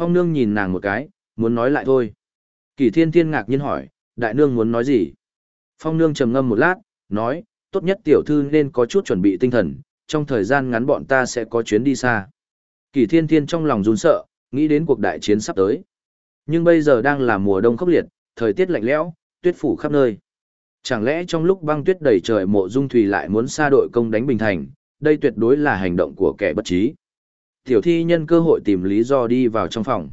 Phong nương nhìn nàng một cái, muốn nói lại thôi. Kỳ thiên thiên ngạc nhiên hỏi, đại nương muốn nói gì? Phong nương trầm ngâm một lát, nói, tốt nhất tiểu thư nên có chút chuẩn bị tinh thần, trong thời gian ngắn bọn ta sẽ có chuyến đi xa. Kỳ thiên thiên trong lòng run sợ, nghĩ đến cuộc đại chiến sắp tới. Nhưng bây giờ đang là mùa đông khốc liệt, thời tiết lạnh lẽo, tuyết phủ khắp nơi. Chẳng lẽ trong lúc băng tuyết đầy trời mộ dung thủy lại muốn xa đội công đánh Bình Thành, đây tuyệt đối là hành động của kẻ bất trí. Tiểu thi nhân cơ hội tìm lý do đi vào trong phòng.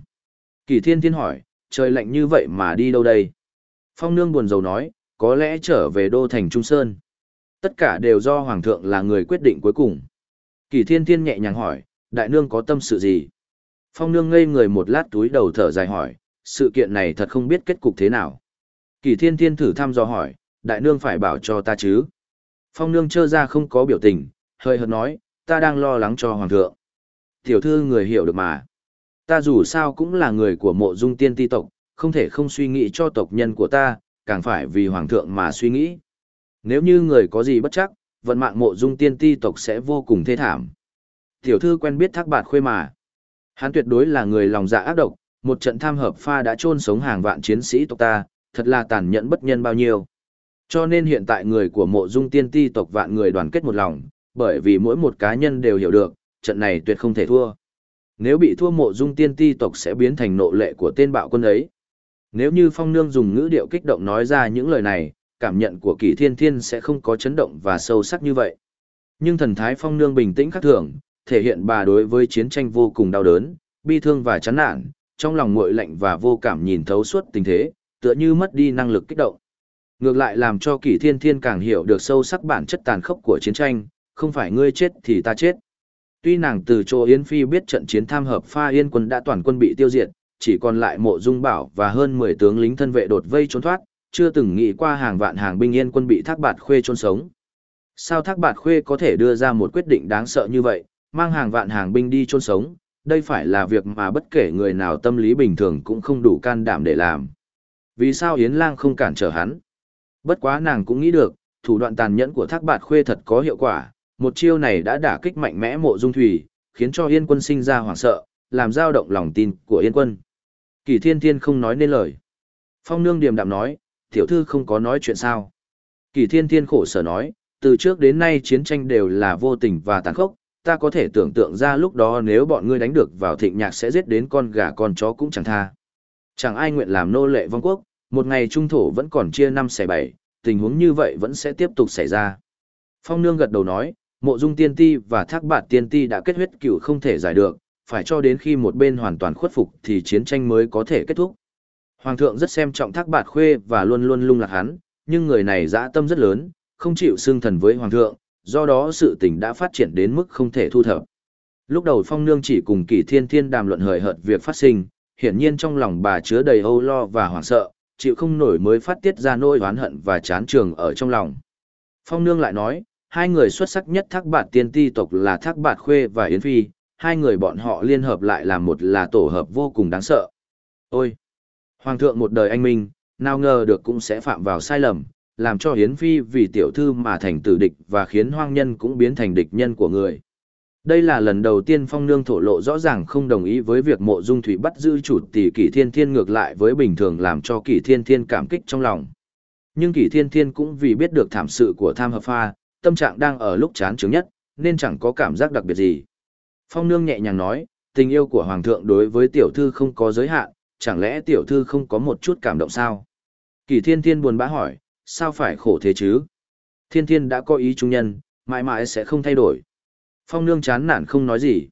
Kỳ thiên thiên hỏi, trời lạnh như vậy mà đi đâu đây? Phong nương buồn rầu nói, có lẽ trở về đô thành Trung Sơn. Tất cả đều do Hoàng thượng là người quyết định cuối cùng. Kỳ thiên thiên nhẹ nhàng hỏi, đại nương có tâm sự gì? Phong nương ngây người một lát túi đầu thở dài hỏi, sự kiện này thật không biết kết cục thế nào. Kỳ thiên thiên thử thăm dò hỏi, đại nương phải bảo cho ta chứ. Phong nương trơ ra không có biểu tình, hơi hợt nói, ta đang lo lắng cho hoàng thượng. Tiểu thư người hiểu được mà. Ta dù sao cũng là người của mộ dung tiên ti tộc, không thể không suy nghĩ cho tộc nhân của ta, càng phải vì hoàng thượng mà suy nghĩ. Nếu như người có gì bất chắc, vận mạng mộ dung tiên ti tộc sẽ vô cùng thê thảm. Tiểu thư quen biết thác bạt khuê mà. Hắn tuyệt đối là người lòng dạ ác độc, một trận tham hợp pha đã chôn sống hàng vạn chiến sĩ tộc ta, thật là tàn nhẫn bất nhân bao nhiêu. Cho nên hiện tại người của mộ dung tiên ti tộc vạn người đoàn kết một lòng, bởi vì mỗi một cá nhân đều hiểu được, trận này tuyệt không thể thua. Nếu bị thua mộ dung tiên ti tộc sẽ biến thành nộ lệ của tên bạo quân ấy. Nếu như phong nương dùng ngữ điệu kích động nói ra những lời này, cảm nhận của kỳ thiên thiên sẽ không có chấn động và sâu sắc như vậy. Nhưng thần thái phong nương bình tĩnh khác thường, thể hiện bà đối với chiến tranh vô cùng đau đớn, bi thương và chán nản, trong lòng nguội lạnh và vô cảm nhìn thấu suốt tình thế, tựa như mất đi năng lực kích động. Ngược lại làm cho Kỷ Thiên Thiên càng hiểu được sâu sắc bản chất tàn khốc của chiến tranh, không phải ngươi chết thì ta chết. Tuy nàng từ chỗ Yến Phi biết trận chiến tham hợp pha Yên quân đã toàn quân bị tiêu diệt, chỉ còn lại mộ dung bảo và hơn 10 tướng lính thân vệ đột vây trốn thoát, chưa từng nghĩ qua hàng vạn hàng binh Yên quân bị thác bạt khuê trốn sống. Sao thác bạt khuê có thể đưa ra một quyết định đáng sợ như vậy, mang hàng vạn hàng binh đi trốn sống, đây phải là việc mà bất kể người nào tâm lý bình thường cũng không đủ can đảm để làm. Vì sao Yến Lang không cản trở hắn? Bất quá nàng cũng nghĩ được, thủ đoạn tàn nhẫn của thác bạt khuê thật có hiệu quả, một chiêu này đã đả kích mạnh mẽ mộ dung thủy, khiến cho yên quân sinh ra hoảng sợ, làm dao động lòng tin của yên quân. Kỳ thiên thiên không nói nên lời. Phong nương điềm đạm nói, tiểu thư không có nói chuyện sao. Kỳ thiên thiên khổ sở nói, từ trước đến nay chiến tranh đều là vô tình và tàn khốc, ta có thể tưởng tượng ra lúc đó nếu bọn ngươi đánh được vào thịnh nhạc sẽ giết đến con gà con chó cũng chẳng tha. Chẳng ai nguyện làm nô lệ vong quốc, một ngày trung thổ vẫn còn chia năm xẻ bảy, tình huống như vậy vẫn sẽ tiếp tục xảy ra. Phong Nương gật đầu nói, mộ dung tiên ti và thác bạt tiên ti đã kết huyết cựu không thể giải được, phải cho đến khi một bên hoàn toàn khuất phục thì chiến tranh mới có thể kết thúc. Hoàng thượng rất xem trọng thác bạt khuê và luôn luôn lung lạc hắn, nhưng người này dã tâm rất lớn, không chịu xương thần với hoàng thượng, do đó sự tình đã phát triển đến mức không thể thu thập. Lúc đầu Phong Nương chỉ cùng Kỷ Thiên Thiên đàm luận hời hợt việc phát sinh, hiển nhiên trong lòng bà chứa đầy âu lo và hoảng sợ, chịu không nổi mới phát tiết ra nỗi oán hận và chán trường ở trong lòng. Phong Nương lại nói, hai người xuất sắc nhất thác bạt tiên ti tộc là thác bạt khuê và Yến Phi, hai người bọn họ liên hợp lại làm một là tổ hợp vô cùng đáng sợ. Ôi! Hoàng thượng một đời anh minh, nào ngờ được cũng sẽ phạm vào sai lầm, làm cho Yến Phi vì tiểu thư mà thành tử địch và khiến hoang nhân cũng biến thành địch nhân của người. Đây là lần đầu tiên phong nương thổ lộ rõ ràng không đồng ý với việc mộ dung thủy bắt giữ chủ tỷ kỷ thiên thiên ngược lại với bình thường làm cho kỷ thiên thiên cảm kích trong lòng. Nhưng kỷ thiên thiên cũng vì biết được thảm sự của tham hợp pha, tâm trạng đang ở lúc chán chứng nhất, nên chẳng có cảm giác đặc biệt gì. Phong nương nhẹ nhàng nói, tình yêu của hoàng thượng đối với tiểu thư không có giới hạn, chẳng lẽ tiểu thư không có một chút cảm động sao? kỳ thiên thiên buồn bã hỏi, sao phải khổ thế chứ? Thiên thiên đã có ý trung nhân, mãi mãi sẽ không thay đổi. Phong nương chán nản không nói gì.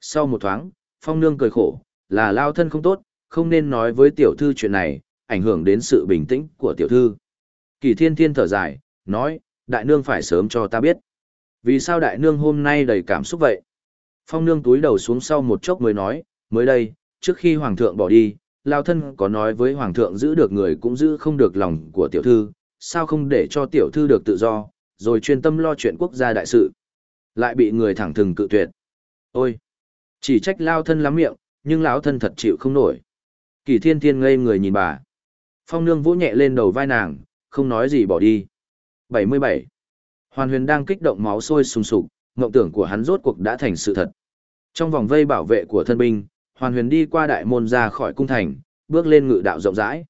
Sau một thoáng, phong nương cười khổ, là lao thân không tốt, không nên nói với tiểu thư chuyện này, ảnh hưởng đến sự bình tĩnh của tiểu thư. Kỳ thiên thiên thở dài, nói, đại nương phải sớm cho ta biết. Vì sao đại nương hôm nay đầy cảm xúc vậy? Phong nương túi đầu xuống sau một chốc mới nói, mới đây, trước khi hoàng thượng bỏ đi, lao thân có nói với hoàng thượng giữ được người cũng giữ không được lòng của tiểu thư, sao không để cho tiểu thư được tự do, rồi chuyên tâm lo chuyện quốc gia đại sự. Lại bị người thẳng thừng cự tuyệt. Ôi! Chỉ trách lao thân lắm miệng, nhưng lão thân thật chịu không nổi. Kỳ thiên thiên ngây người nhìn bà. Phong nương vỗ nhẹ lên đầu vai nàng, không nói gì bỏ đi. 77. Hoàn huyền đang kích động máu sôi sùng sục, mộng tưởng của hắn rốt cuộc đã thành sự thật. Trong vòng vây bảo vệ của thân binh, hoàn huyền đi qua đại môn ra khỏi cung thành, bước lên ngự đạo rộng rãi.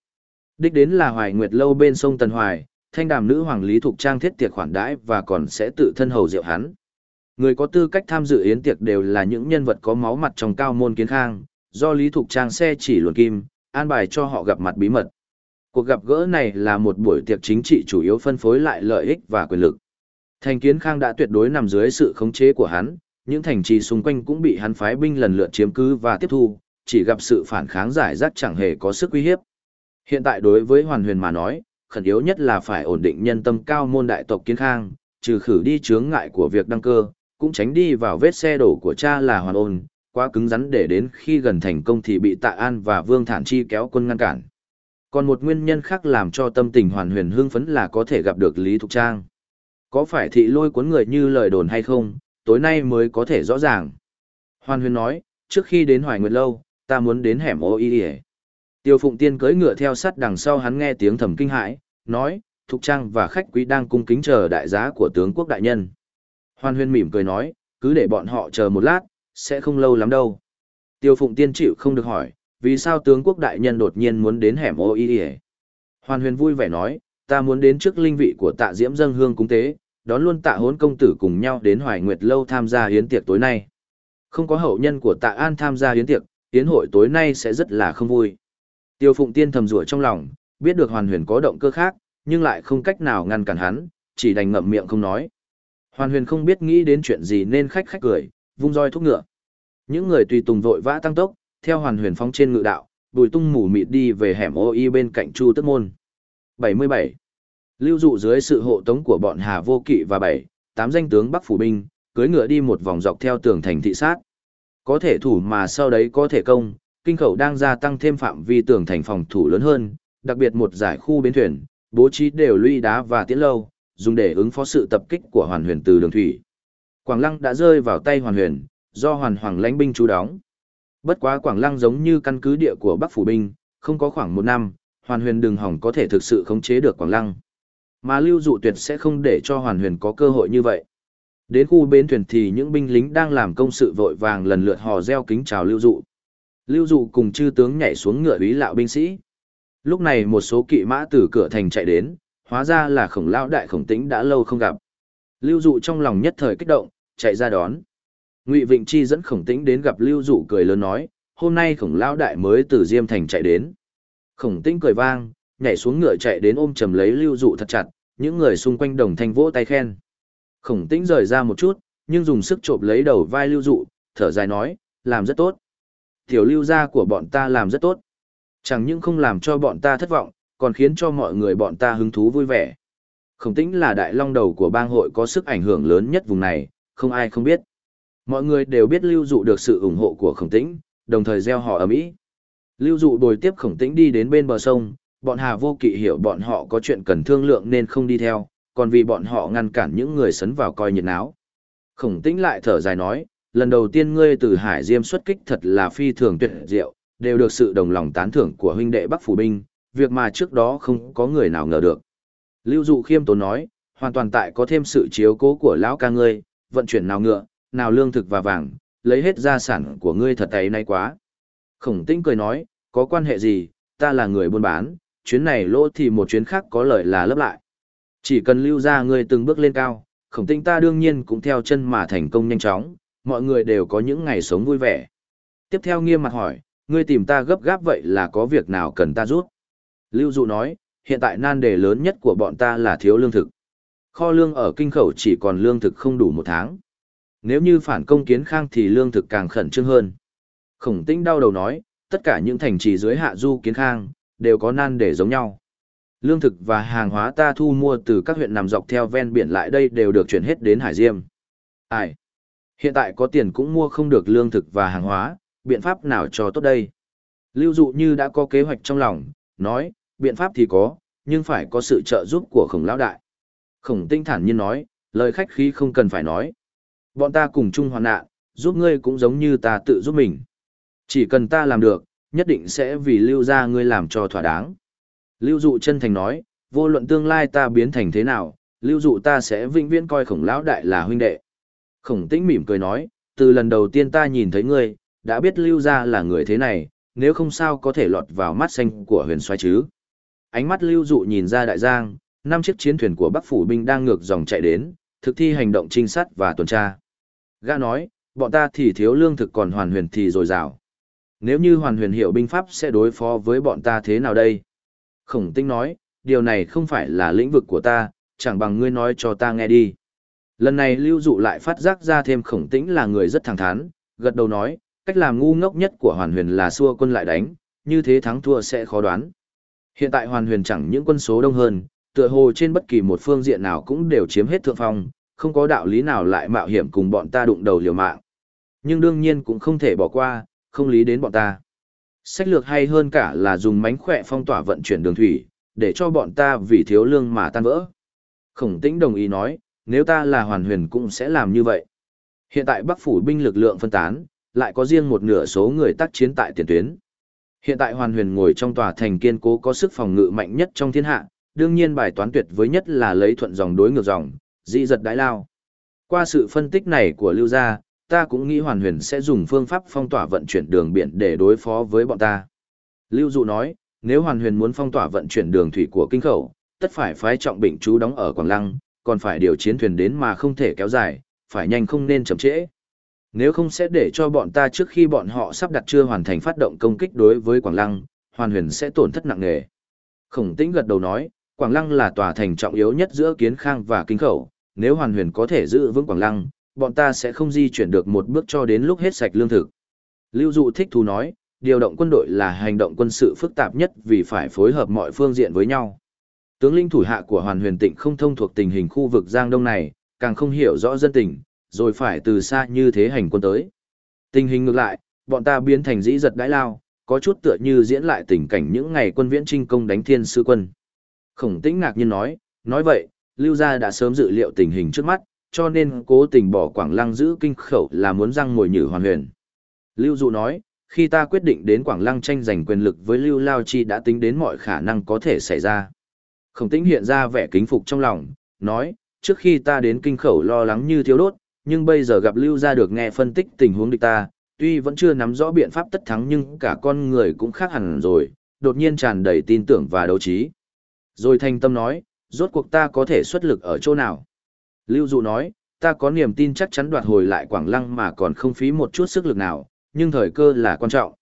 Đích đến là Hoài Nguyệt lâu bên sông Tần Hoài, thanh đàm nữ hoàng lý thục trang thiết tiệc khoản đãi và còn sẽ tự thân hầu rượu hắn. Người có tư cách tham dự yến tiệc đều là những nhân vật có máu mặt trong cao môn kiến khang, do lý thục trang xe chỉ luồn kim, an bài cho họ gặp mặt bí mật. Cuộc gặp gỡ này là một buổi tiệc chính trị chủ yếu phân phối lại lợi ích và quyền lực. Thành kiến khang đã tuyệt đối nằm dưới sự khống chế của hắn, những thành trì xung quanh cũng bị hắn phái binh lần lượt chiếm cứ và tiếp thu, chỉ gặp sự phản kháng giải rác chẳng hề có sức uy hiếp. Hiện tại đối với Hoàn Huyền mà nói, khẩn yếu nhất là phải ổn định nhân tâm cao môn đại tộc kiến khang, trừ khử đi chướng ngại của việc đăng cơ, cũng tránh đi vào vết xe đổ của cha là Hoàn Ôn, quá cứng rắn để đến khi gần thành công thì bị Tạ An và Vương Thản Chi kéo quân ngăn cản. Còn một nguyên nhân khác làm cho tâm tình Hoàn Huyền hưng phấn là có thể gặp được Lý Thục Trang. Có phải thị lôi cuốn người như lời đồn hay không, tối nay mới có thể rõ ràng. Hoàn Huyền nói, trước khi đến Hoài Nguyệt Lâu, ta muốn đến hẻm ô y Tiêu Phụng Tiên cưỡi ngựa theo sát đằng sau hắn nghe tiếng thầm kinh hãi, nói, Thục Trang và khách quý đang cung kính chờ đại giá của tướng quốc đại nhân. Hoan huyên mỉm cười nói, cứ để bọn họ chờ một lát, sẽ không lâu lắm đâu. Tiêu Phụng Tiên chịu không được hỏi, vì sao tướng quốc đại nhân đột nhiên muốn đến hẻm ô y Hoan huyền vui vẻ nói, ta muốn đến trước linh vị của tạ diễm dân hương cúng tế, đón luôn tạ hốn công tử cùng nhau đến hoài nguyệt lâu tham gia hiến tiệc tối nay. Không có hậu nhân của tạ an tham gia hiến tiệc, hiến hội tối nay sẽ rất là không vui. Tiêu Phụng Tiên thầm rủa trong lòng, biết được Hoàn Huyền có động cơ khác, nhưng lại không cách nào ngăn cản hắn, chỉ đành ngậm miệng không nói. Hoàn Huyền không biết nghĩ đến chuyện gì nên khách khách cười, vung roi thúc ngựa. Những người tùy tùng vội vã tăng tốc, theo Hoàn Huyền phóng trên ngự đạo, bùi tung mù mịt đi về hẻm ô y bên cạnh Chu Tức Môn. 77. Lưu dụ dưới sự hộ tống của bọn Hà Vô Kỵ và bảy, tám danh tướng Bắc phủ binh, cưỡi ngựa đi một vòng dọc theo tường thành thị sát. Có thể thủ mà sau đấy có thể công, kinh khẩu đang gia tăng thêm phạm vi tường thành phòng thủ lớn hơn, đặc biệt một giải khu bến thuyền, bố trí đều lũy đá và tiễn lâu, dùng để ứng phó sự tập kích của Hoàn Huyền từ đường thủy. Quảng Lăng đã rơi vào tay Hoàn Huyền, do Hoàn Hoàng lãnh binh chú đóng. Bất quá Quảng Lăng giống như căn cứ địa của Bắc phủ binh, không có khoảng một năm, Hoàn Huyền đường hỏng có thể thực sự khống chế được Quảng Lăng. Mà Lưu Dụ Tuyệt sẽ không để cho Hoàn Huyền có cơ hội như vậy. Đến khu bến thuyền thì những binh lính đang làm công sự vội vàng lần lượt hò reo kính chào Lưu Dụ. Lưu dụ cùng chư tướng nhảy xuống ngựa úy lạo binh sĩ. Lúc này một số kỵ mã từ cửa thành chạy đến, hóa ra là khổng lão đại khổng tĩnh đã lâu không gặp. Lưu dụ trong lòng nhất thời kích động, chạy ra đón. Ngụy Vịnh Chi dẫn khổng tĩnh đến gặp Lưu dụ cười lớn nói, hôm nay khổng lão đại mới từ Diêm Thành chạy đến. Khổng tĩnh cười vang, nhảy xuống ngựa chạy đến ôm chầm lấy Lưu dụ thật chặt, những người xung quanh đồng thanh vỗ tay khen. Khổng tĩnh rời ra một chút, nhưng dùng sức chộp lấy đầu vai Lưu dụ, thở dài nói, làm rất tốt tiểu lưu gia của bọn ta làm rất tốt. Chẳng những không làm cho bọn ta thất vọng, còn khiến cho mọi người bọn ta hứng thú vui vẻ. Khổng tĩnh là đại long đầu của bang hội có sức ảnh hưởng lớn nhất vùng này, không ai không biết. Mọi người đều biết lưu dụ được sự ủng hộ của khổng tĩnh, đồng thời gieo họ ở Mỹ. Lưu dụ đồi tiếp khổng tĩnh đi đến bên bờ sông, bọn hà vô kỵ hiểu bọn họ có chuyện cần thương lượng nên không đi theo, còn vì bọn họ ngăn cản những người sấn vào coi nhiệt náo. Khổng tĩnh lại thở dài nói, lần đầu tiên ngươi từ Hải Diêm xuất kích thật là phi thường tuyệt diệu, đều được sự đồng lòng tán thưởng của huynh đệ Bắc Phủ Binh, việc mà trước đó không có người nào ngờ được. Lưu Dụ khiêm tốn nói, hoàn toàn tại có thêm sự chiếu cố của lão ca ngươi, vận chuyển nào ngựa, nào lương thực và vàng, lấy hết gia sản của ngươi thật tay nay quá. Khổng tĩnh cười nói, có quan hệ gì, ta là người buôn bán, chuyến này lỗ thì một chuyến khác có lợi là lấp lại. Chỉ cần lưu ra ngươi từng bước lên cao, khổng tĩnh ta đương nhiên cũng theo chân mà thành công nhanh chóng, mọi người đều có những ngày sống vui vẻ. Tiếp theo nghiêm mặt hỏi, ngươi tìm ta gấp gáp vậy là có việc nào cần ta giúp? Lưu Dụ nói, hiện tại nan đề lớn nhất của bọn ta là thiếu lương thực. Kho lương ở kinh khẩu chỉ còn lương thực không đủ một tháng. Nếu như phản công kiến khang thì lương thực càng khẩn trương hơn. Khổng tĩnh đau đầu nói, tất cả những thành trì dưới hạ du kiến khang, đều có nan để giống nhau. Lương thực và hàng hóa ta thu mua từ các huyện nằm dọc theo ven biển lại đây đều được chuyển hết đến Hải Diêm. Ai? Hiện tại có tiền cũng mua không được lương thực và hàng hóa, biện pháp nào cho tốt đây? Lưu dụ như đã có kế hoạch trong lòng, nói, biện pháp thì có, nhưng phải có sự trợ giúp của khổng lão đại. Khổng tinh thản nhiên nói, lời khách khí không cần phải nói. Bọn ta cùng chung hoàn nạn, giúp ngươi cũng giống như ta tự giúp mình. Chỉ cần ta làm được, nhất định sẽ vì lưu ra ngươi làm cho thỏa đáng. Lưu dụ chân thành nói, vô luận tương lai ta biến thành thế nào, lưu dụ ta sẽ vĩnh viễn coi khổng lão đại là huynh đệ. Khổng tĩnh mỉm cười nói, từ lần đầu tiên ta nhìn thấy ngươi, đã biết lưu gia là người thế này, nếu không sao có thể lọt vào mắt xanh của huyền xoay chứ. Ánh mắt lưu dụ nhìn ra đại giang, năm chiếc chiến thuyền của Bắc phủ binh đang ngược dòng chạy đến, thực thi hành động trinh sát và tuần tra. Gã nói, bọn ta thì thiếu lương thực còn hoàn huyền thì dồi dào. Nếu như hoàn huyền hiệu binh pháp sẽ đối phó với bọn ta thế nào đây? Khổng tinh nói, điều này không phải là lĩnh vực của ta, chẳng bằng ngươi nói cho ta nghe đi. Lần này lưu dụ lại phát giác ra thêm khổng tĩnh là người rất thẳng thắn, gật đầu nói, cách làm ngu ngốc nhất của hoàn huyền là xua quân lại đánh, như thế thắng thua sẽ khó đoán. Hiện tại hoàn huyền chẳng những quân số đông hơn, tựa hồ trên bất kỳ một phương diện nào cũng đều chiếm hết thượng phong, không có đạo lý nào lại mạo hiểm cùng bọn ta đụng đầu liều mạng. Nhưng đương nhiên cũng không thể bỏ qua, không lý đến bọn ta. Sách lược hay hơn cả là dùng mánh khỏe phong tỏa vận chuyển đường thủy, để cho bọn ta vì thiếu lương mà tan vỡ. Khổng tĩnh đồng ý nói, nếu ta là hoàn huyền cũng sẽ làm như vậy. Hiện tại Bắc phủ binh lực lượng phân tán, lại có riêng một nửa số người tác chiến tại tiền tuyến. Hiện tại hoàn huyền ngồi trong tòa thành kiên cố có sức phòng ngự mạnh nhất trong thiên hạ, đương nhiên bài toán tuyệt với nhất là lấy thuận dòng đối ngược dòng, dị giật đái lao. Qua sự phân tích này của Lưu Gia, ta cũng nghĩ hoàn huyền sẽ dùng phương pháp phong tỏa vận chuyển đường biển để đối phó với bọn ta. Lưu Dụ nói, nếu hoàn huyền muốn phong tỏa vận chuyển đường thủy của kinh khẩu, tất phải phái trọng bệnh chú đóng ở Quảng Lăng, còn phải điều chiến thuyền đến mà không thể kéo dài, phải nhanh không nên chậm trễ. Nếu không sẽ để cho bọn ta trước khi bọn họ sắp đặt chưa hoàn thành phát động công kích đối với Quảng Lăng, hoàn huyền sẽ tổn thất nặng nề. Khổng tĩnh gật đầu nói, Quảng Lăng là tòa thành trọng yếu nhất giữa Kiến Khang và Kinh Khẩu, nếu hoàn huyền có thể giữ vững Quảng Lăng, bọn ta sẽ không di chuyển được một bước cho đến lúc hết sạch lương thực. Lưu Dụ thích thú nói, điều động quân đội là hành động quân sự phức tạp nhất vì phải phối hợp mọi phương diện với nhau. Tướng linh thủ hạ của Hoàn Huyền Tịnh không thông thuộc tình hình khu vực Giang Đông này, càng không hiểu rõ dân tình, rồi phải từ xa như thế hành quân tới. Tình hình ngược lại, bọn ta biến thành dĩ giật đãi lao, có chút tựa như diễn lại tình cảnh những ngày quân viễn trinh công đánh thiên sư quân. Khổng tĩnh ngạc nhiên nói, nói vậy, Lưu Gia đã sớm dự liệu tình hình trước mắt, cho nên cố tình bỏ Quảng Lăng giữ kinh khẩu là muốn răng ngồi nhử hoàn huyền. Lưu Dụ nói, khi ta quyết định đến Quảng Lăng tranh giành quyền lực với Lưu Lao Chi đã tính đến mọi khả năng có thể xảy ra. Khổng tĩnh hiện ra vẻ kính phục trong lòng, nói, trước khi ta đến kinh khẩu lo lắng như thiếu đốt, nhưng bây giờ gặp Lưu Gia được nghe phân tích tình huống địch ta, tuy vẫn chưa nắm rõ biện pháp tất thắng nhưng cả con người cũng khác hẳn rồi, đột nhiên tràn đầy tin tưởng và đấu trí. Rồi thanh tâm nói, rốt cuộc ta có thể xuất lực ở chỗ nào? Lưu Dụ nói, ta có niềm tin chắc chắn đoạt hồi lại Quảng Lăng mà còn không phí một chút sức lực nào, nhưng thời cơ là quan trọng.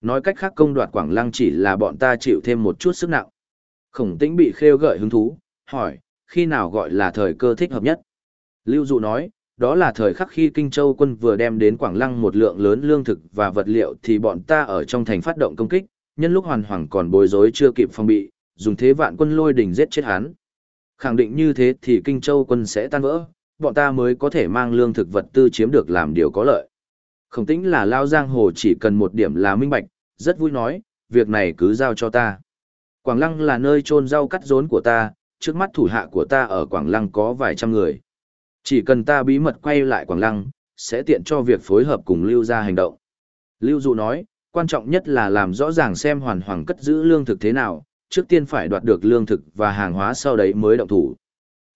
Nói cách khác công đoạt Quảng Lăng chỉ là bọn ta chịu thêm một chút sức nặng. Khổng tĩnh bị khêu gợi hứng thú, hỏi, khi nào gọi là thời cơ thích hợp nhất? Lưu Dụ nói, đó là thời khắc khi Kinh Châu quân vừa đem đến Quảng Lăng một lượng lớn lương thực và vật liệu thì bọn ta ở trong thành phát động công kích, nhân lúc hoàn hoàng còn bối rối chưa kịp phòng bị, dùng thế vạn quân lôi đỉnh giết chết hắn. Khẳng định như thế thì Kinh Châu quân sẽ tan vỡ, bọn ta mới có thể mang lương thực vật tư chiếm được làm điều có lợi. Khổng tĩnh là lao giang hồ chỉ cần một điểm là minh bạch, rất vui nói, việc này cứ giao cho ta. Quảng Lăng là nơi trôn rau cắt rốn của ta, trước mắt thủ hạ của ta ở Quảng Lăng có vài trăm người. Chỉ cần ta bí mật quay lại Quảng Lăng, sẽ tiện cho việc phối hợp cùng Lưu ra hành động. Lưu Dụ nói, quan trọng nhất là làm rõ ràng xem hoàn hoàng cất giữ lương thực thế nào, trước tiên phải đoạt được lương thực và hàng hóa sau đấy mới động thủ.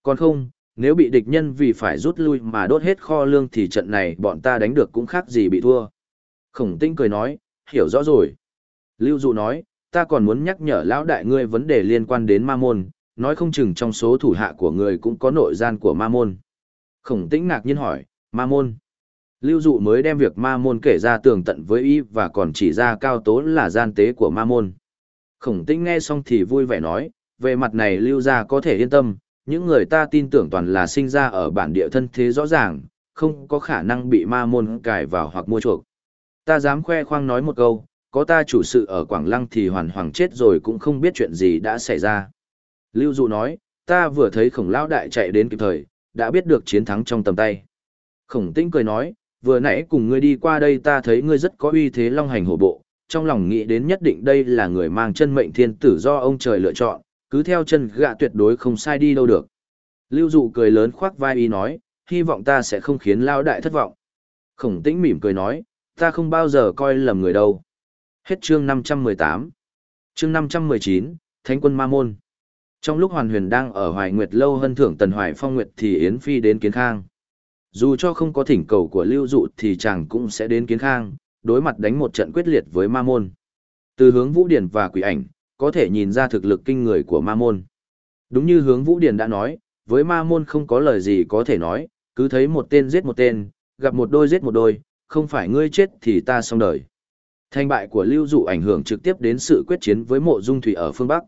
Còn không, nếu bị địch nhân vì phải rút lui mà đốt hết kho lương thì trận này bọn ta đánh được cũng khác gì bị thua. Khổng tinh cười nói, hiểu rõ rồi. Lưu Dụ nói, ta còn muốn nhắc nhở lão đại ngươi vấn đề liên quan đến ma môn, nói không chừng trong số thủ hạ của người cũng có nội gian của ma môn. Khổng tĩnh ngạc nhiên hỏi, ma môn. Lưu dụ mới đem việc ma môn kể ra tường tận với y và còn chỉ ra cao tố là gian tế của ma môn. Khổng tĩnh nghe xong thì vui vẻ nói, về mặt này lưu gia có thể yên tâm, những người ta tin tưởng toàn là sinh ra ở bản địa thân thế rõ ràng, không có khả năng bị ma môn cài vào hoặc mua chuộc. Ta dám khoe khoang nói một câu, có ta chủ sự ở Quảng Lăng thì hoàn hoàng chết rồi cũng không biết chuyện gì đã xảy ra. Lưu Dụ nói, ta vừa thấy khổng lão đại chạy đến kịp thời, đã biết được chiến thắng trong tầm tay. Khổng tĩnh cười nói, vừa nãy cùng ngươi đi qua đây ta thấy ngươi rất có uy thế long hành hổ bộ, trong lòng nghĩ đến nhất định đây là người mang chân mệnh thiên tử do ông trời lựa chọn, cứ theo chân gạ tuyệt đối không sai đi đâu được. Lưu dụ cười lớn khoác vai y nói, hy vọng ta sẽ không khiến lao đại thất vọng. Khổng tĩnh mỉm cười nói, ta không bao giờ coi lầm người đâu. Hết chương 518. Chương 519, Thánh quân Ma Môn. Trong lúc Hoàn Huyền đang ở Hoài Nguyệt lâu hơn thưởng Tần Hoài Phong Nguyệt thì Yến Phi đến Kiến Khang. Dù cho không có thỉnh cầu của Lưu Dụ thì chàng cũng sẽ đến Kiến Khang, đối mặt đánh một trận quyết liệt với ma môn. Từ hướng Vũ Điển và quỷ ảnh, có thể nhìn ra thực lực kinh người của ma môn. Đúng như hướng Vũ Điển đã nói, với ma môn không có lời gì có thể nói, cứ thấy một tên giết một tên, gặp một đôi giết một đôi, không phải ngươi chết thì ta xong đời. Thành bại của Lưu Dụ ảnh hưởng trực tiếp đến sự quyết chiến với mộ dung thủy ở phương Bắc.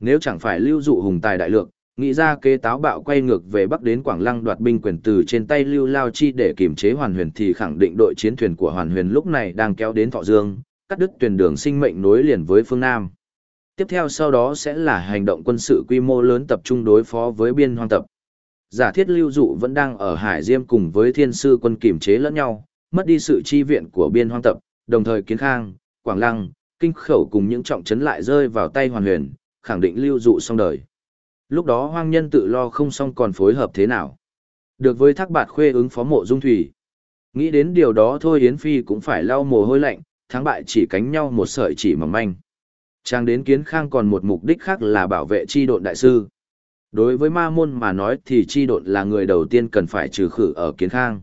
Nếu chẳng phải Lưu Dụ hùng tài đại lược, nghĩ ra kế táo bạo quay ngược về Bắc đến Quảng Lăng đoạt binh quyền từ trên tay Lưu Lao Chi để kiềm chế Hoàn Huyền thì khẳng định đội chiến thuyền của Hoàn Huyền lúc này đang kéo đến Thọ Dương, cắt đứt tuyển đường sinh mệnh nối liền với phương Nam. Tiếp theo sau đó sẽ là hành động quân sự quy mô lớn tập trung đối phó với biên hoang tập. Giả thiết lưu dụ vẫn đang ở Hải Diêm cùng với thiên sư quân kiềm chế lẫn nhau, mất đi sự chi viện của biên hoang tập, đồng thời kiến khang, quảng lăng, kinh khẩu cùng những trọng trấn lại rơi vào tay hoàn huyền, khẳng định lưu dụ xong đời. Lúc đó hoang nhân tự lo không xong còn phối hợp thế nào. Được với thác bạt khuê ứng phó mộ dung thủy. Nghĩ đến điều đó thôi Yến Phi cũng phải lau mồ hôi lạnh, thắng bại chỉ cánh nhau một sợi chỉ mỏng manh. Trang đến kiến khang còn một mục đích khác là bảo vệ chi độn đại sư. Đối với ma môn mà nói thì chi độn là người đầu tiên cần phải trừ khử ở kiến khang.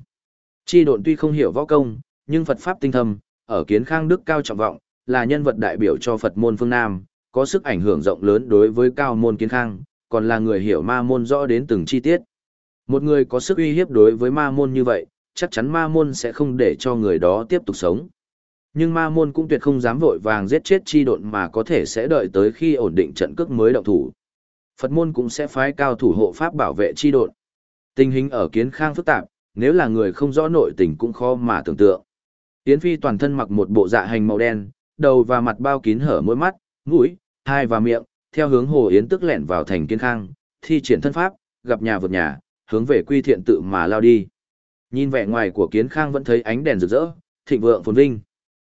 Chi độn tuy không hiểu võ công, nhưng Phật Pháp tinh thâm, ở kiến khang đức cao trọng vọng, là nhân vật đại biểu cho Phật môn phương Nam, có sức ảnh hưởng rộng lớn đối với cao môn kiến khang, còn là người hiểu ma môn rõ đến từng chi tiết. Một người có sức uy hiếp đối với ma môn như vậy, chắc chắn ma môn sẽ không để cho người đó tiếp tục sống. Nhưng ma môn cũng tuyệt không dám vội vàng giết chết chi độn mà có thể sẽ đợi tới khi ổn định trận cước mới động thủ. Phật môn cũng sẽ phái cao thủ hộ pháp bảo vệ chi độn. Tình hình ở kiến khang phức tạp, nếu là người không rõ nội tình cũng khó mà tưởng tượng. Yến Phi toàn thân mặc một bộ dạ hành màu đen, đầu và mặt bao kín hở mỗi mắt, mũi, hai và miệng, theo hướng Hồ Yến tức lẹn vào thành kiến khang, thi triển thân pháp, gặp nhà vượt nhà, hướng về quy thiện tự mà lao đi. Nhìn vẻ ngoài của kiến khang vẫn thấy ánh đèn rực rỡ, thịnh vượng phồn vinh.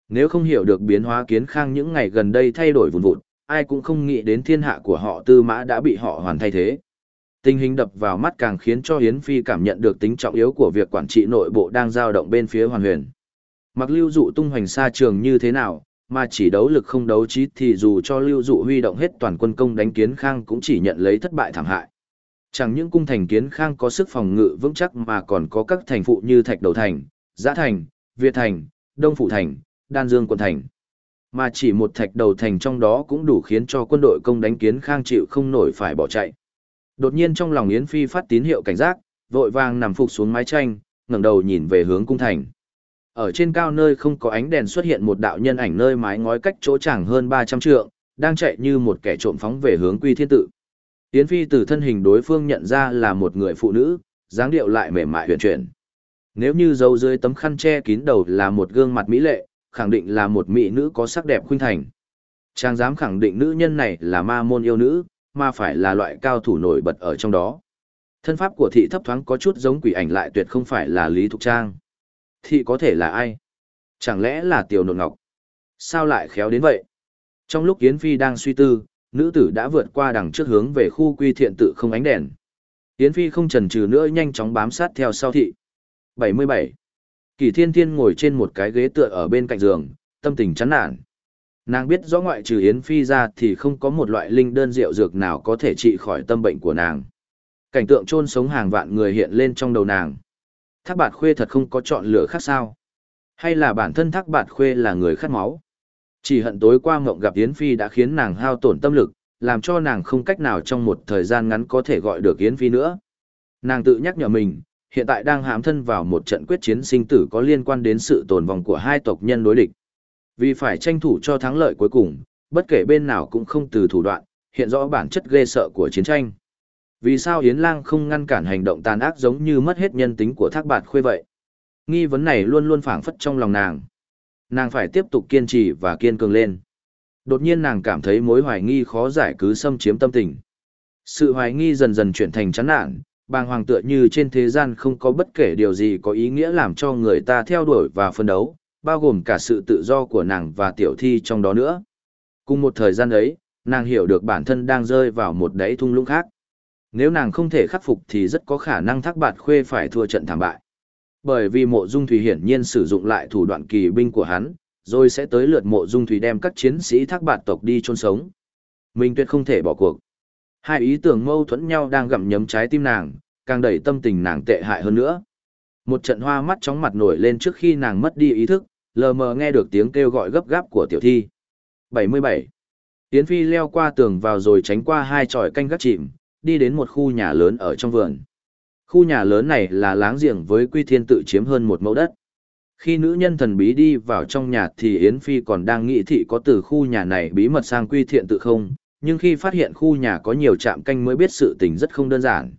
Nếu không hiểu được biến hóa kiến khang những ngày gần đây thay đổi vùn vụt, ai cũng không nghĩ đến thiên hạ của họ tư mã đã bị họ hoàn thay thế. Tình hình đập vào mắt càng khiến cho Hiến Phi cảm nhận được tính trọng yếu của việc quản trị nội bộ đang dao động bên phía hoàn huyền. Mặc lưu dụ tung hoành xa trường như thế nào, mà chỉ đấu lực không đấu trí thì dù cho lưu dụ huy động hết toàn quân công đánh kiến khang cũng chỉ nhận lấy thất bại thảm hại. Chẳng những cung thành kiến khang có sức phòng ngự vững chắc mà còn có các thành phụ như Thạch Đầu Thành, Giã Thành, Việt Thành, Đông Phủ Thành, Đan Dương Quận Thành. Mà chỉ một thạch đầu thành trong đó cũng đủ khiến cho quân đội công đánh kiến khang chịu không nổi phải bỏ chạy. Đột nhiên trong lòng Yến Phi phát tín hiệu cảnh giác, vội vàng nằm phục xuống mái tranh, ngẩng đầu nhìn về hướng cung thành. Ở trên cao nơi không có ánh đèn xuất hiện một đạo nhân ảnh nơi mái ngói cách chỗ chẳng hơn 300 trượng, đang chạy như một kẻ trộm phóng về hướng Quy Thiên tự. Yến Phi từ thân hình đối phương nhận ra là một người phụ nữ, dáng điệu lại mềm mại huyền chuyển. Nếu như dấu dưới tấm khăn che kín đầu là một gương mặt mỹ lệ, khẳng định là một mỹ nữ có sắc đẹp khuynh thành. Chàng dám khẳng định nữ nhân này là ma môn yêu nữ, mà phải là loại cao thủ nổi bật ở trong đó. Thân pháp của thị thấp thoáng có chút giống quỷ ảnh lại tuyệt không phải là Lý Thục Trang. Thị có thể là ai? Chẳng lẽ là Tiểu Nột Ngọc? Sao lại khéo đến vậy? Trong lúc Yến Phi đang suy tư, nữ tử đã vượt qua đằng trước hướng về khu quy thiện tự không ánh đèn. Yến Phi không chần chừ nữa nhanh chóng bám sát theo sau thị. 77. Kỳ thiên thiên ngồi trên một cái ghế tựa ở bên cạnh giường, tâm tình chán nản. Nàng biết rõ ngoại trừ Yến Phi ra thì không có một loại linh đơn rượu dược nào có thể trị khỏi tâm bệnh của nàng. Cảnh tượng chôn sống hàng vạn người hiện lên trong đầu nàng. Thác bạt khuê thật không có chọn lựa khác sao? Hay là bản thân thác bạt khuê là người khát máu? Chỉ hận tối qua mộng gặp Yến Phi đã khiến nàng hao tổn tâm lực, làm cho nàng không cách nào trong một thời gian ngắn có thể gọi được Yến Phi nữa. Nàng tự nhắc nhở mình, hiện tại đang hãm thân vào một trận quyết chiến sinh tử có liên quan đến sự tồn vong của hai tộc nhân đối địch. Vì phải tranh thủ cho thắng lợi cuối cùng, bất kể bên nào cũng không từ thủ đoạn, hiện rõ bản chất ghê sợ của chiến tranh. Vì sao Yến Lang không ngăn cản hành động tàn ác giống như mất hết nhân tính của thác bạt khuê vậy? Nghi vấn này luôn luôn phảng phất trong lòng nàng. Nàng phải tiếp tục kiên trì và kiên cường lên. Đột nhiên nàng cảm thấy mối hoài nghi khó giải cứ xâm chiếm tâm tình. Sự hoài nghi dần dần chuyển thành chán nản, bàng hoàng tựa như trên thế gian không có bất kể điều gì có ý nghĩa làm cho người ta theo đuổi và phân đấu, bao gồm cả sự tự do của nàng và tiểu thi trong đó nữa. Cùng một thời gian ấy, nàng hiểu được bản thân đang rơi vào một đáy thung lũng khác. Nếu nàng không thể khắc phục thì rất có khả năng thác bạt khuê phải thua trận thảm bại. Bởi vì mộ dung thủy hiển nhiên sử dụng lại thủ đoạn kỳ binh của hắn, rồi sẽ tới lượt mộ dung thủy đem các chiến sĩ thác bạt tộc đi chôn sống. Mình tuyệt không thể bỏ cuộc. Hai ý tưởng mâu thuẫn nhau đang gặm nhấm trái tim nàng, càng đẩy tâm tình nàng tệ hại hơn nữa. Một trận hoa mắt chóng mặt nổi lên trước khi nàng mất đi ý thức, lờ mờ nghe được tiếng kêu gọi gấp gáp của tiểu thi. 77. Yến Phi leo qua tường vào rồi tránh qua hai tròi canh gác chìm, đi đến một khu nhà lớn ở trong vườn. Khu nhà lớn này là láng giềng với Quy Thiên tự chiếm hơn một mẫu đất. Khi nữ nhân thần bí đi vào trong nhà thì Yến Phi còn đang nghĩ thị có từ khu nhà này bí mật sang Quy Thiện tự không, nhưng khi phát hiện khu nhà có nhiều trạm canh mới biết sự tình rất không đơn giản.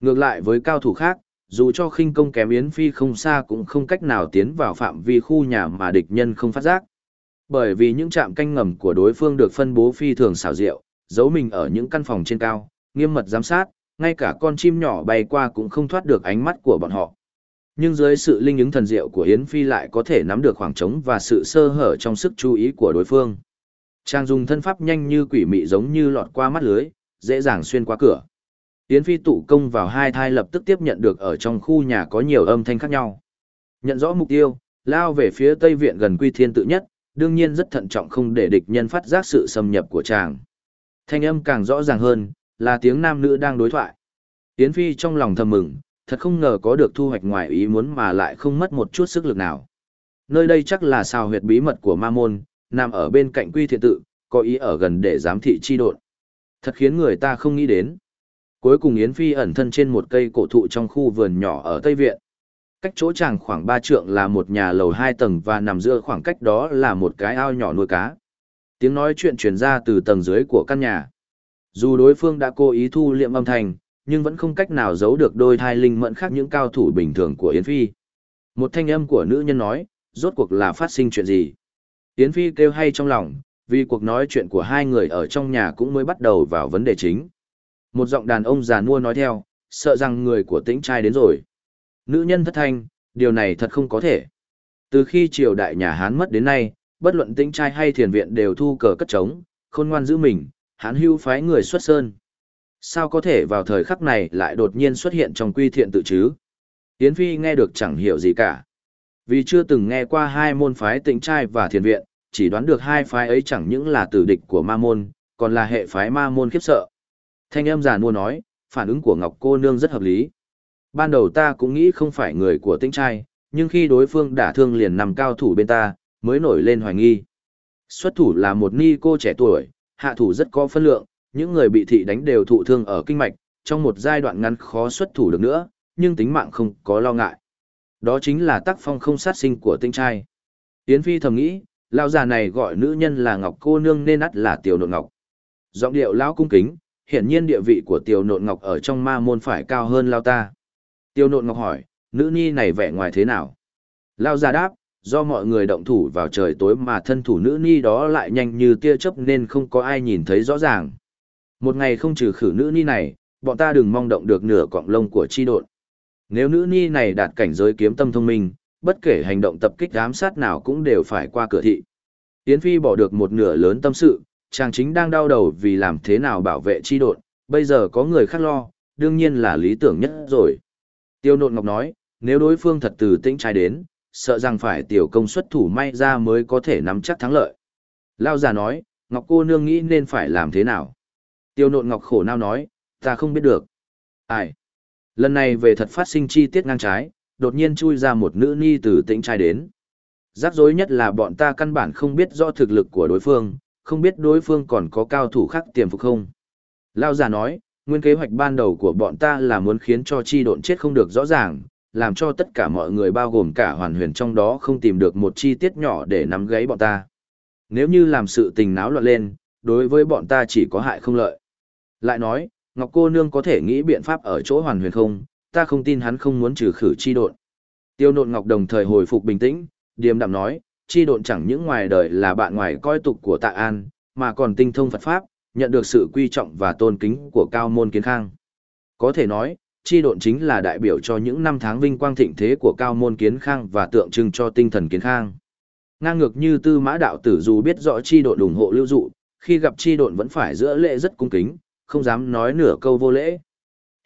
Ngược lại với cao thủ khác, dù cho khinh công kém Yến Phi không xa cũng không cách nào tiến vào phạm vi khu nhà mà địch nhân không phát giác. Bởi vì những trạm canh ngầm của đối phương được phân bố phi thường xảo diệu, giấu mình ở những căn phòng trên cao, nghiêm mật giám sát, ngay cả con chim nhỏ bay qua cũng không thoát được ánh mắt của bọn họ. Nhưng dưới sự linh ứng thần diệu của Yến Phi lại có thể nắm được khoảng trống và sự sơ hở trong sức chú ý của đối phương. Trang dùng thân pháp nhanh như quỷ mị giống như lọt qua mắt lưới, dễ dàng xuyên qua cửa. Yến Phi tụ công vào hai thai lập tức tiếp nhận được ở trong khu nhà có nhiều âm thanh khác nhau. Nhận rõ mục tiêu, lao về phía tây viện gần Quy Thiên tự nhất, đương nhiên rất thận trọng không để địch nhân phát giác sự xâm nhập của chàng. Thanh âm càng rõ ràng hơn, là tiếng nam nữ đang đối thoại. Yến Phi trong lòng thầm mừng, thật không ngờ có được thu hoạch ngoài ý muốn mà lại không mất một chút sức lực nào. Nơi đây chắc là sao huyệt bí mật của ma môn, nằm ở bên cạnh quy thiện tự, có ý ở gần để giám thị chi độn. Thật khiến người ta không nghĩ đến. Cuối cùng Yến Phi ẩn thân trên một cây cổ thụ trong khu vườn nhỏ ở Tây Viện. Cách chỗ chàng khoảng ba trượng là một nhà lầu hai tầng và nằm giữa khoảng cách đó là một cái ao nhỏ nuôi cá. Tiếng nói chuyện truyền ra từ tầng dưới của căn nhà. Dù đối phương đã cố ý thu liệm âm thanh, nhưng vẫn không cách nào giấu được đôi thai linh mẫn khác những cao thủ bình thường của Yến Phi. Một thanh âm của nữ nhân nói, rốt cuộc là phát sinh chuyện gì? Yến Phi kêu hay trong lòng, vì cuộc nói chuyện của hai người ở trong nhà cũng mới bắt đầu vào vấn đề chính. Một giọng đàn ông già nua nói theo, sợ rằng người của tĩnh trai đến rồi. Nữ nhân thất thanh, điều này thật không có thể. Từ khi triều đại nhà Hán mất đến nay, bất luận tĩnh trai hay thiền viện đều thu cờ cất trống, khôn ngoan giữ mình, Hán hưu phái người xuất sơn. Sao có thể vào thời khắc này lại đột nhiên xuất hiện trong quy thiện tự chứ? Yến Phi nghe được chẳng hiểu gì cả. Vì chưa từng nghe qua hai môn phái tịnh trai và thiền viện, chỉ đoán được hai phái ấy chẳng những là tử địch của ma môn, còn là hệ phái ma môn khiếp sợ. Thanh âm già mua nói, phản ứng của Ngọc cô nương rất hợp lý. Ban đầu ta cũng nghĩ không phải người của tĩnh trai, nhưng khi đối phương đả thương liền nằm cao thủ bên ta, mới nổi lên hoài nghi. Xuất thủ là một ni cô trẻ tuổi, hạ thủ rất có phân lượng, những người bị thị đánh đều thụ thương ở kinh mạch, trong một giai đoạn ngắn khó xuất thủ được nữa, nhưng tính mạng không có lo ngại. Đó chính là tác phong không sát sinh của tinh trai. Yến Phi thầm nghĩ, lão già này gọi nữ nhân là Ngọc cô nương nên ắt là Tiểu Nộn Ngọc. Giọng điệu lão cung kính, hiển nhiên địa vị của Tiểu Nộn Ngọc ở trong ma môn phải cao hơn lão ta. Tiểu Nộn Ngọc hỏi, nữ nhi này vẻ ngoài thế nào? Lão già đáp, do mọi người động thủ vào trời tối mà thân thủ nữ ni đó lại nhanh như tia chớp nên không có ai nhìn thấy rõ ràng. Một ngày không trừ khử nữ ni này, bọn ta đừng mong động được nửa cọng lông của chi độn. Nếu nữ ni này đạt cảnh giới kiếm tâm thông minh, bất kể hành động tập kích giám sát nào cũng đều phải qua cửa thị. Yến Phi bỏ được một nửa lớn tâm sự, chàng chính đang đau đầu vì làm thế nào bảo vệ chi độn, bây giờ có người khác lo, đương nhiên là lý tưởng nhất rồi. Tiêu nộn ngọc nói, nếu đối phương thật từ tĩnh trai đến, sợ rằng phải tiểu công suất thủ may ra mới có thể nắm chắc thắng lợi. Lao già nói, Ngọc cô nương nghĩ nên phải làm thế nào? Tiêu nộn Ngọc khổ nao nói, ta không biết được. Ai? Lần này về thật phát sinh chi tiết ngang trái, đột nhiên chui ra một nữ ni từ tĩnh trai đến. Rắc rối nhất là bọn ta căn bản không biết rõ thực lực của đối phương, không biết đối phương còn có cao thủ khác tiềm phục không. Lao già nói, nguyên kế hoạch ban đầu của bọn ta là muốn khiến cho chi độn chết không được rõ ràng, làm cho tất cả mọi người bao gồm cả hoàn huyền trong đó không tìm được một chi tiết nhỏ để nắm gáy bọn ta. Nếu như làm sự tình náo loạn lên, đối với bọn ta chỉ có hại không lợi. Lại nói, Ngọc cô nương có thể nghĩ biện pháp ở chỗ hoàn huyền không, ta không tin hắn không muốn trừ khử chi độn. Tiêu nộn Ngọc đồng thời hồi phục bình tĩnh, điềm đạm nói, chi độn chẳng những ngoài đời là bạn ngoài coi tục của tạ an, mà còn tinh thông Phật Pháp, nhận được sự quy trọng và tôn kính của cao môn kiến khang. Có thể nói, chi độn chính là đại biểu cho những năm tháng vinh quang thịnh thế của cao môn kiến khang và tượng trưng cho tinh thần kiến khang. Ngang ngược như tư mã đạo tử dù biết rõ chi độn ủng hộ lưu dụ, khi gặp chi độn vẫn phải giữa lễ rất cung kính, không dám nói nửa câu vô lễ.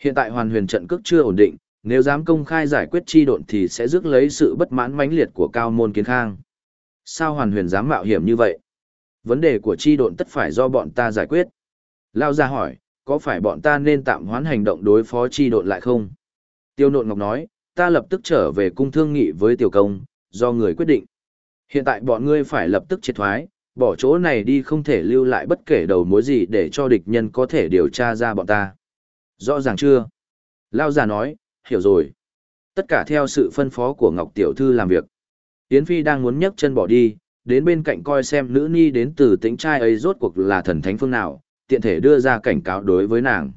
Hiện tại hoàn huyền trận cước chưa ổn định, nếu dám công khai giải quyết chi độn thì sẽ rước lấy sự bất mãn mãnh liệt của cao môn kiến khang. Sao hoàn huyền dám mạo hiểm như vậy? Vấn đề của chi độn tất phải do bọn ta giải quyết. Lao ra hỏi, có phải bọn ta nên tạm hoãn hành động đối phó chi độn lại không? Tiêu nộn ngọc nói, ta lập tức trở về cung thương nghị với tiểu công, do người quyết định. Hiện tại bọn ngươi phải lập tức triệt thoái, bỏ chỗ này đi không thể lưu lại bất kể đầu mối gì để cho địch nhân có thể điều tra ra bọn ta. Rõ ràng chưa? Lao già nói, hiểu rồi. Tất cả theo sự phân phó của Ngọc Tiểu Thư làm việc. Yến Phi đang muốn nhấc chân bỏ đi, đến bên cạnh coi xem nữ ni đến từ tính trai ấy rốt cuộc là thần thánh phương nào, tiện thể đưa ra cảnh cáo đối với nàng.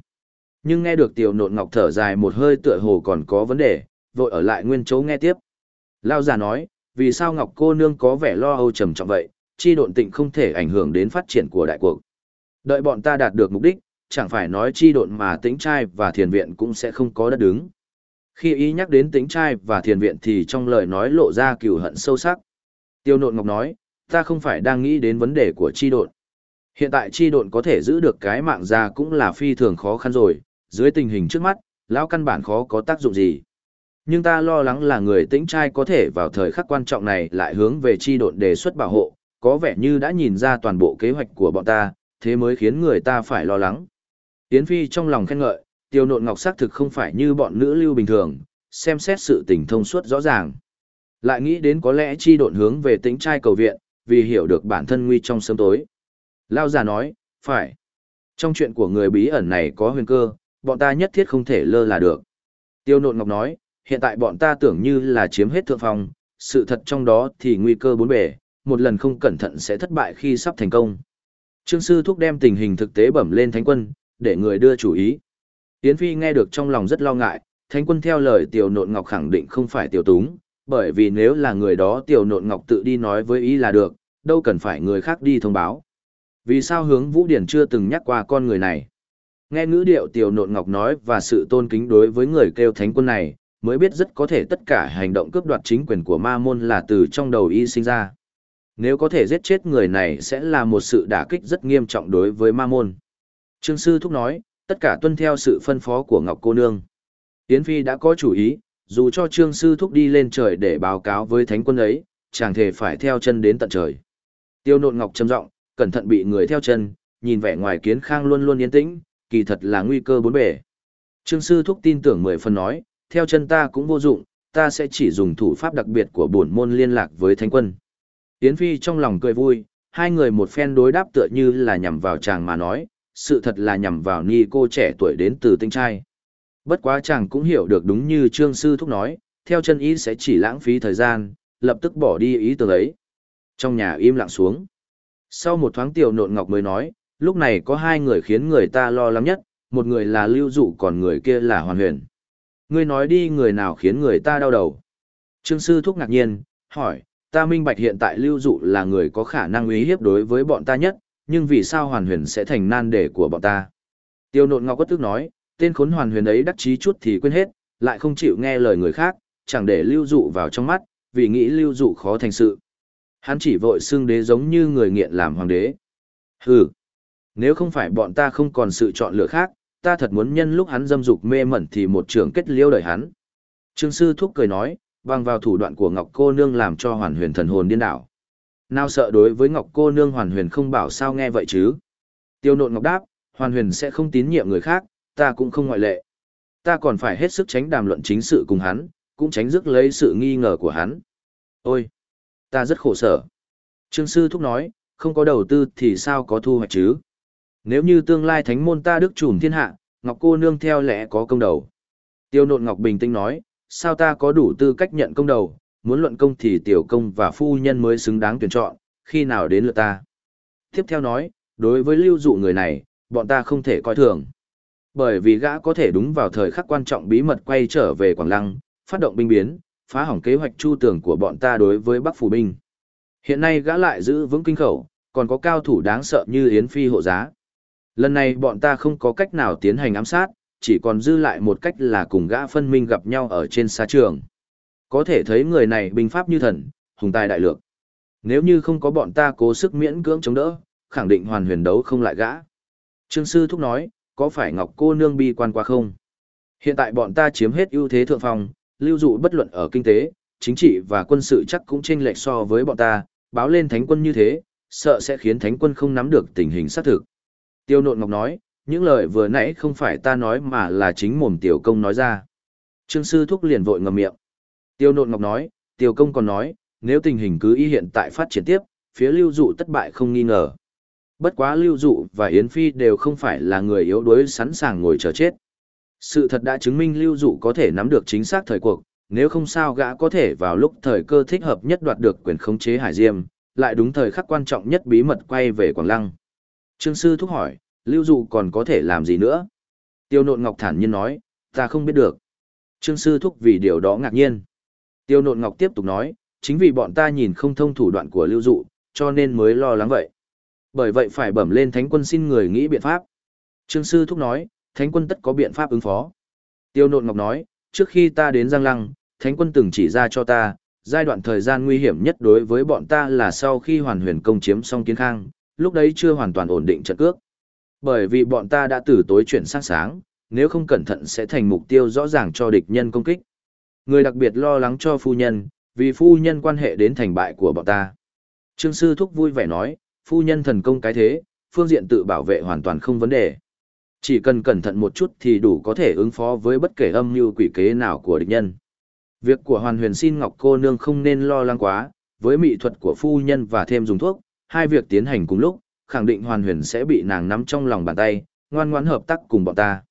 Nhưng nghe được tiểu nộn ngọc thở dài một hơi tựa hồ còn có vấn đề, vội ở lại nguyên chỗ nghe tiếp. Lao già nói, vì sao ngọc cô nương có vẻ lo âu trầm trọng vậy, chi độn tịnh không thể ảnh hưởng đến phát triển của đại cuộc. Đợi bọn ta đạt được mục đích, chẳng phải nói chi độn mà tĩnh trai và thiền viện cũng sẽ không có đất đứng. Khi ý nhắc đến tính trai và thiền viện thì trong lời nói lộ ra cừu hận sâu sắc. Tiêu nộn ngọc nói, ta không phải đang nghĩ đến vấn đề của chi độn. Hiện tại chi độn có thể giữ được cái mạng ra cũng là phi thường khó khăn rồi, dưới tình hình trước mắt, lão căn bản khó có tác dụng gì. Nhưng ta lo lắng là người tĩnh trai có thể vào thời khắc quan trọng này lại hướng về chi độn đề xuất bảo hộ, có vẻ như đã nhìn ra toàn bộ kế hoạch của bọn ta, thế mới khiến người ta phải lo lắng. Yến Phi trong lòng khen ngợi, tiêu nộn ngọc xác thực không phải như bọn nữ lưu bình thường, xem xét sự tình thông suốt rõ ràng. Lại nghĩ đến có lẽ chi độn hướng về tĩnh trai cầu viện, vì hiểu được bản thân nguy trong sớm tối. Lao già nói, phải. Trong chuyện của người bí ẩn này có huyền cơ, bọn ta nhất thiết không thể lơ là được. Tiêu nộn ngọc nói, hiện tại bọn ta tưởng như là chiếm hết thượng phòng, sự thật trong đó thì nguy cơ bốn bề, một lần không cẩn thận sẽ thất bại khi sắp thành công. Trương sư thúc đem tình hình thực tế bẩm lên thánh quân, để người đưa chủ ý. Yến Phi nghe được trong lòng rất lo ngại, thánh quân theo lời tiểu nộn ngọc khẳng định không phải tiểu túng, bởi vì nếu là người đó tiểu nộn ngọc tự đi nói với ý là được, đâu cần phải người khác đi thông báo. Vì sao hướng Vũ Điển chưa từng nhắc qua con người này? Nghe ngữ điệu tiểu nộn ngọc nói và sự tôn kính đối với người kêu thánh quân này, mới biết rất có thể tất cả hành động cướp đoạt chính quyền của ma môn là từ trong đầu y sinh ra. Nếu có thể giết chết người này sẽ là một sự đả kích rất nghiêm trọng đối với ma môn. Trương Sư Thúc nói, tất cả tuân theo sự phân phó của Ngọc Cô Nương. Yến Phi đã có chủ ý, dù cho Trương Sư Thúc đi lên trời để báo cáo với thánh quân ấy, chàng thể phải theo chân đến tận trời. Tiêu nộn Ngọc trầm giọng, cẩn thận bị người theo chân, nhìn vẻ ngoài kiến khang luôn luôn yên tĩnh, kỳ thật là nguy cơ bốn bể. Trương sư thúc tin tưởng mười phần nói, theo chân ta cũng vô dụng, ta sẽ chỉ dùng thủ pháp đặc biệt của bổn môn liên lạc với thánh quân. Yến Phi trong lòng cười vui, hai người một phen đối đáp tựa như là nhằm vào chàng mà nói, sự thật là nhằm vào ni cô trẻ tuổi đến từ tinh trai. Bất quá chàng cũng hiểu được đúng như trương sư thúc nói, theo chân ý sẽ chỉ lãng phí thời gian, lập tức bỏ đi ý tưởng ấy. Trong nhà im lặng xuống. Sau một thoáng tiểu nộn ngọc mới nói, lúc này có hai người khiến người ta lo lắng nhất, một người là lưu dụ còn người kia là hoàn huyền. Ngươi nói đi người nào khiến người ta đau đầu. Trương sư thúc ngạc nhiên, hỏi, ta minh bạch hiện tại lưu dụ là người có khả năng uy hiếp đối với bọn ta nhất, nhưng vì sao hoàn huyền sẽ thành nan đề của bọn ta? Tiêu nộn ngọc quất tức nói, tên khốn hoàn huyền ấy đắc chí chút thì quên hết, lại không chịu nghe lời người khác, chẳng để lưu dụ vào trong mắt, vì nghĩ lưu dụ khó thành sự. Hắn chỉ vội xưng đế giống như người nghiện làm hoàng đế. Hừ, nếu không phải bọn ta không còn sự chọn lựa khác, ta thật muốn nhân lúc hắn dâm dục mê mẩn thì một trường kết liêu đời hắn. Trương sư thúc cười nói, bằng vào thủ đoạn của Ngọc cô nương làm cho hoàn huyền thần hồn điên đảo. Nào sợ đối với Ngọc cô nương hoàn huyền không bảo sao nghe vậy chứ. Tiêu nộn Ngọc đáp, hoàn huyền sẽ không tín nhiệm người khác, ta cũng không ngoại lệ. Ta còn phải hết sức tránh đàm luận chính sự cùng hắn, cũng tránh rước lấy sự nghi ngờ của hắn. Ôi! Ta rất khổ sở. Trương sư thúc nói, không có đầu tư thì sao có thu hoạch chứ? Nếu như tương lai thánh môn ta đức trùm thiên hạ, Ngọc cô nương theo lẽ có công đầu. Tiêu nộn Ngọc bình tĩnh nói, sao ta có đủ tư cách nhận công đầu, muốn luận công thì tiểu công và phu nhân mới xứng đáng tuyển chọn, khi nào đến lượt ta. Tiếp theo nói, đối với lưu dụ người này, bọn ta không thể coi thường. Bởi vì gã có thể đúng vào thời khắc quan trọng bí mật quay trở về Quảng Lăng, phát động binh biến, phá hỏng kế hoạch chu tưởng của bọn ta đối với Bắc Phủ Binh. Hiện nay gã lại giữ vững kinh khẩu, còn có cao thủ đáng sợ như Yến Phi hộ giá. Lần này bọn ta không có cách nào tiến hành ám sát, chỉ còn dư lại một cách là cùng gã phân minh gặp nhau ở trên xa trường. Có thể thấy người này binh pháp như thần, hùng tài đại lược. Nếu như không có bọn ta cố sức miễn cưỡng chống đỡ, khẳng định hoàn huyền đấu không lại gã. Trương Sư Thúc nói, có phải Ngọc cô nương bi quan qua không? Hiện tại bọn ta chiếm hết ưu thế thượng phong, lưu dụ bất luận ở kinh tế, chính trị và quân sự chắc cũng chênh lệch so với bọn ta, báo lên thánh quân như thế, sợ sẽ khiến thánh quân không nắm được tình hình xác thực. Tiêu nộn ngọc nói, những lời vừa nãy không phải ta nói mà là chính mồm tiểu công nói ra. Trương sư thúc liền vội ngậm miệng. Tiêu nộn ngọc nói, tiểu công còn nói, nếu tình hình cứ y hiện tại phát triển tiếp, phía lưu dụ tất bại không nghi ngờ. Bất quá lưu dụ và Yến Phi đều không phải là người yếu đuối sẵn sàng ngồi chờ chết. Sự thật đã chứng minh lưu dụ có thể nắm được chính xác thời cuộc, nếu không sao gã có thể vào lúc thời cơ thích hợp nhất đoạt được quyền khống chế Hải Diêm, lại đúng thời khắc quan trọng nhất bí mật quay về Quảng Lăng. Trương Sư thúc hỏi, lưu dụ còn có thể làm gì nữa? Tiêu nộn ngọc thản nhiên nói, ta không biết được. Trương Sư thúc vì điều đó ngạc nhiên. Tiêu nộn ngọc tiếp tục nói, chính vì bọn ta nhìn không thông thủ đoạn của lưu dụ, cho nên mới lo lắng vậy. Bởi vậy phải bẩm lên thánh quân xin người nghĩ biện pháp. Trương Sư thúc nói, thánh quân tất có biện pháp ứng phó. Tiêu nộn ngọc nói, trước khi ta đến Giang Lăng, thánh quân từng chỉ ra cho ta, giai đoạn thời gian nguy hiểm nhất đối với bọn ta là sau khi hoàn huyền công chiếm xong kiến khang, lúc đấy chưa hoàn toàn ổn định trận cước. Bởi vì bọn ta đã từ tối chuyển sang sáng, nếu không cẩn thận sẽ thành mục tiêu rõ ràng cho địch nhân công kích. Người đặc biệt lo lắng cho phu nhân, vì phu nhân quan hệ đến thành bại của bọn ta. Trương Sư Thúc vui vẻ nói, phu nhân thần công cái thế, phương diện tự bảo vệ hoàn toàn không vấn đề. Chỉ cần cẩn thận một chút thì đủ có thể ứng phó với bất kể âm mưu quỷ kế nào của địch nhân. Việc của Hoàn Huyền xin Ngọc cô nương không nên lo lắng quá, với mỹ thuật của phu nhân và thêm dùng thuốc, hai việc tiến hành cùng lúc, khẳng định Hoàn Huyền sẽ bị nàng nắm trong lòng bàn tay, ngoan ngoãn hợp tác cùng bọn ta.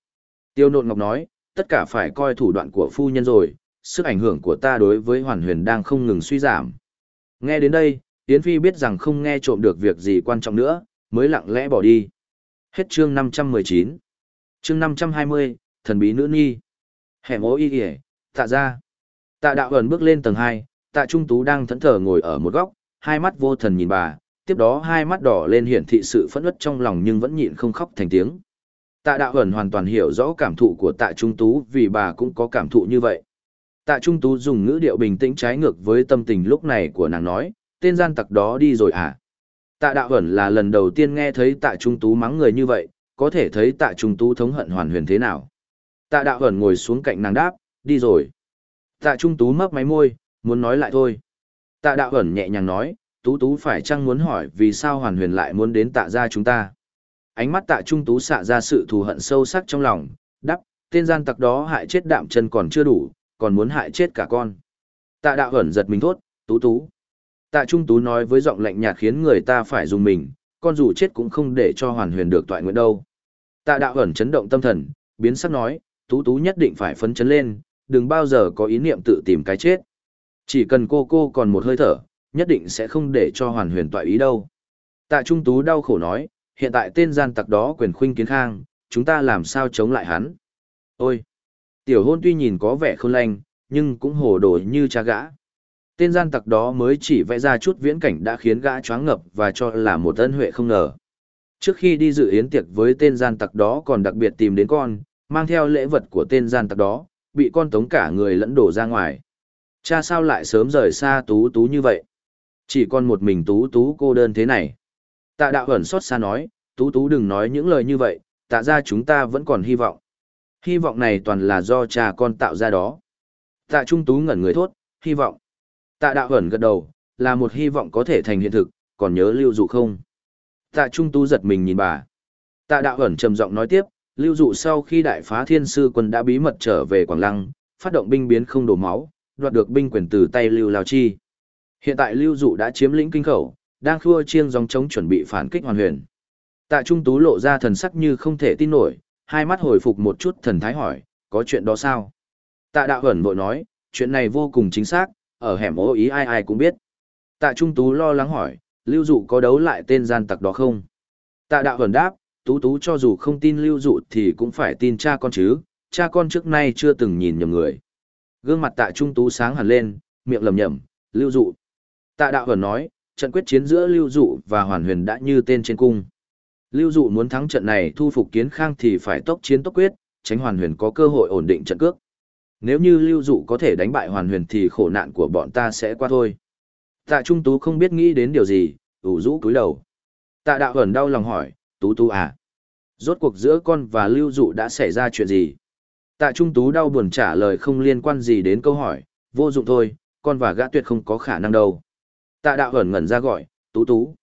Tiêu Nộn Ngọc nói, tất cả phải coi thủ đoạn của phu nhân rồi, sức ảnh hưởng của ta đối với Hoàn Huyền đang không ngừng suy giảm. Nghe đến đây, Yến Phi biết rằng không nghe trộm được việc gì quan trọng nữa, mới lặng lẽ bỏ đi. Hết chương 519. Chương 520, thần bí nữ nhi. Hẻm ố y kìa, tạ ra. Tạ đạo ẩn bước lên tầng 2, tạ trung tú đang thẫn thờ ngồi ở một góc, hai mắt vô thần nhìn bà, tiếp đó hai mắt đỏ lên hiển thị sự phẫn uất trong lòng nhưng vẫn nhịn không khóc thành tiếng. Tạ đạo ẩn hoàn toàn hiểu rõ cảm thụ của tạ trung tú vì bà cũng có cảm thụ như vậy. Tạ trung tú dùng ngữ điệu bình tĩnh trái ngược với tâm tình lúc này của nàng nói, tên gian tặc đó đi rồi à? Tạ đạo ẩn là lần đầu tiên nghe thấy tạ trung tú mắng người như vậy, có thể thấy tạ trung tú thống hận hoàn huyền thế nào. Tạ đạo ẩn ngồi xuống cạnh nàng đáp, đi rồi. Tạ trung tú mấp máy môi, muốn nói lại thôi. Tạ đạo ẩn nhẹ nhàng nói, tú tú phải chăng muốn hỏi vì sao hoàn huyền lại muốn đến tạ gia chúng ta. Ánh mắt tạ trung tú xạ ra sự thù hận sâu sắc trong lòng, đắp, tên gian tặc đó hại chết đạm chân còn chưa đủ, còn muốn hại chết cả con. Tạ đạo ẩn giật mình thốt, tú tú. Tạ Trung Tú nói với giọng lạnh nhạt khiến người ta phải dùng mình, con dù chết cũng không để cho hoàn huyền được toại nguyện đâu. Tạ đạo ẩn chấn động tâm thần, biến sắc nói, Tú Tú nhất định phải phấn chấn lên, đừng bao giờ có ý niệm tự tìm cái chết. Chỉ cần cô cô còn một hơi thở, nhất định sẽ không để cho hoàn huyền toại ý đâu. Tạ Trung Tú đau khổ nói, hiện tại tên gian tặc đó quyền khuynh kiến khang, chúng ta làm sao chống lại hắn. Ôi! Tiểu hôn tuy nhìn có vẻ khôn lanh, nhưng cũng hồ đồ như cha gã. Tên gian tặc đó mới chỉ vẽ ra chút viễn cảnh đã khiến gã choáng ngập và cho là một ân huệ không ngờ. Trước khi đi dự yến tiệc với tên gian tặc đó còn đặc biệt tìm đến con, mang theo lễ vật của tên gian tặc đó, bị con tống cả người lẫn đổ ra ngoài. Cha sao lại sớm rời xa tú tú như vậy? Chỉ còn một mình tú tú cô đơn thế này. Tạ đạo ẩn xót xa nói, tú tú đừng nói những lời như vậy, tạ ra chúng ta vẫn còn hy vọng. Hy vọng này toàn là do cha con tạo ra đó. Tạ trung tú ngẩn người thốt, hy vọng. Tạ đạo hẩn gật đầu, là một hy vọng có thể thành hiện thực, còn nhớ lưu dụ không? Tạ trung tú giật mình nhìn bà. Tạ đạo hẩn trầm giọng nói tiếp, lưu dụ sau khi đại phá thiên sư quân đã bí mật trở về Quảng Lăng, phát động binh biến không đổ máu, đoạt được binh quyền từ tay lưu lao chi. Hiện tại lưu dụ đã chiếm lĩnh kinh khẩu, đang khua chiêng dòng chống chuẩn bị phản kích hoàn huyền. Tạ trung tú lộ ra thần sắc như không thể tin nổi, hai mắt hồi phục một chút thần thái hỏi, có chuyện đó sao? Tạ đạo hẩn vội nói, chuyện này vô cùng chính xác, ở hẻm ố ý ai ai cũng biết. Tạ Trung Tú lo lắng hỏi, Lưu Dụ có đấu lại tên gian tặc đó không? Tạ Đạo Hẩn đáp, Tú Tú cho dù không tin Lưu Dụ thì cũng phải tin cha con chứ, cha con trước nay chưa từng nhìn nhầm người. Gương mặt Tạ Trung Tú sáng hẳn lên, miệng lầm nhầm, Lưu Dụ. Tạ Đạo Hẩn nói, trận quyết chiến giữa Lưu Dụ và Hoàn Huyền đã như tên trên cung. Lưu Dụ muốn thắng trận này thu phục kiến khang thì phải tốc chiến tốc quyết, tránh Hoàn Huyền có cơ hội ổn định trận cước. Nếu như lưu dụ có thể đánh bại hoàn huyền thì khổ nạn của bọn ta sẽ qua thôi. Tạ Trung Tú không biết nghĩ đến điều gì, ủ rũ cúi đầu. Tạ Đạo Hẩn đau lòng hỏi, Tú Tú à? Rốt cuộc giữa con và lưu dụ đã xảy ra chuyện gì? Tạ Trung Tú đau buồn trả lời không liên quan gì đến câu hỏi, vô dụng thôi, con và gã tuyệt không có khả năng đâu. Tạ Đạo Hẩn ngẩn ra gọi, Tú Tú.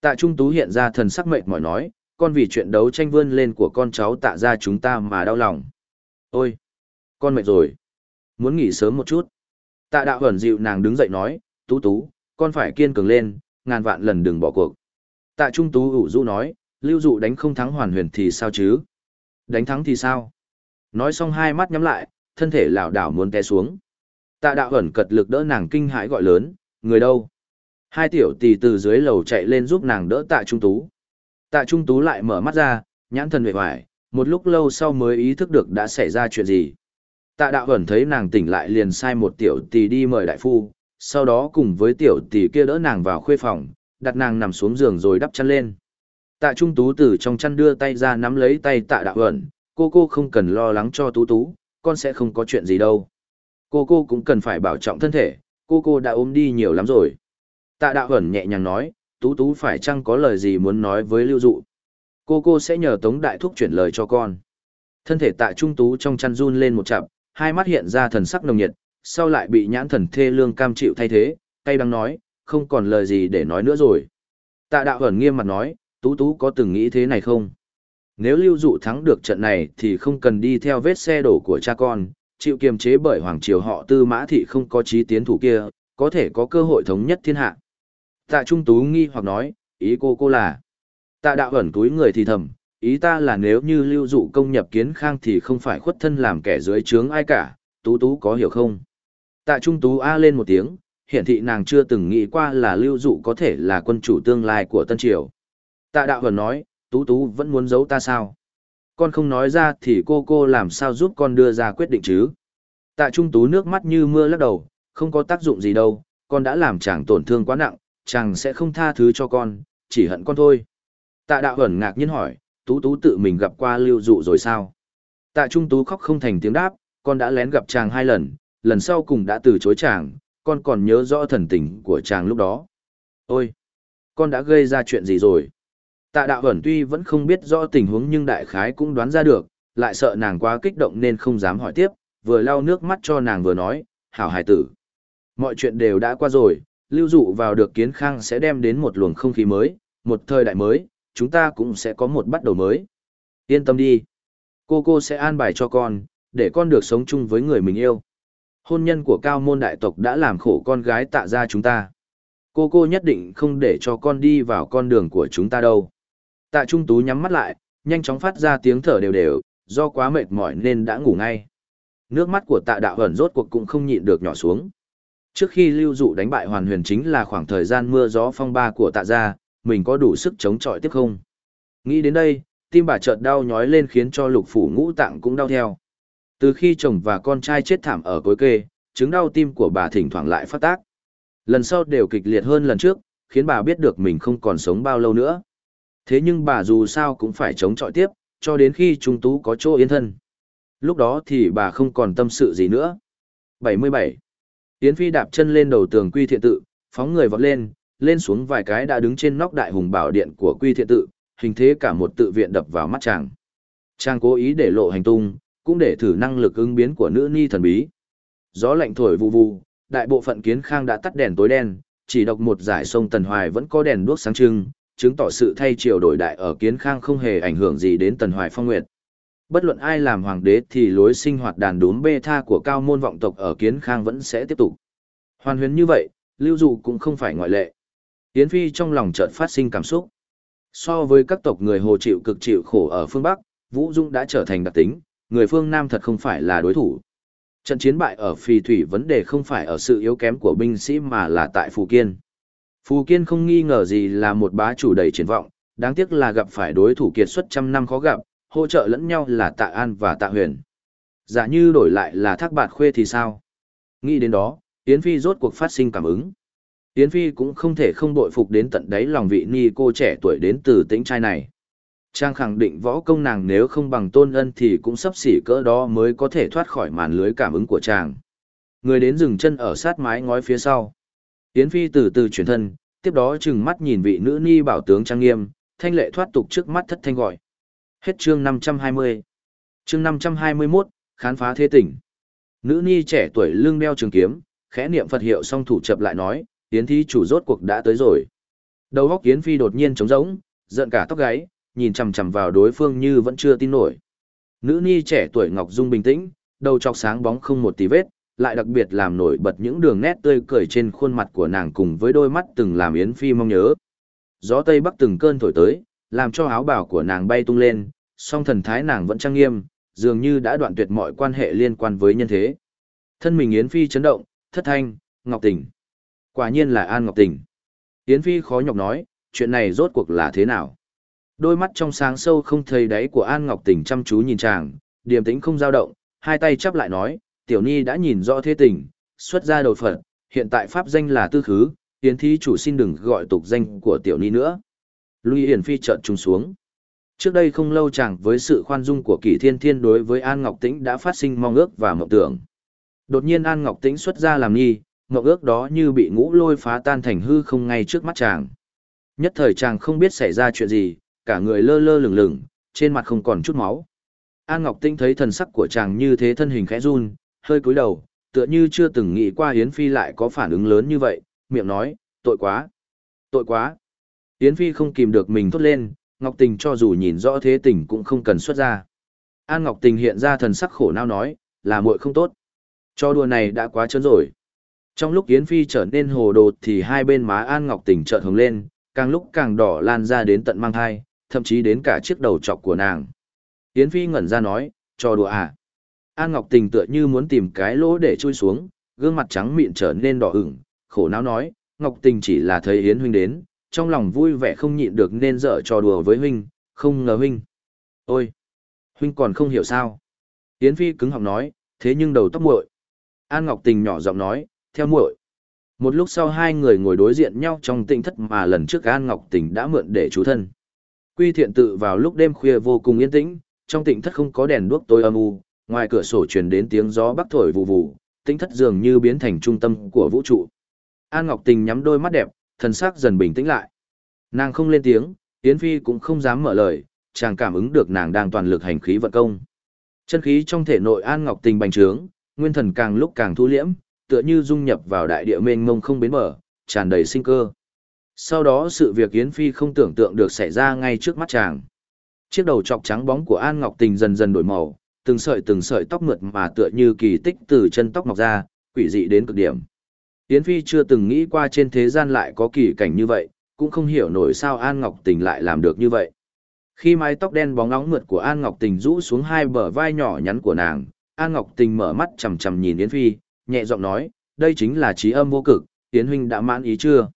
Tạ Trung Tú hiện ra thần sắc mệt mỏi nói, con vì chuyện đấu tranh vươn lên của con cháu tạ ra chúng ta mà đau lòng. Ôi! Con mệt rồi. Muốn nghỉ sớm một chút. Tạ đạo hẩn dịu nàng đứng dậy nói, tú tú, con phải kiên cường lên, ngàn vạn lần đừng bỏ cuộc. Tạ Trung Tú ủ rũ nói, lưu dụ đánh không thắng hoàn huyền thì sao chứ? Đánh thắng thì sao? Nói xong hai mắt nhắm lại, thân thể lảo đảo muốn té xuống. Tạ đạo hẩn cật lực đỡ nàng kinh hãi gọi lớn, người đâu? Hai tiểu tỷ từ dưới lầu chạy lên giúp nàng đỡ tạ Trung Tú. Tạ Trung Tú lại mở mắt ra, nhãn thần vệ hoài, một lúc lâu sau mới ý thức được đã xảy ra chuyện gì. Tạ đạo ẩn thấy nàng tỉnh lại liền sai một tiểu tỷ đi mời đại phu, sau đó cùng với tiểu tỷ kia đỡ nàng vào khuê phòng, đặt nàng nằm xuống giường rồi đắp chăn lên. Tạ Trung Tú từ trong chăn đưa tay ra nắm lấy tay tạ đạo ẩn, cô cô không cần lo lắng cho Tú Tú, con sẽ không có chuyện gì đâu. Cô cô cũng cần phải bảo trọng thân thể, cô cô đã ốm đi nhiều lắm rồi. Tạ đạo ẩn nhẹ nhàng nói, Tú Tú phải chăng có lời gì muốn nói với Lưu Dụ. Cô cô sẽ nhờ Tống Đại Thúc chuyển lời cho con. Thân thể tạ Trung Tú trong chăn run lên một chặp, hai mắt hiện ra thần sắc nồng nhiệt, sau lại bị nhãn thần thê lương cam chịu thay thế, tay đang nói, không còn lời gì để nói nữa rồi. Tạ đạo ẩn nghiêm mặt nói, Tú Tú có từng nghĩ thế này không? Nếu lưu dụ thắng được trận này thì không cần đi theo vết xe đổ của cha con, chịu kiềm chế bởi hoàng triều họ tư mã thị không có trí tiến thủ kia, có thể có cơ hội thống nhất thiên hạ. Tạ Trung Tú nghi hoặc nói, ý cô cô là. Tạ đạo ẩn túi người thì thầm, ý ta là nếu như lưu dụ công nhập kiến khang thì không phải khuất thân làm kẻ dưới trướng ai cả, Tú Tú có hiểu không? Tạ Trung Tú A lên một tiếng, hiển thị nàng chưa từng nghĩ qua là lưu dụ có thể là quân chủ tương lai của Tân Triều. Tạ Đạo Hần nói, Tú Tú vẫn muốn giấu ta sao? Con không nói ra thì cô cô làm sao giúp con đưa ra quyết định chứ? Tạ Trung Tú nước mắt như mưa lắc đầu, không có tác dụng gì đâu, con đã làm chàng tổn thương quá nặng, chàng sẽ không tha thứ cho con, chỉ hận con thôi. Tạ Đạo Hẩn ngạc nhiên hỏi, Tú Tú tự mình gặp qua lưu dụ rồi sao? Tạ Trung Tú khóc không thành tiếng đáp, con đã lén gặp chàng hai lần, lần sau cùng đã từ chối chàng, con còn nhớ rõ thần tình của chàng lúc đó. Ôi! Con đã gây ra chuyện gì rồi? Tạ đạo ẩn tuy vẫn không biết rõ tình huống nhưng đại khái cũng đoán ra được, lại sợ nàng quá kích động nên không dám hỏi tiếp, vừa lau nước mắt cho nàng vừa nói, hảo hài tử. Mọi chuyện đều đã qua rồi, lưu dụ vào được kiến khang sẽ đem đến một luồng không khí mới, một thời đại mới, chúng ta cũng sẽ có một bắt đầu mới. Yên tâm đi. Cô cô sẽ an bài cho con, để con được sống chung với người mình yêu. Hôn nhân của cao môn đại tộc đã làm khổ con gái tạ ra chúng ta. Cô cô nhất định không để cho con đi vào con đường của chúng ta đâu. Tạ Trung Tú nhắm mắt lại, nhanh chóng phát ra tiếng thở đều đều, do quá mệt mỏi nên đã ngủ ngay. Nước mắt của tạ đạo hẩn rốt cuộc cũng không nhịn được nhỏ xuống. Trước khi lưu dụ đánh bại hoàn huyền chính là khoảng thời gian mưa gió phong ba của tạ gia, mình có đủ sức chống chọi tiếp không? Nghĩ đến đây, tim bà chợt đau nhói lên khiến cho lục phủ ngũ tạng cũng đau theo. Từ khi chồng và con trai chết thảm ở cối kê, chứng đau tim của bà thỉnh thoảng lại phát tác. Lần sau đều kịch liệt hơn lần trước, khiến bà biết được mình không còn sống bao lâu nữa. Thế nhưng bà dù sao cũng phải chống chọi tiếp, cho đến khi Trung Tú có chỗ yên thân. Lúc đó thì bà không còn tâm sự gì nữa. 77. Yến Phi đạp chân lên đầu tường quy thiện tự, phóng người vọt lên, lên xuống vài cái đã đứng trên nóc đại hùng bảo điện của quy thiện tự, hình thế cả một tự viện đập vào mắt chàng. Chàng cố ý để lộ hành tung, cũng để thử năng lực ứng biến của nữ ni thần bí. Gió lạnh thổi vụ vụ đại bộ phận kiến khang đã tắt đèn tối đen, chỉ độc một giải sông Tần Hoài vẫn có đèn đuốc sáng trưng, chứng tỏ sự thay chiều đổi đại ở kiến khang không hề ảnh hưởng gì đến Tần Hoài Phong Nguyệt. Bất luận ai làm hoàng đế thì lối sinh hoạt đàn đốn bê tha của cao môn vọng tộc ở kiến khang vẫn sẽ tiếp tục. Hoàn huyền như vậy, lưu dụ cũng không phải ngoại lệ. Yến Phi trong lòng chợt phát sinh cảm xúc. So với các tộc người hồ chịu cực chịu khổ ở phương Bắc, Vũ Dung đã trở thành đặc tính, người phương Nam thật không phải là đối thủ. Trận chiến bại ở Phi Thủy vấn đề không phải ở sự yếu kém của binh sĩ mà là tại Phù Kiên. Phù Kiên không nghi ngờ gì là một bá chủ đầy triển vọng, đáng tiếc là gặp phải đối thủ kiệt xuất trăm năm khó gặp, hỗ trợ lẫn nhau là Tạ An và Tạ Huyền. Giả như đổi lại là Thác Bạt Khuê thì sao? Nghĩ đến đó, Yến Phi rốt cuộc phát sinh cảm ứng. Yến Phi cũng không thể không bội phục đến tận đáy lòng vị ni cô trẻ tuổi đến từ tính trai này. Trang khẳng định võ công nàng nếu không bằng tôn ân thì cũng sắp xỉ cỡ đó mới có thể thoát khỏi màn lưới cảm ứng của chàng. Người đến dừng chân ở sát mái ngói phía sau. Yến Phi từ từ chuyển thân, tiếp đó chừng mắt nhìn vị nữ ni bảo tướng trang nghiêm, thanh lệ thoát tục trước mắt thất thanh gọi. Hết chương 520. Chương 521, khán phá thế tỉnh. Nữ ni trẻ tuổi lưng đeo trường kiếm, khẽ niệm Phật hiệu song thủ chập lại nói, Yến thi chủ rốt cuộc đã tới rồi. Đầu góc Yến Phi đột nhiên trống rỗng, giận cả tóc gáy, nhìn chằm chằm vào đối phương như vẫn chưa tin nổi. Nữ ni trẻ tuổi Ngọc Dung bình tĩnh, đầu trọc sáng bóng không một tí vết, lại đặc biệt làm nổi bật những đường nét tươi cười trên khuôn mặt của nàng cùng với đôi mắt từng làm Yến Phi mong nhớ. Gió Tây Bắc từng cơn thổi tới, làm cho áo bào của nàng bay tung lên, song thần thái nàng vẫn trang nghiêm, dường như đã đoạn tuyệt mọi quan hệ liên quan với nhân thế. Thân mình Yến Phi chấn động, thất thanh, Ngọc Tình. Quả nhiên là An Ngọc Tình. Yến Phi khó nhọc nói, chuyện này rốt cuộc là thế nào? Đôi mắt trong sáng sâu không thấy đáy của An Ngọc Tình chăm chú nhìn chàng, điềm tĩnh không dao động, hai tay chắp lại nói, tiểu ni đã nhìn rõ thế tình, xuất ra đầu phận, hiện tại pháp danh là tư khứ, Yến Thí chủ xin đừng gọi tục danh của tiểu ni nữa. Lui Hiển Phi chợt trùng xuống. Trước đây không lâu chàng với sự khoan dung của Kỷ Thiên Thiên đối với An Ngọc Tĩnh đã phát sinh mong ước và mộng tưởng. Đột nhiên An Ngọc Tĩnh xuất ra làm nghi, mộng ước đó như bị ngũ lôi phá tan thành hư không ngay trước mắt chàng. Nhất thời chàng không biết xảy ra chuyện gì, cả người lơ lơ lửng lửng, trên mặt không còn chút máu. An Ngọc Tinh thấy thần sắc của chàng như thế thân hình khẽ run, hơi cúi đầu, tựa như chưa từng nghĩ qua Yến Phi lại có phản ứng lớn như vậy, miệng nói, tội quá, tội quá. Yến Phi không kìm được mình thốt lên, Ngọc Tình cho dù nhìn rõ thế tình cũng không cần xuất ra. An Ngọc Tình hiện ra thần sắc khổ não nói, là muội không tốt. Cho đùa này đã quá trớn rồi. Trong lúc Yến Phi trở nên hồ đồ thì hai bên má An Ngọc Tình chợt hồng lên, càng lúc càng đỏ lan ra đến tận mang thai, thậm chí đến cả chiếc đầu chọc của nàng. Yến Phi ngẩn ra nói, cho đùa à. An Ngọc Tình tựa như muốn tìm cái lỗ để chui xuống, gương mặt trắng mịn trở nên đỏ ửng, khổ não nói, Ngọc Tình chỉ là thấy Yến huynh đến, trong lòng vui vẻ không nhịn được nên dở trò đùa với huynh, không ngờ huynh. Ôi, huynh còn không hiểu sao. Yến Phi cứng họng nói, thế nhưng đầu tóc muội. An Ngọc Tình nhỏ giọng nói, theo muội. Một lúc sau hai người ngồi đối diện nhau trong tĩnh thất mà lần trước An Ngọc Tình đã mượn để chú thân. Quy thiện tự vào lúc đêm khuya vô cùng yên tĩnh, trong tĩnh thất không có đèn đuốc tối âm u, ngoài cửa sổ truyền đến tiếng gió bắc thổi vụ vụ, tĩnh thất dường như biến thành trung tâm của vũ trụ. An Ngọc Tình nhắm đôi mắt đẹp, thần sắc dần bình tĩnh lại. Nàng không lên tiếng, Yến Phi cũng không dám mở lời, chàng cảm ứng được nàng đang toàn lực hành khí vận công. Chân khí trong thể nội An Ngọc Tình bành trướng, nguyên thần càng lúc càng thu liễm, tựa như dung nhập vào đại địa mênh mông không bến bờ, tràn đầy sinh cơ. Sau đó sự việc Yến Phi không tưởng tượng được xảy ra ngay trước mắt chàng. Chiếc đầu trọc trắng bóng của An Ngọc Tình dần dần đổi màu, từng sợi từng sợi tóc mượt mà tựa như kỳ tích từ chân tóc mọc ra, quỷ dị đến cực điểm. Yến Phi chưa từng nghĩ qua trên thế gian lại có kỳ cảnh như vậy, cũng không hiểu nổi sao An Ngọc Tình lại làm được như vậy. Khi mái tóc đen bóng óng mượt của An Ngọc Tình rũ xuống hai bờ vai nhỏ nhắn của nàng, An Ngọc Tình mở mắt chằm chằm nhìn Yến Phi, nhẹ giọng nói, đây chính là trí âm vô cực, Yến huynh đã mãn ý chưa?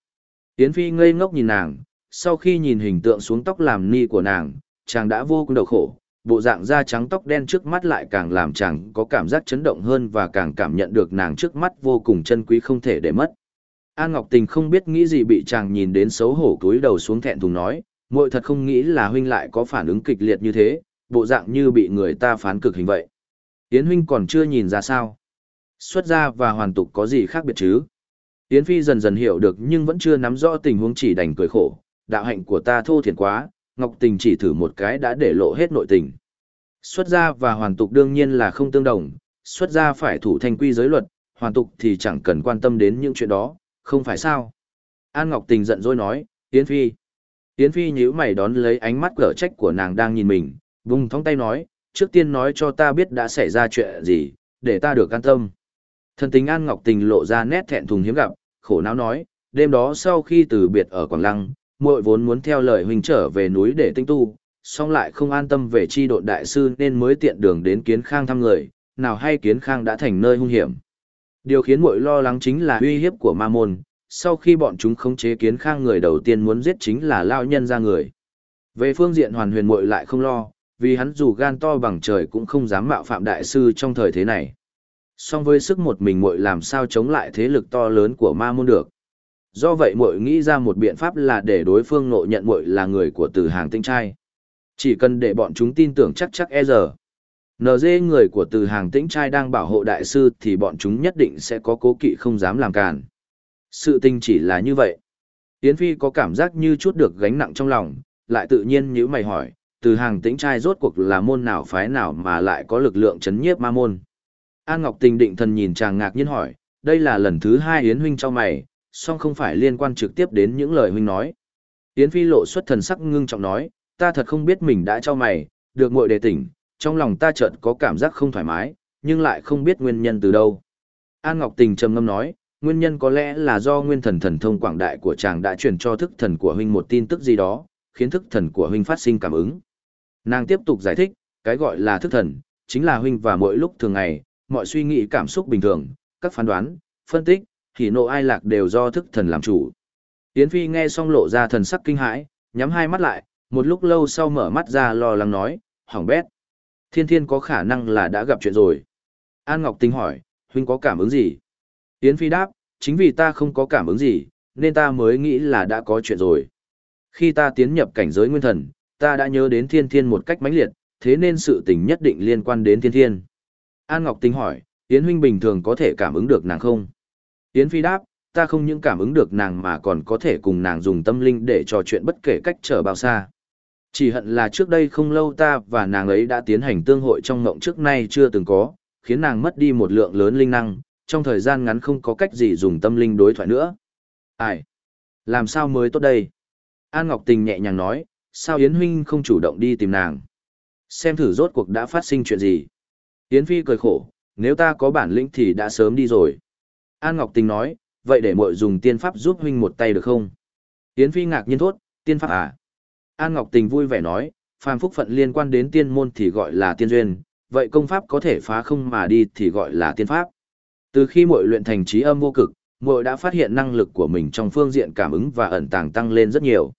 Yến Phi ngây ngốc nhìn nàng, sau khi nhìn hình tượng xuống tóc làm ni của nàng, chàng đã vô cùng đau khổ, bộ dạng da trắng tóc đen trước mắt lại càng làm chàng có cảm giác chấn động hơn và càng cảm nhận được nàng trước mắt vô cùng chân quý không thể để mất. An Ngọc Tình không biết nghĩ gì bị chàng nhìn đến xấu hổ cúi đầu xuống thẹn thùng nói, muội thật không nghĩ là huynh lại có phản ứng kịch liệt như thế, bộ dạng như bị người ta phán cực hình vậy. Yến huynh còn chưa nhìn ra sao. Xuất gia và hoàn tục có gì khác biệt chứ? Yến Phi dần dần hiểu được nhưng vẫn chưa nắm rõ tình huống chỉ đành cười khổ, đạo hạnh của ta thô thiển quá, Ngọc Tình chỉ thử một cái đã để lộ hết nội tình. Xuất gia và hoàn tục đương nhiên là không tương đồng, xuất gia phải thủ thành quy giới luật, hoàn tục thì chẳng cần quan tâm đến những chuyện đó, không phải sao? An Ngọc Tình giận dỗi nói, Yến Phi. Yến Phi nhíu mày đón lấy ánh mắt cở trách của nàng đang nhìn mình, vùng thong tay nói, trước tiên nói cho ta biết đã xảy ra chuyện gì, để ta được an tâm. Thần tình An Ngọc Tình lộ ra nét thẹn thùng hiếm gặp, khổ não nói, đêm đó sau khi từ biệt ở Quảng Lăng, muội vốn muốn theo lời huynh trở về núi để tinh tu, song lại không an tâm về chi độn đại sư nên mới tiện đường đến Kiến Khang thăm người, nào hay Kiến Khang đã thành nơi hung hiểm. Điều khiến muội lo lắng chính là uy hiếp của ma môn, sau khi bọn chúng khống chế Kiến Khang người đầu tiên muốn giết chính là lao nhân ra người. Về phương diện hoàn huyền muội lại không lo, vì hắn dù gan to bằng trời cũng không dám mạo phạm đại sư trong thời thế này. Song với sức một mình muội làm sao chống lại thế lực to lớn của ma môn được. Do vậy muội nghĩ ra một biện pháp là để đối phương nộ nhận muội là người của từ hàng tinh trai. Chỉ cần để bọn chúng tin tưởng chắc chắc e giờ. nd người của từ hàng tĩnh trai đang bảo hộ đại sư thì bọn chúng nhất định sẽ có cố kỵ không dám làm càn. Sự tình chỉ là như vậy. Yến Phi có cảm giác như chút được gánh nặng trong lòng, lại tự nhiên nhữ mày hỏi, từ hàng tĩnh trai rốt cuộc là môn nào phái nào mà lại có lực lượng chấn nhiếp ma môn. An Ngọc Tình định thần nhìn chàng ngạc nhiên hỏi, đây là lần thứ hai Yến Huynh cho mày, song không phải liên quan trực tiếp đến những lời Huynh nói. Yến Phi lộ xuất thần sắc ngưng trọng nói, ta thật không biết mình đã cho mày, được muội đề tỉnh, trong lòng ta chợt có cảm giác không thoải mái, nhưng lại không biết nguyên nhân từ đâu. An Ngọc Tình trầm ngâm nói, nguyên nhân có lẽ là do nguyên thần thần thông quảng đại của chàng đã truyền cho thức thần của huynh một tin tức gì đó, khiến thức thần của huynh phát sinh cảm ứng. Nàng tiếp tục giải thích, cái gọi là thức thần, chính là huynh và mỗi lúc thường ngày, mọi suy nghĩ cảm xúc bình thường, các phán đoán, phân tích, thì nộ ai lạc đều do thức thần làm chủ. Yến Phi nghe xong lộ ra thần sắc kinh hãi, nhắm hai mắt lại, một lúc lâu sau mở mắt ra lo lắng nói, hỏng bét. Thiên thiên có khả năng là đã gặp chuyện rồi. An Ngọc Tinh hỏi, huynh có cảm ứng gì? Yến Phi đáp, chính vì ta không có cảm ứng gì, nên ta mới nghĩ là đã có chuyện rồi. Khi ta tiến nhập cảnh giới nguyên thần, ta đã nhớ đến thiên thiên một cách mãnh liệt, thế nên sự tình nhất định liên quan đến thiên thiên. An Ngọc Tinh hỏi, Yến huynh bình thường có thể cảm ứng được nàng không? Yến Phi đáp, ta không những cảm ứng được nàng mà còn có thể cùng nàng dùng tâm linh để trò chuyện bất kể cách trở bao xa. Chỉ hận là trước đây không lâu ta và nàng ấy đã tiến hành tương hội trong mộng trước nay chưa từng có, khiến nàng mất đi một lượng lớn linh năng, trong thời gian ngắn không có cách gì dùng tâm linh đối thoại nữa. Ai? Làm sao mới tốt đây? An Ngọc Tình nhẹ nhàng nói, sao Yến Huynh không chủ động đi tìm nàng? Xem thử rốt cuộc đã phát sinh chuyện gì? Yến Phi cười khổ, nếu ta có bản lĩnh thì đã sớm đi rồi. An Ngọc Tình nói, vậy để muội dùng tiên pháp giúp huynh một tay được không? Yến Phi ngạc nhiên thốt, tiên pháp à? An Ngọc Tình vui vẻ nói, phàm phúc phận liên quan đến tiên môn thì gọi là tiên duyên, vậy công pháp có thể phá không mà đi thì gọi là tiên pháp. Từ khi muội luyện thành trí âm vô cực, muội đã phát hiện năng lực của mình trong phương diện cảm ứng và ẩn tàng tăng lên rất nhiều.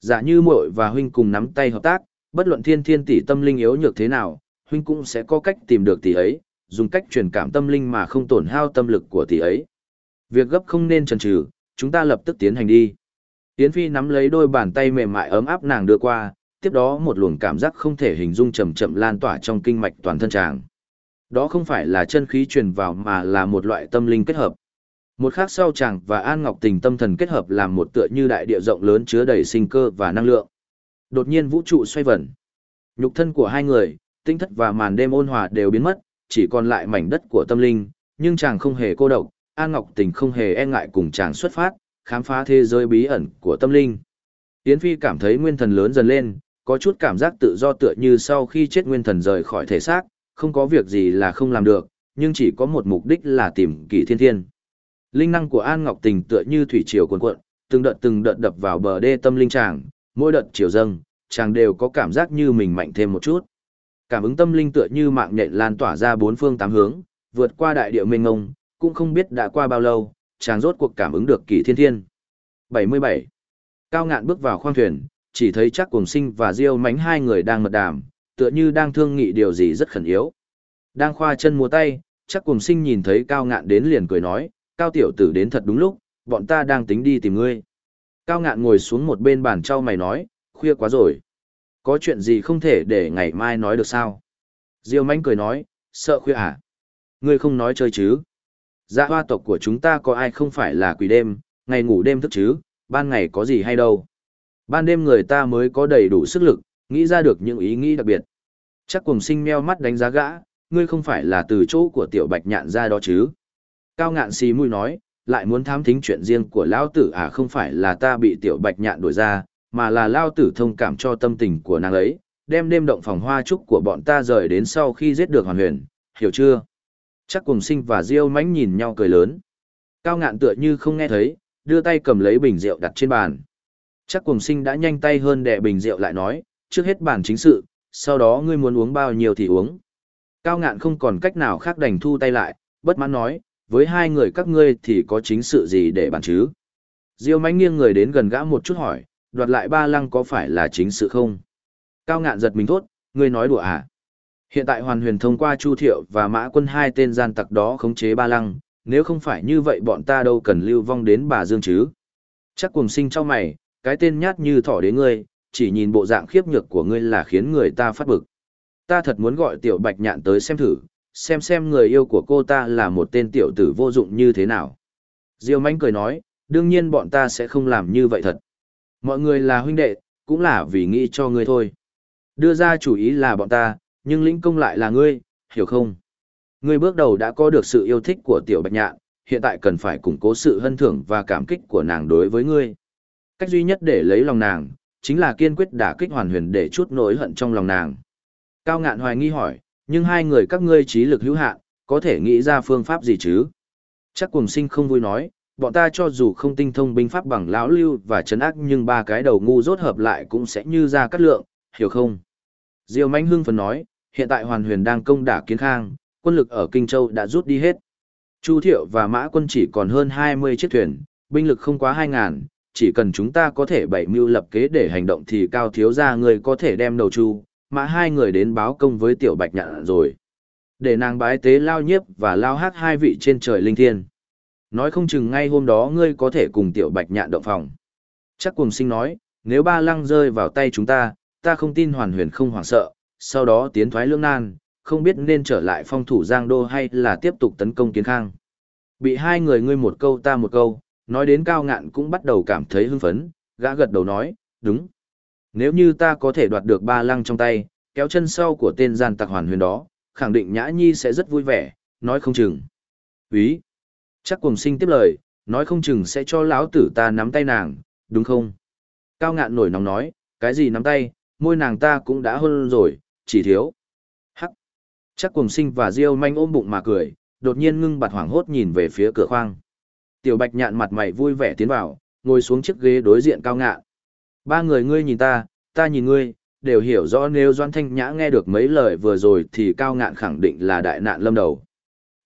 Giả như muội và huynh cùng nắm tay hợp tác, bất luận thiên thiên tỷ tâm linh yếu nhược thế nào, huynh cũng sẽ có cách tìm được tỷ ấy, dùng cách truyền cảm tâm linh mà không tổn hao tâm lực của tỷ ấy. Việc gấp không nên chần chừ, chúng ta lập tức tiến hành đi. Yến Phi nắm lấy đôi bàn tay mềm mại ấm áp nàng đưa qua, tiếp đó một luồng cảm giác không thể hình dung chậm chậm lan tỏa trong kinh mạch toàn thân chàng. Đó không phải là chân khí truyền vào mà là một loại tâm linh kết hợp. Một khắc sau chàng và An Ngọc Tình tâm thần kết hợp làm một tựa như đại địa rộng lớn chứa đầy sinh cơ và năng lượng. Đột nhiên vũ trụ xoay vần. Nhục thân của hai người, tinh thất và màn đêm ôn hòa đều biến mất, chỉ còn lại mảnh đất của tâm linh, nhưng chàng không hề cô độc, An Ngọc Tình không hề e ngại cùng chàng xuất phát, khám phá thế giới bí ẩn của tâm linh. Yến Phi cảm thấy nguyên thần lớn dần lên, có chút cảm giác tự do tựa như sau khi chết nguyên thần rời khỏi thể xác, không có việc gì là không làm được, nhưng chỉ có một mục đích là tìm kỳ thiên thiên. Linh năng của An Ngọc Tình tựa như thủy triều cuồn cuộn, từng đợt từng đợt đập vào bờ đê tâm linh chàng, mỗi đợt chiều dâng, chàng đều có cảm giác như mình mạnh thêm một chút. Cảm ứng tâm linh tựa như mạng nhện lan tỏa ra bốn phương tám hướng, vượt qua đại địa mênh mông, cũng không biết đã qua bao lâu, chàng rốt cuộc cảm ứng được kỳ thiên thiên. 77. Cao ngạn bước vào khoang thuyền, chỉ thấy chắc cùng sinh và diêu mánh hai người đang mật đàm, tựa như đang thương nghị điều gì rất khẩn yếu. Đang khoa chân múa tay, chắc cùng sinh nhìn thấy cao ngạn đến liền cười nói, cao tiểu tử đến thật đúng lúc, bọn ta đang tính đi tìm ngươi. Cao ngạn ngồi xuống một bên bàn trao mày nói, khuya quá rồi. Có chuyện gì không thể để ngày mai nói được sao? Diêu mánh cười nói, sợ khuya à? Ngươi không nói chơi chứ? Dạ hoa tộc của chúng ta có ai không phải là quỷ đêm, ngày ngủ đêm thức chứ, ban ngày có gì hay đâu. Ban đêm người ta mới có đầy đủ sức lực, nghĩ ra được những ý nghĩ đặc biệt. Chắc cùng sinh meo mắt đánh giá gã, ngươi không phải là từ chỗ của tiểu bạch nhạn ra đó chứ. Cao ngạn xì mũi nói, lại muốn thám thính chuyện riêng của lão tử à không phải là ta bị tiểu bạch nhạn đuổi ra, mà là lao tử thông cảm cho tâm tình của nàng ấy, đem đêm động phòng hoa trúc của bọn ta rời đến sau khi giết được hoàn huyền, hiểu chưa? Chắc cùng sinh và Diêu mãnh nhìn nhau cười lớn. Cao ngạn tựa như không nghe thấy, đưa tay cầm lấy bình rượu đặt trên bàn. Chắc cùng sinh đã nhanh tay hơn đè bình rượu lại nói, trước hết bàn chính sự, sau đó ngươi muốn uống bao nhiêu thì uống. Cao ngạn không còn cách nào khác đành thu tay lại, bất mãn nói, với hai người các ngươi thì có chính sự gì để bàn chứ. Diêu mãnh nghiêng người đến gần gã một chút hỏi, đoạt lại ba lăng có phải là chính sự không? Cao ngạn giật mình thốt, ngươi nói đùa à? Hiện tại hoàn huyền thông qua Chu Thiệu và Mã quân hai tên gian tặc đó khống chế ba lăng, nếu không phải như vậy bọn ta đâu cần lưu vong đến bà Dương chứ. Chắc cùng sinh cho mày, cái tên nhát như thỏ đến ngươi, chỉ nhìn bộ dạng khiếp nhược của ngươi là khiến người ta phát bực. Ta thật muốn gọi tiểu bạch nhạn tới xem thử, xem xem người yêu của cô ta là một tên tiểu tử vô dụng như thế nào. Diêu mánh cười nói, đương nhiên bọn ta sẽ không làm như vậy thật. Mọi người là huynh đệ, cũng là vì nghĩ cho ngươi thôi. Đưa ra chủ ý là bọn ta, nhưng lĩnh công lại là ngươi, hiểu không? Ngươi bước đầu đã có được sự yêu thích của tiểu bạch nhạn, hiện tại cần phải củng cố sự hân thưởng và cảm kích của nàng đối với ngươi. Cách duy nhất để lấy lòng nàng, chính là kiên quyết đả kích hoàn huyền để chút nỗi hận trong lòng nàng. Cao ngạn hoài nghi hỏi, nhưng hai người các ngươi trí lực hữu hạn, có thể nghĩ ra phương pháp gì chứ? Chắc cùng sinh không vui nói, bọn ta cho dù không tinh thông binh pháp bằng lão lưu và chấn ác nhưng ba cái đầu ngu rốt hợp lại cũng sẽ như ra cắt lượng, hiểu không? Diêu Mạnh hưng phần nói, hiện tại Hoàn Huyền đang công đả kiến khang, quân lực ở Kinh Châu đã rút đi hết. Chu Thiệu và Mã quân chỉ còn hơn 20 chiếc thuyền, binh lực không quá hai ngàn. chỉ cần chúng ta có thể bảy mưu lập kế để hành động thì cao thiếu gia người có thể đem đầu chu, mã hai người đến báo công với tiểu bạch nhạn rồi. Để nàng bái tế lao nhiếp và lao hát hai vị trên trời linh thiên. Nói không chừng ngay hôm đó ngươi có thể cùng tiểu bạch nhạn động phòng. Chắc cùng sinh nói, nếu ba lăng rơi vào tay chúng ta, ta không tin hoàn huyền không hoảng sợ, sau đó tiến thoái lưỡng nan, không biết nên trở lại phong thủ giang đô hay là tiếp tục tấn công kiến khang. Bị hai người ngươi một câu ta một câu, nói đến cao ngạn cũng bắt đầu cảm thấy hưng phấn, gã gật đầu nói, đúng. Nếu như ta có thể đoạt được ba lăng trong tay, kéo chân sau của tên gian tặc hoàn huyền đó, khẳng định Nhã Nhi sẽ rất vui vẻ, nói không chừng. Ý. Chắc cùng sinh tiếp lời, nói không chừng sẽ cho lão tử ta nắm tay nàng, đúng không? Cao ngạn nổi nóng nói, cái gì nắm tay, môi nàng ta cũng đã hơn rồi, chỉ thiếu. Hắc! Chắc cùng sinh và Diêu manh ôm bụng mà cười, đột nhiên ngưng bặt hoảng hốt nhìn về phía cửa khoang. Tiểu bạch nhạn mặt mày vui vẻ tiến vào, ngồi xuống chiếc ghế đối diện cao ngạn. Ba người ngươi nhìn ta, ta nhìn ngươi, đều hiểu rõ nếu Doan Thanh Nhã nghe được mấy lời vừa rồi thì cao ngạn khẳng định là đại nạn lâm đầu.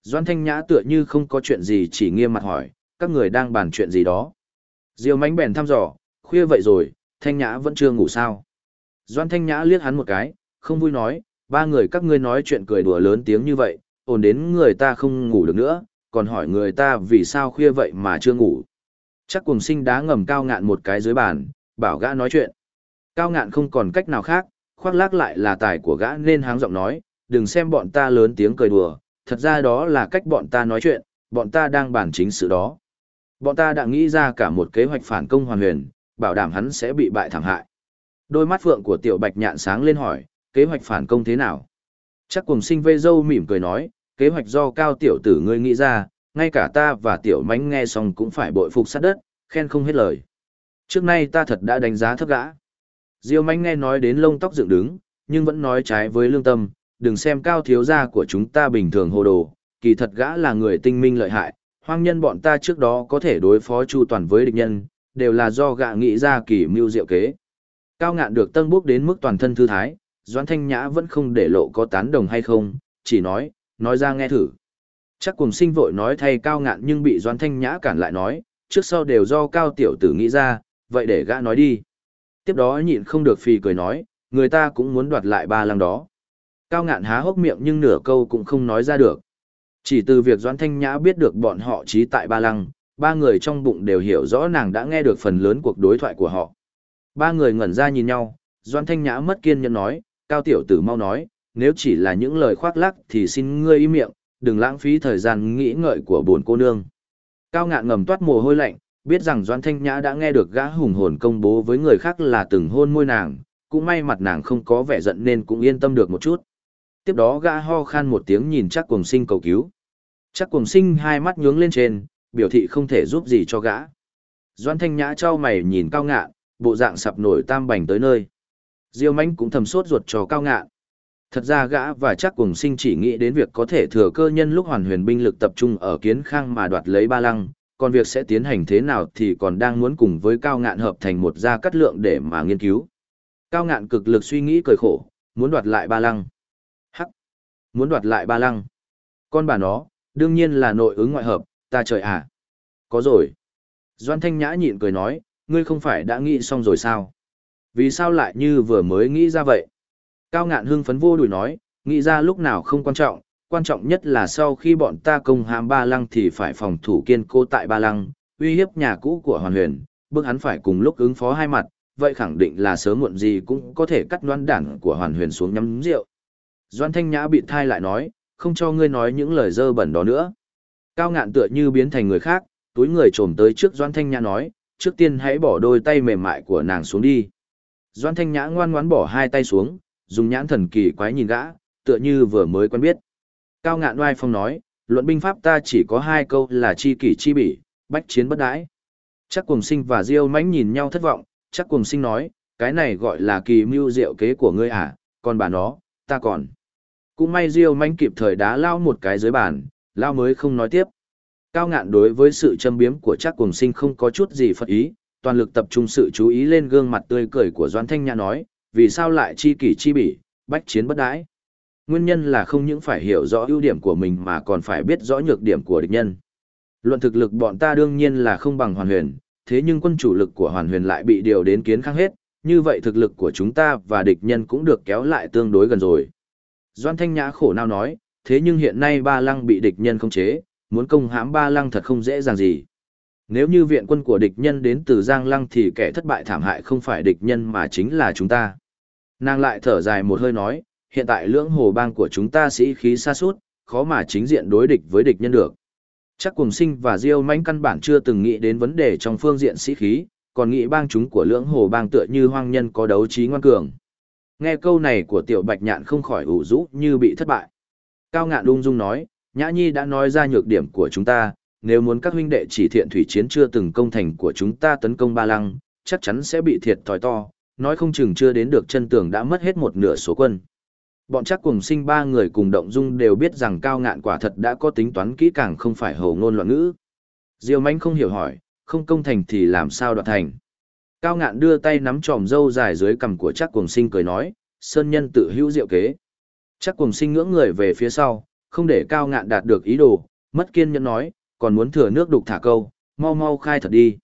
Doan Thanh Nhã tựa như không có chuyện gì chỉ nghiêm mặt hỏi, các người đang bàn chuyện gì đó. Diêu mánh bèn thăm dò, khuya vậy rồi, Thanh Nhã vẫn chưa ngủ sao. Doan Thanh Nhã liếc hắn một cái, không vui nói, ba người các ngươi nói chuyện cười đùa lớn tiếng như vậy, ổn đến người ta không ngủ được nữa, còn hỏi người ta vì sao khuya vậy mà chưa ngủ. Chắc cùng sinh đá ngầm cao ngạn một cái dưới bàn, bảo gã nói chuyện. Cao ngạn không còn cách nào khác, khoác lác lại là tài của gã nên háng giọng nói, đừng xem bọn ta lớn tiếng cười đùa, thật ra đó là cách bọn ta nói chuyện, bọn ta đang bàn chính sự đó. Bọn ta đã nghĩ ra cả một kế hoạch phản công hoàn huyền, bảo đảm hắn sẽ bị bại thảm hại. Đôi mắt phượng của tiểu bạch nhạn sáng lên hỏi, kế hoạch phản công thế nào? Chắc cùng sinh vây dâu mỉm cười nói, kế hoạch do cao tiểu tử ngươi nghĩ ra, ngay cả ta và tiểu mánh nghe xong cũng phải bội phục sát đất, khen không hết lời. Trước nay ta thật đã đánh giá thấp gã. Diêu mánh nghe nói đến lông tóc dựng đứng, nhưng vẫn nói trái với lương tâm, đừng xem cao thiếu gia của chúng ta bình thường hồ đồ, kỳ thật gã là người tinh minh lợi hại, hoang nhân bọn ta trước đó có thể đối phó chu toàn với địch nhân, đều là do gã nghĩ ra kỳ mưu diệu kế. Cao ngạn được tân bước đến mức toàn thân thư thái, Doãn Thanh Nhã vẫn không để lộ có tán đồng hay không, chỉ nói, nói ra nghe thử. Chắc cùng sinh vội nói thay cao ngạn nhưng bị Doãn Thanh Nhã cản lại nói, trước sau đều do cao tiểu tử nghĩ ra, vậy để gã nói đi. Tiếp đó nhịn không được phì cười nói, người ta cũng muốn đoạt lại ba lăng đó. Cao ngạn há hốc miệng nhưng nửa câu cũng không nói ra được. Chỉ từ việc Doãn Thanh Nhã biết được bọn họ trí tại ba lăng, ba người trong bụng đều hiểu rõ nàng đã nghe được phần lớn cuộc đối thoại của họ. Ba người ngẩn ra nhìn nhau, Doãn Thanh Nhã mất kiên nhẫn nói, cao tiểu tử mau nói, nếu chỉ là những lời khoác lác thì xin ngươi im miệng, đừng lãng phí thời gian nghĩ ngợi của bổn cô nương. Cao ngạn ngầm toát mồ hôi lạnh, biết rằng Doan Thanh Nhã đã nghe được gã hùng hồn công bố với người khác là từng hôn môi nàng, cũng may mặt nàng không có vẻ giận nên cũng yên tâm được một chút. Tiếp đó gã ho khan một tiếng nhìn chắc cuồng sinh cầu cứu. Chắc cuồng sinh hai mắt nhướng lên trên, biểu thị không thể giúp gì cho gã. Doan Thanh Nhã trao mày nhìn cao ngạn, bộ dạng sập nổi tam bành tới nơi. Diêu mãnh cũng thầm sốt ruột cho cao ngạn. Thật ra gã và chắc cùng sinh chỉ nghĩ đến việc có thể thừa cơ nhân lúc hoàn huyền binh lực tập trung ở kiến khang mà đoạt lấy ba lăng, còn việc sẽ tiến hành thế nào thì còn đang muốn cùng với cao ngạn hợp thành một gia cắt lượng để mà nghiên cứu. Cao ngạn cực lực suy nghĩ cười khổ, muốn đoạt lại ba lăng. Muốn đoạt lại ba lăng. Con bà nó, đương nhiên là nội ứng ngoại hợp, ta trời à. Có rồi. Doan Thanh Nhã nhịn cười nói, ngươi không phải đã nghĩ xong rồi sao? Vì sao lại như vừa mới nghĩ ra vậy? Cao ngạn hưng phấn vô đùi nói, nghĩ ra lúc nào không quan trọng, quan trọng nhất là sau khi bọn ta công hãm ba lăng thì phải phòng thủ kiên cố tại ba lăng, uy hiếp nhà cũ của hoàn huyền, bước hắn phải cùng lúc ứng phó hai mặt, vậy khẳng định là sớm muộn gì cũng có thể cắt đoan đảng của hoàn huyền xuống nhắm rượu. Doan Thanh Nhã bị thai lại nói, không cho ngươi nói những lời dơ bẩn đó nữa. Cao ngạn tựa như biến thành người khác, túi người trồm tới trước Doan Thanh Nhã nói, trước tiên hãy bỏ đôi tay mềm mại của nàng xuống đi. Doan Thanh Nhã ngoan ngoãn bỏ hai tay xuống, dùng nhãn thần kỳ quái nhìn gã, tựa như vừa mới quen biết. Cao ngạn oai phong nói, luận binh pháp ta chỉ có hai câu là chi kỷ chi bỉ, bách chiến bất đãi. Chắc cùng sinh và Diêu mãnh nhìn nhau thất vọng, chắc cùng sinh nói, cái này gọi là kỳ mưu diệu kế của ngươi à, còn bà nó, ta còn. Cũng may Diêu mãnh kịp thời đá lao một cái dưới bàn, lao mới không nói tiếp. Cao ngạn đối với sự châm biếm của chắc cùng sinh không có chút gì phật ý, toàn lực tập trung sự chú ý lên gương mặt tươi cười của Doan Thanh Nhã nói, vì sao lại chi kỷ chi bỉ, bách chiến bất đãi. Nguyên nhân là không những phải hiểu rõ ưu điểm của mình mà còn phải biết rõ nhược điểm của địch nhân. Luận thực lực bọn ta đương nhiên là không bằng hoàn huyền, thế nhưng quân chủ lực của hoàn huyền lại bị điều đến kiến khang hết, như vậy thực lực của chúng ta và địch nhân cũng được kéo lại tương đối gần rồi. Doan Thanh Nhã khổ nào nói, thế nhưng hiện nay ba lăng bị địch nhân khống chế, muốn công hãm ba lăng thật không dễ dàng gì. Nếu như viện quân của địch nhân đến từ Giang Lăng thì kẻ thất bại thảm hại không phải địch nhân mà chính là chúng ta. Nàng lại thở dài một hơi nói, hiện tại lưỡng hồ bang của chúng ta sĩ khí xa suốt, khó mà chính diện đối địch với địch nhân được. Chắc cùng sinh và Diêu Mạnh căn bản chưa từng nghĩ đến vấn đề trong phương diện sĩ khí, còn nghĩ bang chúng của lưỡng hồ bang tựa như hoang nhân có đấu trí ngoan cường. Nghe câu này của tiểu bạch nhạn không khỏi ủ rũ như bị thất bại. Cao ngạn ung dung nói, Nhã Nhi đã nói ra nhược điểm của chúng ta, nếu muốn các huynh đệ chỉ thiện thủy chiến chưa từng công thành của chúng ta tấn công ba lăng, chắc chắn sẽ bị thiệt thòi to, nói không chừng chưa đến được chân tường đã mất hết một nửa số quân. Bọn chắc cùng sinh ba người cùng động dung đều biết rằng cao ngạn quả thật đã có tính toán kỹ càng không phải hầu ngôn loạn ngữ. Diêu manh không hiểu hỏi, không công thành thì làm sao đoạt thành. Cao ngạn đưa tay nắm tròm dâu dài dưới cằm của chắc Cuồng sinh cười nói, sơn nhân tự hữu diệu kế. Chắc Cuồng sinh ngưỡng người về phía sau, không để cao ngạn đạt được ý đồ, mất kiên nhẫn nói, còn muốn thừa nước đục thả câu, mau mau khai thật đi.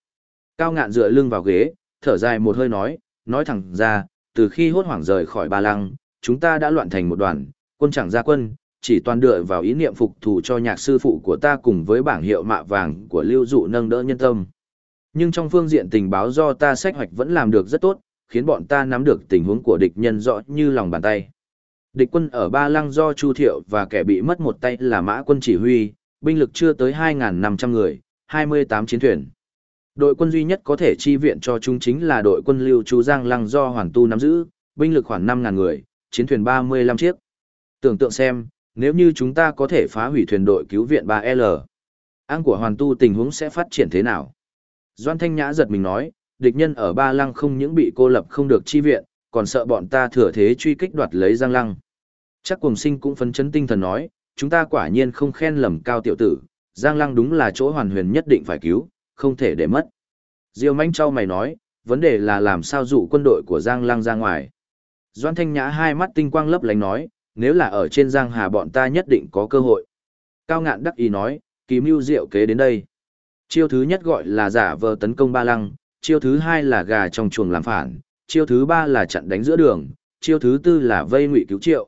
Cao ngạn dựa lưng vào ghế, thở dài một hơi nói, nói thẳng ra, từ khi hốt hoảng rời khỏi ba lăng, chúng ta đã loạn thành một đoàn, quân chẳng ra quân, chỉ toàn dựa vào ý niệm phục thù cho nhạc sư phụ của ta cùng với bảng hiệu mạ vàng của lưu dụ nâng đỡ nhân tâm. Nhưng trong phương diện tình báo do ta sách hoạch vẫn làm được rất tốt, khiến bọn ta nắm được tình huống của địch nhân rõ như lòng bàn tay. Địch quân ở Ba Lăng do Chu Thiệu và kẻ bị mất một tay là mã quân chỉ huy, binh lực chưa tới 2.500 người, 28 chiến thuyền. Đội quân duy nhất có thể chi viện cho chúng chính là đội quân lưu Chu Giang Lăng do Hoàn Tu nắm giữ, binh lực khoảng 5.000 người, chiến thuyền 35 chiếc. Tưởng tượng xem, nếu như chúng ta có thể phá hủy thuyền đội cứu viện 3L, an của Hoàn Tu tình huống sẽ phát triển thế nào? Doan Thanh Nhã giật mình nói, địch nhân ở Ba Lăng không những bị cô lập không được chi viện, còn sợ bọn ta thừa thế truy kích đoạt lấy Giang Lăng. Chắc cùng sinh cũng phấn chấn tinh thần nói, chúng ta quả nhiên không khen lầm cao tiểu tử, Giang Lăng đúng là chỗ hoàn huyền nhất định phải cứu, không thể để mất. Diêu manh Châu mày nói, vấn đề là làm sao dụ quân đội của Giang Lăng ra ngoài. Doan Thanh Nhã hai mắt tinh quang lấp lánh nói, nếu là ở trên Giang Hà bọn ta nhất định có cơ hội. Cao ngạn đắc ý nói, ký mưu diệu kế đến đây. Chiêu thứ nhất gọi là giả vờ tấn công ba lăng, chiêu thứ hai là gà trong chuồng làm phản, chiêu thứ ba là chặn đánh giữa đường, chiêu thứ tư là vây ngụy cứu triệu.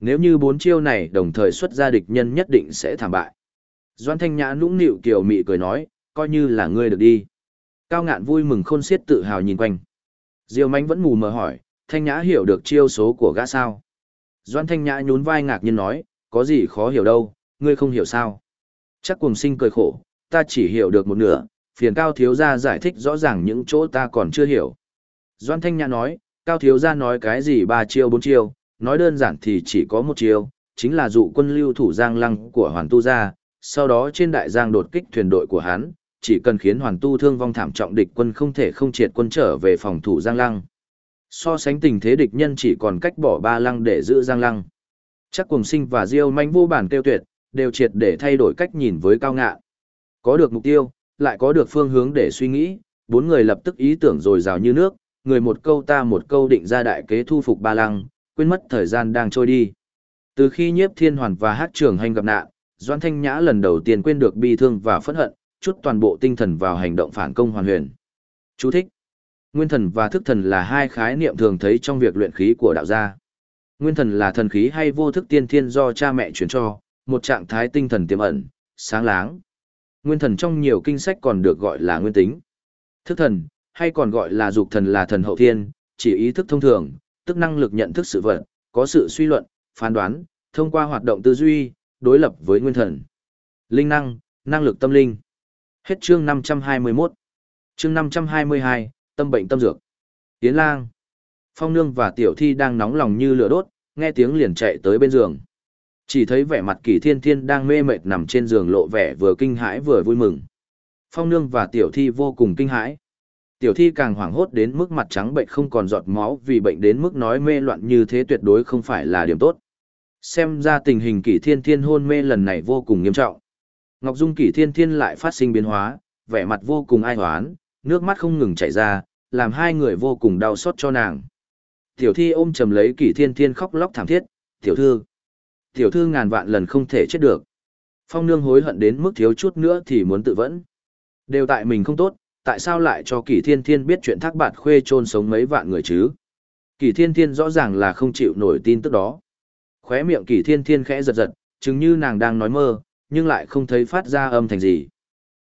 Nếu như bốn chiêu này đồng thời xuất ra địch nhân nhất định sẽ thảm bại. Doan Thanh Nhã nũng nịu kiều mị cười nói, coi như là ngươi được đi. Cao ngạn vui mừng khôn xiết tự hào nhìn quanh. Diêu mánh vẫn mù mờ hỏi, Thanh Nhã hiểu được chiêu số của gã sao? Doan Thanh Nhã nhún vai ngạc nhiên nói, có gì khó hiểu đâu, ngươi không hiểu sao? Chắc cùng sinh cười khổ, ta chỉ hiểu được một nửa, phiền cao thiếu gia giải thích rõ ràng những chỗ ta còn chưa hiểu. Doan Thanh Nhã nói, cao thiếu gia nói cái gì ba chiêu bốn chiêu, nói đơn giản thì chỉ có một chiêu, chính là dụ quân lưu thủ giang lăng của Hoàn Tu gia, sau đó trên đại giang đột kích thuyền đội của hắn, chỉ cần khiến Hoàn Tu thương vong thảm trọng địch quân không thể không triệt quân trở về phòng thủ giang lăng. So sánh tình thế địch nhân chỉ còn cách bỏ ba lăng để giữ giang lăng. Chắc cùng sinh và diêu manh vô bản tiêu tuyệt, đều triệt để thay đổi cách nhìn với cao ngạ. Có được mục tiêu, lại có được phương hướng để suy nghĩ, bốn người lập tức ý tưởng rồi rào như nước, người một câu ta một câu định ra đại kế thu phục ba lăng, quên mất thời gian đang trôi đi. Từ khi nhiếp thiên hoàn và hát trường hành gặp nạn, Doan Thanh Nhã lần đầu tiên quên được bi thương và phẫn hận, chút toàn bộ tinh thần vào hành động phản công hoàn huyền. Chú thích. Nguyên thần và thức thần là hai khái niệm thường thấy trong việc luyện khí của đạo gia. Nguyên thần là thần khí hay vô thức tiên thiên do cha mẹ truyền cho, một trạng thái tinh thần tiềm ẩn, sáng láng. Nguyên thần trong nhiều kinh sách còn được gọi là nguyên tính. Thức thần, hay còn gọi là dục thần là thần hậu thiên, chỉ ý thức thông thường, tức năng lực nhận thức sự vật, có sự suy luận, phán đoán, thông qua hoạt động tư duy, đối lập với nguyên thần. Linh năng, năng lực tâm linh. Hết chương 521. Chương 522, tâm bệnh tâm dược. Tiến lang. Phong nương và tiểu thi đang nóng lòng như lửa đốt, nghe tiếng liền chạy tới bên giường. Chỉ thấy vẻ mặt kỳ thiên thiên đang mê mệt nằm trên giường lộ vẻ vừa kinh hãi vừa vui mừng. Phong nương và tiểu thi vô cùng kinh hãi. Tiểu thi càng hoảng hốt đến mức mặt trắng bệnh không còn giọt máu vì bệnh đến mức nói mê loạn như thế tuyệt đối không phải là điểm tốt. Xem ra tình hình kỷ thiên thiên hôn mê lần này vô cùng nghiêm trọng. Ngọc Dung Kỷ Thiên Thiên lại phát sinh biến hóa, vẻ mặt vô cùng ai hoán, nước mắt không ngừng chảy ra, làm hai người vô cùng đau xót cho nàng. Tiểu thi ôm chầm lấy Kỷ Thiên Thiên khóc lóc thảm thiết, "Tiểu thư, tiểu thư ngàn vạn lần không thể chết được." Phong Nương hối hận đến mức thiếu chút nữa thì muốn tự vẫn. Đều tại mình không tốt, tại sao lại cho Kỷ Thiên Thiên biết chuyện thác bạt khuê chôn sống mấy vạn người chứ? Kỷ Thiên Thiên rõ ràng là không chịu nổi tin tức đó. Khóe miệng Kỷ Thiên Thiên khẽ giật giật, chứng như nàng đang nói mơ, nhưng lại không thấy phát ra âm thanh gì.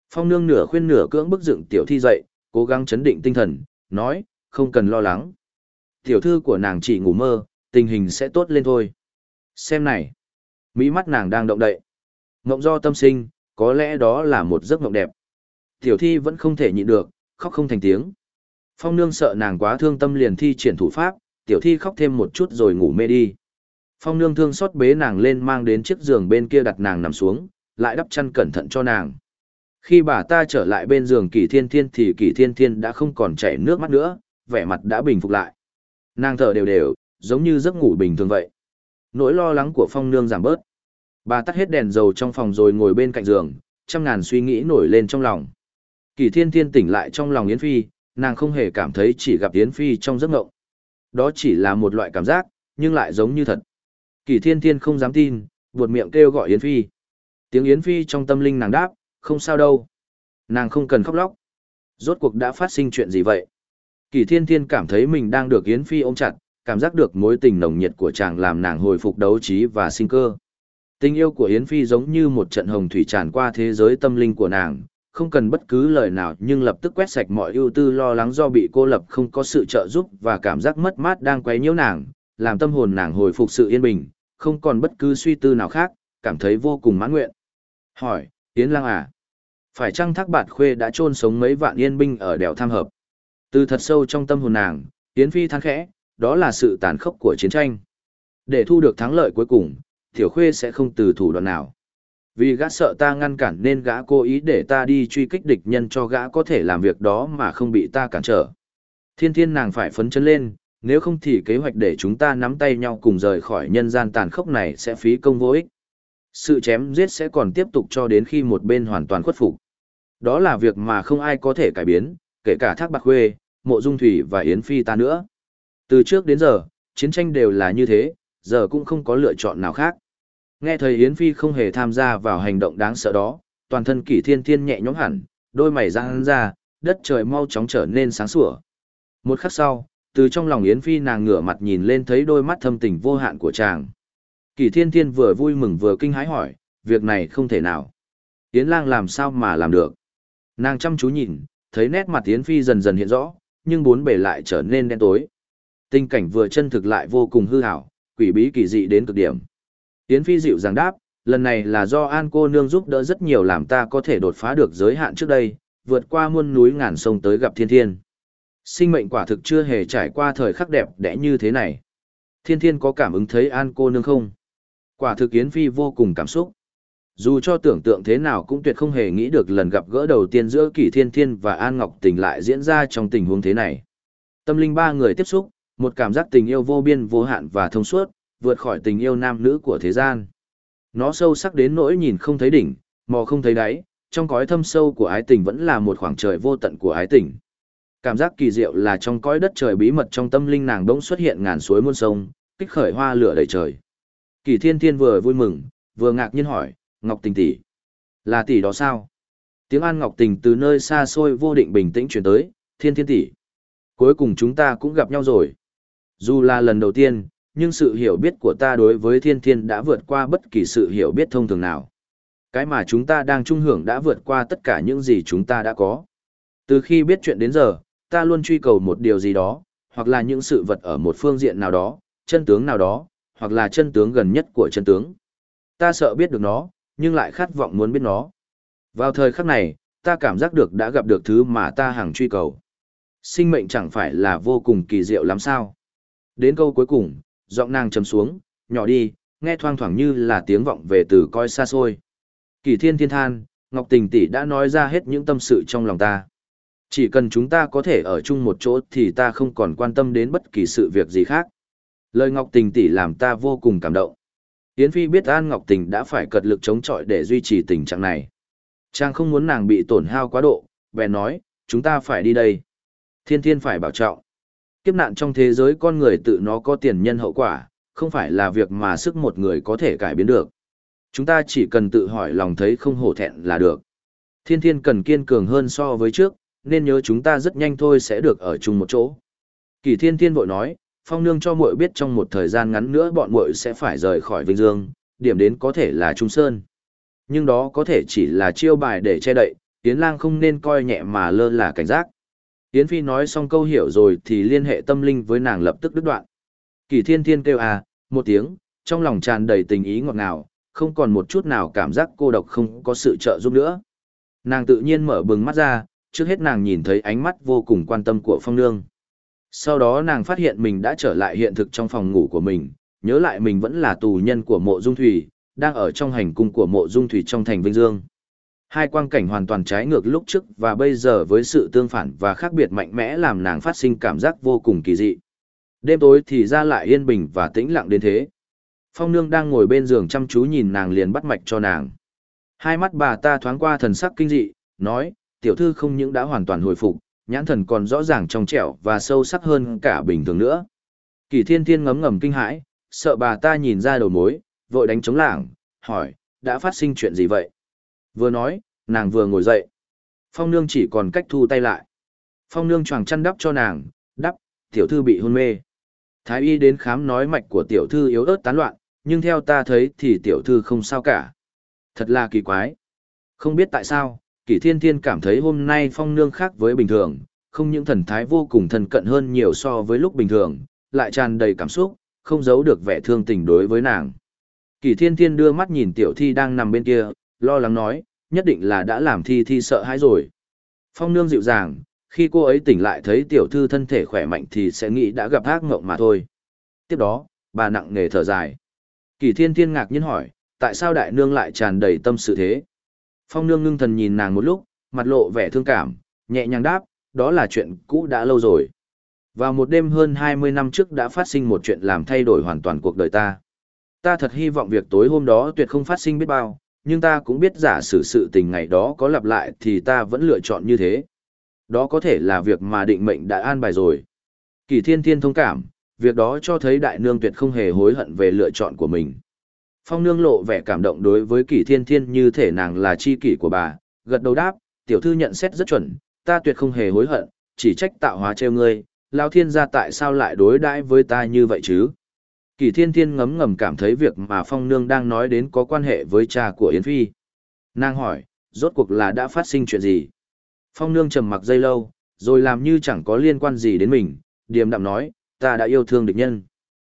Phong nương nửa khuyên nửa cưỡng bức dựng tiểu thi dậy, cố gắng chấn định tinh thần, nói, không cần lo lắng. Tiểu thư của nàng chỉ ngủ mơ, tình hình sẽ tốt lên thôi. Xem này, mỹ mắt nàng đang động đậy. Ngộng do tâm sinh, có lẽ đó là một giấc mộng đẹp. Tiểu thi vẫn không thể nhịn được, khóc không thành tiếng. Phong nương sợ nàng quá thương tâm liền thi triển thủ pháp, tiểu thi khóc thêm một chút rồi ngủ mê đi. Phong nương thương xót bế nàng lên mang đến chiếc giường bên kia đặt nàng nằm xuống, lại đắp chăn cẩn thận cho nàng. Khi bà ta trở lại bên giường Kỷ Thiên Thiên thì Kỷ Thiên Thiên đã không còn chảy nước mắt nữa, vẻ mặt đã bình phục lại. Nàng thở đều đều, giống như giấc ngủ bình thường vậy. Nỗi lo lắng của Phong Nương giảm bớt. Bà tắt hết đèn dầu trong phòng rồi ngồi bên cạnh giường, trăm ngàn suy nghĩ nổi lên trong lòng. Kỳ Thiên Thiên tỉnh lại trong lòng Yến Phi, nàng không hề cảm thấy chỉ gặp Yến Phi trong giấc ngộng. Đó chỉ là một loại cảm giác, nhưng lại giống như thật. Kỳ Thiên Thiên không dám tin, buột miệng kêu gọi Yến Phi. Tiếng Yến Phi trong tâm linh nàng đáp, không sao đâu. Nàng không cần khóc lóc. Rốt cuộc đã phát sinh chuyện gì vậy? Kỳ thiên thiên cảm thấy mình đang được Yến Phi ôm chặt, cảm giác được mối tình nồng nhiệt của chàng làm nàng hồi phục đấu trí và sinh cơ. Tình yêu của Yến Phi giống như một trận hồng thủy tràn qua thế giới tâm linh của nàng, không cần bất cứ lời nào nhưng lập tức quét sạch mọi ưu tư lo lắng do bị cô lập không có sự trợ giúp và cảm giác mất mát đang quấy nhiễu nàng, làm tâm hồn nàng hồi phục sự yên bình, không còn bất cứ suy tư nào khác, cảm thấy vô cùng mãn nguyện. Hỏi, Yến Lang à? Phải chăng thác bạt khuê đã chôn sống mấy vạn yên binh ở đèo tham hợp? Từ thật sâu trong tâm hồn nàng, Yến Phi than khẽ, đó là sự tàn khốc của chiến tranh. Để thu được thắng lợi cuối cùng, Tiểu Khuê sẽ không từ thủ đoạn nào. Vì gã sợ ta ngăn cản nên gã cố ý để ta đi truy kích địch nhân cho gã có thể làm việc đó mà không bị ta cản trở. Thiên thiên nàng phải phấn chấn lên, nếu không thì kế hoạch để chúng ta nắm tay nhau cùng rời khỏi nhân gian tàn khốc này sẽ phí công vô ích. Sự chém giết sẽ còn tiếp tục cho đến khi một bên hoàn toàn khuất phục. Đó là việc mà không ai có thể cải biến, kể cả Thác Bạc Khuê, Mộ Dung Thủy và Yến Phi ta nữa. Từ trước đến giờ, chiến tranh đều là như thế, giờ cũng không có lựa chọn nào khác. Nghe thời Yến Phi không hề tham gia vào hành động đáng sợ đó, toàn thân kỷ thiên thiên nhẹ nhõm hẳn, đôi mày răng ra, đất trời mau chóng trở nên sáng sủa. Một khắc sau, từ trong lòng Yến Phi nàng ngửa mặt nhìn lên thấy đôi mắt thâm tình vô hạn của chàng. kỷ thiên thiên vừa vui mừng vừa kinh hãi hỏi, việc này không thể nào. Yến lang làm sao mà làm được. Nàng chăm chú nhìn, thấy nét mặt Yến Phi dần dần hiện rõ, nhưng bốn bề lại trở nên đen tối. Tình cảnh vừa chân thực lại vô cùng hư hảo, quỷ bí kỳ dị đến cực điểm. Yến Phi dịu dàng đáp, lần này là do An cô nương giúp đỡ rất nhiều làm ta có thể đột phá được giới hạn trước đây, vượt qua muôn núi ngàn sông tới gặp thiên thiên. Sinh mệnh quả thực chưa hề trải qua thời khắc đẹp đẽ như thế này. Thiên thiên có cảm ứng thấy An cô nương không? Quả thực Yến Phi vô cùng cảm xúc. Dù cho tưởng tượng thế nào cũng tuyệt không hề nghĩ được lần gặp gỡ đầu tiên giữa Kỷ Thiên Thiên và An Ngọc Tình lại diễn ra trong tình huống thế này. Tâm linh ba người tiếp xúc, một cảm giác tình yêu vô biên vô hạn và thông suốt, vượt khỏi tình yêu nam nữ của thế gian. Nó sâu sắc đến nỗi nhìn không thấy đỉnh, mò không thấy đáy, trong cõi thâm sâu của ái tình vẫn là một khoảng trời vô tận của ái tình. Cảm giác kỳ diệu là trong cõi đất trời bí mật trong tâm linh nàng bỗng xuất hiện ngàn suối muôn sông, kích khởi hoa lửa đầy trời. Kỳ Thiên Thiên vừa vui mừng, vừa ngạc nhiên hỏi, Ngọc Tình tỷ, là tỷ đó sao? Tiếng An Ngọc Tình từ nơi xa xôi vô định bình tĩnh truyền tới, Thiên Thiên tỷ. Cuối cùng chúng ta cũng gặp nhau rồi. Dù là lần đầu tiên, nhưng sự hiểu biết của ta đối với Thiên Thiên đã vượt qua bất kỳ sự hiểu biết thông thường nào. Cái mà chúng ta đang trung hưởng đã vượt qua tất cả những gì chúng ta đã có. Từ khi biết chuyện đến giờ, ta luôn truy cầu một điều gì đó, hoặc là những sự vật ở một phương diện nào đó, chân tướng nào đó, hoặc là chân tướng gần nhất của chân tướng. Ta sợ biết được nó, nhưng lại khát vọng muốn biết nó. Vào thời khắc này, ta cảm giác được đã gặp được thứ mà ta hằng truy cầu. Sinh mệnh chẳng phải là vô cùng kỳ diệu lắm sao. Đến câu cuối cùng, giọng nàng trầm xuống, nhỏ đi, nghe thoang thoảng như là tiếng vọng về từ coi xa xôi. Kỳ thiên thiên than, Ngọc Tình tỷ đã nói ra hết những tâm sự trong lòng ta. Chỉ cần chúng ta có thể ở chung một chỗ thì ta không còn quan tâm đến bất kỳ sự việc gì khác. Lời Ngọc Tình tỷ làm ta vô cùng cảm động. Yến Phi biết An Ngọc Tình đã phải cật lực chống chọi để duy trì tình trạng này. Chàng không muốn nàng bị tổn hao quá độ, bèn nói, chúng ta phải đi đây. Thiên thiên phải bảo trọng. Kiếp nạn trong thế giới con người tự nó có tiền nhân hậu quả, không phải là việc mà sức một người có thể cải biến được. Chúng ta chỉ cần tự hỏi lòng thấy không hổ thẹn là được. Thiên thiên cần kiên cường hơn so với trước, nên nhớ chúng ta rất nhanh thôi sẽ được ở chung một chỗ. Kỳ thiên thiên vội nói, phong nương cho muội biết trong một thời gian ngắn nữa bọn muội sẽ phải rời khỏi Vinh Dương, điểm đến có thể là Trung Sơn. Nhưng đó có thể chỉ là chiêu bài để che đậy, Yến Lang không nên coi nhẹ mà lơ là cảnh giác. Yến Phi nói xong câu hiểu rồi thì liên hệ tâm linh với nàng lập tức đứt đoạn. Kỳ thiên thiên kêu à, một tiếng, trong lòng tràn đầy tình ý ngọt ngào, không còn một chút nào cảm giác cô độc không có sự trợ giúp nữa. Nàng tự nhiên mở bừng mắt ra, trước hết nàng nhìn thấy ánh mắt vô cùng quan tâm của phong nương. Sau đó nàng phát hiện mình đã trở lại hiện thực trong phòng ngủ của mình, nhớ lại mình vẫn là tù nhân của mộ dung thủy, đang ở trong hành cung của mộ dung thủy trong thành Vinh Dương. Hai quang cảnh hoàn toàn trái ngược lúc trước và bây giờ với sự tương phản và khác biệt mạnh mẽ làm nàng phát sinh cảm giác vô cùng kỳ dị. Đêm tối thì ra lại yên bình và tĩnh lặng đến thế. Phong nương đang ngồi bên giường chăm chú nhìn nàng liền bắt mạch cho nàng. Hai mắt bà ta thoáng qua thần sắc kinh dị, nói, tiểu thư không những đã hoàn toàn hồi phục, nhãn thần còn rõ ràng trong trẻo và sâu sắc hơn cả bình thường nữa. Kỳ thiên thiên ngấm ngầm kinh hãi, sợ bà ta nhìn ra đầu mối, vội đánh chống lảng, hỏi, đã phát sinh chuyện gì vậy? Vừa nói, nàng vừa ngồi dậy. Phong nương chỉ còn cách thu tay lại. Phong nương choàng chăn đắp cho nàng, đắp, tiểu thư bị hôn mê. Thái y đến khám nói mạch của tiểu thư yếu ớt tán loạn, nhưng theo ta thấy thì tiểu thư không sao cả. Thật là kỳ quái. Không biết tại sao, kỷ thiên thiên cảm thấy hôm nay phong nương khác với bình thường, không những thần thái vô cùng thân cận hơn nhiều so với lúc bình thường, lại tràn đầy cảm xúc, không giấu được vẻ thương tình đối với nàng. Kỷ thiên thiên đưa mắt nhìn tiểu thi đang nằm bên kia, lo lắng nói, nhất định là đã làm thi thi sợ hãi rồi. Phong nương dịu dàng, khi cô ấy tỉnh lại thấy tiểu thư thân thể khỏe mạnh thì sẽ nghĩ đã gặp ác mộng mà thôi. Tiếp đó, bà nặng nề thở dài. Kỳ thiên thiên ngạc nhiên hỏi, tại sao đại nương lại tràn đầy tâm sự thế? Phong nương ngưng thần nhìn nàng một lúc, mặt lộ vẻ thương cảm, nhẹ nhàng đáp, đó là chuyện cũ đã lâu rồi. Vào một đêm hơn 20 năm trước đã phát sinh một chuyện làm thay đổi hoàn toàn cuộc đời ta. Ta thật hy vọng việc tối hôm đó tuyệt không phát sinh biết bao, nhưng ta cũng biết giả sử sự tình ngày đó có lặp lại thì ta vẫn lựa chọn như thế. Đó có thể là việc mà định mệnh đã an bài rồi. Kỳ thiên thiên thông cảm, việc đó cho thấy đại nương tuyệt không hề hối hận về lựa chọn của mình. Phong nương lộ vẻ cảm động đối với kỳ thiên thiên như thể nàng là chi kỷ của bà, gật đầu đáp, tiểu thư nhận xét rất chuẩn, ta tuyệt không hề hối hận, chỉ trách tạo hóa treo ngươi, lao thiên gia tại sao lại đối đãi với ta như vậy chứ? Kỳ thiên thiên ngấm ngầm cảm thấy việc mà phong nương đang nói đến có quan hệ với cha của Yến Phi. Nàng hỏi, rốt cuộc là đã phát sinh chuyện gì? Phong nương trầm mặc dây lâu, rồi làm như chẳng có liên quan gì đến mình, điềm đạm nói, ta đã yêu thương địch nhân.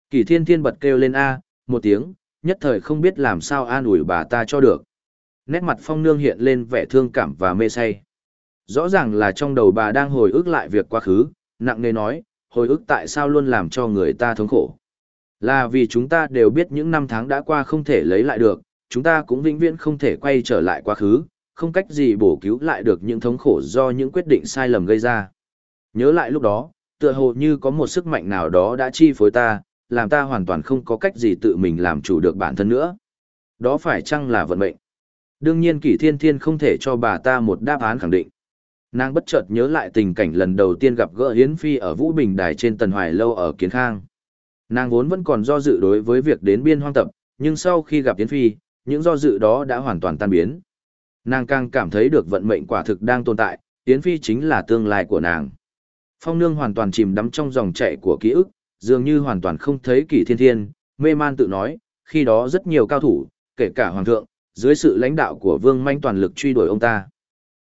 Kỳ thiên thiên bật kêu lên A, một tiếng, nhất thời không biết làm sao an ủi bà ta cho được. Nét mặt phong nương hiện lên vẻ thương cảm và mê say. Rõ ràng là trong đầu bà đang hồi ức lại việc quá khứ, nặng nề nói, hồi ức tại sao luôn làm cho người ta thống khổ. Là vì chúng ta đều biết những năm tháng đã qua không thể lấy lại được, chúng ta cũng vĩnh viễn không thể quay trở lại quá khứ, không cách gì bổ cứu lại được những thống khổ do những quyết định sai lầm gây ra. Nhớ lại lúc đó, tựa hồ như có một sức mạnh nào đó đã chi phối ta, làm ta hoàn toàn không có cách gì tự mình làm chủ được bản thân nữa. Đó phải chăng là vận mệnh? Đương nhiên kỷ thiên thiên không thể cho bà ta một đáp án khẳng định. Nàng bất chợt nhớ lại tình cảnh lần đầu tiên gặp gỡ Hiến Phi ở Vũ Bình Đài trên Tần Hoài Lâu ở Kiến Khang. Nàng vốn vẫn còn do dự đối với việc đến biên hoang tập, nhưng sau khi gặp Yến Phi, những do dự đó đã hoàn toàn tan biến. Nàng càng cảm thấy được vận mệnh quả thực đang tồn tại, Yến Phi chính là tương lai của nàng. Phong nương hoàn toàn chìm đắm trong dòng chảy của ký ức, dường như hoàn toàn không thấy kỳ thiên thiên, mê man tự nói, khi đó rất nhiều cao thủ, kể cả hoàng thượng, dưới sự lãnh đạo của vương manh toàn lực truy đuổi ông ta.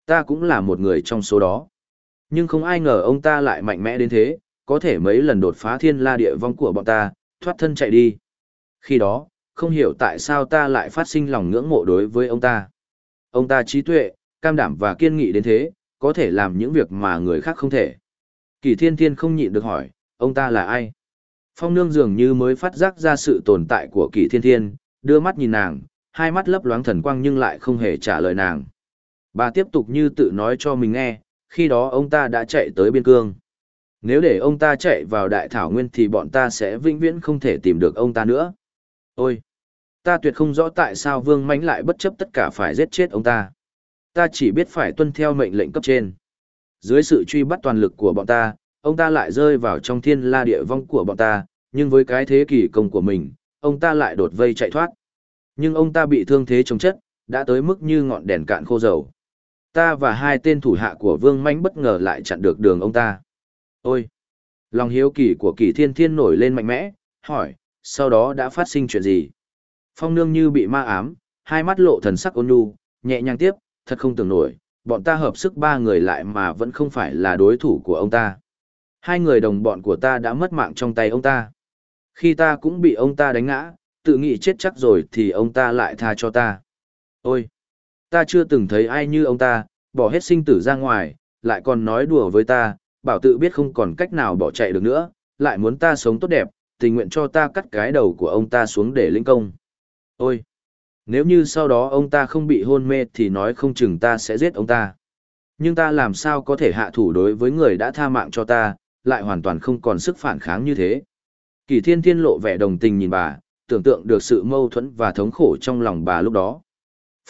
Ta cũng là một người trong số đó. Nhưng không ai ngờ ông ta lại mạnh mẽ đến thế, có thể mấy lần đột phá thiên la địa vong của bọn ta, thoát thân chạy đi. Khi đó, không hiểu tại sao ta lại phát sinh lòng ngưỡng mộ đối với ông ta. Ông ta trí tuệ, cam đảm và kiên nghị đến thế, có thể làm những việc mà người khác không thể. Kỳ thiên thiên không nhịn được hỏi, ông ta là ai? Phong nương dường như mới phát giác ra sự tồn tại của kỳ thiên thiên, đưa mắt nhìn nàng, hai mắt lấp loáng thần quang nhưng lại không hề trả lời nàng. Bà tiếp tục như tự nói cho mình nghe, khi đó ông ta đã chạy tới biên cương. Nếu để ông ta chạy vào đại thảo nguyên thì bọn ta sẽ vĩnh viễn không thể tìm được ông ta nữa. Ôi! Ta tuyệt không rõ tại sao vương mánh lại bất chấp tất cả phải giết chết ông ta. Ta chỉ biết phải tuân theo mệnh lệnh cấp trên. Dưới sự truy bắt toàn lực của bọn ta, ông ta lại rơi vào trong thiên la địa vong của bọn ta, nhưng với cái thế kỷ công của mình, ông ta lại đột vây chạy thoát. Nhưng ông ta bị thương thế chống chất, đã tới mức như ngọn đèn cạn khô dầu. Ta và hai tên thủ hạ của Vương Mánh bất ngờ lại chặn được đường ông ta. Ôi! Lòng hiếu kỳ của kỳ thiên thiên nổi lên mạnh mẽ, hỏi, sau đó đã phát sinh chuyện gì? Phong nương như bị ma ám, hai mắt lộ thần sắc ôn nhu, nhẹ nhàng tiếp, thật không tưởng nổi, bọn ta hợp sức ba người lại mà vẫn không phải là đối thủ của ông ta. Hai người đồng bọn của ta đã mất mạng trong tay ông ta. Khi ta cũng bị ông ta đánh ngã, tự nghĩ chết chắc rồi thì ông ta lại tha cho ta. Ôi! Ta chưa từng thấy ai như ông ta, bỏ hết sinh tử ra ngoài, lại còn nói đùa với ta, bảo tự biết không còn cách nào bỏ chạy được nữa, lại muốn ta sống tốt đẹp, tình nguyện cho ta cắt cái đầu của ông ta xuống để lĩnh công. Ôi! Nếu như sau đó ông ta không bị hôn mê thì nói không chừng ta sẽ giết ông ta. Nhưng ta làm sao có thể hạ thủ đối với người đã tha mạng cho ta, lại hoàn toàn không còn sức phản kháng như thế. Kỳ thiên thiên lộ vẻ đồng tình nhìn bà, tưởng tượng được sự mâu thuẫn và thống khổ trong lòng bà lúc đó.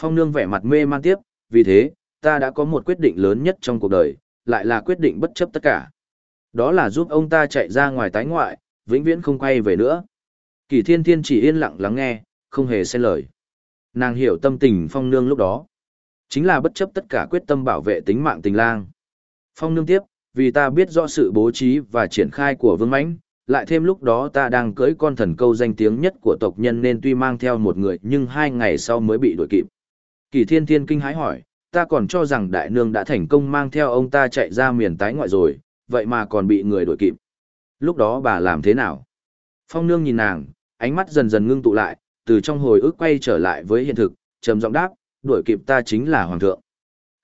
Phong nương vẻ mặt mê man tiếp, vì thế, ta đã có một quyết định lớn nhất trong cuộc đời, lại là quyết định bất chấp tất cả. Đó là giúp ông ta chạy ra ngoài tái ngoại, vĩnh viễn không quay về nữa. Kỳ thiên thiên chỉ yên lặng lắng nghe, không hề xen lời. Nàng hiểu tâm tình phong nương lúc đó. Chính là bất chấp tất cả quyết tâm bảo vệ tính mạng tình lang. Phong nương tiếp, vì ta biết rõ sự bố trí và triển khai của vương mãnh lại thêm lúc đó ta đang cưỡi con thần câu danh tiếng nhất của tộc nhân nên tuy mang theo một người nhưng hai ngày sau mới bị đuổi kịp. Kỳ thiên thiên kinh hãi hỏi, ta còn cho rằng đại nương đã thành công mang theo ông ta chạy ra miền tái ngoại rồi, vậy mà còn bị người đuổi kịp. Lúc đó bà làm thế nào? Phong nương nhìn nàng, ánh mắt dần dần ngưng tụ lại, từ trong hồi ức quay trở lại với hiện thực, trầm giọng đáp, đuổi kịp ta chính là hoàng thượng.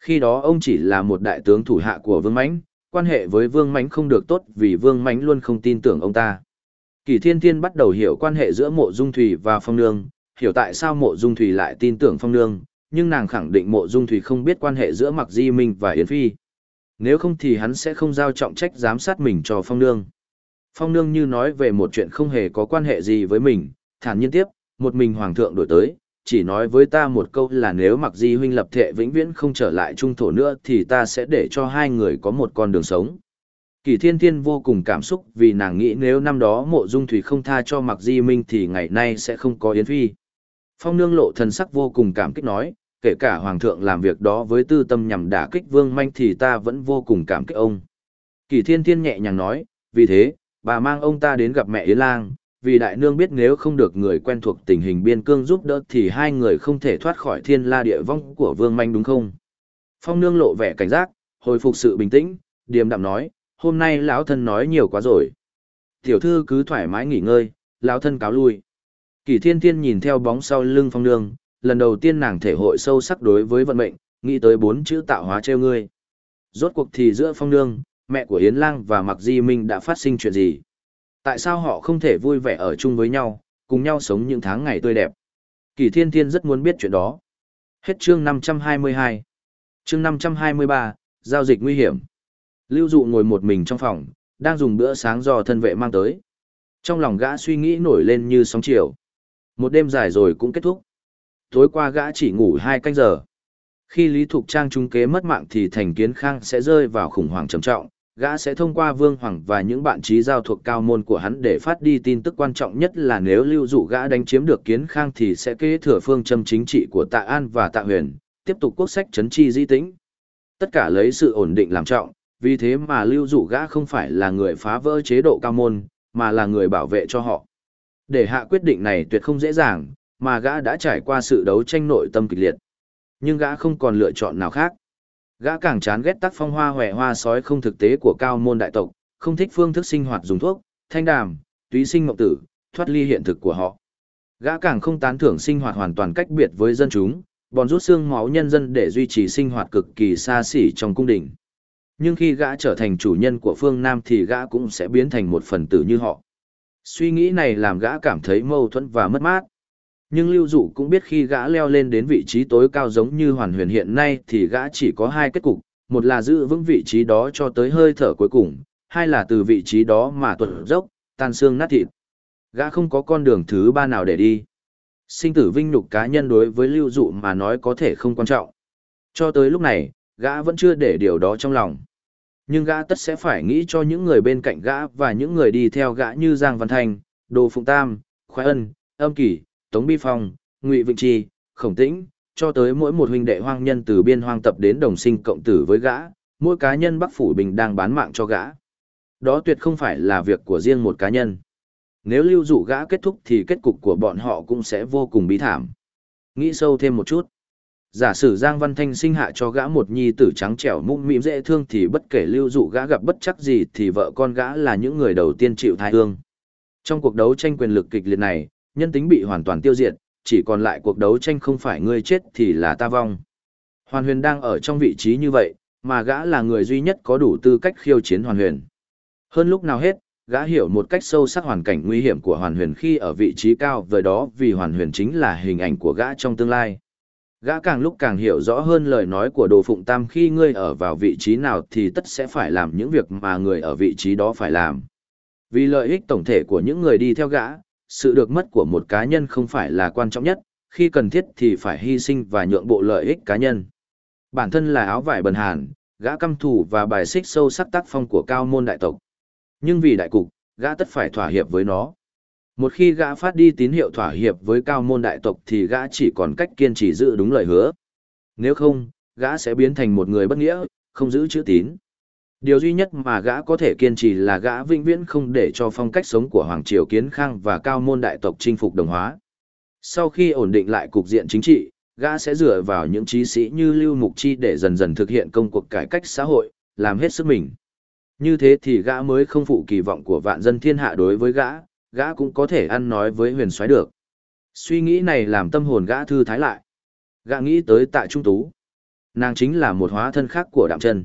Khi đó ông chỉ là một đại tướng thủ hạ của Vương Mãnh, quan hệ với Vương Mãnh không được tốt vì Vương Mãnh luôn không tin tưởng ông ta. Kỳ Thiên Thiên bắt đầu hiểu quan hệ giữa Mộ Dung Thủy và Phong Nương, hiểu tại sao Mộ Dung Thủy lại tin tưởng Phong Nương, nhưng nàng khẳng định Mộ Dung Thủy không biết quan hệ giữa mặc Di Minh và Yến Phi. Nếu không thì hắn sẽ không giao trọng trách giám sát mình cho Phong Nương. Phong Nương như nói về một chuyện không hề có quan hệ gì với mình, thản nhiên tiếp, một mình Hoàng thượng đổi tới, chỉ nói với ta một câu là nếu mặc di huynh lập thệ vĩnh viễn không trở lại trung thổ nữa thì ta sẽ để cho hai người có một con đường sống. Kỳ thiên thiên vô cùng cảm xúc vì nàng nghĩ nếu năm đó mộ dung thủy không tha cho mặc di minh thì ngày nay sẽ không có yến phi. Phong nương lộ thần sắc vô cùng cảm kích nói, kể cả hoàng thượng làm việc đó với tư tâm nhằm đả kích vương manh thì ta vẫn vô cùng cảm kích ông. Kỳ thiên thiên nhẹ nhàng nói, vì thế, bà mang ông ta đến gặp mẹ Yến Lang, vì đại nương biết nếu không được người quen thuộc tình hình biên cương giúp đỡ thì hai người không thể thoát khỏi thiên la địa vong của vương manh đúng không? Phong nương lộ vẻ cảnh giác hồi phục sự bình tĩnh điềm đạm nói hôm nay lão thân nói nhiều quá rồi. Tiểu thư cứ thoải mái nghỉ ngơi lão thân cáo lui. Kỷ thiên thiên nhìn theo bóng sau lưng phong nương lần đầu tiên nàng thể hội sâu sắc đối với vận mệnh nghĩ tới bốn chữ tạo hóa treo ngươi rốt cuộc thì giữa phong nương mẹ của yến lang và mặc di minh đã phát sinh chuyện gì tại sao họ không thể vui vẻ ở chung với nhau, cùng nhau sống những tháng ngày tươi đẹp. Kỳ Thiên Thiên rất muốn biết chuyện đó. Hết chương 522. Chương 523, giao dịch nguy hiểm. Lưu Dụ ngồi một mình trong phòng, đang dùng bữa sáng do thân vệ mang tới. Trong lòng gã suy nghĩ nổi lên như sóng chiều. Một đêm dài rồi cũng kết thúc. Tối qua gã chỉ ngủ hai canh giờ. Khi Lý Thục Trang trung kế mất mạng thì Thành Kiến Khang sẽ rơi vào khủng hoảng trầm trọng, gã sẽ thông qua Vương Hoàng và những bạn trí giao thuộc cao môn của hắn để phát đi tin tức quan trọng nhất là nếu lưu dụ gã đánh chiếm được kiến khang thì sẽ kế thừa phương châm chính trị của Tạ An và Tạ Huyền, tiếp tục quốc sách chấn chi di tĩnh. Tất cả lấy sự ổn định làm trọng, vì thế mà lưu dụ gã không phải là người phá vỡ chế độ cao môn, mà là người bảo vệ cho họ. Để hạ quyết định này tuyệt không dễ dàng, mà gã đã trải qua sự đấu tranh nội tâm kịch liệt. Nhưng gã không còn lựa chọn nào khác. Gã càng chán ghét tác phong hoa hòe hoa sói không thực tế của cao môn đại tộc, không thích phương thức sinh hoạt dùng thuốc, thanh đàm, túy sinh mộng tử, thoát ly hiện thực của họ. Gã càng không tán thưởng sinh hoạt hoàn toàn cách biệt với dân chúng, bòn rút xương máu nhân dân để duy trì sinh hoạt cực kỳ xa xỉ trong cung đình. Nhưng khi gã trở thành chủ nhân của phương Nam thì gã cũng sẽ biến thành một phần tử như họ. Suy nghĩ này làm gã cảm thấy mâu thuẫn và mất mát, nhưng lưu dụ cũng biết khi gã leo lên đến vị trí tối cao giống như hoàn huyền hiện nay thì gã chỉ có hai kết cục một là giữ vững vị trí đó cho tới hơi thở cuối cùng hai là từ vị trí đó mà tuột dốc tan xương nát thịt. Gã không có con đường thứ ba nào để đi. Sinh tử vinh nhục cá nhân đối với lưu dụ mà nói có thể không quan trọng. Cho tới lúc này, gã vẫn chưa để điều đó trong lòng. Nhưng gã tất sẽ phải nghĩ cho những người bên cạnh gã và những người đi theo gã như Giang Văn Thanh, Đồ Phụng Tam, Khoái Ân, Âm Kỳ, Tống Bi Phong, Ngụy Vịnh Trì, Khổng Tĩnh, cho tới mỗi một huynh đệ hoang nhân từ biên hoang tập đến đồng sinh cộng tử với gã, mỗi cá nhân Bắc Phủ Bình đang bán mạng cho gã. Đó tuyệt không phải là việc của riêng một cá nhân. Nếu lưu dụ gã kết thúc thì kết cục của bọn họ cũng sẽ vô cùng bí thảm. Nghĩ sâu thêm một chút. Giả sử Giang Văn Thanh sinh hạ cho gã một nhi tử trắng trẻo mũm mĩm dễ thương thì bất kể lưu dụ gã gặp bất chắc gì thì vợ con gã là những người đầu tiên chịu thai hương. Trong cuộc đấu tranh quyền lực kịch liệt này, nhân tính bị hoàn toàn tiêu diệt, chỉ còn lại cuộc đấu tranh không phải ngươi chết thì là ta vong. Hoàn huyền đang ở trong vị trí như vậy, mà gã là người duy nhất có đủ tư cách khiêu chiến hoàn huyền. Hơn lúc nào hết, gã hiểu một cách sâu sắc hoàn cảnh nguy hiểm của hoàn huyền khi ở vị trí cao với đó vì hoàn huyền chính là hình ảnh của gã trong tương lai. Gã càng lúc càng hiểu rõ hơn lời nói của Đồ Phụng Tam khi ngươi ở vào vị trí nào thì tất sẽ phải làm những việc mà người ở vị trí đó phải làm. Vì lợi ích tổng thể của những người đi theo gã, sự được mất của một cá nhân không phải là quan trọng nhất, khi cần thiết thì phải hy sinh và nhượng bộ lợi ích cá nhân. Bản thân là áo vải bần hàn, gã căm thù và bài xích sâu sắc tác phong của cao môn đại tộc. Nhưng vì đại cục, gã tất phải thỏa hiệp với nó. Một khi gã phát đi tín hiệu thỏa hiệp với cao môn đại tộc thì gã chỉ còn cách kiên trì giữ đúng lời hứa. Nếu không, gã sẽ biến thành một người bất nghĩa, không giữ chữ tín. Điều duy nhất mà gã có thể kiên trì là gã vĩnh viễn không để cho phong cách sống của Hoàng Triều Kiến Khang và cao môn đại tộc chinh phục đồng hóa. Sau khi ổn định lại cục diện chính trị, gã sẽ dựa vào những trí sĩ như Lưu Mục Chi để dần dần thực hiện công cuộc cải cách xã hội, làm hết sức mình. Như thế thì gã mới không phụ kỳ vọng của vạn dân thiên hạ đối với gã, gã cũng có thể ăn nói với huyền soái được. Suy nghĩ này làm tâm hồn gã thư thái lại. Gã nghĩ tới tại trung tú. Nàng chính là một hóa thân khác của đạm chân.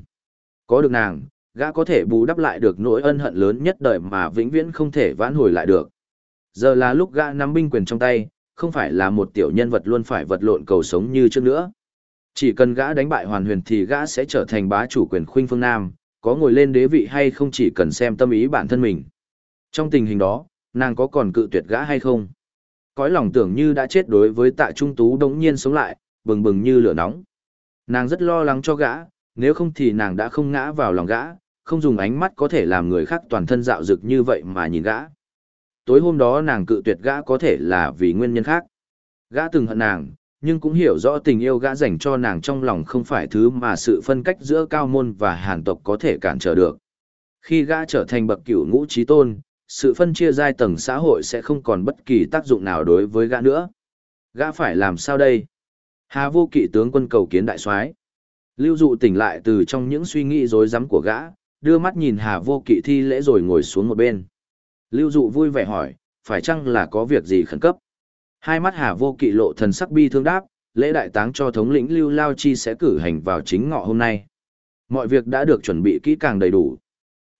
Có được nàng, gã có thể bù đắp lại được nỗi ân hận lớn nhất đời mà vĩnh viễn không thể vãn hồi lại được. Giờ là lúc gã nắm binh quyền trong tay, không phải là một tiểu nhân vật luôn phải vật lộn cầu sống như trước nữa. Chỉ cần gã đánh bại hoàn huyền thì gã sẽ trở thành bá chủ quyền khuynh phương Nam, có ngồi lên đế vị hay không chỉ cần xem tâm ý bản thân mình. Trong tình hình đó, nàng có còn cự tuyệt gã hay không? Cõi lòng tưởng như đã chết đối với tạ trung tú đống nhiên sống lại, bừng bừng như lửa nóng. Nàng rất lo lắng cho gã, nếu không thì nàng đã không ngã vào lòng gã, không dùng ánh mắt có thể làm người khác toàn thân dạo dực như vậy mà nhìn gã. Tối hôm đó nàng cự tuyệt gã có thể là vì nguyên nhân khác. Gã từng hận nàng, nhưng cũng hiểu rõ tình yêu gã dành cho nàng trong lòng không phải thứ mà sự phân cách giữa cao môn và hàn tộc có thể cản trở được. Khi gã trở thành bậc cửu ngũ trí tôn, sự phân chia giai tầng xã hội sẽ không còn bất kỳ tác dụng nào đối với gã nữa. Gã phải làm sao đây? Hà vô kỵ tướng quân cầu kiến đại soái. Lưu dụ tỉnh lại từ trong những suy nghĩ rối rắm của gã, đưa mắt nhìn Hà vô kỵ thi lễ rồi ngồi xuống một bên. Lưu dụ vui vẻ hỏi, phải chăng là có việc gì khẩn cấp? Hai mắt Hà vô kỵ lộ thần sắc bi thương đáp, lễ đại táng cho thống lĩnh Lưu Lao Chi sẽ cử hành vào chính ngọ hôm nay. Mọi việc đã được chuẩn bị kỹ càng đầy đủ.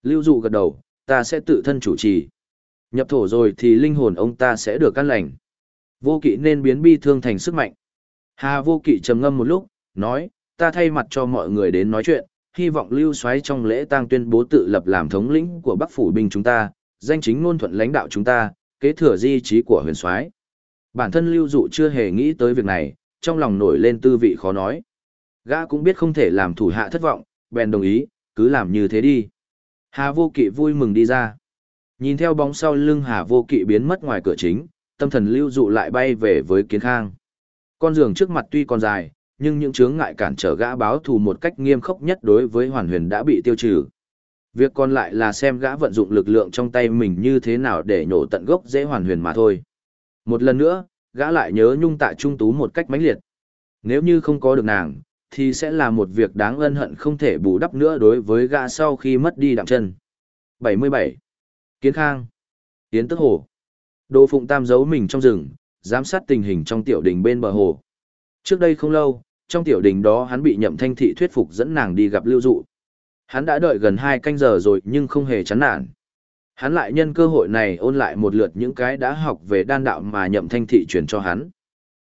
Lưu dụ gật đầu, ta sẽ tự thân chủ trì. Nhập thổ rồi thì linh hồn ông ta sẽ được căn lành. Vô kỵ nên biến bi thương thành sức mạnh. Hà vô kỵ trầm ngâm một lúc, nói, ta thay mặt cho mọi người đến nói chuyện, hy vọng lưu Soái trong lễ tang tuyên bố tự lập làm thống lĩnh của Bắc phủ binh chúng ta, danh chính ngôn thuận lãnh đạo chúng ta, kế thừa di trí của huyền soái. Bản thân lưu dụ chưa hề nghĩ tới việc này, trong lòng nổi lên tư vị khó nói. Gã cũng biết không thể làm thủ hạ thất vọng, bèn đồng ý, cứ làm như thế đi. Hà vô kỵ vui mừng đi ra. Nhìn theo bóng sau lưng Hà vô kỵ biến mất ngoài cửa chính, tâm thần lưu dụ lại bay về với kiến khang. Con giường trước mặt tuy còn dài, nhưng những chướng ngại cản trở gã báo thù một cách nghiêm khốc nhất đối với hoàn huyền đã bị tiêu trừ. Việc còn lại là xem gã vận dụng lực lượng trong tay mình như thế nào để nhổ tận gốc dễ hoàn huyền mà thôi. Một lần nữa, gã lại nhớ nhung tạ trung tú một cách mãnh liệt. Nếu như không có được nàng, thì sẽ là một việc đáng ân hận không thể bù đắp nữa đối với gã sau khi mất đi đạm chân. 77. Kiến Khang Tiến Tức Hồ Đỗ Phụng Tam giấu mình trong rừng, giám sát tình hình trong tiểu đình bên bờ hồ. Trước đây không lâu, trong tiểu đình đó hắn bị nhậm thanh thị thuyết phục dẫn nàng đi gặp lưu dụ. Hắn đã đợi gần hai canh giờ rồi nhưng không hề chán nản. Hắn lại nhân cơ hội này ôn lại một lượt những cái đã học về đan đạo mà nhậm thanh thị truyền cho hắn.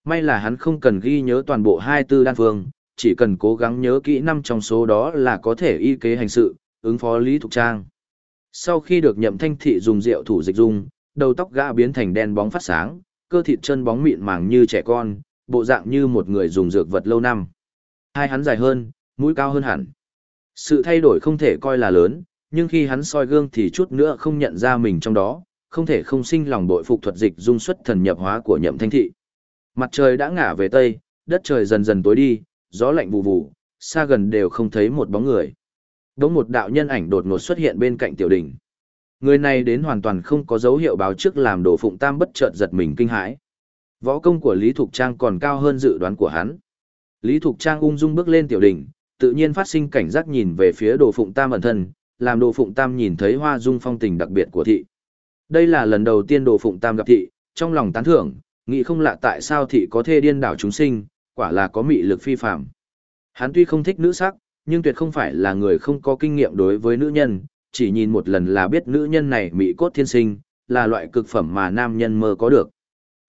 May là hắn không cần ghi nhớ toàn bộ hai tư đan phương, chỉ cần cố gắng nhớ kỹ năm trong số đó là có thể y kế hành sự, ứng phó Lý Thục Trang. Sau khi được nhậm thanh thị dùng rượu thủ dịch dung, đầu tóc gã biến thành đen bóng phát sáng, cơ thịt chân bóng mịn màng như trẻ con, bộ dạng như một người dùng dược vật lâu năm. Hai hắn dài hơn, mũi cao hơn hẳn. Sự thay đổi không thể coi là lớn, nhưng khi hắn soi gương thì chút nữa không nhận ra mình trong đó, không thể không sinh lòng bội phục thuật dịch dung xuất thần nhập hóa của nhậm thanh thị. Mặt trời đã ngả về tây, đất trời dần dần tối đi, gió lạnh vù vù, xa gần đều không thấy một bóng người. Đống một đạo nhân ảnh đột ngột xuất hiện bên cạnh tiểu đỉnh. Người này đến hoàn toàn không có dấu hiệu báo trước làm đồ phụng tam bất chợt giật mình kinh hãi. Võ công của Lý Thục Trang còn cao hơn dự đoán của hắn. Lý Thục Trang ung dung bước lên tiểu đỉnh, tự nhiên phát sinh cảnh giác nhìn về phía đồ phụng tam ẩn thân, làm đồ phụng tam nhìn thấy hoa dung phong tình đặc biệt của thị. Đây là lần đầu tiên đồ phụng tam gặp thị, trong lòng tán thưởng, nghĩ không lạ tại sao thị có thể điên đảo chúng sinh, quả là có mị lực phi phạm. Hắn tuy không thích nữ sắc, nhưng tuyệt không phải là người không có kinh nghiệm đối với nữ nhân, chỉ nhìn một lần là biết nữ nhân này mị cốt thiên sinh, là loại cực phẩm mà nam nhân mơ có được.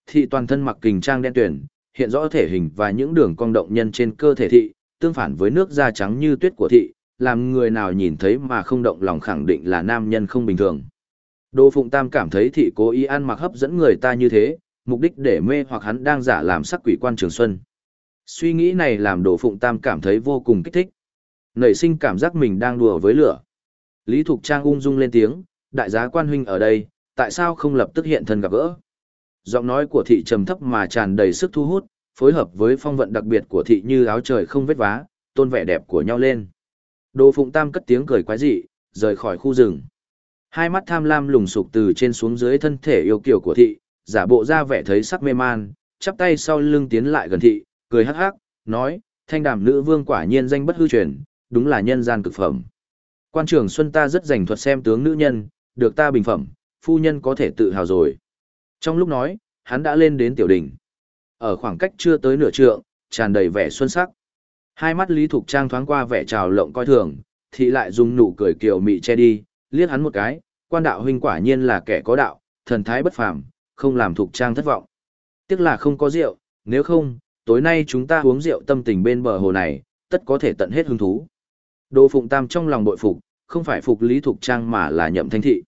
Thị toàn thân mặc kình trang đen tuyển, hiện rõ thể hình và những đường cong động nhân trên cơ thể thị, tương phản với nước da trắng như tuyết của thị, làm người nào nhìn thấy mà không động lòng khẳng định là nam nhân không bình thường. Đỗ Phụng Tam cảm thấy thị cố ý ăn mặc hấp dẫn người ta như thế, mục đích để mê hoặc hắn đang giả làm sắc quỷ quan trường xuân. Suy nghĩ này làm Đỗ Phụng Tam cảm thấy vô cùng kích thích. Nảy sinh cảm giác mình đang đùa với lửa. Lý Thục Trang ung dung lên tiếng, đại giá quan huynh ở đây, tại sao không lập tức hiện thân gặp gỡ? Giọng nói của thị trầm thấp mà tràn đầy sức thu hút, phối hợp với phong vận đặc biệt của thị như áo trời không vết vá, tôn vẻ đẹp của nhau lên. Đồ Phụng Tam cất tiếng cười quái dị, rời khỏi khu rừng. Hai mắt tham lam lùng sục từ trên xuống dưới thân thể yêu kiều của thị, giả bộ ra vẻ thấy sắc mê man, chắp tay sau lưng tiến lại gần thị, cười hắc hắc, nói, thanh đàm nữ vương quả nhiên danh bất hư truyền, đúng là nhân gian cực phẩm. Quan trưởng Xuân ta rất dành thuật xem tướng nữ nhân, được ta bình phẩm, phu nhân có thể tự hào rồi. Trong lúc nói, hắn đã lên đến tiểu đỉnh. Ở khoảng cách chưa tới nửa trượng, tràn đầy vẻ xuân sắc. Hai mắt Lý Thục Trang thoáng qua vẻ trào lộng coi thường, thì lại dùng nụ cười kiều mị che đi, liếc hắn một cái, quan đạo huynh quả nhiên là kẻ có đạo, thần thái bất phàm, không làm Thục Trang thất vọng. Tiếc là không có rượu, nếu không, tối nay chúng ta uống rượu tâm tình bên bờ hồ này, tất có thể tận hết hứng thú. Đồ Phụng Tam trong lòng bội phục, không phải phục Lý Thục Trang mà là nhậm thanh thị.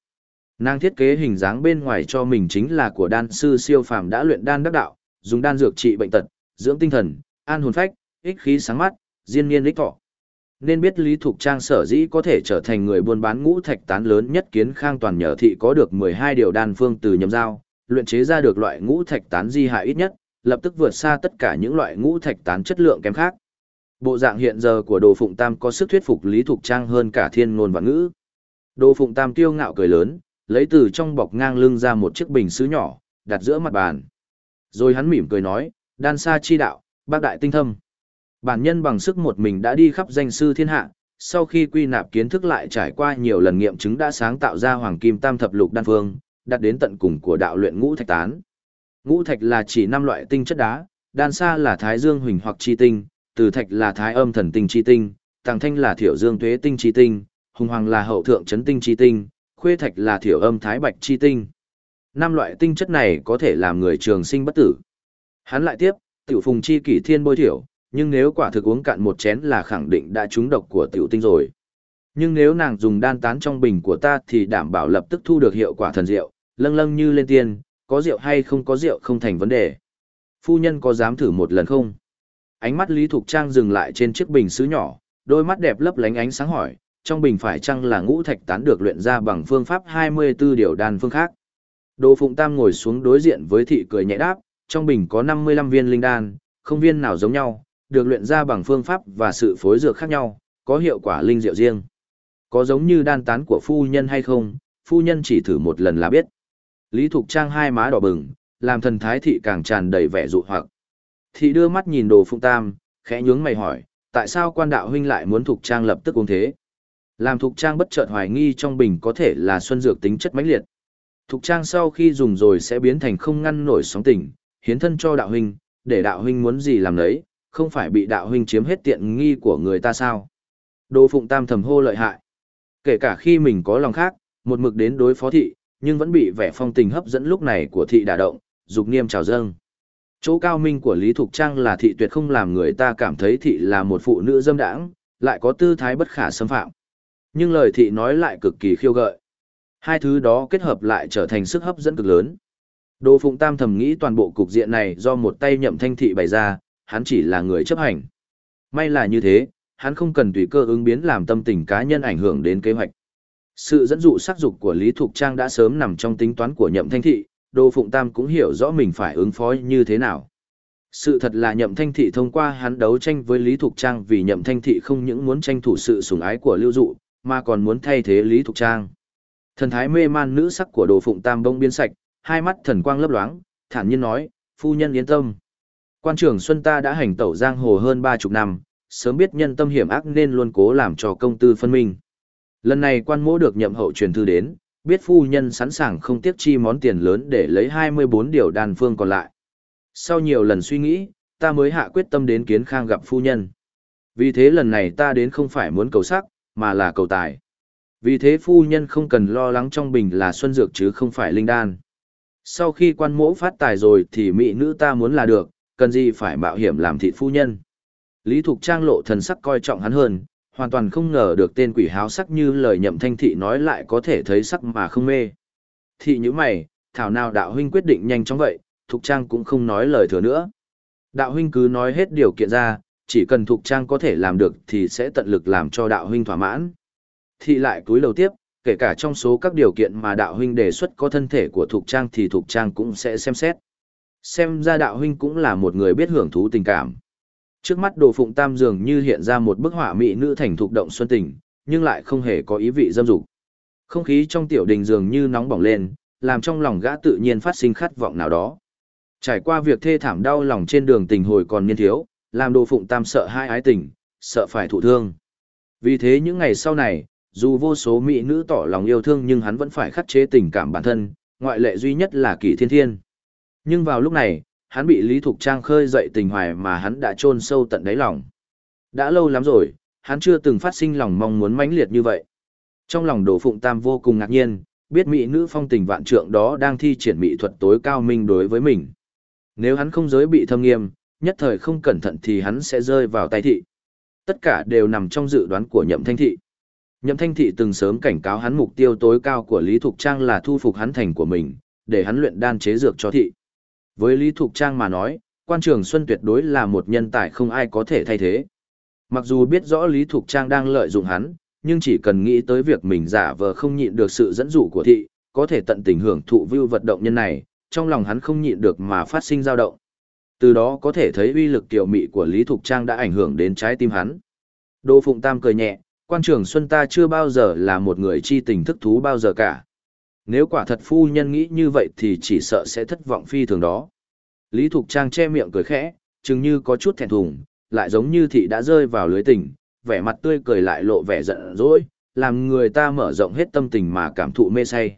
Nàng thiết kế hình dáng bên ngoài cho mình chính là của đan sư siêu phàm đã luyện đan đắc đạo, dùng đan dược trị bệnh tật, dưỡng tinh thần, an hồn phách, ích khí sáng mắt, diên niên ích thọ. Nên biết Lý Thục Trang sở dĩ có thể trở thành người buôn bán ngũ thạch tán lớn nhất kiến khang toàn nhờ thị có được 12 điều đan phương từ nhầm giao, luyện chế ra được loại ngũ thạch tán di hại ít nhất, lập tức vượt xa tất cả những loại ngũ thạch tán chất lượng kém khác. Bộ dạng hiện giờ của Đồ Phụng Tam có sức thuyết phục Lý Thục Trang hơn cả thiên ngôn và ngữ. Đồ Phụng Tam tiêu ngạo cười lớn, lấy từ trong bọc ngang lưng ra một chiếc bình sứ nhỏ, đặt giữa mặt bàn. Rồi hắn mỉm cười nói, đan sa chi đạo, bác đại tinh thâm. Bản nhân bằng sức một mình đã đi khắp danh sư thiên hạ, sau khi quy nạp kiến thức lại trải qua nhiều lần nghiệm chứng đã sáng tạo ra hoàng kim tam thập lục đan phương, đạt đến tận cùng của đạo luyện ngũ thạch tán. Ngũ thạch là chỉ năm loại tinh chất đá, đan sa là thái dương huỳnh hoặc chi tinh, từ thạch là thái âm thần tinh chi tinh, tàng thanh là thiểu dương tuế tinh chi tinh, hùng hoàng là hậu thượng chấn tinh chi tinh, khuê thạch là thiểu âm thái bạch chi tinh. Năm loại tinh chất này có thể làm người trường sinh bất tử. Hắn lại tiếp, tiểu phùng chi kỷ thiên bôi thiểu, nhưng nếu quả thực uống cạn một chén là khẳng định đã trúng độc của tiểu tinh rồi. Nhưng nếu nàng dùng đan tán trong bình của ta thì đảm bảo lập tức thu được hiệu quả thần diệu, lâng lâng như lên tiên, có rượu hay không có rượu không thành vấn đề. Phu nhân có dám thử một lần không? Ánh mắt Lý Thục Trang dừng lại trên chiếc bình sứ nhỏ, đôi mắt đẹp lấp lánh ánh sáng hỏi, trong bình phải chăng là ngũ thạch tán được luyện ra bằng phương pháp 24 điều đan phương khác. Đồ Phụng Tam ngồi xuống đối diện với thị cười nhẹ đáp, trong bình có 55 viên linh đan, không viên nào giống nhau, được luyện ra bằng phương pháp và sự phối dược khác nhau, có hiệu quả linh diệu riêng. Có giống như đan tán của phu nhân hay không, phu nhân chỉ thử một lần là biết. Lý Thục Trang hai má đỏ bừng, làm thần thái thị càng tràn đầy vẻ dụ hoặc. Thị đưa mắt nhìn đồ phụng tam, khẽ nhướng mày hỏi, tại sao quan đạo huynh lại muốn Thục Trang lập tức uống thế? Làm Thục Trang bất chợt hoài nghi trong bình có thể là xuân dược tính chất mãnh liệt. Thục Trang sau khi dùng rồi sẽ biến thành không ngăn nổi sóng tỉnh, hiến thân cho đạo huynh, để đạo huynh muốn gì làm đấy, không phải bị đạo huynh chiếm hết tiện nghi của người ta sao. Đồ Phụng Tam thầm hô lợi hại. Kể cả khi mình có lòng khác, một mực đến đối phó thị, nhưng vẫn bị vẻ phong tình hấp dẫn lúc này của thị đả động, dục niêm trào dâng. Chỗ cao minh của Lý Thục Trang là thị tuyệt không làm người ta cảm thấy thị là một phụ nữ dâm đãng, lại có tư thái bất khả xâm phạm. Nhưng lời thị nói lại cực kỳ khiêu gợi. Hai thứ đó kết hợp lại trở thành sức hấp dẫn cực lớn. Đồ Phụng Tam thầm nghĩ toàn bộ cục diện này do một tay nhậm thanh thị bày ra, hắn chỉ là người chấp hành. May là như thế, hắn không cần tùy cơ ứng biến làm tâm tình cá nhân ảnh hưởng đến kế hoạch. Sự dẫn dụ sắc dục của Lý Thục Trang đã sớm nằm trong tính toán của Nhậm Thanh Thị, đồ Phụng Tam cũng hiểu rõ mình phải ứng phó như thế nào. Sự thật là Nhậm Thanh Thị thông qua hắn đấu tranh với Lý Thục Trang vì Nhậm Thanh Thị không những muốn tranh thủ sự sủng ái của Lưu Dụ, mà còn muốn thay thế Lý Thục Trang. Thần thái mê man nữ sắc của Đồ Phụng Tam bông biến sạch, hai mắt thần quang lấp loáng, thản nhiên nói, phu nhân yên tâm. Quan trưởng Xuân ta đã hành tẩu giang hồ hơn ba chục năm, sớm biết nhân tâm hiểm ác nên luôn cố làm cho công tư phân minh. Lần này quan mỗ được nhậm hậu truyền thư đến, biết phu nhân sẵn sàng không tiếc chi món tiền lớn để lấy 24 điều đàn phương còn lại. Sau nhiều lần suy nghĩ, ta mới hạ quyết tâm đến kiến khang gặp phu nhân. Vì thế lần này ta đến không phải muốn cầu sắc, mà là cầu tài. Vì thế phu nhân không cần lo lắng trong bình là xuân dược chứ không phải linh đan. Sau khi quan mỗ phát tài rồi thì mỹ nữ ta muốn là được, cần gì phải mạo hiểm làm thị phu nhân. Lý Thục Trang lộ thần sắc coi trọng hắn hơn, hoàn toàn không ngờ được tên quỷ háo sắc như lời nhậm thanh thị nói lại có thể thấy sắc mà không mê. Thị như mày, thảo nào đạo huynh quyết định nhanh chóng vậy, Thục Trang cũng không nói lời thừa nữa. Đạo huynh cứ nói hết điều kiện ra, chỉ cần Thục Trang có thể làm được thì sẽ tận lực làm cho đạo huynh thỏa mãn. Thị lại cúi đầu tiếp, kể cả trong số các điều kiện mà đạo huynh đề xuất có thân thể của Thục Trang thì Thục Trang cũng sẽ xem xét. Xem ra đạo huynh cũng là một người biết hưởng thú tình cảm. Trước mắt đồ phụng tam dường như hiện ra một bức họa mỹ nữ thành thục động xuân tình, nhưng lại không hề có ý vị dâm dục. Không khí trong tiểu đình dường như nóng bỏng lên, làm trong lòng gã tự nhiên phát sinh khát vọng nào đó. Trải qua việc thê thảm đau lòng trên đường tình hồi còn niên thiếu, làm đồ phụng tam sợ hai ái tình, sợ phải thụ thương. Vì thế những ngày sau này, dù vô số mỹ nữ tỏ lòng yêu thương nhưng hắn vẫn phải khắc chế tình cảm bản thân, ngoại lệ duy nhất là kỳ thiên thiên. Nhưng vào lúc này, hắn bị Lý Thục Trang khơi dậy tình hoài mà hắn đã chôn sâu tận đáy lòng. Đã lâu lắm rồi, hắn chưa từng phát sinh lòng mong muốn mãnh liệt như vậy. Trong lòng Đồ Phụng Tam vô cùng ngạc nhiên, biết mỹ nữ phong tình vạn trượng đó đang thi triển mỹ thuật tối cao minh đối với mình. Nếu hắn không giới bị thâm nghiêm, nhất thời không cẩn thận thì hắn sẽ rơi vào tay thị. Tất cả đều nằm trong dự đoán của Nhậm Thanh Thị. Nhậm Thanh Thị từng sớm cảnh cáo hắn mục tiêu tối cao của Lý Thục Trang là thu phục hắn thành của mình, để hắn luyện đan chế dược cho thị. Với Lý Thục Trang mà nói, quan trường Xuân tuyệt đối là một nhân tài không ai có thể thay thế. Mặc dù biết rõ Lý Thục Trang đang lợi dụng hắn, nhưng chỉ cần nghĩ tới việc mình giả vờ không nhịn được sự dẫn dụ của thị, có thể tận tình hưởng thụ view vật động nhân này, trong lòng hắn không nhịn được mà phát sinh dao động. Từ đó có thể thấy uy lực tiểu mị của Lý Thục Trang đã ảnh hưởng đến trái tim hắn. Đỗ Phụng Tam cười nhẹ, quan trưởng Xuân ta chưa bao giờ là một người chi tình thức thú bao giờ cả. Nếu quả thật phu nhân nghĩ như vậy thì chỉ sợ sẽ thất vọng phi thường đó. Lý Thục Trang che miệng cười khẽ, chừng như có chút thẹn thùng, lại giống như thị đã rơi vào lưới tình, vẻ mặt tươi cười lại lộ vẻ giận dỗi, làm người ta mở rộng hết tâm tình mà cảm thụ mê say.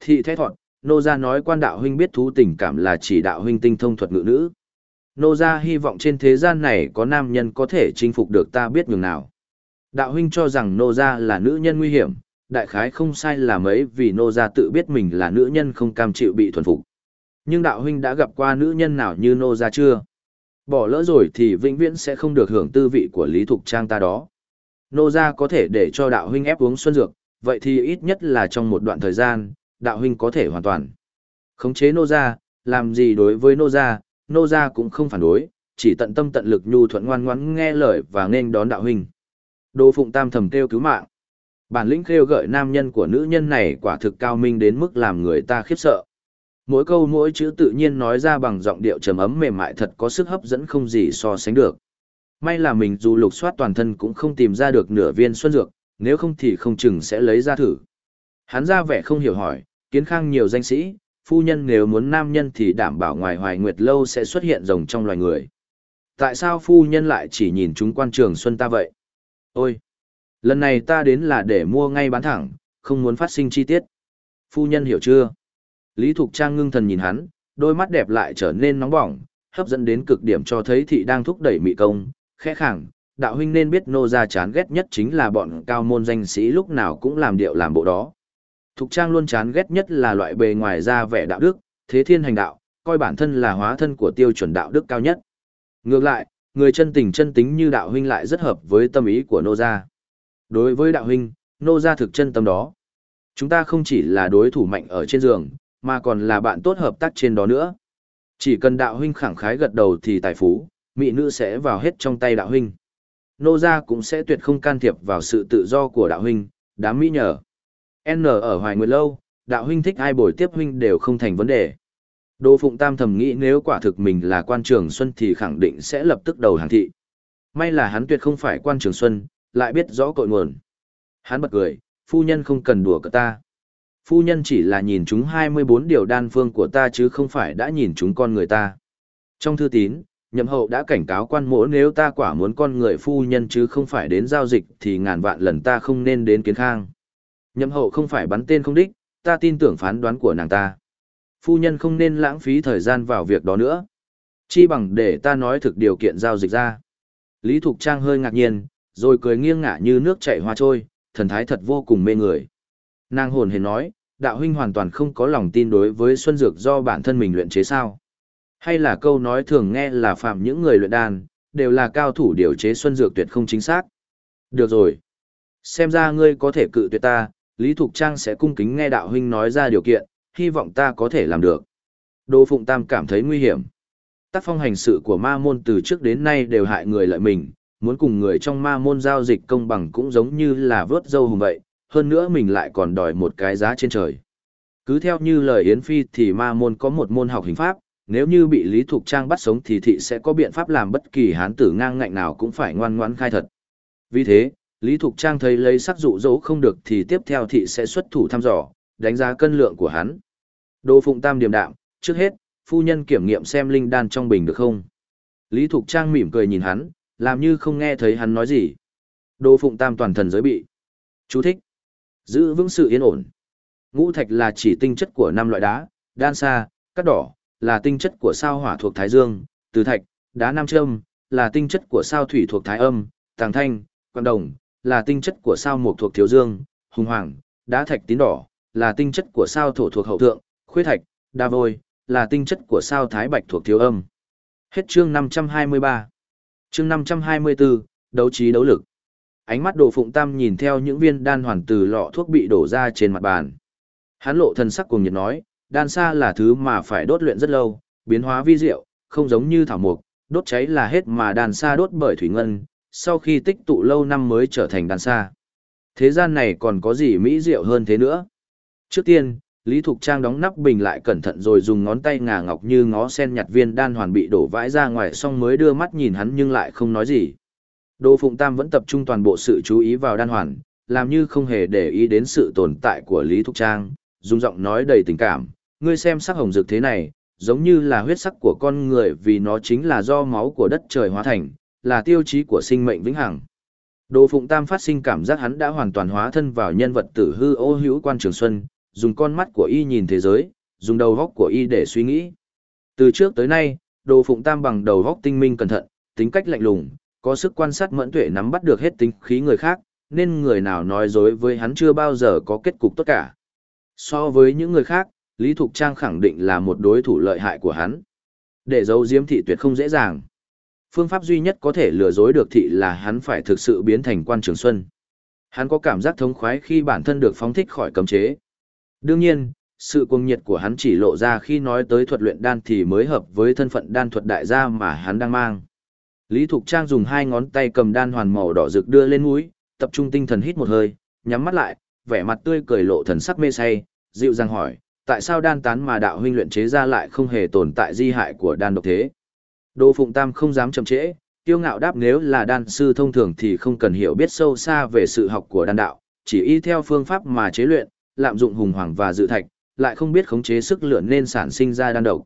Thị thế thọn, nô gia nói quan đạo huynh biết thú tình cảm là chỉ đạo huynh tinh thông thuật ngữ nữ. Nô gia hy vọng trên thế gian này có nam nhân có thể chinh phục được ta biết nhường nào. Đạo huynh cho rằng nô gia là nữ nhân nguy hiểm, đại khái không sai là mấy vì nô gia tự biết mình là nữ nhân không cam chịu bị thuần phục. Nhưng đạo huynh đã gặp qua nữ nhân nào như nô gia chưa? Bỏ lỡ rồi thì vĩnh viễn sẽ không được hưởng tư vị của Lý Thục Trang ta đó. Nô gia có thể để cho đạo huynh ép uống xuân dược, vậy thì ít nhất là trong một đoạn thời gian, đạo huynh có thể hoàn toàn khống chế nô gia, làm gì đối với nô gia, nô gia cũng không phản đối, chỉ tận tâm tận lực nhu thuận ngoan ngoãn nghe lời và nên đón đạo huynh. Đô Phụng Tam thầm kêu cứu mạng. Bản lĩnh kêu gợi nam nhân của nữ nhân này quả thực cao minh đến mức làm người ta khiếp sợ. Mỗi câu mỗi chữ tự nhiên nói ra bằng giọng điệu trầm ấm mềm mại thật có sức hấp dẫn không gì so sánh được. May là mình dù lục soát toàn thân cũng không tìm ra được nửa viên xuân dược, nếu không thì không chừng sẽ lấy ra thử. Hắn ra vẻ không hiểu hỏi, kiến khang nhiều danh sĩ, phu nhân nếu muốn nam nhân thì đảm bảo ngoài hoài nguyệt lâu sẽ xuất hiện rồng trong loài người. Tại sao phu nhân lại chỉ nhìn chúng quan trường xuân ta vậy? Ôi! Lần này ta đến là để mua ngay bán thẳng, không muốn phát sinh chi tiết. Phu nhân hiểu chưa? Lý Thục Trang ngưng thần nhìn hắn, đôi mắt đẹp lại trở nên nóng bỏng, hấp dẫn đến cực điểm cho thấy thị đang thúc đẩy mị công, khẽ khẳng, đạo huynh nên biết nô gia chán ghét nhất chính là bọn cao môn danh sĩ lúc nào cũng làm điệu làm bộ đó. Thục Trang luôn chán ghét nhất là loại bề ngoài ra vẻ đạo đức, thế thiên hành đạo, coi bản thân là hóa thân của tiêu chuẩn đạo đức cao nhất. Ngược lại, người chân tình chân tính như đạo huynh lại rất hợp với tâm ý của nô gia. Đối với đạo huynh, nô gia thực chân tâm đó. Chúng ta không chỉ là đối thủ mạnh ở trên giường, mà còn là bạn tốt hợp tác trên đó nữa. Chỉ cần đạo huynh khẳng khái gật đầu thì tài phú, mỹ nữ sẽ vào hết trong tay đạo huynh. nô gia cũng sẽ tuyệt không can thiệp vào sự tự do của đạo huynh, đám mỹ nhờ. N ở Hoài Nguyệt Lâu, đạo huynh thích ai bồi tiếp huynh đều không thành vấn đề. Đỗ Phụng Tam thầm nghĩ nếu quả thực mình là quan trường xuân thì khẳng định sẽ lập tức đầu hàng thị. May là hắn tuyệt không phải quan trường xuân, lại biết rõ cội nguồn. Hắn bật cười, phu nhân không cần đùa cả ta. Phu nhân chỉ là nhìn chúng 24 điều đan phương của ta chứ không phải đã nhìn chúng con người ta. Trong thư tín, nhậm hậu đã cảnh cáo quan mỗ nếu ta quả muốn con người phu nhân chứ không phải đến giao dịch thì ngàn vạn lần ta không nên đến kiến khang. Nhậm hậu không phải bắn tên không đích, ta tin tưởng phán đoán của nàng ta. Phu nhân không nên lãng phí thời gian vào việc đó nữa. Chi bằng để ta nói thực điều kiện giao dịch ra. Lý Thục Trang hơi ngạc nhiên, rồi cười nghiêng ngả như nước chảy hoa trôi, thần thái thật vô cùng mê người. Nàng hồn hề nói, đạo huynh hoàn toàn không có lòng tin đối với xuân dược do bản thân mình luyện chế sao. Hay là câu nói thường nghe là phạm những người luyện đan, đều là cao thủ điều chế xuân dược tuyệt không chính xác. Được rồi. Xem ra ngươi có thể cự tuyệt ta, Lý Thục Trang sẽ cung kính nghe đạo huynh nói ra điều kiện, hy vọng ta có thể làm được. Đỗ Phụng Tam cảm thấy nguy hiểm. Tác phong hành sự của ma môn từ trước đến nay đều hại người lợi mình, muốn cùng người trong ma môn giao dịch công bằng cũng giống như là vớt dâu hùng vậy, hơn nữa mình lại còn đòi một cái giá trên trời. Cứ theo như lời Yến Phi thì ma môn có một môn học hình pháp, nếu như bị Lý Thục Trang bắt sống thì thị sẽ có biện pháp làm bất kỳ hán tử ngang ngạnh nào cũng phải ngoan ngoãn khai thật. Vì thế, Lý Thục Trang thấy lấy sắc dụ dỗ không được thì tiếp theo thị sẽ xuất thủ thăm dò, đánh giá cân lượng của hắn. Đô Phụng Tam điềm đạm, trước hết, phu nhân kiểm nghiệm xem linh đan trong bình được không. Lý Thục Trang mỉm cười nhìn hắn, làm như không nghe thấy hắn nói gì. Đô Phụng Tam toàn thần giới bị. Chú thích. Giữ vững sự yên ổn. Ngũ thạch là chỉ tinh chất của năm loại đá, đan sa, cát đỏ, là tinh chất của sao hỏa thuộc Thái Dương, từ thạch, đá nam châm, là tinh chất của sao thủy thuộc Thái Âm, tàng thanh, quan đồng, là tinh chất của sao mộc thuộc Thiếu Dương, hùng hoàng, đá thạch tín đỏ, là tinh chất của sao thổ thuộc hậu thượng, khuyết thạch, đa vôi, là tinh chất của sao thái bạch thuộc thiếu âm. Hết chương 523. Chương 524, đấu trí đấu lực. Ánh mắt Đồ Phụng Tam nhìn theo những viên đan hoàn từ lọ thuốc bị đổ ra trên mặt bàn. Hắn lộ thần sắc cùng nhiệt nói, đan sa là thứ mà phải đốt luyện rất lâu, biến hóa vi diệu, không giống như thảo mộc, đốt cháy là hết mà đan sa đốt bởi thủy ngân, sau khi tích tụ lâu năm mới trở thành đan sa. Thế gian này còn có gì mỹ diệu hơn thế nữa? Trước tiên, Lý Thục Trang đóng nắp bình lại cẩn thận rồi dùng ngón tay ngà ngọc như ngó sen nhặt viên đan hoàn bị đổ vãi ra ngoài xong mới đưa mắt nhìn hắn nhưng lại không nói gì. Đỗ Phụng Tam vẫn tập trung toàn bộ sự chú ý vào đan hoàn, làm như không hề để ý đến sự tồn tại của Lý Thục Trang, dùng giọng nói đầy tình cảm, ngươi xem sắc hồng rực thế này, giống như là huyết sắc của con người vì nó chính là do máu của đất trời hóa thành, là tiêu chí của sinh mệnh vĩnh hằng. Đồ Phụng Tam phát sinh cảm giác hắn đã hoàn toàn hóa thân vào nhân vật tử hư ô hữu quan trường xuân, dùng con mắt của y nhìn thế giới, dùng đầu góc của y để suy nghĩ. Từ trước tới nay, Đồ Phụng Tam bằng đầu góc tinh minh cẩn thận, tính cách lạnh lùng, có sức quan sát mẫn tuệ nắm bắt được hết tính khí người khác, nên người nào nói dối với hắn chưa bao giờ có kết cục tốt cả. So với những người khác, Lý Thục Trang khẳng định là một đối thủ lợi hại của hắn. Để giấu diếm thị tuyệt không dễ dàng. Phương pháp duy nhất có thể lừa dối được thị là hắn phải thực sự biến thành quan trường xuân. Hắn có cảm giác thống khoái khi bản thân được phóng thích khỏi cấm chế. Đương nhiên, sự cuồng nhiệt của hắn chỉ lộ ra khi nói tới thuật luyện đan thì mới hợp với thân phận đan thuật đại gia mà hắn đang mang. Lý Thục Trang dùng hai ngón tay cầm đan hoàn màu đỏ rực đưa lên mũi, tập trung tinh thần hít một hơi, nhắm mắt lại, vẻ mặt tươi cười lộ thần sắc mê say, dịu dàng hỏi, tại sao đan tán mà đạo huynh luyện chế ra lại không hề tồn tại di hại của đan độc thế? Đô Phụng Tam không dám chậm trễ, tiêu ngạo đáp nếu là đan sư thông thường thì không cần hiểu biết sâu xa về sự học của đan đạo, chỉ y theo phương pháp mà chế luyện, lạm dụng hùng hoàng và dự thạch, lại không biết khống chế sức lửa nên sản sinh ra đan độc.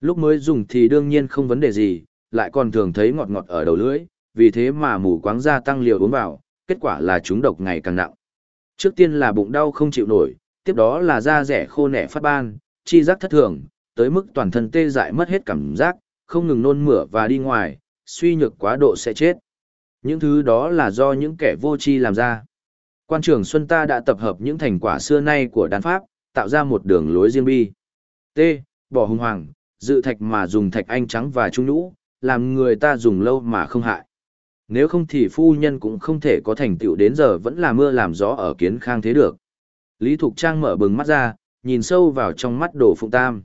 Lúc mới dùng thì đương nhiên không vấn đề gì, lại còn thường thấy ngọt ngọt ở đầu lưỡi, vì thế mà mù quáng gia tăng liều uống vào, kết quả là chúng độc ngày càng nặng. Trước tiên là bụng đau không chịu nổi, tiếp đó là da rẻ khô nẻ phát ban, chi giác thất thường, tới mức toàn thân tê dại mất hết cảm giác, không ngừng nôn mửa và đi ngoài, suy nhược quá độ sẽ chết. Những thứ đó là do những kẻ vô tri làm ra. Quan trưởng Xuân ta đã tập hợp những thành quả xưa nay của đan pháp, tạo ra một đường lối riêng bi. T. Bỏ hùng hoàng, dự thạch mà dùng thạch anh trắng và trung nhũ, làm người ta dùng lâu mà không hại. Nếu không thì phu nhân cũng không thể có thành tựu đến giờ vẫn là mưa làm gió ở kiến khang thế được. Lý Thục Trang mở bừng mắt ra, nhìn sâu vào trong mắt đồ phụng tam.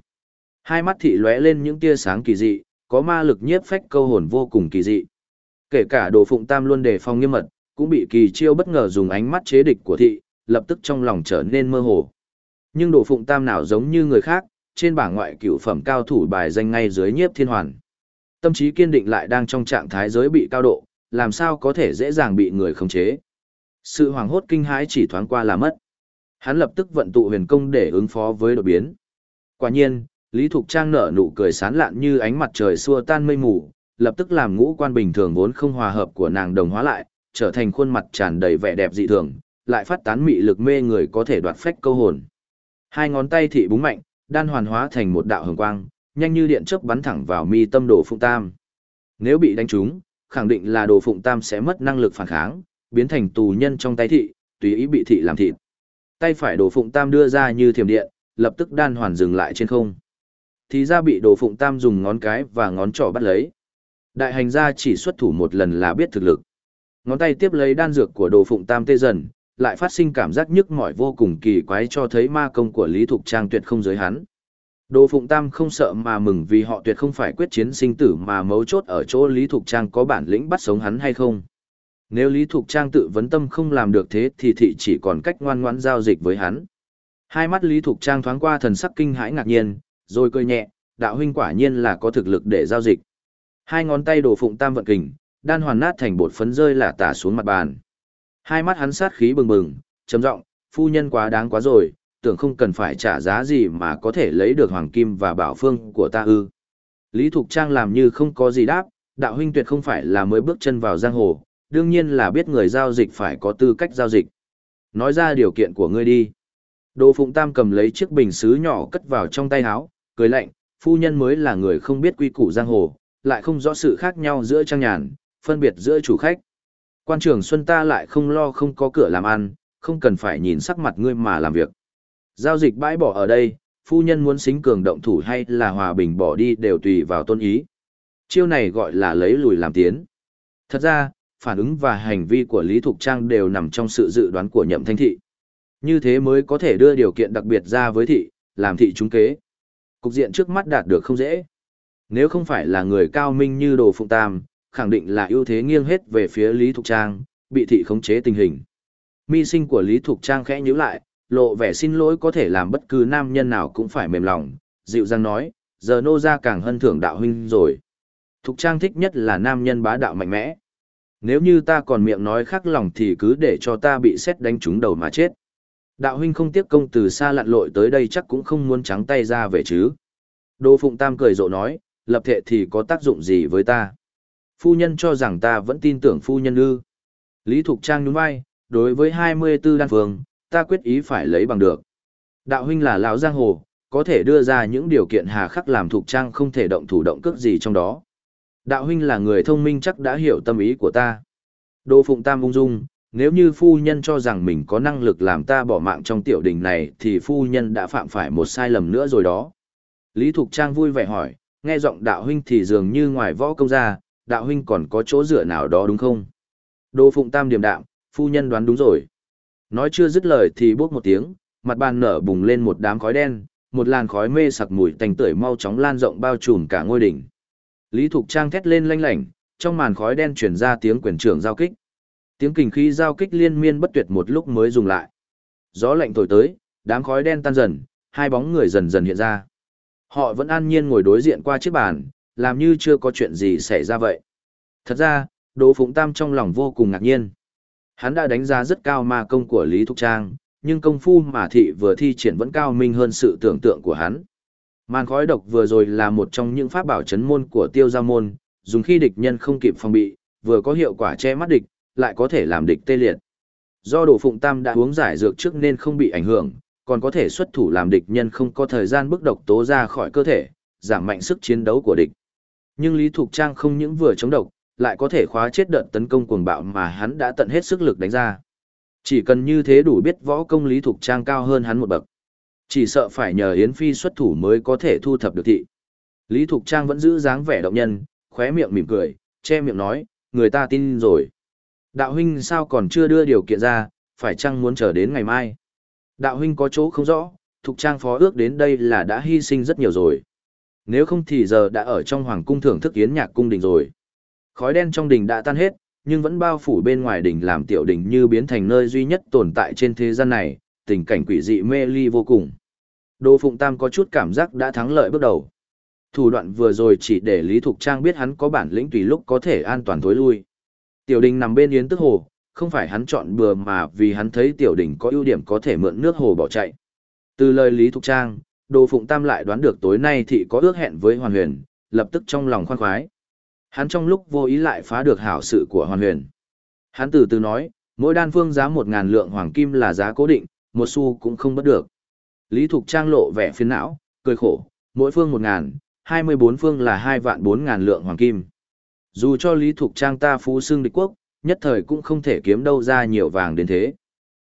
Hai mắt thị lóe lên những tia sáng kỳ dị, có ma lực nhiếp phách câu hồn vô cùng kỳ dị. Kể cả đồ phụng tam luôn đề phòng nghiêm mật, cũng bị kỳ chiêu bất ngờ dùng ánh mắt chế địch của thị, lập tức trong lòng trở nên mơ hồ. Nhưng đồ phụng tam nào giống như người khác, trên bảng ngoại cửu phẩm cao thủ bài danh ngay dưới nhiếp thiên hoàn. Tâm trí kiên định lại đang trong trạng thái giới bị cao độ, làm sao có thể dễ dàng bị người khống chế. Sự hoảng hốt kinh hãi chỉ thoáng qua là mất. Hắn lập tức vận tụ huyền công để ứng phó với đột biến. Quả nhiên, Lý Thục Trang nở nụ cười sán lạn như ánh mặt trời xua tan mây mù, lập tức làm ngũ quan bình thường vốn không hòa hợp của nàng đồng hóa lại, trở thành khuôn mặt tràn đầy vẻ đẹp dị thường, lại phát tán mị lực mê người có thể đoạt phách câu hồn. Hai ngón tay thị búng mạnh, đan hoàn hóa thành một đạo hồng quang, nhanh như điện chớp bắn thẳng vào mi tâm đồ phụng tam. Nếu bị đánh trúng, khẳng định là đồ phụng tam sẽ mất năng lực phản kháng, biến thành tù nhân trong tay thị, tùy ý bị thị làm thịt. Tay phải đồ phụng tam đưa ra như thiểm điện, lập tức đan hoàn dừng lại trên không. Thì ra bị đồ phụng tam dùng ngón cái và ngón trỏ bắt lấy. Đại hành gia chỉ xuất thủ một lần là biết thực lực. Ngón tay tiếp lấy đan dược của đồ phụng tam tê dần, lại phát sinh cảm giác nhức mỏi vô cùng kỳ quái cho thấy ma công của Lý Thục Trang tuyệt không giới hắn. Đồ Phụng Tam không sợ mà mừng vì họ tuyệt không phải quyết chiến sinh tử mà mấu chốt ở chỗ Lý Thục Trang có bản lĩnh bắt sống hắn hay không. Nếu Lý Thục Trang tự vấn tâm không làm được thế thì thị chỉ còn cách ngoan ngoãn giao dịch với hắn. Hai mắt Lý Thục Trang thoáng qua thần sắc kinh hãi ngạc nhiên, rồi cười nhẹ, đạo huynh quả nhiên là có thực lực để giao dịch. Hai ngón tay Đồ Phụng Tam vận kình, đan hoàn nát thành bột phấn rơi là tả xuống mặt bàn. Hai mắt hắn sát khí bừng bừng, trầm giọng, phu nhân quá đáng quá rồi, tưởng không cần phải trả giá gì mà có thể lấy được hoàng kim và bảo phương của ta ư. Lý Thục Trang làm như không có gì đáp, đạo huynh tuyệt không phải là mới bước chân vào giang hồ, đương nhiên là biết người giao dịch phải có tư cách giao dịch. Nói ra điều kiện của ngươi đi. Đồ Phụng Tam cầm lấy chiếc bình sứ nhỏ cất vào trong tay áo, cười lạnh, phu nhân mới là người không biết quy củ giang hồ, lại không rõ sự khác nhau giữa trang nhàn, phân biệt giữa chủ khách. Quan trưởng Xuân ta lại không lo không có cửa làm ăn, không cần phải nhìn sắc mặt ngươi mà làm việc. Giao dịch bãi bỏ ở đây, phu nhân muốn xính cường động thủ hay là hòa bình bỏ đi đều tùy vào tôn ý. Chiêu này gọi là lấy lùi làm tiến. Thật ra, phản ứng và hành vi của Lý Thục Trang đều nằm trong sự dự đoán của nhậm thanh thị. Như thế mới có thể đưa điều kiện đặc biệt ra với thị, làm thị trúng kế. Cục diện trước mắt đạt được không dễ. Nếu không phải là người cao minh như đồ phụng tam, khẳng định là ưu thế nghiêng hết về phía Lý Thục Trang, bị thị khống chế tình hình. Mi sinh của Lý Thục Trang khẽ nhíu lại, lộ vẻ xin lỗi có thể làm bất cứ nam nhân nào cũng phải mềm lòng, dịu dàng nói, giờ nô ra càng hân thưởng đạo huynh rồi. Thục Trang thích nhất là nam nhân bá đạo mạnh mẽ. Nếu như ta còn miệng nói khác lòng thì cứ để cho ta bị xét đánh trúng đầu mà chết. Đạo huynh không tiếc công từ xa lặn lội tới đây chắc cũng không muốn trắng tay ra về chứ. Đô Phụng Tam cười rộ nói, lập thệ thì có tác dụng gì với ta? Phu nhân cho rằng ta vẫn tin tưởng phu nhân ư. Lý Thục Trang nhún vai, đối với 24 đan phương, ta quyết ý phải lấy bằng được. Đạo huynh là lão giang hồ, có thể đưa ra những điều kiện hà khắc làm Thục Trang không thể động thủ động cước gì trong đó. Đạo huynh là người thông minh chắc đã hiểu tâm ý của ta. Đô Phụng Tam ung dung, nếu như phu nhân cho rằng mình có năng lực làm ta bỏ mạng trong tiểu đình này thì phu nhân đã phạm phải một sai lầm nữa rồi đó. Lý Thục Trang vui vẻ hỏi, nghe giọng đạo huynh thì dường như ngoài võ công ra, đạo huynh còn có chỗ dựa nào đó đúng không? Đô Phụng Tam điềm đạm, phu nhân đoán đúng rồi. Nói chưa dứt lời thì bốc một tiếng, mặt bàn nở bùng lên một đám khói đen, một làn khói mê sặc mùi tanh tưởi mau chóng lan rộng bao trùm cả ngôi đỉnh. Lý Thục Trang thét lên lanh lảnh, trong màn khói đen truyền ra tiếng quyền trưởng giao kích. Tiếng kình khí giao kích liên miên bất tuyệt một lúc mới dùng lại. Gió lạnh thổi tới, đám khói đen tan dần, hai bóng người dần dần hiện ra. Họ vẫn an nhiên ngồi đối diện qua chiếc bàn, làm như chưa có chuyện gì xảy ra vậy. Thật ra, Đỗ Phụng Tam trong lòng vô cùng ngạc nhiên. Hắn đã đánh giá rất cao ma công của Lý Thục Trang, nhưng công phu mà thị vừa thi triển vẫn cao minh hơn sự tưởng tượng của hắn. Màn khói độc vừa rồi là một trong những pháp bảo chấn môn của tiêu gia môn, dùng khi địch nhân không kịp phòng bị, vừa có hiệu quả che mắt địch, lại có thể làm địch tê liệt. Do đồ Phụng Tam đã uống giải dược trước nên không bị ảnh hưởng, còn có thể xuất thủ làm địch nhân không có thời gian bức độc tố ra khỏi cơ thể, giảm mạnh sức chiến đấu của địch. Nhưng Lý Thục Trang không những vừa chống độc, lại có thể khóa chết đợt tấn công cuồng bạo mà hắn đã tận hết sức lực đánh ra. Chỉ cần như thế đủ biết võ công Lý Thục Trang cao hơn hắn một bậc. Chỉ sợ phải nhờ Yến Phi xuất thủ mới có thể thu thập được thị. Lý Thục Trang vẫn giữ dáng vẻ động nhân, khóe miệng mỉm cười, che miệng nói, người ta tin rồi. Đạo huynh sao còn chưa đưa điều kiện ra, phải chăng muốn chờ đến ngày mai? Đạo huynh có chỗ không rõ, Thục Trang phó ước đến đây là đã hy sinh rất nhiều rồi. Nếu không thì giờ đã ở trong hoàng cung thưởng thức yến nhạc cung đình rồi. Khói đen trong đình đã tan hết, nhưng vẫn bao phủ bên ngoài đỉnh làm tiểu đỉnh như biến thành nơi duy nhất tồn tại trên thế gian này, tình cảnh quỷ dị mê ly vô cùng. Đỗ Phụng Tam có chút cảm giác đã thắng lợi bước đầu. Thủ đoạn vừa rồi chỉ để Lý Thục Trang biết hắn có bản lĩnh tùy lúc có thể an toàn thối lui. Tiểu đình nằm bên yến tức hồ, không phải hắn chọn bừa mà vì hắn thấy tiểu đình có ưu điểm có thể mượn nước hồ bỏ chạy. Từ lời Lý Thục Trang, Đồ Phụng Tam lại đoán được tối nay thị có ước hẹn với Hoàn Huyền, lập tức trong lòng khoan khoái. Hắn trong lúc vô ý lại phá được hảo sự của Hoàn Huyền. Hắn từ từ nói, mỗi đan phương giá một ngàn lượng hoàng kim là giá cố định, một xu cũng không bất được. Lý Thục Trang lộ vẻ phiền não, cười khổ, mỗi phương một ngàn, hai mươi bốn phương là hai vạn bốn ngàn lượng hoàng kim. Dù cho Lý Thục Trang ta phú xương địch quốc, nhất thời cũng không thể kiếm đâu ra nhiều vàng đến thế.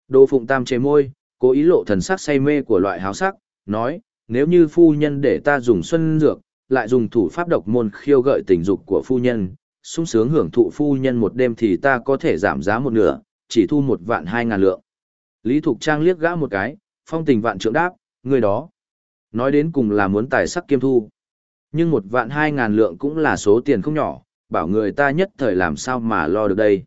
Đỗ Phụng Tam chế môi, cố ý lộ thần sắc say mê của loại háo sắc, nói, nếu như phu nhân để ta dùng xuân dược, lại dùng thủ pháp độc môn khiêu gợi tình dục của phu nhân, sung sướng hưởng thụ phu nhân một đêm thì ta có thể giảm giá một nửa, chỉ thu một vạn hai ngàn lượng. Lý Thục Trang liếc gã một cái, phong tình vạn trượng đáp, người đó. Nói đến cùng là muốn tài sắc kiêm thu. Nhưng một vạn hai ngàn lượng cũng là số tiền không nhỏ, bảo người ta nhất thời làm sao mà lo được đây.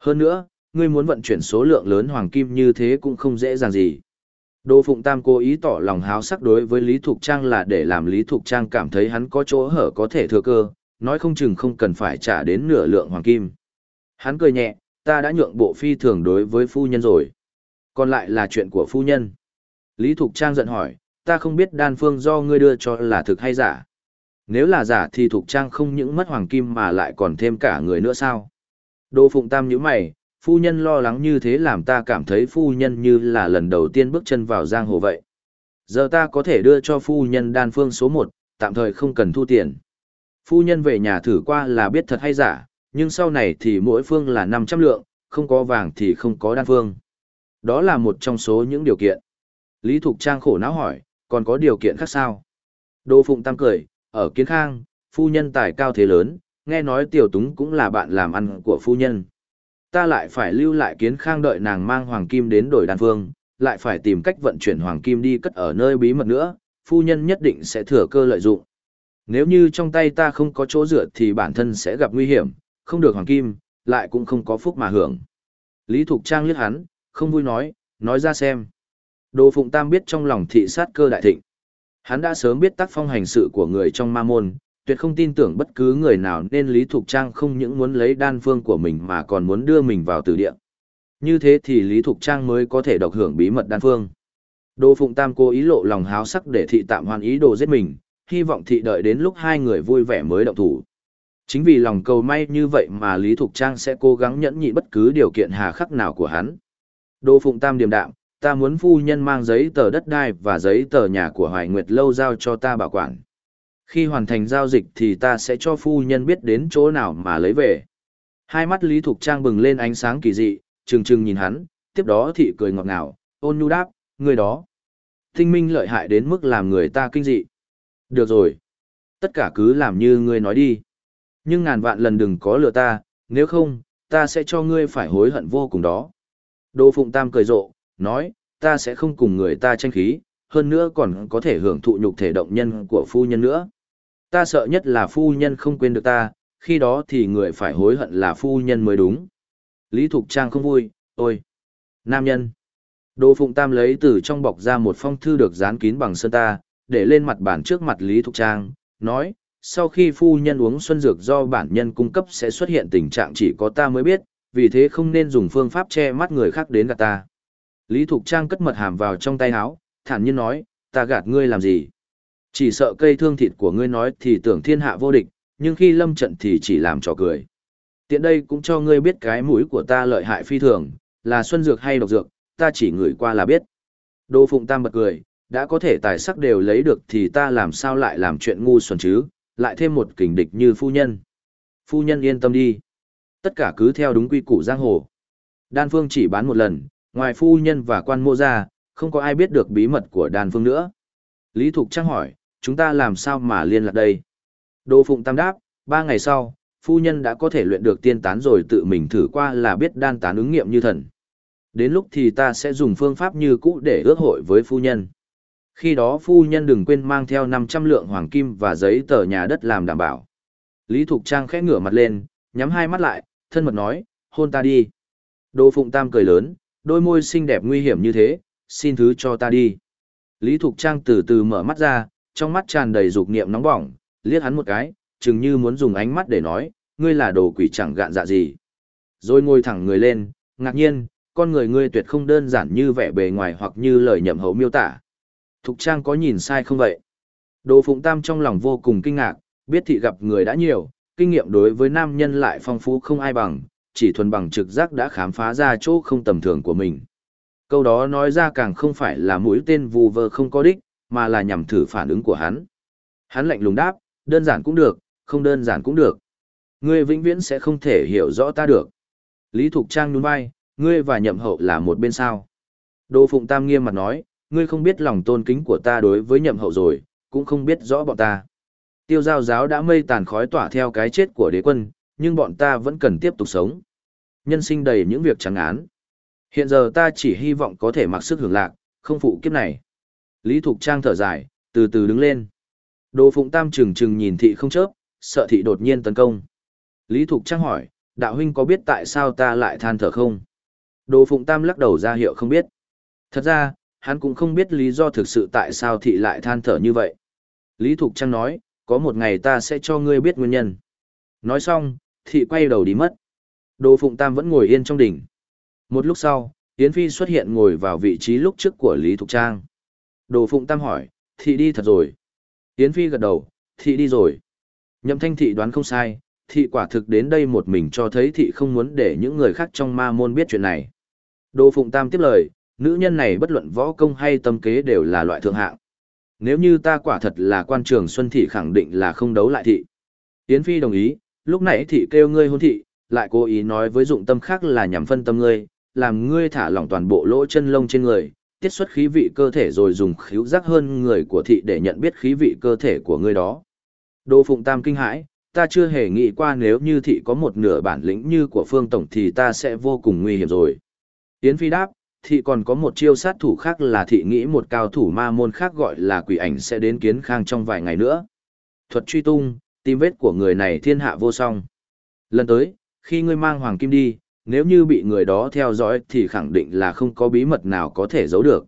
Hơn nữa, ngươi muốn vận chuyển số lượng lớn hoàng kim như thế cũng không dễ dàng gì. Đô Phụng Tam cố ý tỏ lòng háo sắc đối với Lý Thục Trang là để làm Lý Thục Trang cảm thấy hắn có chỗ hở có thể thừa cơ, nói không chừng không cần phải trả đến nửa lượng hoàng kim. Hắn cười nhẹ, ta đã nhượng bộ phi thường đối với phu nhân rồi. Còn lại là chuyện của phu nhân. Lý Thục Trang giận hỏi, ta không biết đan phương do ngươi đưa cho là thực hay giả. Nếu là giả thì Thục Trang không những mất hoàng kim mà lại còn thêm cả người nữa sao? Đô Phụng Tam nhíu mày, phu nhân lo lắng như thế làm ta cảm thấy phu nhân như là lần đầu tiên bước chân vào giang hồ vậy. Giờ ta có thể đưa cho phu nhân đan phương số một, tạm thời không cần thu tiền. Phu nhân về nhà thử qua là biết thật hay giả, nhưng sau này thì mỗi phương là 500 lượng, không có vàng thì không có đan phương. Đó là một trong số những điều kiện. Lý Thục Trang khổ não hỏi, còn có điều kiện khác sao? Đô Phụng Tam cười, ở Kiến Khang, phu nhân tài cao thế lớn, nghe nói Tiểu Túng cũng là bạn làm ăn của phu nhân. Ta lại phải lưu lại Kiến Khang đợi nàng mang hoàng kim đến đổi đan phương, lại phải tìm cách vận chuyển hoàng kim đi cất ở nơi bí mật nữa, phu nhân nhất định sẽ thừa cơ lợi dụng. Nếu như trong tay ta không có chỗ dựa thì bản thân sẽ gặp nguy hiểm, không được hoàng kim, lại cũng không có phúc mà hưởng. Lý Thục Trang liếc hắn, không vui nói, nói ra xem. Đồ Phụng Tam biết trong lòng thị sát cơ đại thịnh. Hắn đã sớm biết tác phong hành sự của người trong ma môn, tuyệt không tin tưởng bất cứ người nào nên Lý Thục Trang không những muốn lấy đan phương của mình mà còn muốn đưa mình vào tử địa. Như thế thì Lý Thục Trang mới có thể độc hưởng bí mật đan phương. Đô Phụng Tam cố ý lộ lòng háo sắc để thị tạm hoàn ý đồ giết mình, hy vọng thị đợi đến lúc hai người vui vẻ mới động thủ. Chính vì lòng cầu may như vậy mà Lý Thục Trang sẽ cố gắng nhẫn nhịn bất cứ điều kiện hà khắc nào của hắn. Đô Phụng Tam điềm đạm, ta muốn phu nhân mang giấy tờ đất đai và giấy tờ nhà của Hoài Nguyệt Lâu giao cho ta bảo quản. Khi hoàn thành giao dịch thì ta sẽ cho phu nhân biết đến chỗ nào mà lấy về. Hai mắt Lý Thục Trang bừng lên ánh sáng kỳ dị, trừng trừng nhìn hắn, tiếp đó thị cười ngọt ngào, ôn nhu đáp, người đó. Tinh minh lợi hại đến mức làm người ta kinh dị. Được rồi. Tất cả cứ làm như ngươi nói đi. Nhưng ngàn vạn lần đừng có lừa ta, nếu không, ta sẽ cho ngươi phải hối hận vô cùng đó. Đỗ Phụng Tam cười rộ, nói, ta sẽ không cùng người ta tranh khí, hơn nữa còn có thể hưởng thụ nhục thể động nhân của phu nhân nữa. Ta sợ nhất là phu nhân không quên được ta, khi đó thì người phải hối hận là phu nhân mới đúng. Lý Thục Trang không vui, ôi! Nam nhân! Đỗ Phụng Tam lấy từ trong bọc ra một phong thư được dán kín bằng sơn ta, để lên mặt bàn trước mặt Lý Thục Trang, nói, sau khi phu nhân uống xuân dược do bản nhân cung cấp sẽ xuất hiện tình trạng chỉ có ta mới biết, vì thế không nên dùng phương pháp che mắt người khác đến gặp ta. Lý Thục Trang cất mật hàm vào trong tay áo, thản nhiên nói, ta gạt ngươi làm gì? Chỉ sợ cây thương thịt của ngươi nói thì tưởng thiên hạ vô địch, nhưng khi lâm trận thì chỉ làm trò cười. Tiện đây cũng cho ngươi biết cái mũi của ta lợi hại phi thường, là xuân dược hay độc dược, ta chỉ ngửi qua là biết. Đô Phụng Tam bật cười, đã có thể tài sắc đều lấy được thì ta làm sao lại làm chuyện ngu xuẩn chứ, lại thêm một kình địch như phu nhân. Phu nhân yên tâm đi. Tất cả cứ theo đúng quy củ giang hồ. Đan phương chỉ bán một lần, ngoài phu nhân và quan mô ra, không có ai biết được bí mật của đàn phương nữa. Lý Thục Trang hỏi, chúng ta làm sao mà liên lạc đây? Đô Phụng Tam đáp, ba ngày sau, phu nhân đã có thể luyện được tiên tán rồi tự mình thử qua là biết đan tán ứng nghiệm như thần. Đến lúc thì ta sẽ dùng phương pháp như cũ để ước hội với phu nhân. Khi đó phu nhân đừng quên mang theo 500 lượng hoàng kim và giấy tờ nhà đất làm đảm bảo. Lý Thục Trang khẽ ngửa mặt lên, nhắm hai mắt lại, thân mật nói, hôn ta đi. Đỗ Phụng Tam cười lớn, đôi môi xinh đẹp nguy hiểm như thế, xin thứ cho ta đi. Lý Thục Trang từ từ mở mắt ra, trong mắt tràn đầy dục niệm nóng bỏng, liếc hắn một cái, chừng như muốn dùng ánh mắt để nói, ngươi là đồ quỷ chẳng gạn dạ gì. Rồi ngồi thẳng người lên, ngạc nhiên, con người ngươi tuyệt không đơn giản như vẻ bề ngoài hoặc như lời nhậm hậu miêu tả. Thục Trang có nhìn sai không vậy? Đồ Phụng Tam trong lòng vô cùng kinh ngạc, biết thị gặp người đã nhiều, kinh nghiệm đối với nam nhân lại phong phú không ai bằng, chỉ thuần bằng trực giác đã khám phá ra chỗ không tầm thường của mình. Câu đó nói ra càng không phải là mũi tên vù vơ không có đích, mà là nhằm thử phản ứng của hắn. Hắn lạnh lùng đáp, đơn giản cũng được, không đơn giản cũng được. Ngươi vĩnh viễn sẽ không thể hiểu rõ ta được. Lý Thục Trang nhún vai, ngươi và nhậm hậu là một bên sao. Đỗ Phụng Tam nghiêm mặt nói, ngươi không biết lòng tôn kính của ta đối với nhậm hậu rồi, cũng không biết rõ bọn ta. Tiêu giao giáo đã mây tàn khói tỏa theo cái chết của đế quân, nhưng bọn ta vẫn cần tiếp tục sống. Nhân sinh đầy những việc trắng án. Hiện giờ ta chỉ hy vọng có thể mặc sức hưởng lạc, không phụ kiếp này. Lý Thục Trang thở dài, từ từ đứng lên. Đồ Phụng Tam trừng trừng nhìn thị không chớp, sợ thị đột nhiên tấn công. Lý Thục Trang hỏi, đạo huynh có biết tại sao ta lại than thở không? Đồ Phụng Tam lắc đầu ra hiệu không biết. Thật ra, hắn cũng không biết lý do thực sự tại sao thị lại than thở như vậy. Lý Thục Trang nói, có một ngày ta sẽ cho ngươi biết nguyên nhân. Nói xong, thị quay đầu đi mất. Đồ Phụng Tam vẫn ngồi yên trong đỉnh. Một lúc sau, Yến Phi xuất hiện ngồi vào vị trí lúc trước của Lý Thục Trang. Đồ Phụng Tam hỏi, thị đi thật rồi. Yến Phi gật đầu, thị đi rồi. Nhậm thanh thị đoán không sai, thị quả thực đến đây một mình cho thấy thị không muốn để những người khác trong ma môn biết chuyện này. Đồ Phụng Tam tiếp lời, nữ nhân này bất luận võ công hay tâm kế đều là loại thượng hạng. Nếu như ta quả thật là quan trường Xuân Thị khẳng định là không đấu lại thị. Yến Phi đồng ý, lúc nãy thị kêu ngươi hôn thị, lại cố ý nói với dụng tâm khác là nhằm phân tâm ngươi, làm ngươi thả lỏng toàn bộ lỗ chân lông trên người, tiết xuất khí vị cơ thể rồi dùng khíu giác hơn người của thị để nhận biết khí vị cơ thể của ngươi đó. Đô Phụng Tam kinh hãi, ta chưa hề nghĩ qua nếu như thị có một nửa bản lĩnh như của Phương Tổng thì ta sẽ vô cùng nguy hiểm rồi. Yến Phi đáp, thị còn có một chiêu sát thủ khác là thị nghĩ một cao thủ ma môn khác gọi là quỷ ảnh sẽ đến kiến khang trong vài ngày nữa. Thuật truy tung, tìm vết của người này thiên hạ vô song. Lần tới, khi ngươi mang hoàng kim đi, nếu như bị người đó theo dõi thì khẳng định là không có bí mật nào có thể giấu được.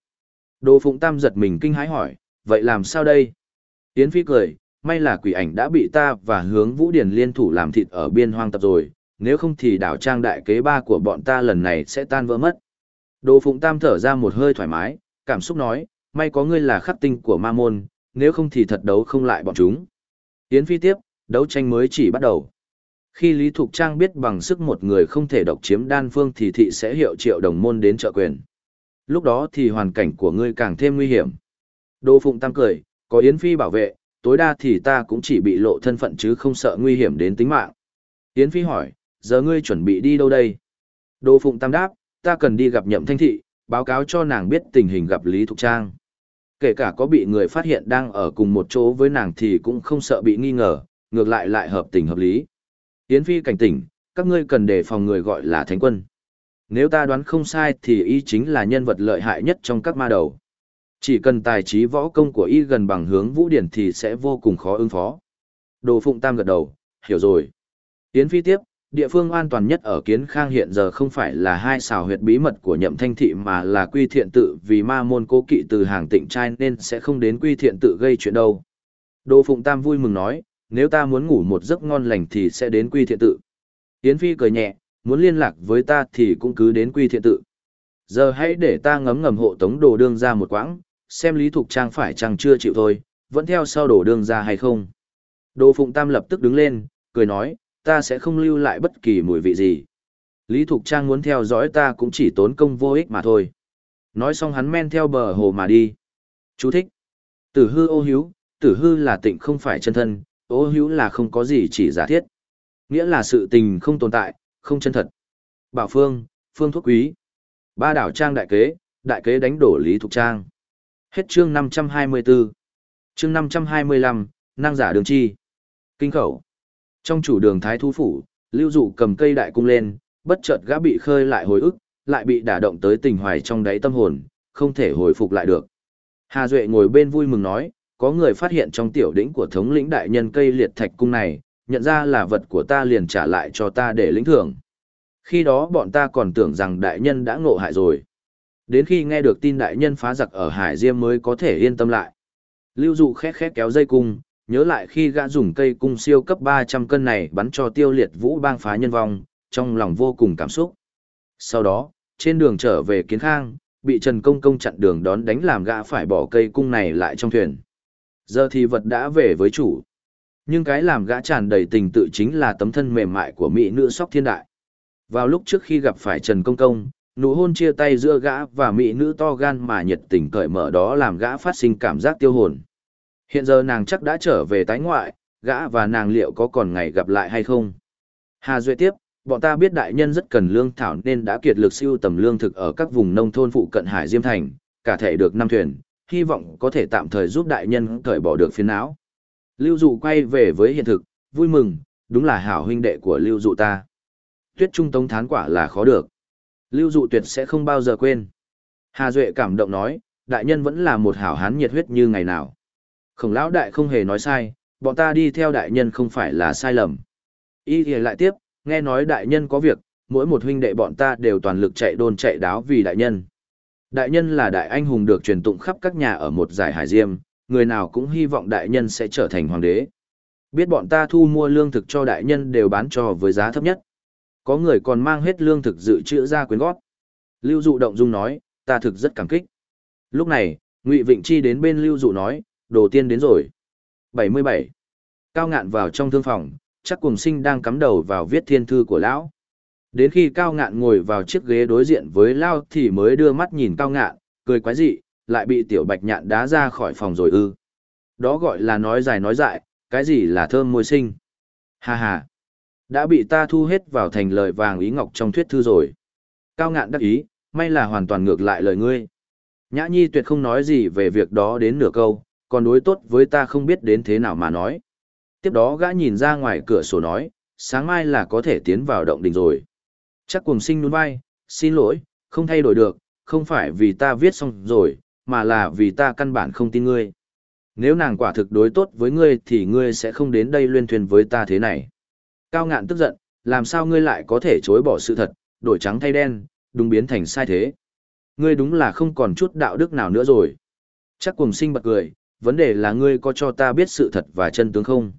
Đồ Phụng Tam giật mình kinh hãi hỏi, vậy làm sao đây? Yến Phi cười, may là quỷ ảnh đã bị ta và hướng Vũ Điển liên thủ làm thịt ở biên hoang tập rồi, nếu không thì đảo trang đại kế ba của bọn ta lần này sẽ tan vỡ mất. Đồ Phụng Tam thở ra một hơi thoải mái, cảm xúc nói, may có ngươi là khắc tinh của ma môn, nếu không thì thật đấu không lại bọn chúng. Yến Phi tiếp, đấu tranh mới chỉ bắt đầu. Khi Lý Thục Trang biết bằng sức một người không thể độc chiếm đan phương thì thị sẽ hiệu triệu đồng môn đến trợ quyền. Lúc đó thì hoàn cảnh của ngươi càng thêm nguy hiểm. Đô Phụng Tam cười, có Yến Phi bảo vệ, tối đa thì ta cũng chỉ bị lộ thân phận chứ không sợ nguy hiểm đến tính mạng. Yến Phi hỏi, giờ ngươi chuẩn bị đi đâu đây? Đô Phụng Tam đáp, ta cần đi gặp nhậm thanh thị, báo cáo cho nàng biết tình hình gặp Lý Thục Trang. Kể cả có bị người phát hiện đang ở cùng một chỗ với nàng thì cũng không sợ bị nghi ngờ, ngược lại lại hợp tình hợp lý. Yến Phi cảnh tỉnh, các ngươi cần đề phòng người gọi là Thánh Quân. Nếu ta đoán không sai thì y chính là nhân vật lợi hại nhất trong các ma đầu. Chỉ cần tài trí võ công của y gần bằng hướng vũ điển thì sẽ vô cùng khó ứng phó. Đồ Phụng Tam gật đầu, hiểu rồi. Yến Phi tiếp, địa phương an toàn nhất ở Kiến Khang hiện giờ không phải là hai xào huyệt bí mật của nhậm thanh thị mà là quy thiện tự vì ma môn cố kỵ từ hàng tịnh trai nên sẽ không đến quy thiện tự gây chuyện đâu. Đồ Phụng Tam vui mừng nói, nếu ta muốn ngủ một giấc ngon lành thì sẽ đến quy thiện tự. Yến Phi cười nhẹ, muốn liên lạc với ta thì cũng cứ đến quy thiện tự. Giờ hãy để ta ngấm ngầm hộ tống đồ đương ra một quãng, xem Lý Thục Trang phải chăng chưa chịu thôi, vẫn theo sau đồ đương ra hay không. Đồ Phụng Tam lập tức đứng lên, cười nói, ta sẽ không lưu lại bất kỳ mùi vị gì. Lý Thục Trang muốn theo dõi ta cũng chỉ tốn công vô ích mà thôi. Nói xong hắn men theo bờ hồ mà đi. Chú thích. Tử hư ô hiếu, tử hư là tịnh không phải chân thân, ô hữu là không có gì chỉ giả thiết. Nghĩa là sự tình không tồn tại, không chân thật. Bảo Phương, Phương Thuốc Quý. Ba đảo trang đại kế, đại kế đánh đổ Lý Thục Trang. Hết chương 524. Chương 525, năng giả đường chi. Kinh khẩu. Trong chủ đường Thái Thú Phủ, Lưu Dụ cầm cây đại cung lên, bất chợt gã bị khơi lại hồi ức, lại bị đả động tới tình hoài trong đáy tâm hồn, không thể hồi phục lại được. Hà Duệ ngồi bên vui mừng nói, có người phát hiện trong tiểu đỉnh của thống lĩnh đại nhân cây liệt thạch cung này, nhận ra là vật của ta liền trả lại cho ta để lĩnh thưởng. Khi đó bọn ta còn tưởng rằng đại nhân đã ngộ hại rồi. Đến khi nghe được tin đại nhân phá giặc ở Hải Diêm mới có thể yên tâm lại. Lưu dụ khét khét kéo dây cung, nhớ lại khi gã dùng cây cung siêu cấp 300 cân này bắn cho tiêu liệt vũ bang phá nhân vong, trong lòng vô cùng cảm xúc. Sau đó, trên đường trở về Kiến Khang, bị Trần Công Công chặn đường đón đánh làm gã phải bỏ cây cung này lại trong thuyền. Giờ thì vật đã về với chủ. Nhưng cái làm gã tràn đầy tình tự chính là tấm thân mềm mại của mỹ nữ sóc thiên đại. Vào lúc trước khi gặp phải Trần Công Công, nụ hôn chia tay giữa gã và mỹ nữ to gan mà nhiệt tình cởi mở đó làm gã phát sinh cảm giác tiêu hồn. Hiện giờ nàng chắc đã trở về tái ngoại, gã và nàng liệu có còn ngày gặp lại hay không? Hà Duệ tiếp, bọn ta biết đại nhân rất cần lương thảo nên đã kiệt lực siêu tầm lương thực ở các vùng nông thôn phụ cận Hải Diêm Thành, cả thể được năm thuyền, hy vọng có thể tạm thời giúp đại nhân cởi bỏ được phiền não. Lưu Dụ quay về với hiện thực, vui mừng, đúng là hảo huynh đệ của Lưu Dụ ta. Tuyết Trung Tống thán quả là khó được. Lưu Dụ tuyệt sẽ không bao giờ quên. Hà Duệ cảm động nói, đại nhân vẫn là một hảo hán nhiệt huyết như ngày nào. Khổng lão đại không hề nói sai, bọn ta đi theo đại nhân không phải là sai lầm. Y thì lại tiếp, nghe nói đại nhân có việc, mỗi một huynh đệ bọn ta đều toàn lực chạy đôn chạy đáo vì đại nhân. Đại nhân là đại anh hùng được truyền tụng khắp các nhà ở một giải hải diêm, người nào cũng hy vọng đại nhân sẽ trở thành hoàng đế. Biết bọn ta thu mua lương thực cho đại nhân đều bán cho với giá thấp nhất. Có người còn mang hết lương thực dự trữ ra quyến gót. Lưu Dụ động dung nói, ta thực rất cảm kích. Lúc này, Ngụy Vịnh Chi đến bên Lưu Dụ nói, đồ tiên đến rồi. 77. Cao ngạn vào trong thương phòng, chắc cùng sinh đang cắm đầu vào viết thiên thư của lão. Đến khi cao ngạn ngồi vào chiếc ghế đối diện với Lao thì mới đưa mắt nhìn cao ngạn, cười quái dị, lại bị tiểu bạch nhạn đá ra khỏi phòng rồi ư. Đó gọi là nói dài nói dại, cái gì là thơm môi sinh. Hà hà, đã bị ta thu hết vào thành lời vàng ý ngọc trong thuyết thư rồi. Cao ngạn đắc ý, may là hoàn toàn ngược lại lời ngươi. Nhã Nhi tuyệt không nói gì về việc đó đến nửa câu, còn đối tốt với ta không biết đến thế nào mà nói. Tiếp đó gã nhìn ra ngoài cửa sổ nói, sáng mai là có thể tiến vào động đình rồi. Chắc cùng sinh nuôn vai, xin lỗi, không thay đổi được, không phải vì ta viết xong rồi, mà là vì ta căn bản không tin ngươi. Nếu nàng quả thực đối tốt với ngươi thì ngươi sẽ không đến đây luyên thuyền với ta thế này. Cao ngạn tức giận, làm sao ngươi lại có thể chối bỏ sự thật, đổi trắng thay đen, đúng biến thành sai thế. Ngươi đúng là không còn chút đạo đức nào nữa rồi. Chắc cùng sinh bật cười, vấn đề là ngươi có cho ta biết sự thật và chân tướng không?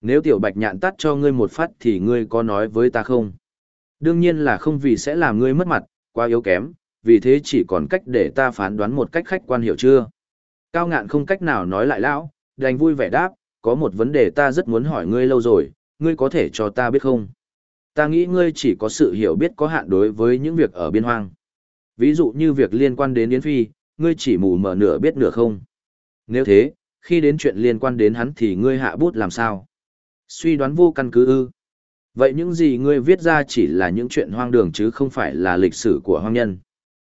Nếu tiểu bạch nhạn tắt cho ngươi một phát thì ngươi có nói với ta không? Đương nhiên là không vì sẽ làm ngươi mất mặt, quá yếu kém, vì thế chỉ còn cách để ta phán đoán một cách khách quan hiểu chưa? Cao ngạn không cách nào nói lại lão, đành vui vẻ đáp, có một vấn đề ta rất muốn hỏi ngươi lâu rồi, ngươi có thể cho ta biết không? Ta nghĩ ngươi chỉ có sự hiểu biết có hạn đối với những việc ở biên hoang. Ví dụ như việc liên quan đến Yến Phi, ngươi chỉ mù mờ nửa biết nửa không. Nếu thế, khi đến chuyện liên quan đến hắn thì ngươi hạ bút làm sao? Suy đoán vô căn cứ ư. Vậy những gì ngươi viết ra chỉ là những chuyện hoang đường chứ không phải là lịch sử của hoang nhân.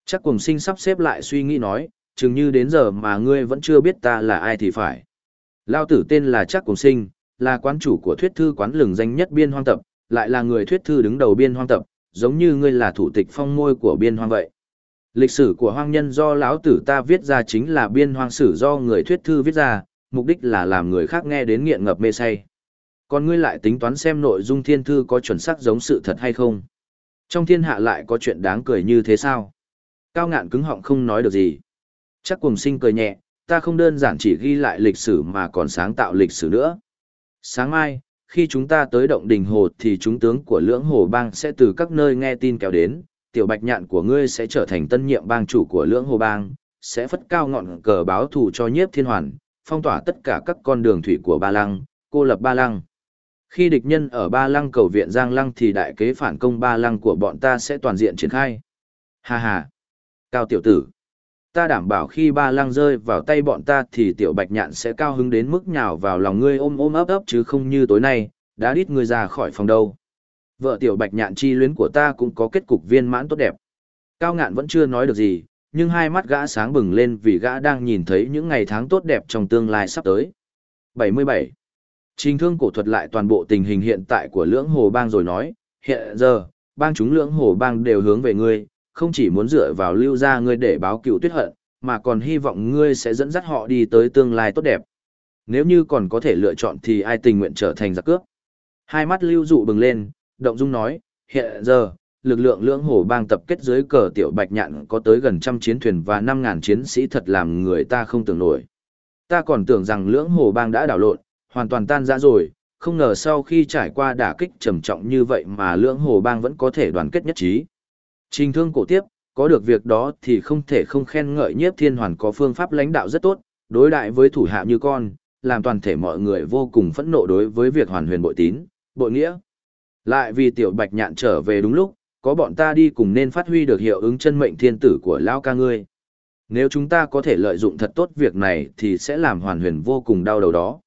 Chắc cùng sinh sắp xếp lại suy nghĩ nói, chừng như đến giờ mà ngươi vẫn chưa biết ta là ai thì phải. Lao tử tên là chắc cùng sinh, là quán chủ của thuyết thư quán lừng danh nhất biên hoang tập, lại là người thuyết thư đứng đầu biên hoang tập, giống như ngươi là thủ tịch phong môi của biên hoang vậy. Lịch sử của hoang nhân do lão tử ta viết ra chính là biên hoang sử do người thuyết thư viết ra, mục đích là làm người khác nghe đến nghiện ngập mê say. Còn ngươi lại tính toán xem nội dung thiên thư có chuẩn xác giống sự thật hay không? Trong thiên hạ lại có chuyện đáng cười như thế sao? Cao ngạn cứng họng không nói được gì. Chắc cùng sinh cười nhẹ, ta không đơn giản chỉ ghi lại lịch sử mà còn sáng tạo lịch sử nữa. Sáng mai, khi chúng ta tới động đình hồ thì chúng tướng của lưỡng hồ bang sẽ từ các nơi nghe tin kéo đến, tiểu bạch nhạn của ngươi sẽ trở thành tân nhiệm bang chủ của lưỡng hồ bang, sẽ phất cao ngọn cờ báo thù cho nhiếp thiên hoàn, phong tỏa tất cả các con đường thủy của ba lăng, cô lập ba lăng. Khi địch nhân ở ba lăng cầu viện Giang lăng thì đại kế phản công ba lăng của bọn ta sẽ toàn diện triển khai. Hà hà! Cao tiểu tử! Ta đảm bảo khi ba lăng rơi vào tay bọn ta thì tiểu bạch nhạn sẽ cao hứng đến mức nhào vào lòng ngươi ôm ôm ấp ấp chứ không như tối nay, đã đít ngươi ra khỏi phòng đâu. Vợ tiểu bạch nhạn chi luyến của ta cũng có kết cục viên mãn tốt đẹp. Cao ngạn vẫn chưa nói được gì, nhưng hai mắt gã sáng bừng lên vì gã đang nhìn thấy những ngày tháng tốt đẹp trong tương lai sắp tới. 77. Trình thương cổ thuật lại toàn bộ tình hình hiện tại của lưỡng hồ bang rồi nói, hiện giờ, bang chúng lưỡng hồ bang đều hướng về ngươi, không chỉ muốn dựa vào lưu ra ngươi để báo cựu tuyết hận, mà còn hy vọng ngươi sẽ dẫn dắt họ đi tới tương lai tốt đẹp. Nếu như còn có thể lựa chọn thì ai tình nguyện trở thành giặc cướp. Hai mắt lưu dụ bừng lên, động dung nói, hiện giờ, lực lượng lưỡng hồ bang tập kết dưới cờ tiểu bạch nhạn có tới gần trăm chiến thuyền và năm ngàn chiến sĩ thật làm người ta không tưởng nổi. Ta còn tưởng rằng lưỡng hồ bang đã đảo lộn, hoàn toàn tan rã rồi, không ngờ sau khi trải qua đả kích trầm trọng như vậy mà lưỡng hồ bang vẫn có thể đoàn kết nhất trí. Trình thương cổ tiếp, có được việc đó thì không thể không khen ngợi nhiếp thiên hoàn có phương pháp lãnh đạo rất tốt, đối đại với thủ hạ như con, làm toàn thể mọi người vô cùng phẫn nộ đối với việc hoàn huyền bội tín, bội nghĩa. Lại vì tiểu bạch nhạn trở về đúng lúc, có bọn ta đi cùng nên phát huy được hiệu ứng chân mệnh thiên tử của Lao ca ngươi. Nếu chúng ta có thể lợi dụng thật tốt việc này thì sẽ làm hoàn huyền vô cùng đau đầu đó.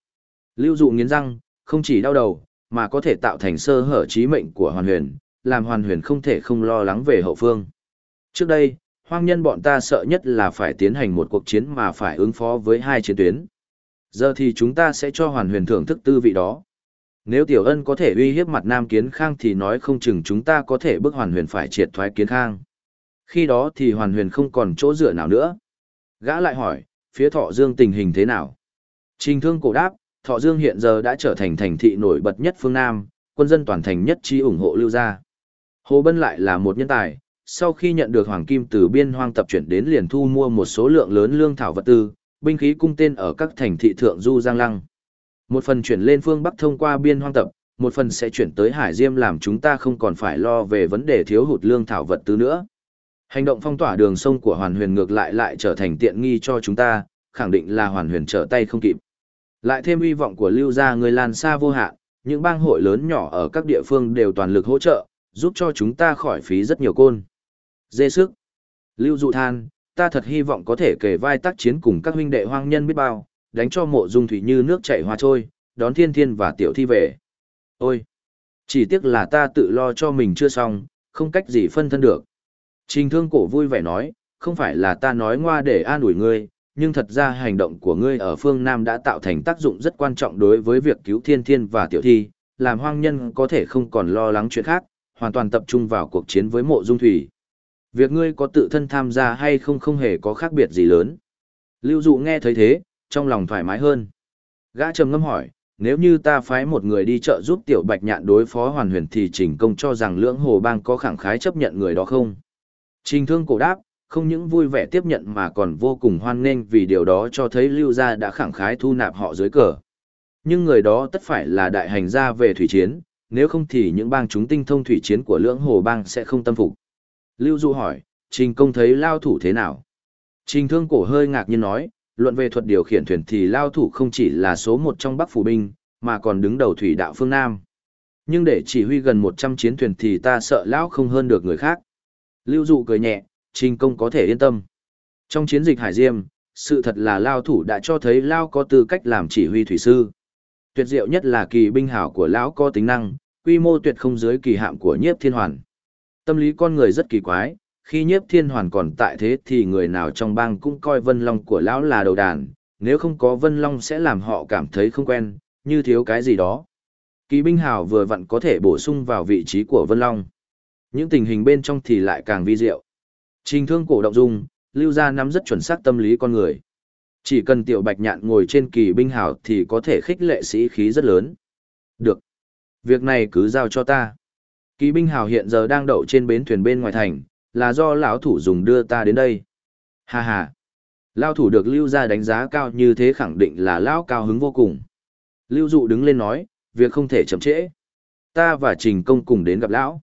Lưu dụ nghiến răng, không chỉ đau đầu, mà có thể tạo thành sơ hở trí mệnh của hoàn huyền, làm hoàn huyền không thể không lo lắng về hậu phương. Trước đây, hoang nhân bọn ta sợ nhất là phải tiến hành một cuộc chiến mà phải ứng phó với hai chiến tuyến. Giờ thì chúng ta sẽ cho hoàn huyền thưởng thức tư vị đó. Nếu Tiểu Ân có thể uy hiếp mặt Nam Kiến Khang thì nói không chừng chúng ta có thể bức hoàn huyền phải triệt thoái Kiến Khang. Khi đó thì hoàn huyền không còn chỗ dựa nào nữa. Gã lại hỏi, phía Thọ Dương tình hình thế nào? Trình thương cổ đáp, Thọ Dương hiện giờ đã trở thành thành thị nổi bật nhất phương Nam, quân dân toàn thành nhất trí ủng hộ lưu gia. Hồ Bân lại là một nhân tài, sau khi nhận được Hoàng Kim từ biên hoang tập chuyển đến liền thu mua một số lượng lớn lương thảo vật tư, binh khí cung tên ở các thành thị thượng du Giang Lăng. Một phần chuyển lên phương Bắc thông qua biên hoang tập, một phần sẽ chuyển tới Hải Diêm làm chúng ta không còn phải lo về vấn đề thiếu hụt lương thảo vật tư nữa. Hành động phong tỏa đường sông của Hoàn Huyền ngược lại lại trở thành tiện nghi cho chúng ta, khẳng định là Hoàn Huyền trở tay không kịp. Lại thêm hy vọng của Lưu gia người lan xa vô hạn, những bang hội lớn nhỏ ở các địa phương đều toàn lực hỗ trợ, giúp cho chúng ta khỏi phí rất nhiều côn. Dê sức. Lưu dụ than, ta thật hy vọng có thể kể vai tác chiến cùng các huynh đệ hoang nhân biết bao, đánh cho mộ dung thủy như nước chảy hoa trôi, đón thiên thiên và tiểu thi về. Ôi! Chỉ tiếc là ta tự lo cho mình chưa xong, không cách gì phân thân được. Trình thương cổ vui vẻ nói, không phải là ta nói ngoa để an ủi ngươi, nhưng thật ra hành động của ngươi ở phương Nam đã tạo thành tác dụng rất quan trọng đối với việc cứu thiên thiên và tiểu thi, làm hoang nhân có thể không còn lo lắng chuyện khác, hoàn toàn tập trung vào cuộc chiến với mộ dung thủy. Việc ngươi có tự thân tham gia hay không không hề có khác biệt gì lớn. Lưu dụ nghe thấy thế, trong lòng thoải mái hơn. Gã trầm ngâm hỏi, nếu như ta phái một người đi chợ giúp tiểu bạch nhạn đối phó hoàn huyền thì trình công cho rằng lưỡng hồ bang có khẳng khái chấp nhận người đó không? Trình thương cổ đáp, không những vui vẻ tiếp nhận mà còn vô cùng hoan nghênh vì điều đó cho thấy lưu gia đã khẳng khái thu nạp họ dưới cờ. Nhưng người đó tất phải là đại hành gia về thủy chiến, nếu không thì những bang chúng tinh thông thủy chiến của lưỡng hồ bang sẽ không tâm phục. Lưu Du hỏi, Trình công thấy lao thủ thế nào? Trình thương cổ hơi ngạc nhiên nói, luận về thuật điều khiển thuyền thì lao thủ không chỉ là số một trong bắc phủ binh, mà còn đứng đầu thủy đạo phương Nam. Nhưng để chỉ huy gần 100 chiến thuyền thì ta sợ lão không hơn được người khác. Lưu dụ cười nhẹ, trình công có thể yên tâm. Trong chiến dịch Hải Diêm, sự thật là lao thủ đã cho thấy lao có tư cách làm chỉ huy thủy sư. Tuyệt diệu nhất là kỳ binh hảo của lão có tính năng, quy mô tuyệt không dưới kỳ hạm của nhiếp thiên hoàn. Tâm lý con người rất kỳ quái, khi nhiếp thiên hoàn còn tại thế thì người nào trong bang cũng coi vân long của lão là đầu đàn, nếu không có vân long sẽ làm họ cảm thấy không quen, như thiếu cái gì đó. Kỳ binh hào vừa vặn có thể bổ sung vào vị trí của vân long. Những tình hình bên trong thì lại càng vi diệu. Trình thương cổ động dung, lưu ra nắm rất chuẩn xác tâm lý con người. Chỉ cần tiểu bạch nhạn ngồi trên kỳ binh Hảo thì có thể khích lệ sĩ khí rất lớn. Được. Việc này cứ giao cho ta. Kỳ binh hào hiện giờ đang đậu trên bến thuyền bên ngoài thành, là do lão thủ dùng đưa ta đến đây. Hà hà. Lão thủ được lưu ra đánh giá cao như thế khẳng định là lão cao hứng vô cùng. Lưu dụ đứng lên nói, việc không thể chậm trễ. Ta và Trình Công cùng đến gặp lão.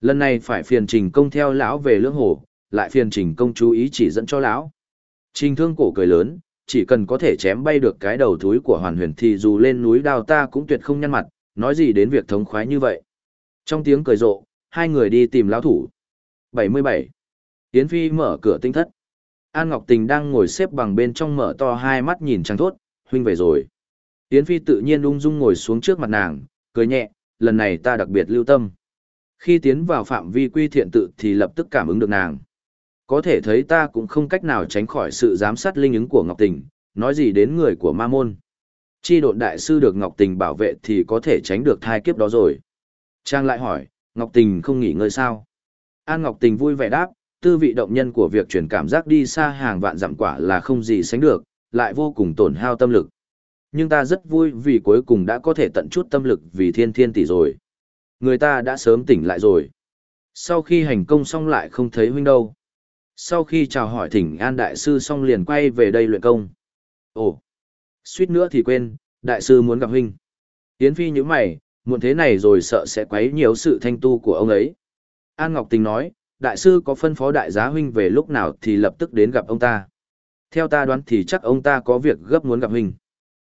Lần này phải phiền Trình Công theo lão về lưỡng hồ, lại phiền Trình Công chú ý chỉ dẫn cho lão. Trình thương cổ cười lớn, chỉ cần có thể chém bay được cái đầu thúi của hoàn huyền thì dù lên núi đào ta cũng tuyệt không nhăn mặt, nói gì đến việc thống khoái như vậy. Trong tiếng cười rộ, hai người đi tìm lão thủ. 77. Yến Phi mở cửa tinh thất. An Ngọc Tình đang ngồi xếp bằng bên trong mở to hai mắt nhìn trăng thốt, huynh về rồi. Yến Phi tự nhiên ung dung ngồi xuống trước mặt nàng, cười nhẹ, lần này ta đặc biệt lưu tâm. Khi tiến vào phạm vi quy thiện tự thì lập tức cảm ứng được nàng. Có thể thấy ta cũng không cách nào tránh khỏi sự giám sát linh ứng của Ngọc Tình, nói gì đến người của ma môn. Chi độn đại sư được Ngọc Tình bảo vệ thì có thể tránh được thai kiếp đó rồi. Trang lại hỏi, Ngọc Tình không nghỉ ngơi sao? An Ngọc Tình vui vẻ đáp, tư vị động nhân của việc chuyển cảm giác đi xa hàng vạn dặm quả là không gì sánh được, lại vô cùng tổn hao tâm lực. nhưng ta rất vui vì cuối cùng đã có thể tận chút tâm lực vì thiên thiên tỷ rồi. Người ta đã sớm tỉnh lại rồi. Sau khi hành công xong lại không thấy huynh đâu. Sau khi chào hỏi thỉnh an đại sư xong liền quay về đây luyện công. Ồ, suýt nữa thì quên, đại sư muốn gặp huynh. Yến Phi như mày, muộn thế này rồi sợ sẽ quấy nhiều sự thanh tu của ông ấy. An Ngọc Tình nói, đại sư có phân phó đại giá huynh về lúc nào thì lập tức đến gặp ông ta. Theo ta đoán thì chắc ông ta có việc gấp muốn gặp huynh.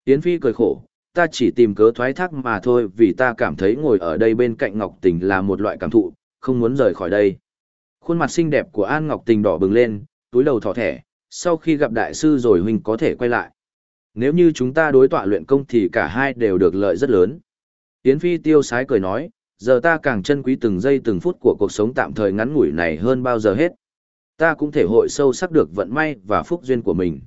Yến Phi cười khổ, ta chỉ tìm cớ thoái thác mà thôi vì ta cảm thấy ngồi ở đây bên cạnh Ngọc Tình là một loại cảm thụ, không muốn rời khỏi đây. Khuôn mặt xinh đẹp của An Ngọc Tình đỏ bừng lên, túi đầu thỏ thẻ, sau khi gặp đại sư rồi huynh có thể quay lại. Nếu như chúng ta đối tọa luyện công thì cả hai đều được lợi rất lớn. Yến Phi tiêu sái cười nói, giờ ta càng trân quý từng giây từng phút của cuộc sống tạm thời ngắn ngủi này hơn bao giờ hết. Ta cũng thể hội sâu sắc được vận may và phúc duyên của mình.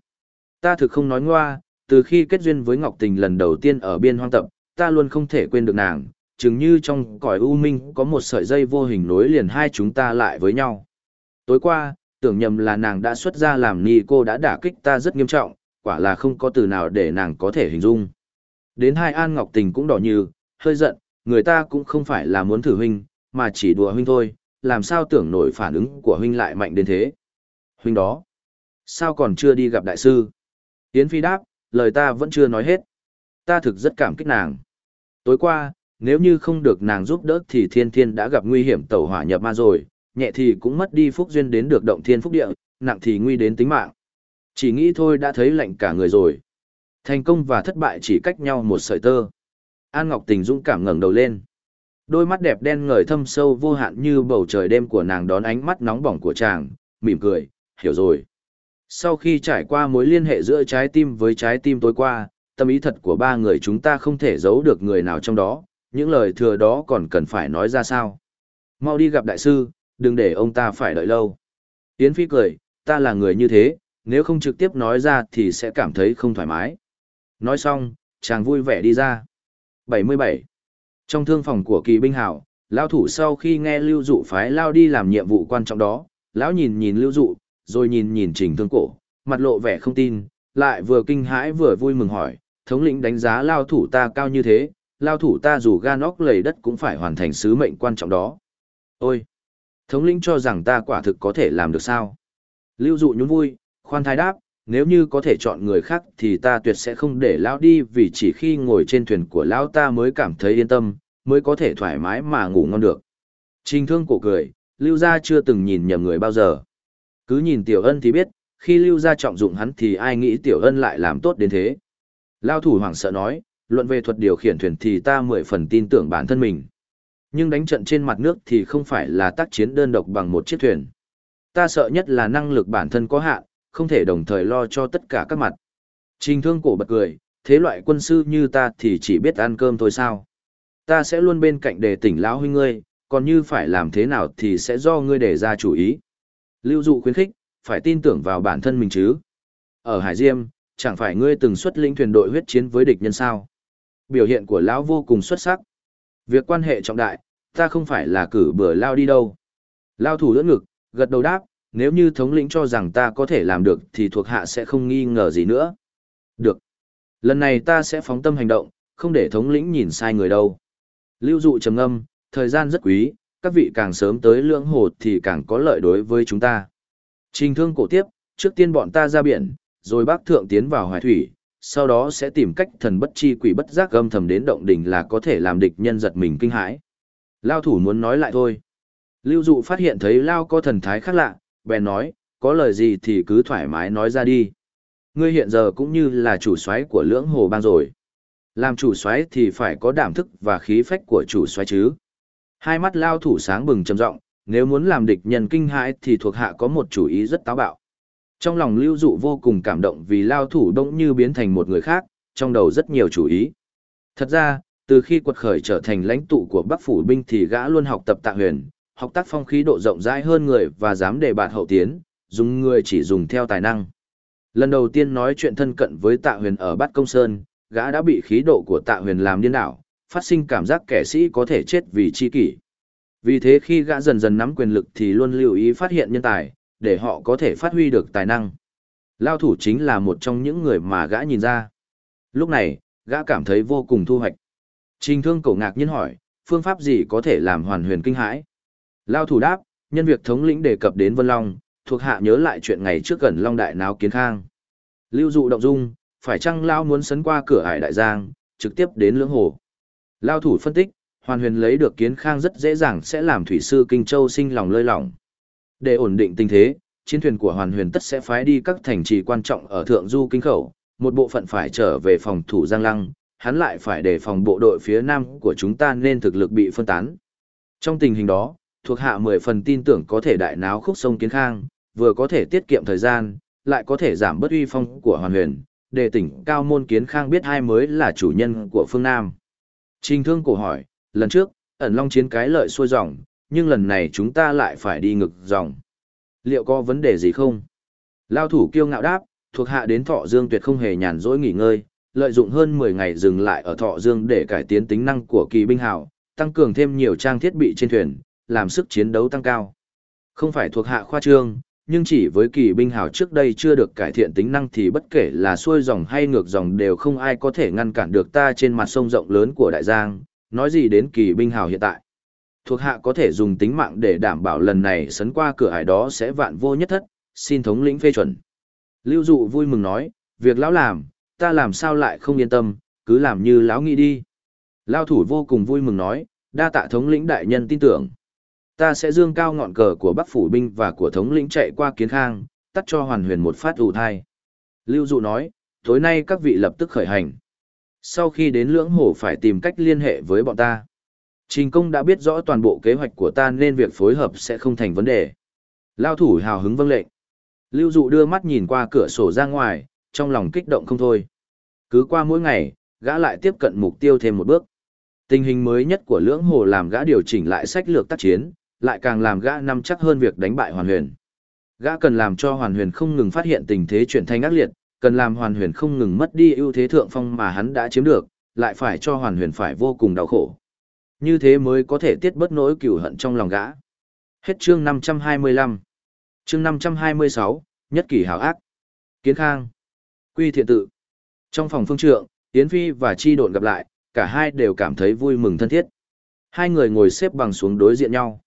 Ta thực không nói ngoa, từ khi kết duyên với Ngọc Tình lần đầu tiên ở biên hoang tập, ta luôn không thể quên được nàng, chừng như trong cõi u minh có một sợi dây vô hình nối liền hai chúng ta lại với nhau. Tối qua, tưởng nhầm là nàng đã xuất ra làm ni cô đã đả kích ta rất nghiêm trọng, quả là không có từ nào để nàng có thể hình dung. Đến hai An Ngọc Tình cũng đỏ như, hơi giận, người ta cũng không phải là muốn thử huynh, mà chỉ đùa huynh thôi, làm sao tưởng nổi phản ứng của huynh lại mạnh đến thế. Huynh đó, sao còn chưa đi gặp đại sư? Yến Phi đáp, lời ta vẫn chưa nói hết. Ta thực rất cảm kích nàng. Tối qua, nếu như không được nàng giúp đỡ thì thiên thiên đã gặp nguy hiểm tẩu hỏa nhập ma rồi, nhẹ thì cũng mất đi phúc duyên đến được động thiên phúc địa, nặng thì nguy đến tính mạng. Chỉ nghĩ thôi đã thấy lạnh cả người rồi. Thành công và thất bại chỉ cách nhau một sợi tơ. An Ngọc Tình dũng cảm ngẩng đầu lên. Đôi mắt đẹp đen ngời thâm sâu vô hạn như bầu trời đêm của nàng đón ánh mắt nóng bỏng của chàng, mỉm cười, hiểu rồi. Sau khi trải qua mối liên hệ giữa trái tim với trái tim tối qua, tâm ý thật của ba người chúng ta không thể giấu được người nào trong đó, những lời thừa đó còn cần phải nói ra sao. Mau đi gặp đại sư, đừng để ông ta phải đợi lâu. Yến Phi cười, ta là người như thế, nếu không trực tiếp nói ra thì sẽ cảm thấy không thoải mái. Nói xong, chàng vui vẻ đi ra. 77. Trong thương phòng của kỳ binh hảo, Lão thủ sau khi nghe lưu dụ phái lao đi làm nhiệm vụ quan trọng đó, lão nhìn nhìn lưu dụ, rồi nhìn nhìn trình thương cổ, mặt lộ vẻ không tin, lại vừa kinh hãi vừa vui mừng hỏi, thống lĩnh đánh giá lao thủ ta cao như thế, lao thủ ta dù gan óc lầy đất cũng phải hoàn thành sứ mệnh quan trọng đó. Ôi! Thống lĩnh cho rằng ta quả thực có thể làm được sao? Lưu dụ nhún vui, khoan thai đáp, nếu như có thể chọn người khác thì ta tuyệt sẽ không để lão đi vì chỉ khi ngồi trên thuyền của lão ta mới cảm thấy yên tâm, mới có thể thoải mái mà ngủ ngon được. Trình thương cổ cười, lưu gia chưa từng nhìn nhầm người bao giờ. Cứ nhìn tiểu ân thì biết, khi lưu gia trọng dụng hắn thì ai nghĩ tiểu ân lại làm tốt đến thế. Lao thủ hoảng sợ nói, luận về thuật điều khiển thuyền thì ta mười phần tin tưởng bản thân mình. Nhưng đánh trận trên mặt nước thì không phải là tác chiến đơn độc bằng một chiếc thuyền. Ta sợ nhất là năng lực bản thân có hạn, không thể đồng thời lo cho tất cả các mặt. Trình thương cổ bật cười, thế loại quân sư như ta thì chỉ biết ăn cơm thôi sao. Ta sẽ luôn bên cạnh để tỉnh lão huynh ngươi, còn như phải làm thế nào thì sẽ do ngươi để ra chủ ý. Lưu dụ khuyến khích, phải tin tưởng vào bản thân mình chứ. Ở Hải Diêm, chẳng phải ngươi từng xuất lĩnh thuyền đội huyết chiến với địch nhân sao. Biểu hiện của lão vô cùng xuất sắc. Việc quan hệ trọng đại, ta không phải là cử bừa lao đi đâu. Lao thủ đỡ ngực, gật đầu đáp, nếu như thống lĩnh cho rằng ta có thể làm được thì thuộc hạ sẽ không nghi ngờ gì nữa. Được. Lần này ta sẽ phóng tâm hành động, không để thống lĩnh nhìn sai người đâu. Lưu dụ trầm ngâm, thời gian rất quý, các vị càng sớm tới lưỡng hồ thì càng có lợi đối với chúng ta. Trình thương cổ tiếp, trước tiên bọn ta ra biển, rồi bác thượng tiến vào hoài thủy, sau đó sẽ tìm cách thần bất chi quỷ bất giác gâm thầm đến động đỉnh là có thể làm địch nhân giật mình kinh hãi. Lao thủ muốn nói lại thôi. Lưu dụ phát hiện thấy Lao có thần thái khác lạ, bèn nói, có lời gì thì cứ thoải mái nói ra đi. Ngươi hiện giờ cũng như là chủ soái của lưỡng hồ bang rồi. Làm chủ soái thì phải có đảm thức và khí phách của chủ soái chứ. Hai mắt lao thủ sáng bừng trầm giọng, nếu muốn làm địch nhân kinh hãi thì thuộc hạ có một chủ ý rất táo bạo. Trong lòng lưu dụ vô cùng cảm động vì lao thủ đông như biến thành một người khác, trong đầu rất nhiều chủ ý. Thật ra, từ khi quật khởi trở thành lãnh tụ của Bắc Phủ binh thì gã luôn học tập tạ huyền, học tác phong khí độ rộng rãi hơn người và dám đề bạt hậu tiến, dùng người chỉ dùng theo tài năng. Lần đầu tiên nói chuyện thân cận với tạ huyền ở Bát Công Sơn, gã đã bị khí độ của tạ huyền làm điên đảo, phát sinh cảm giác kẻ sĩ có thể chết vì chi kỷ. Vì thế khi gã dần dần nắm quyền lực thì luôn lưu ý phát hiện nhân tài, để họ có thể phát huy được tài năng. Lao thủ chính là một trong những người mà gã nhìn ra. Lúc này, gã cảm thấy vô cùng thu hoạch. Trình thương cổ ngạc nhiên hỏi, phương pháp gì có thể làm hoàn huyền kinh hãi? Lao thủ đáp, nhân việc thống lĩnh đề cập đến Vân Long, thuộc hạ nhớ lại chuyện ngày trước gần Long Đại náo kiến khang. Lưu dụ động dung, phải chăng Lao muốn sấn qua cửa ải đại giang, trực tiếp đến lưỡng hồ. Lao thủ phân tích, hoàn huyền lấy được kiến khang rất dễ dàng sẽ làm thủy sư Kinh Châu sinh lòng lơi lỏng. Để ổn định tình thế, chiến thuyền của hoàn huyền tất sẽ phái đi các thành trì quan trọng ở thượng du kinh khẩu, một bộ phận phải trở về phòng thủ Giang Lăng, hắn lại phải đề phòng bộ đội phía nam của chúng ta nên thực lực bị phân tán. Trong tình hình đó, thuộc hạ mười phần tin tưởng có thể đại náo khúc sông Kiến Khang, vừa có thể tiết kiệm thời gian, lại có thể giảm bớt uy phong của hoàn huyền, để tỉnh cao môn Kiến Khang biết hai mới là chủ nhân của phương Nam. Trình thương cổ hỏi, lần trước, ẩn long chiến cái lợi xuôi dòng, nhưng lần này chúng ta lại phải đi ngực dòng. Liệu có vấn đề gì không? Lao thủ kiêu ngạo đáp, thuộc hạ đến Thọ Dương tuyệt không hề nhàn rỗi nghỉ ngơi, lợi dụng hơn 10 ngày dừng lại ở Thọ Dương để cải tiến tính năng của kỳ binh hào, tăng cường thêm nhiều trang thiết bị trên thuyền, làm sức chiến đấu tăng cao. Không phải thuộc hạ khoa trương, nhưng chỉ với kỳ binh hào trước đây chưa được cải thiện tính năng thì bất kể là xuôi dòng hay ngược dòng đều không ai có thể ngăn cản được ta trên mặt sông rộng lớn của đại giang, nói gì đến kỳ binh hào hiện tại. Thuộc hạ có thể dùng tính mạng để đảm bảo lần này sấn qua cửa hải đó sẽ vạn vô nhất thất, xin thống lĩnh phê chuẩn. Lưu dụ vui mừng nói, việc lão làm, ta làm sao lại không yên tâm, cứ làm như lão nghĩ đi. Lao thủ vô cùng vui mừng nói, đa tạ thống lĩnh đại nhân tin tưởng. Ta sẽ dương cao ngọn cờ của Bắc phủ binh và của thống lĩnh chạy qua kiến khang, tắt cho hoàn huyền một phát ủ thai. Lưu dụ nói, tối nay các vị lập tức khởi hành. Sau khi đến lưỡng hổ phải tìm cách liên hệ với bọn ta. Trình công đã biết rõ toàn bộ kế hoạch của ta nên việc phối hợp sẽ không thành vấn đề. Lao thủ hào hứng vâng lệnh. Lưu dụ đưa mắt nhìn qua cửa sổ ra ngoài, trong lòng kích động không thôi. Cứ qua mỗi ngày, gã lại tiếp cận mục tiêu thêm một bước. Tình hình mới nhất của lưỡng hồ làm gã điều chỉnh lại sách lược tác chiến, lại càng làm gã nắm chắc hơn việc đánh bại hoàn huyền. Gã cần làm cho hoàn huyền không ngừng phát hiện tình thế chuyển thành ác liệt, cần làm hoàn huyền không ngừng mất đi ưu thế thượng phong mà hắn đã chiếm được, lại phải cho hoàn huyền phải vô cùng đau khổ. Như thế mới có thể tiết bớt nỗi cửu hận trong lòng gã. Hết chương 525. Chương 526, nhất kỷ hảo ác. Kiến Khang. Quy thiện tự. Trong phòng phương trượng, Yến Phi và Chi độn gặp lại, cả hai đều cảm thấy vui mừng thân thiết. Hai người ngồi xếp bằng xuống đối diện nhau.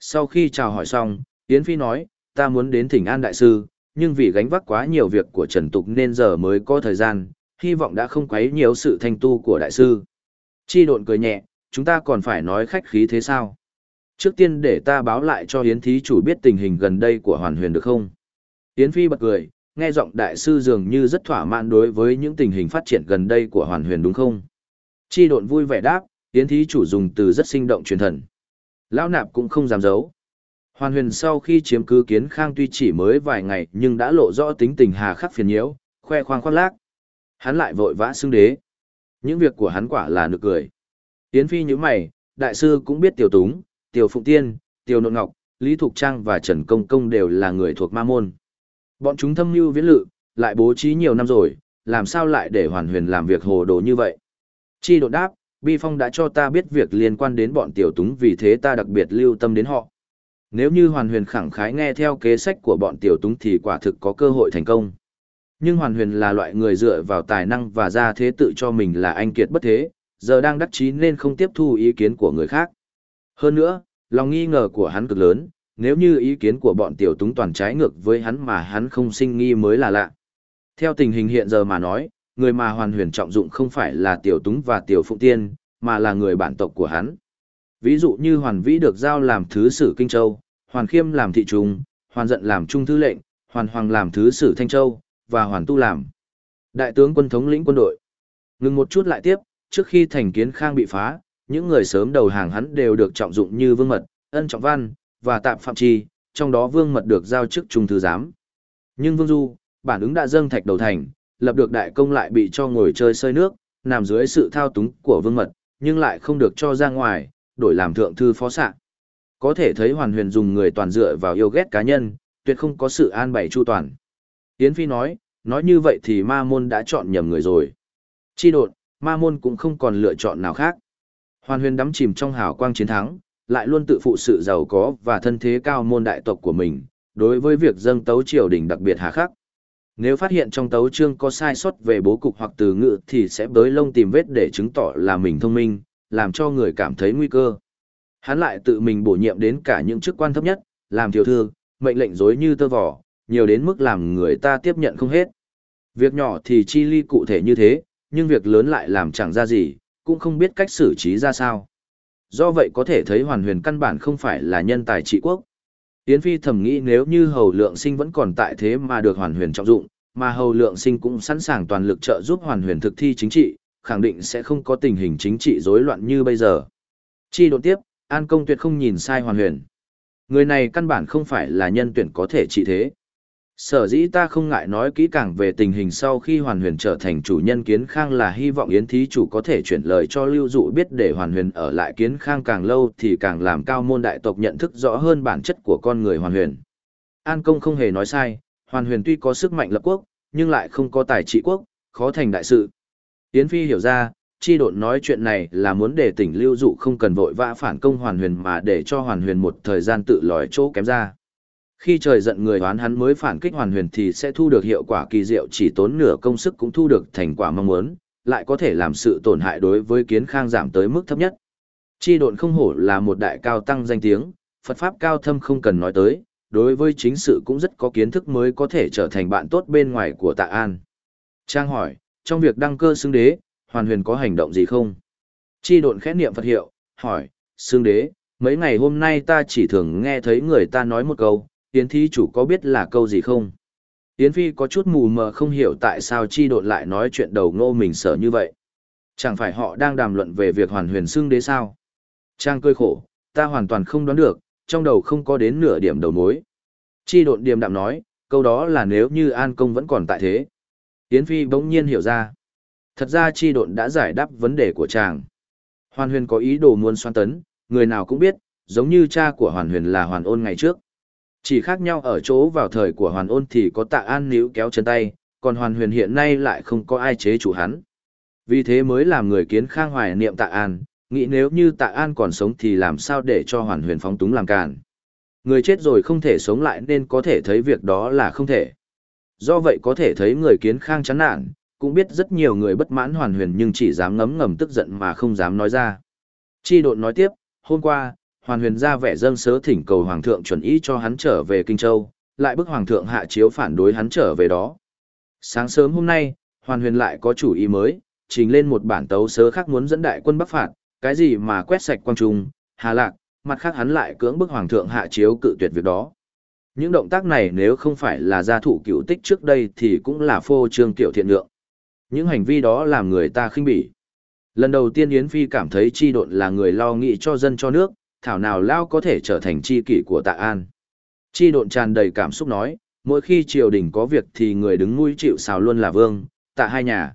Sau khi chào hỏi xong, Yến Phi nói, ta muốn đến thỉnh an đại sư, nhưng vì gánh vác quá nhiều việc của Trần Tục nên giờ mới có thời gian, hy vọng đã không quấy nhiều sự thanh tu của đại sư. Chi độn cười nhẹ, chúng ta còn phải nói khách khí thế sao? Trước tiên để ta báo lại cho Yến Thí chủ biết tình hình gần đây của Hoàn Huyền được không? Yến Phi bật cười, nghe giọng đại sư dường như rất thỏa mãn đối với những tình hình phát triển gần đây của Hoàn Huyền đúng không? Chi độn vui vẻ đáp, Yến Thí chủ dùng từ rất sinh động truyền thần. Lão nạp cũng không dám giấu. Hoàn Huyền sau khi chiếm cứ kiến khang tuy chỉ mới vài ngày nhưng đã lộ rõ tính tình hà khắc phiền nhiễu, khoe khoang khoác lác. Hắn lại vội vã xưng đế. Những việc của hắn quả là nực cười. Yến Phi như mày, đại sư cũng biết Tiểu Túng, Tiểu Phụng Tiên, Tiểu Nộn Ngọc, Lý Thục Trang và Trần Công Công đều là người thuộc ma môn. Bọn chúng thâm mưu viễn lự, lại bố trí nhiều năm rồi, làm sao lại để hoàn huyền làm việc hồ đồ như vậy? Chi đột đáp, Bi Phong đã cho ta biết việc liên quan đến bọn tiểu túng vì thế ta đặc biệt lưu tâm đến họ. Nếu như hoàn huyền khẳng khái nghe theo kế sách của bọn tiểu túng thì quả thực có cơ hội thành công. Nhưng hoàn huyền là loại người dựa vào tài năng và ra thế tự cho mình là anh kiệt bất thế, giờ đang đắc chí nên không tiếp thu ý kiến của người khác. Hơn nữa, lòng nghi ngờ của hắn cực lớn, nếu như ý kiến của bọn tiểu túng toàn trái ngược với hắn mà hắn không sinh nghi mới là lạ. Theo tình hình hiện giờ mà nói, người mà hoàn huyền trọng dụng không phải là tiểu túng và tiểu phụng tiên, mà là người bản tộc của hắn. Ví dụ như hoàn vĩ được giao làm thứ sử Kinh Châu, hoàn khiêm làm thị trung, hoàn giận làm trung thư lệnh, hoàn hoàng làm thứ sử Thanh Châu, và hoàn tu làm đại tướng quân thống lĩnh quân đội. Ngừng một chút lại tiếp, trước khi thành kiến khang bị phá, những người sớm đầu hàng hắn đều được trọng dụng như vương mật, ân trọng văn, và tạm phạm chi, trong đó vương mật được giao chức trung thư giám. Nhưng vương du, bản ứng đã dâng thạch đầu thành, lập được đại công lại bị cho ngồi chơi sơi nước, nằm dưới sự thao túng của vương mật, nhưng lại không được cho ra ngoài, đổi làm thượng thư phó sạ. Có thể thấy hoàn huyền dùng người toàn dựa vào yêu ghét cá nhân, tuyệt không có sự an bày chu toàn. Yến Phi nói, nói như vậy thì ma môn đã chọn nhầm người rồi. Chi đột, ma môn cũng không còn lựa chọn nào khác. Hoàn huyền đắm chìm trong hào quang chiến thắng, lại luôn tự phụ sự giàu có và thân thế cao môn đại tộc của mình, đối với việc dâng tấu triều đình đặc biệt hà khắc. Nếu phát hiện trong tấu chương có sai sót về bố cục hoặc từ ngữ thì sẽ bới lông tìm vết để chứng tỏ là mình thông minh, làm cho người cảm thấy nguy cơ. Hắn lại tự mình bổ nhiệm đến cả những chức quan thấp nhất, làm thiếu thư, mệnh lệnh dối như tơ vỏ, nhiều đến mức làm người ta tiếp nhận không hết. Việc nhỏ thì chi ly cụ thể như thế, nhưng việc lớn lại làm chẳng ra gì, cũng không biết cách xử trí ra sao. Do vậy có thể thấy hoàn huyền căn bản không phải là nhân tài trị quốc. Yến Phi thầm nghĩ nếu như hầu lượng sinh vẫn còn tại thế mà được hoàn huyền trọng dụng, mà hầu lượng sinh cũng sẵn sàng toàn lực trợ giúp hoàn huyền thực thi chính trị, khẳng định sẽ không có tình hình chính trị rối loạn như bây giờ. Chi đột tiếp, An Công tuyệt không nhìn sai hoàn huyền. Người này căn bản không phải là nhân tuyển có thể trị thế. Sở dĩ ta không ngại nói kỹ càng về tình hình sau khi Hoàn Huyền trở thành chủ nhân Kiến Khang là hy vọng Yến Thí chủ có thể chuyển lời cho Lưu Dụ biết để Hoàn Huyền ở lại Kiến Khang càng lâu thì càng làm cao môn đại tộc nhận thức rõ hơn bản chất của con người Hoàn Huyền. An Công không hề nói sai, Hoàn Huyền tuy có sức mạnh lập quốc, nhưng lại không có tài trị quốc, khó thành đại sự. Yến Phi hiểu ra, chi độn nói chuyện này là muốn để tỉnh Lưu Dụ không cần vội vã phản công Hoàn Huyền mà để cho Hoàn Huyền một thời gian tự lòi chỗ kém ra. Khi trời giận người đoán hắn mới phản kích hoàn huyền thì sẽ thu được hiệu quả kỳ diệu chỉ tốn nửa công sức cũng thu được thành quả mong muốn, lại có thể làm sự tổn hại đối với kiến khang giảm tới mức thấp nhất. Chi độn không hổ là một đại cao tăng danh tiếng, Phật Pháp cao thâm không cần nói tới, đối với chính sự cũng rất có kiến thức mới có thể trở thành bạn tốt bên ngoài của tạ an. Trang hỏi, trong việc đăng cơ xưng đế, hoàn huyền có hành động gì không? Chi độn khẽ niệm Phật hiệu, hỏi, xưng đế, mấy ngày hôm nay ta chỉ thường nghe thấy người ta nói một câu, Yến thí chủ có biết là câu gì không? Yến Phi có chút mù mờ không hiểu tại sao chi độn lại nói chuyện đầu ngô mình sợ như vậy. Chẳng phải họ đang đàm luận về việc hoàn huyền xưng đế sao? Trang cơi khổ, ta hoàn toàn không đoán được, trong đầu không có đến nửa điểm đầu mối. Chi độn điềm đạm nói, câu đó là nếu như An Công vẫn còn tại thế. Yến Phi bỗng nhiên hiểu ra. Thật ra chi độn đã giải đáp vấn đề của chàng. Hoàn huyền có ý đồ muốn xoan tấn, người nào cũng biết, giống như cha của hoàn huyền là hoàn ôn ngày trước. Chỉ khác nhau ở chỗ vào thời của hoàn ôn thì có tạ an níu kéo chân tay, còn hoàn huyền hiện nay lại không có ai chế chủ hắn. Vì thế mới làm người kiến khang hoài niệm tạ an, nghĩ nếu như tạ an còn sống thì làm sao để cho hoàn huyền phóng túng làm càn. Người chết rồi không thể sống lại nên có thể thấy việc đó là không thể. Do vậy có thể thấy người kiến khang chán nản, cũng biết rất nhiều người bất mãn hoàn huyền nhưng chỉ dám ngấm ngầm tức giận mà không dám nói ra. Chi độn nói tiếp, hôm qua, hoàn huyền ra vẻ dâng sớ thỉnh cầu hoàng thượng chuẩn ý cho hắn trở về Kinh Châu, lại bức hoàng thượng hạ chiếu phản đối hắn trở về đó. Sáng sớm hôm nay, hoàn huyền lại có chủ ý mới, trình lên một bản tấu sớ khác muốn dẫn đại quân bắc phạt, cái gì mà quét sạch quang trung, hà lạc, mặt khác hắn lại cưỡng bức hoàng thượng hạ chiếu cự tuyệt việc đó. Những động tác này nếu không phải là gia thủ cựu tích trước đây thì cũng là phô trương tiểu thiện lượng. Những hành vi đó làm người ta khinh bỉ. Lần đầu tiên Yến Phi cảm thấy chi độn là người lo nghĩ cho dân cho nước, thảo nào lao có thể trở thành chi kỷ của tạ an. Chi độn tràn đầy cảm xúc nói, mỗi khi triều đình có việc thì người đứng nuôi chịu sào luôn là vương, tạ hai nhà.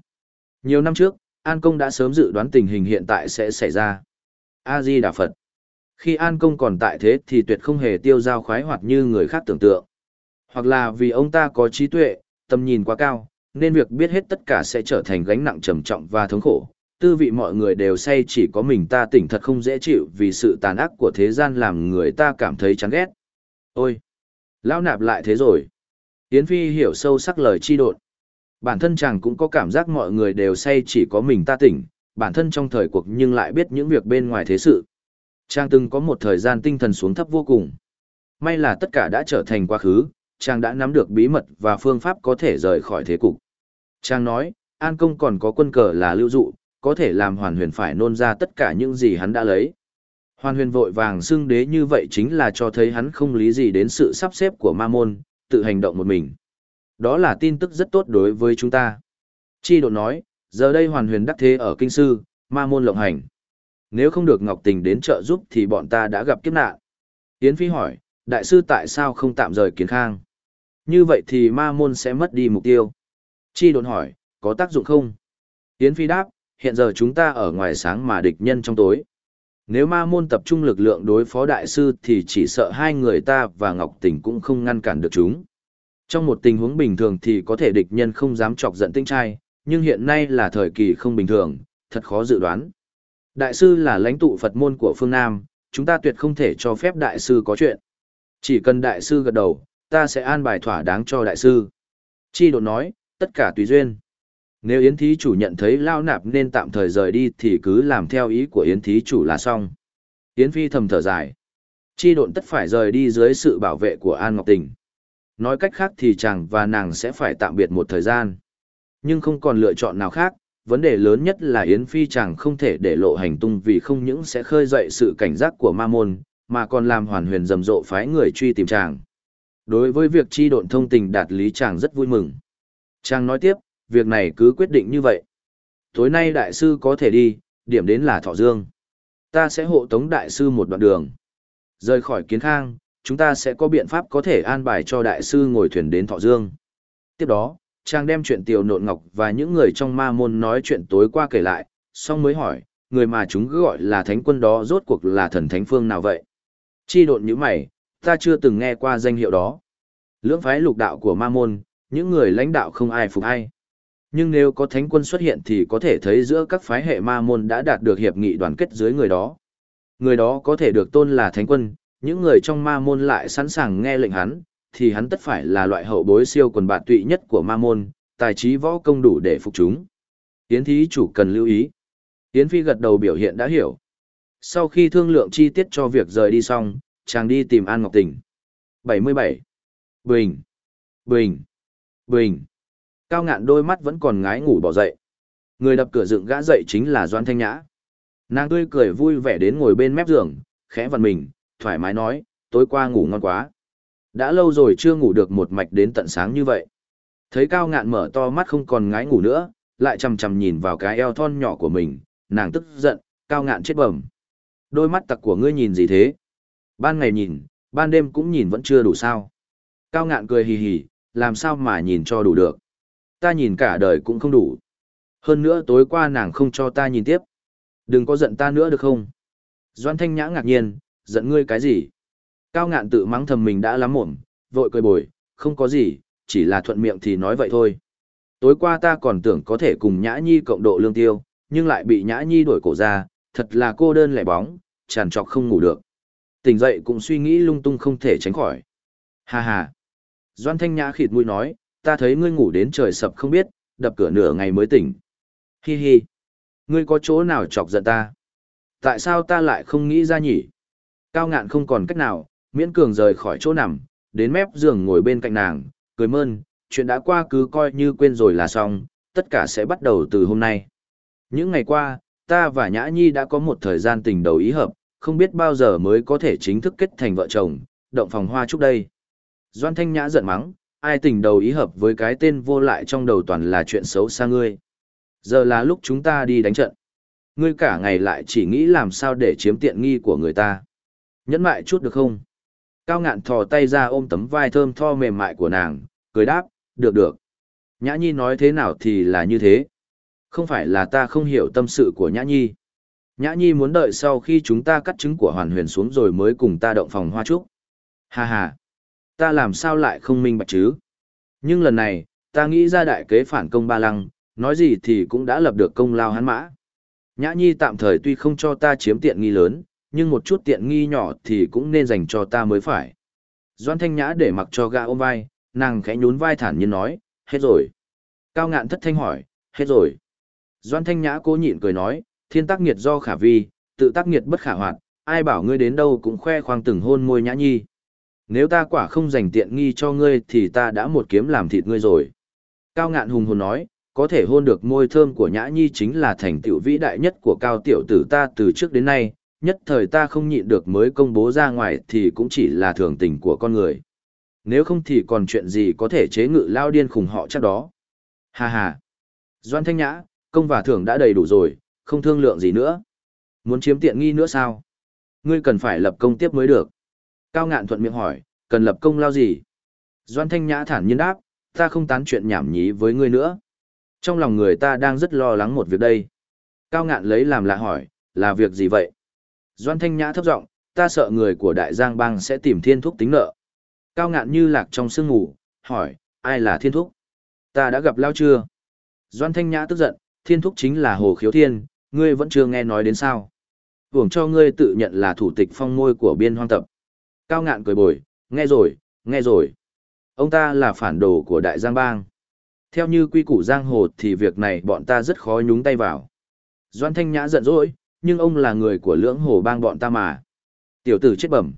Nhiều năm trước, An Công đã sớm dự đoán tình hình hiện tại sẽ xảy ra. A-di Đà Phật. Khi An Công còn tại thế thì tuyệt không hề tiêu dao khoái hoạt như người khác tưởng tượng. Hoặc là vì ông ta có trí tuệ, tầm nhìn quá cao, nên việc biết hết tất cả sẽ trở thành gánh nặng trầm trọng và thống khổ, tư vị mọi người đều say chỉ có mình ta tỉnh thật không dễ chịu vì sự tàn ác của thế gian làm người ta cảm thấy chán ghét. Ôi! Lão nạp lại thế rồi. Yến Phi hiểu sâu sắc lời chi đột Bản thân chàng cũng có cảm giác mọi người đều say chỉ có mình ta tỉnh, bản thân trong thời cuộc nhưng lại biết những việc bên ngoài thế sự. Chàng từng có một thời gian tinh thần xuống thấp vô cùng. May là tất cả đã trở thành quá khứ, chàng đã nắm được bí mật và phương pháp có thể rời khỏi thế cục. Chàng nói, An Công còn có quân cờ là lưu dụ, có thể làm hoàn huyền phải nôn ra tất cả những gì hắn đã lấy. Hoàn huyền vội vàng xưng đế như vậy chính là cho thấy hắn không lý gì đến sự sắp xếp của ma môn, tự hành động một mình. Đó là tin tức rất tốt đối với chúng ta. Chi độ nói, giờ đây hoàn huyền đắc thế ở kinh sư, ma môn lộng hành. Nếu không được Ngọc Tình đến trợ giúp thì bọn ta đã gặp kiếp nạn. Yến Phi hỏi, đại sư tại sao không tạm rời kiến khang? Như vậy thì ma môn sẽ mất đi mục tiêu. Chi đồn hỏi, có tác dụng không? Yến Phi đáp, hiện giờ chúng ta ở ngoài sáng mà địch nhân trong tối. Nếu ma môn tập trung lực lượng đối phó đại sư thì chỉ sợ hai người ta và Ngọc Tình cũng không ngăn cản được chúng. Trong một tình huống bình thường thì có thể địch nhân không dám chọc giận tinh trai, nhưng hiện nay là thời kỳ không bình thường, thật khó dự đoán. Đại sư là lãnh tụ Phật môn của phương Nam, chúng ta tuyệt không thể cho phép đại sư có chuyện. Chỉ cần đại sư gật đầu, ta sẽ an bài thỏa đáng cho đại sư. Chi đột nói, tất cả tùy duyên. Nếu Yến Thí chủ nhận thấy Lao Nạp nên tạm thời rời đi thì cứ làm theo ý của Yến Thí chủ là xong. Yến Phi thầm thở dài. Chi độn tất phải rời đi dưới sự bảo vệ của An Ngọc Tình. Nói cách khác thì chàng và nàng sẽ phải tạm biệt một thời gian. Nhưng không còn lựa chọn nào khác, vấn đề lớn nhất là Yến Phi chàng không thể để lộ hành tung vì không những sẽ khơi dậy sự cảnh giác của ma môn, mà còn làm hoàn huyền rầm rộ phái người truy tìm chàng. Đối với việc chi độn thông tình đạt lý chàng rất vui mừng. Chàng nói tiếp, việc này cứ quyết định như vậy. Tối nay đại sư có thể đi, điểm đến là Thọ Dương. Ta sẽ hộ tống đại sư một đoạn đường. Rời khỏi kiến khang, chúng ta sẽ có biện pháp có thể an bài cho đại sư ngồi thuyền đến Thọ Dương. Tiếp đó, trang đem chuyện tiểu nộn ngọc và những người trong ma môn nói chuyện tối qua kể lại, xong mới hỏi, người mà chúng gọi là thánh quân đó rốt cuộc là thần thánh phương nào vậy? Chi độn như mày, ta chưa từng nghe qua danh hiệu đó. Lưỡng phái lục đạo của ma môn, những người lãnh đạo không ai phục ai. Nhưng nếu có thánh quân xuất hiện thì có thể thấy giữa các phái hệ ma môn đã đạt được hiệp nghị đoàn kết dưới người đó. Người đó có thể được tôn là thánh quân, những người trong ma môn lại sẵn sàng nghe lệnh hắn, thì hắn tất phải là loại hậu bối siêu quần bạt tụy nhất của ma môn, tài trí võ công đủ để phục chúng. Yến thí chủ cần lưu ý. Yến phi gật đầu biểu hiện đã hiểu. Sau khi thương lượng chi tiết cho việc rời đi xong, chàng đi tìm An Ngọc Tình. 77. Bình. Bình. Bình. Cao ngạn đôi mắt vẫn còn ngái ngủ bỏ dậy. Người đập cửa dựng gã dậy chính là Doan Thanh Nhã. Nàng tươi cười vui vẻ đến ngồi bên mép giường, khẽ vặn mình, thoải mái nói, tối qua ngủ ngon quá. Đã lâu rồi chưa ngủ được một mạch đến tận sáng như vậy. Thấy cao ngạn mở to mắt không còn ngái ngủ nữa, lại chằm chằm nhìn vào cái eo thon nhỏ của mình, nàng tức giận, cao ngạn chết bẩm. Đôi mắt tặc của ngươi nhìn gì thế? Ban ngày nhìn, ban đêm cũng nhìn vẫn chưa đủ sao. Cao ngạn cười hì hì, làm sao mà nhìn cho đủ được. Ta nhìn cả đời cũng không đủ. Hơn nữa tối qua nàng không cho ta nhìn tiếp. Đừng có giận ta nữa được không? Doan Thanh Nhã ngạc nhiên, giận ngươi cái gì? Cao ngạn tự mắng thầm mình đã lắm mồm, vội cười bồi, không có gì, chỉ là thuận miệng thì nói vậy thôi. Tối qua ta còn tưởng có thể cùng Nhã Nhi cộng độ lương tiêu, nhưng lại bị Nhã Nhi đuổi cổ ra, thật là cô đơn lẻ bóng, tràn trọc không ngủ được. Tỉnh dậy cũng suy nghĩ lung tung không thể tránh khỏi. Hà hà. Doan Thanh Nhã khịt mũi nói, ta thấy ngươi ngủ đến trời sập không biết, đập cửa nửa ngày mới tỉnh. Hi hi. Ngươi có chỗ nào chọc giận ta? Tại sao ta lại không nghĩ ra nhỉ? Cao ngạn không còn cách nào, miễn cường rời khỏi chỗ nằm, đến mép giường ngồi bên cạnh nàng, cười mơn, chuyện đã qua cứ coi như quên rồi là xong, tất cả sẽ bắt đầu từ hôm nay. Những ngày qua, ta và Nhã Nhi đã có một thời gian tình đầu ý hợp, không biết bao giờ mới có thể chính thức kết thành vợ chồng, động phòng hoa chúc đây. Doan Thanh Nhã giận mắng, ai tình đầu ý hợp với cái tên vô lại trong đầu toàn là chuyện xấu xa ngươi. Giờ là lúc chúng ta đi đánh trận. Ngươi cả ngày lại chỉ nghĩ làm sao để chiếm tiện nghi của người ta. Nhẫn mại chút được không? Cao ngạn thò tay ra ôm tấm vai thơm tho mềm mại của nàng, cười đáp, được được. Nhã Nhi nói thế nào thì là như thế. Không phải là ta không hiểu tâm sự của Nhã Nhi. Nhã Nhi muốn đợi sau khi chúng ta cắt trứng của Hoàn Huyền xuống rồi mới cùng ta động phòng hoa trúc. Hà hà, ta làm sao lại không minh bạch chứ? Nhưng lần này, ta nghĩ ra đại kế phản công ba lăng, nói gì thì cũng đã lập được công lao hắn mã. Nhã Nhi tạm thời tuy không cho ta chiếm tiện nghi lớn, nhưng một chút tiện nghi nhỏ thì cũng nên dành cho ta mới phải. Doan Thanh Nhã để mặc cho gã ôm vai, nàng khẽ nhún vai thản nhiên nói, hết rồi. Cao ngạn thất thanh hỏi, hết rồi. Doan Thanh Nhã cố nhịn cười nói, thiên tác nghiệt do khả vi, tự tác nghiệt bất khả hoạt, ai bảo ngươi đến đâu cũng khoe khoang từng hôn môi nhã nhi. Nếu ta quả không dành tiện nghi cho ngươi thì ta đã một kiếm làm thịt ngươi rồi. Cao ngạn hùng hồn nói, có thể hôn được môi thơm của nhã nhi chính là thành tựu vĩ đại nhất của cao tiểu tử ta từ trước đến nay, nhất thời ta không nhịn được mới công bố ra ngoài thì cũng chỉ là thường tình của con người. Nếu không thì còn chuyện gì có thể chế ngự lao điên khùng họ chắc đó. Hà hà. Doan Thanh Nhã, công và thưởng đã đầy đủ rồi, không thương lượng gì nữa. Muốn chiếm tiện nghi nữa sao? Ngươi cần phải lập công tiếp mới được. Cao ngạn thuận miệng hỏi, cần lập công lao gì? Doan Thanh Nhã thản nhiên đáp, ta không tán chuyện nhảm nhí với ngươi nữa. Trong lòng người ta đang rất lo lắng một việc đây. Cao ngạn lấy làm lạ hỏi, là việc gì vậy? Doan Thanh Nhã thấp giọng, ta sợ người của Đại Giang Bang sẽ tìm thiên thúc tính nợ. Cao ngạn như lạc trong sương ngủ, hỏi, ai là thiên thúc? Ta đã gặp lao chưa? Doan Thanh Nhã tức giận, thiên thúc chính là Hồ Khiếu Thiên, ngươi vẫn chưa nghe nói đến sao. Hưởng cho ngươi tự nhận là thủ tịch phong môi của biên hoang tập. Cao ngạn cười bồi, nghe rồi, nghe rồi. Ông ta là phản đồ của Đại Giang Bang. Theo như quy củ giang hồ thì việc này bọn ta rất khó nhúng tay vào. Doan Thanh Nhã giận dỗi, nhưng ông là người của lưỡng hồ bang bọn ta mà. Tiểu tử chết bẩm.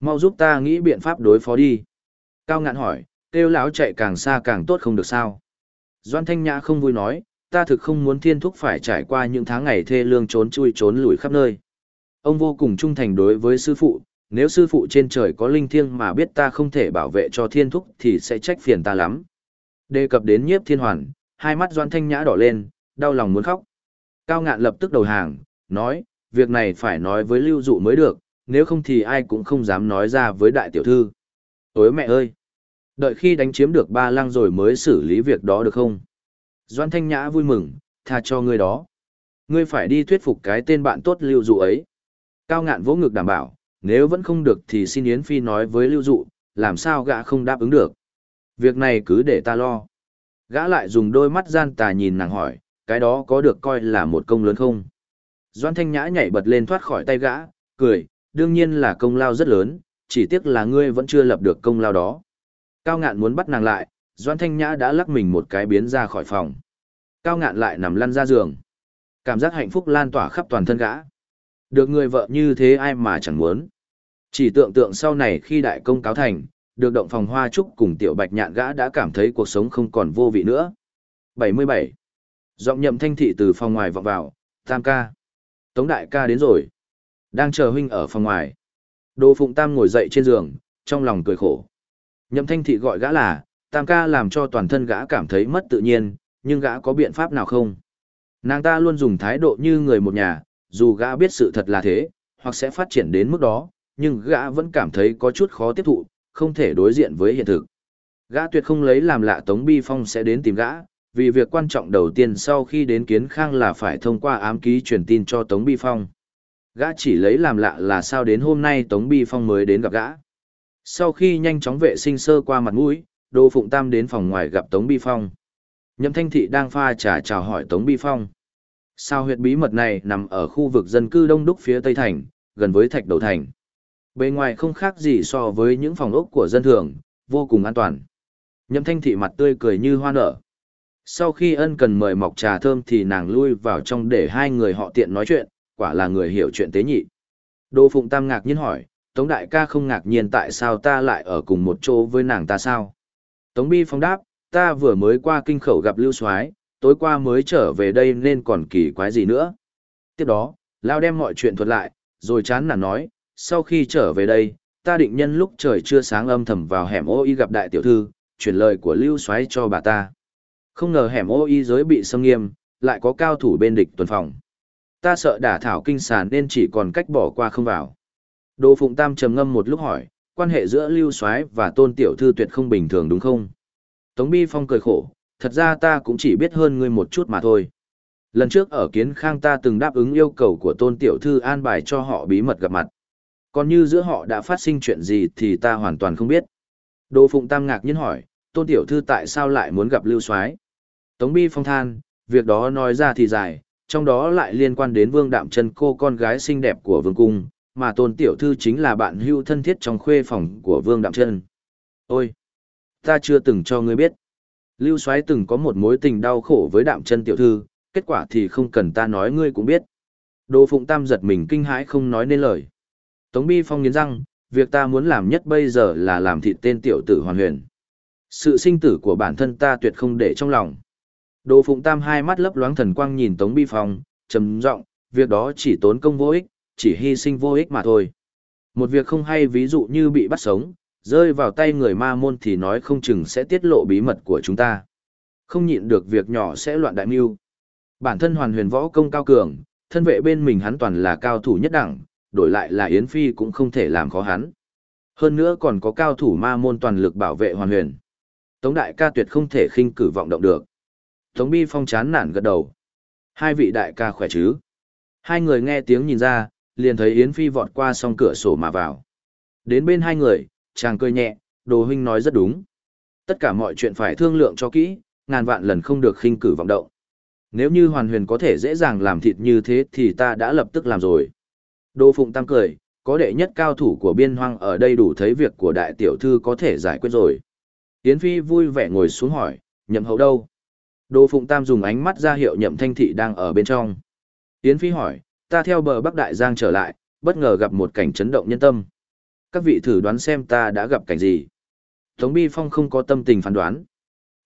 Mau giúp ta nghĩ biện pháp đối phó đi. Cao ngạn hỏi, kêu lão chạy càng xa càng tốt không được sao. Doan Thanh Nhã không vui nói, ta thực không muốn thiên thúc phải trải qua những tháng ngày thê lương trốn chui trốn lùi khắp nơi. Ông vô cùng trung thành đối với sư phụ, nếu sư phụ trên trời có linh thiêng mà biết ta không thể bảo vệ cho thiên thúc thì sẽ trách phiền ta lắm. Đề cập đến nhiếp thiên hoàn, hai mắt Doan Thanh Nhã đỏ lên, đau lòng muốn khóc. Cao ngạn lập tức đầu hàng, nói, việc này phải nói với lưu dụ mới được, nếu không thì ai cũng không dám nói ra với đại tiểu thư. Ôi mẹ ơi! Đợi khi đánh chiếm được ba lăng rồi mới xử lý việc đó được không? Doan Thanh Nhã vui mừng, tha cho ngươi đó. Ngươi phải đi thuyết phục cái tên bạn tốt lưu dụ ấy. Cao ngạn vỗ ngực đảm bảo, nếu vẫn không được thì xin Yến Phi nói với lưu dụ, làm sao gã không đáp ứng được. Việc này cứ để ta lo. Gã lại dùng đôi mắt gian tà nhìn nàng hỏi, cái đó có được coi là một công lớn không? Doan Thanh Nhã nhảy bật lên thoát khỏi tay gã, cười, đương nhiên là công lao rất lớn, chỉ tiếc là ngươi vẫn chưa lập được công lao đó. Cao ngạn muốn bắt nàng lại, Doan Thanh Nhã đã lắc mình một cái biến ra khỏi phòng. Cao ngạn lại nằm lăn ra giường. Cảm giác hạnh phúc lan tỏa khắp toàn thân gã. Được người vợ như thế ai mà chẳng muốn. Chỉ tượng tượng sau này khi đại công cáo thành, được động phòng hoa trúc cùng tiểu bạch nhạn gã đã cảm thấy cuộc sống không còn vô vị nữa. 77. Giọng nhậm thanh thị từ phòng ngoài vọng vào, tam ca. Tống đại ca đến rồi. Đang chờ huynh ở phòng ngoài. Đồ Phụng Tam ngồi dậy trên giường, trong lòng cười khổ. Nhậm thanh thị gọi gã là, tam ca làm cho toàn thân gã cảm thấy mất tự nhiên, nhưng gã có biện pháp nào không? Nàng ta luôn dùng thái độ như người một nhà, dù gã biết sự thật là thế, hoặc sẽ phát triển đến mức đó, nhưng gã vẫn cảm thấy có chút khó tiếp thụ, không thể đối diện với hiện thực. Gã tuyệt không lấy làm lạ Tống Bi Phong sẽ đến tìm gã, vì việc quan trọng đầu tiên sau khi đến Kiến Khang là phải thông qua ám ký truyền tin cho Tống Bi Phong. Gã chỉ lấy làm lạ là sao đến hôm nay Tống Bi Phong mới đến gặp gã. Sau khi nhanh chóng vệ sinh sơ qua mặt mũi, Đỗ Phụng Tam đến phòng ngoài gặp Tống Bi Phong. Nhậm Thanh Thị đang pha trà chào hỏi Tống Bi Phong. Sao huyệt bí mật này nằm ở khu vực dân cư đông đúc phía Tây Thành, gần với Thạch Đầu Thành. Bề ngoài không khác gì so với những phòng ốc của dân thường, vô cùng an toàn. Nhậm Thanh Thị mặt tươi cười như hoa nở. Sau khi ân cần mời mọc trà thơm thì nàng lui vào trong để hai người họ tiện nói chuyện, quả là người hiểu chuyện tế nhị. Đỗ Phụng Tam ngạc nhiên hỏi, Tống Đại ca không ngạc nhiên tại sao ta lại ở cùng một chỗ với nàng ta sao? Tống Bi Phong đáp, ta vừa mới qua kinh khẩu gặp Lưu Soái, tối qua mới trở về đây nên còn kỳ quái gì nữa. Tiếp đó, Lao đem mọi chuyện thuật lại, rồi chán nản nói, sau khi trở về đây, ta định nhân lúc trời chưa sáng âm thầm vào hẻm ô y gặp đại tiểu thư, chuyển lời của Lưu Soái cho bà ta. Không ngờ hẻm ô y giới bị xâm nghiêm, lại có cao thủ bên địch tuần phòng. Ta sợ đả thảo kinh sàn nên chỉ còn cách bỏ qua không vào. Đỗ Phụng Tam trầm ngâm một lúc hỏi, quan hệ giữa Lưu Soái và Tôn tiểu thư tuyệt không bình thường đúng không? Tống Bi Phong cười khổ, thật ra ta cũng chỉ biết hơn ngươi một chút mà thôi. Lần trước ở Kiến Khang ta từng đáp ứng yêu cầu của Tôn tiểu thư an bài cho họ bí mật gặp mặt. Còn như giữa họ đã phát sinh chuyện gì thì ta hoàn toàn không biết. Đỗ Phụng Tam ngạc nhiên hỏi, Tôn tiểu thư tại sao lại muốn gặp Lưu Soái? Tống Bi Phong than, việc đó nói ra thì dài, trong đó lại liên quan đến Vương Đạm Trân cô con gái xinh đẹp của Vương Cung, mà Tôn Tiểu Thư chính là bạn hưu thân thiết trong khuê phòng của Vương Đạm Trân. Ôi! Ta chưa từng cho ngươi biết. Lưu Soái từng có một mối tình đau khổ với Đạm Trân Tiểu Thư, kết quả thì không cần ta nói ngươi cũng biết. Đỗ Phụng Tam giật mình kinh hãi không nói nên lời. Tống Bi Phong nghiến răng, việc ta muốn làm nhất bây giờ là làm thịt tên tiểu tử hoàn huyền. Sự sinh tử của bản thân ta tuyệt không để trong lòng. Đồ Phụng Tam hai mắt lấp loáng thần quang nhìn Tống Bi Phong, trầm giọng, việc đó chỉ tốn công vô ích, chỉ hy sinh vô ích mà thôi. Một việc không hay ví dụ như bị bắt sống, rơi vào tay người ma môn thì nói không chừng sẽ tiết lộ bí mật của chúng ta. Không nhịn được việc nhỏ sẽ loạn đại mưu. Bản thân hoàn huyền võ công cao cường, thân vệ bên mình hắn toàn là cao thủ nhất đẳng, đổi lại là Yến Phi cũng không thể làm khó hắn. Hơn nữa còn có cao thủ ma môn toàn lực bảo vệ hoàn huyền. Tống đại ca tuyệt không thể khinh cử vọng động được. Tống Bi Phong chán nản gật đầu. Hai vị đại ca khỏe chứ? Hai người nghe tiếng nhìn ra, liền thấy Yến Phi vọt qua song cửa sổ mà vào. Đến bên hai người, chàng cười nhẹ, đồ huynh nói rất đúng. Tất cả mọi chuyện phải thương lượng cho kỹ, ngàn vạn lần không được khinh cử vọng động. Nếu như hoàn huyền có thể dễ dàng làm thịt như thế thì ta đã lập tức làm rồi. Đô Phụng Tam cười, có đệ nhất cao thủ của biên hoang ở đây đủ thấy việc của đại tiểu thư có thể giải quyết rồi. Yến Phi vui vẻ ngồi xuống hỏi, nhậm hậu đâu? Đô Phụng Tam dùng ánh mắt ra hiệu nhậm thanh thị đang ở bên trong. Yến Phi hỏi, ta theo bờ Bắc Đại Giang trở lại, bất ngờ gặp một cảnh chấn động nhân tâm. Các vị thử đoán xem ta đã gặp cảnh gì. Tống Bi Phong không có tâm tình phán đoán.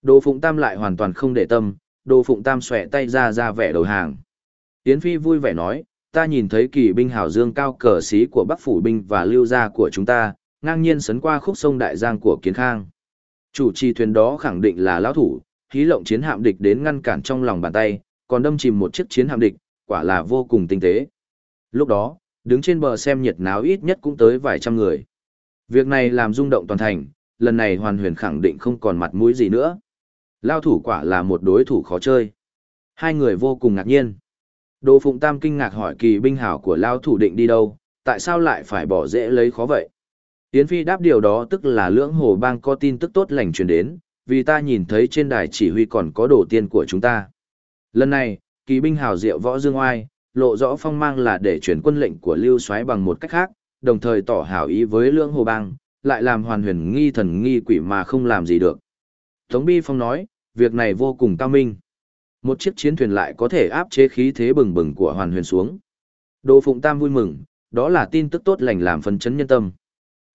Đô Phụng Tam lại hoàn toàn không để tâm, Đô Phụng Tam xòe tay ra ra vẻ đầu hàng. Yến Phi vui vẻ nói, ta nhìn thấy kỳ binh hào dương cao cờ xí của Bắc Phủ Binh và lưu gia của chúng ta, ngang nhiên sấn qua khúc sông Đại Giang của Kiến Khang. Chủ trì thuyền đó khẳng định là lão thủ, hí lộng chiến hạm địch đến ngăn cản trong lòng bàn tay, còn đâm chìm một chiếc chiến hạm địch, quả là vô cùng tinh tế. Lúc đó, đứng trên bờ xem nhiệt náo ít nhất cũng tới vài trăm người. Việc này làm rung động toàn thành, lần này hoàn huyền khẳng định không còn mặt mũi gì nữa. Lao thủ quả là một đối thủ khó chơi. Hai người vô cùng ngạc nhiên. Đồ Phụng Tam kinh ngạc hỏi kỳ binh hảo của Lao thủ định đi đâu, tại sao lại phải bỏ dễ lấy khó vậy? Yến Phi đáp điều đó tức là lưỡng hồ bang có tin tức tốt lành truyền đến, vì ta nhìn thấy trên đài chỉ huy còn có đồ tiên của chúng ta. Lần này, kỳ binh hào diệu võ dương oai, lộ rõ phong mang là để chuyển quân lệnh của Lưu Soái bằng một cách khác, đồng thời tỏ hảo ý với lưỡng hồ bang, lại làm hoàn huyền nghi thần nghi quỷ mà không làm gì được. Tống Bi Phong nói, việc này vô cùng cao minh. Một chiếc chiến thuyền lại có thể áp chế khí thế bừng bừng của hoàn huyền xuống. Đồ Phụng Tam vui mừng, đó là tin tức tốt lành làm phấn chấn nhân tâm.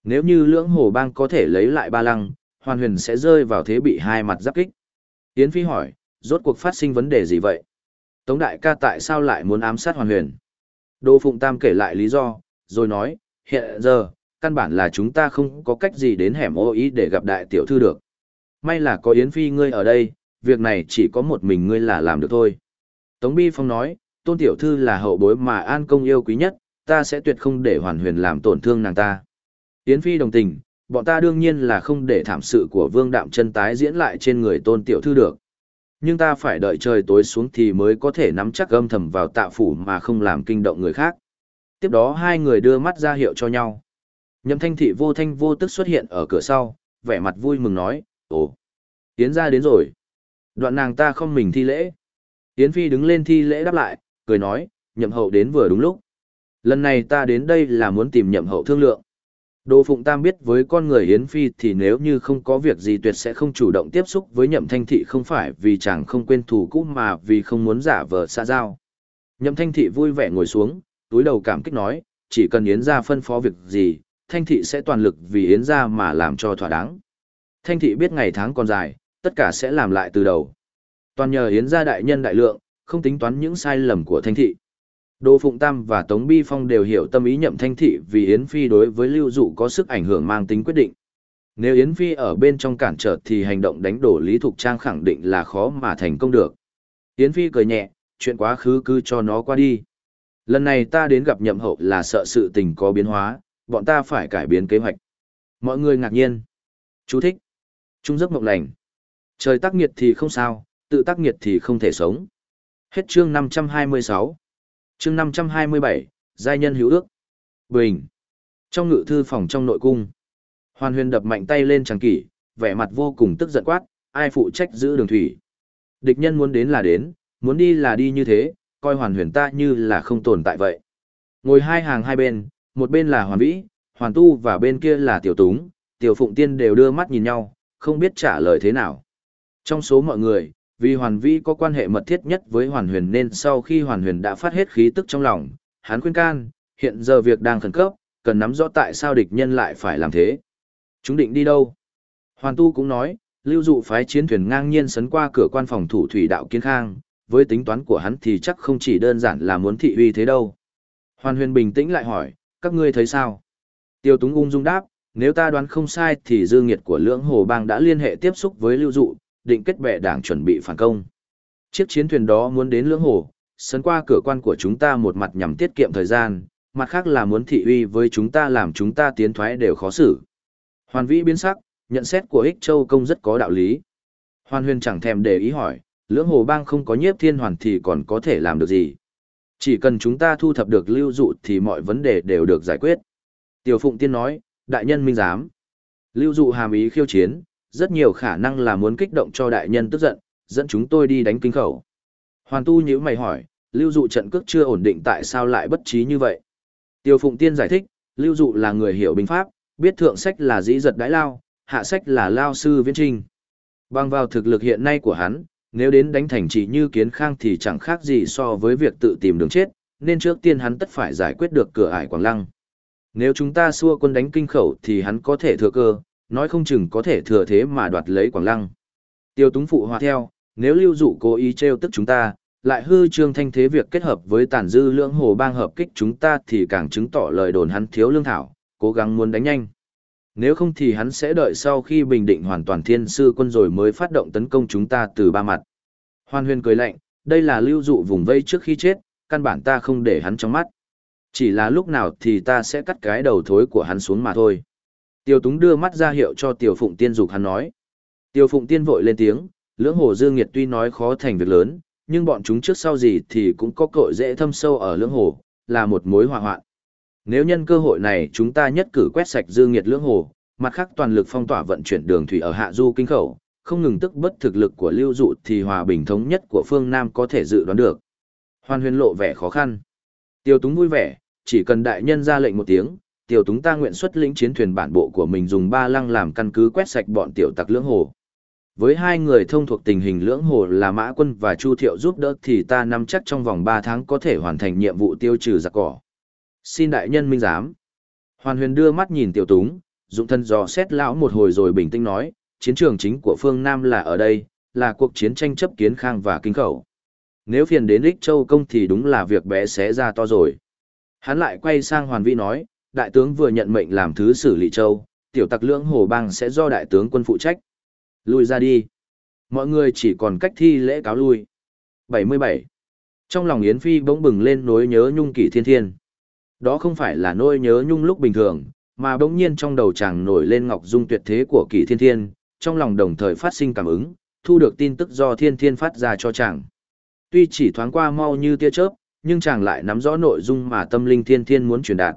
Nếu như lưỡng hồ bang có thể lấy lại ba lăng, hoàn huyền sẽ rơi vào thế bị hai mặt giáp kích. Yến Phi hỏi, rốt cuộc phát sinh vấn đề gì vậy? Tống đại ca tại sao lại muốn ám sát hoàn huyền? Đô Phụng Tam kể lại lý do, rồi nói, hiện giờ, căn bản là chúng ta không có cách gì đến hẻm ô ý để gặp đại tiểu thư được. May là có Yến Phi ngươi ở đây, việc này chỉ có một mình ngươi là làm được thôi. Tống Bi Phong nói, tôn tiểu thư là hậu bối mà an công yêu quý nhất, ta sẽ tuyệt không để hoàn huyền làm tổn thương nàng ta. Yến Phi đồng tình, bọn ta đương nhiên là không để thảm sự của vương đạm chân tái diễn lại trên người tôn tiểu thư được. Nhưng ta phải đợi trời tối xuống thì mới có thể nắm chắc âm thầm vào tạ phủ mà không làm kinh động người khác. Tiếp đó hai người đưa mắt ra hiệu cho nhau. Nhậm thanh thị vô thanh vô tức xuất hiện ở cửa sau, vẻ mặt vui mừng nói, ồ, Yến ra đến rồi. Đoạn nàng ta không mình thi lễ. Yến Phi đứng lên thi lễ đáp lại, cười nói, nhậm hậu đến vừa đúng lúc. Lần này ta đến đây là muốn tìm nhậm hậu thương lượng. đồ Phụng Tam biết với con người Yến Phi thì nếu như không có việc gì tuyệt sẽ không chủ động tiếp xúc với Nhậm Thanh Thị không phải vì chàng không quên thù cũ mà vì không muốn giả vờ xa giao. Nhậm Thanh Thị vui vẻ ngồi xuống, túi đầu cảm kích nói, chỉ cần Yến gia phân phó việc gì, Thanh Thị sẽ toàn lực vì Yến gia mà làm cho thỏa đáng. Thanh Thị biết ngày tháng còn dài, tất cả sẽ làm lại từ đầu. Toàn nhờ Yến gia đại nhân đại lượng, không tính toán những sai lầm của Thanh Thị. Đỗ Phụng Tam và Tống Bi Phong đều hiểu tâm ý nhậm thanh thị vì Yến Phi đối với Lưu Dụ có sức ảnh hưởng mang tính quyết định. Nếu Yến Phi ở bên trong cản trở thì hành động đánh đổ Lý Thục Trang khẳng định là khó mà thành công được. Yến Phi cười nhẹ, chuyện quá khứ cứ cho nó qua đi. Lần này ta đến gặp nhậm hậu là sợ sự tình có biến hóa, bọn ta phải cải biến kế hoạch. Mọi người ngạc nhiên. Chú thích. Trung giấc mộng lành. Trời tác nghiệt thì không sao, tự tác nghiệt thì không thể sống. Hết chương 526 chương năm trăm hai mươi bảy giai nhân hữu ước. Bình. Trong ngự thư phòng trong nội cung hoàn huyền đập mạnh tay lên tràng kỷ vẻ mặt vô cùng tức giận quát ai phụ trách giữ đường thủy? Địch nhân muốn đến là đến muốn đi là đi như thế coi hoàn huyền ta như là không tồn tại vậy. Ngồi hai hàng hai bên một bên là hoàn vĩ hoàn tu và bên kia là tiểu túng tiểu phụng tiên đều đưa mắt nhìn nhau không biết trả lời thế nào trong số mọi người vì Hoàn Vĩ có quan hệ mật thiết nhất với Hoàn Huyền nên sau khi Hoàn Huyền đã phát hết khí tức trong lòng, hắn khuyên can, hiện giờ việc đang khẩn cấp, cần nắm rõ tại sao địch nhân lại phải làm thế. Chúng định đi đâu? Hoàn Tu cũng nói, lưu dụ phái chiến thuyền ngang nhiên sấn qua cửa quan phòng thủ thủy đạo kiến khang, với tính toán của hắn thì chắc không chỉ đơn giản là muốn thị uy thế đâu. Hoàn Huyền bình tĩnh lại hỏi, các ngươi thấy sao? Tiêu Túng ung dung đáp, nếu ta đoán không sai thì dư nghiệt của lưỡng hồ bang đã liên hệ tiếp xúc với lưu dụ, định kết bè đảng chuẩn bị phản công. Chiếc chiến thuyền đó muốn đến lưỡng hồ, sấn qua cửa quan của chúng ta một mặt nhằm tiết kiệm thời gian, mặt khác là muốn thị uy với chúng ta làm chúng ta tiến thoái đều khó xử. Hoàn vĩ biến sắc, nhận xét của ích châu công rất có đạo lý. Hoàn huyền chẳng thèm để ý hỏi, lưỡng hồ bang không có nhiếp thiên hoàn thì còn có thể làm được gì. Chỉ cần chúng ta thu thập được lưu dụ thì mọi vấn đề đều được giải quyết. Tiểu Phụng Tiên nói, đại nhân minh giám. Lưu dụ hàm ý khiêu chiến, rất nhiều khả năng là muốn kích động cho đại nhân tức giận, dẫn chúng tôi đi đánh kinh khẩu. Hoàn tu nhíu mày hỏi, lưu dụ trận cước chưa ổn định tại sao lại bất trí như vậy? Tiêu Phụng Tiên giải thích, lưu dụ là người hiểu binh pháp, biết thượng sách là dĩ giật đái lao, hạ sách là lao sư viễn trinh. Bằng vào thực lực hiện nay của hắn, nếu đến đánh thành chỉ như kiến khang thì chẳng khác gì so với việc tự tìm đường chết, nên trước tiên hắn tất phải giải quyết được cửa ải Quảng Lăng. Nếu chúng ta xua quân đánh kinh khẩu thì hắn có thể thừa cơ, nói không chừng có thể thừa thế mà đoạt lấy Quảng Lăng. Tiêu Túng phụ hòa theo, nếu lưu dụ cố ý trêu tức chúng ta, lại hư trương thanh thế việc kết hợp với tàn dư lưỡng hồ bang hợp kích chúng ta thì càng chứng tỏ lời đồn hắn thiếu lương thảo, cố gắng muốn đánh nhanh. Nếu không thì hắn sẽ đợi sau khi bình định hoàn toàn thiên sư quân rồi mới phát động tấn công chúng ta từ ba mặt. Hoan Huyên cười lạnh, đây là lưu dụ vùng vây trước khi chết, căn bản ta không để hắn trong mắt. Chỉ là lúc nào thì ta sẽ cắt cái đầu thối của hắn xuống mà thôi. Tiêu Túng đưa mắt ra hiệu cho Tiêu Phụng Tiên dục hắn nói. Tiêu Phụng Tiên vội lên tiếng, lưỡng hồ dương nghiệt tuy nói khó thành việc lớn, nhưng bọn chúng trước sau gì thì cũng có cội dễ thâm sâu ở lưỡng hồ, là một mối họa hoạn. Nếu nhân cơ hội này chúng ta nhất cử quét sạch dương nghiệt lưỡng hồ, mặt khác toàn lực phong tỏa vận chuyển đường thủy ở hạ du kinh khẩu, không ngừng tức bất thực lực của lưu dụ thì hòa bình thống nhất của phương Nam có thể dự đoán được. Hoan huyền lộ vẻ khó khăn. Tiêu túng vui vẻ, chỉ cần đại nhân ra lệnh một tiếng, tiểu túng ta nguyện xuất lĩnh chiến thuyền bản bộ của mình dùng ba lăng làm căn cứ quét sạch bọn tiểu tặc lưỡng hồ. Với hai người thông thuộc tình hình lưỡng hồ là Mã Quân và Chu Thiệu giúp đỡ thì ta nắm chắc trong vòng 3 tháng có thể hoàn thành nhiệm vụ tiêu trừ giặc cỏ. Xin đại nhân minh giám. Hoàn huyền đưa mắt nhìn tiểu túng, dụng thân dò xét lão một hồi rồi bình tĩnh nói, chiến trường chính của phương Nam là ở đây, là cuộc chiến tranh chấp kiến khang và kinh khẩu. Nếu phiền đến Ích Châu Công thì đúng là việc bé xé ra to rồi. Hắn lại quay sang Hoàn Vĩ nói, đại tướng vừa nhận mệnh làm thứ sử Lị Châu, tiểu tặc lưỡng hồ bang sẽ do đại tướng quân phụ trách. Lui ra đi. Mọi người chỉ còn cách thi lễ cáo lui. 77. Trong lòng Yến Phi bỗng bừng lên nỗi nhớ nhung kỷ thiên thiên. Đó không phải là nỗi nhớ nhung lúc bình thường, mà bỗng nhiên trong đầu chàng nổi lên ngọc dung tuyệt thế của kỷ thiên thiên, trong lòng đồng thời phát sinh cảm ứng, thu được tin tức do thiên thiên phát ra cho chàng. Tuy chỉ thoáng qua mau như tia chớp, nhưng chàng lại nắm rõ nội dung mà tâm linh thiên thiên muốn truyền đạt.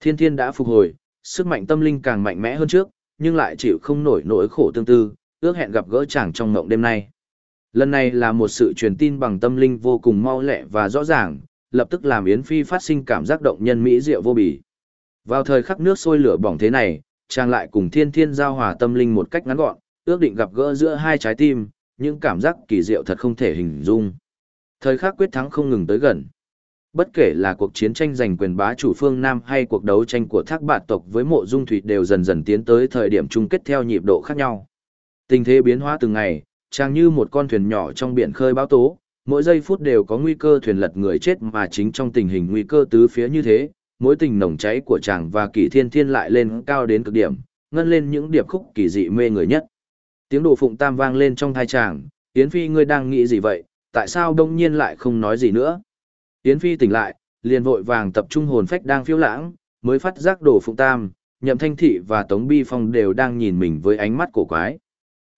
Thiên thiên đã phục hồi, sức mạnh tâm linh càng mạnh mẽ hơn trước, nhưng lại chịu không nổi nỗi khổ tương tư, ước hẹn gặp gỡ chàng trong mộng đêm nay. Lần này là một sự truyền tin bằng tâm linh vô cùng mau lẹ và rõ ràng, lập tức làm Yến Phi phát sinh cảm giác động nhân mỹ diệu vô bỉ. Vào thời khắc nước sôi lửa bỏng thế này, chàng lại cùng thiên thiên giao hòa tâm linh một cách ngắn gọn, ước định gặp gỡ giữa hai trái tim, những cảm giác kỳ diệu thật không thể hình dung. Thời khắc quyết thắng không ngừng tới gần. Bất kể là cuộc chiến tranh giành quyền bá chủ phương Nam hay cuộc đấu tranh của thác bạt tộc với mộ dung thủy đều dần dần tiến tới thời điểm chung kết theo nhịp độ khác nhau. Tình thế biến hóa từng ngày, trang như một con thuyền nhỏ trong biển khơi báo tố, mỗi giây phút đều có nguy cơ thuyền lật người chết mà chính trong tình hình nguy cơ tứ phía như thế, mối tình nồng cháy của chàng và kỷ thiên thiên lại lên cao đến cực điểm, ngân lên những điệp khúc kỳ dị mê người nhất. Tiếng đồ phụng tam vang lên trong thai chàng, Yến Phi ngươi đang nghĩ gì vậy, tại sao đông nhiên lại không nói gì nữa? Yến Phi tỉnh lại, liền vội vàng tập trung hồn phách đang phiêu lãng, mới phát giác đồ phụng tam, nhậm thanh thị và tống bi phong đều đang nhìn mình với ánh mắt cổ quái.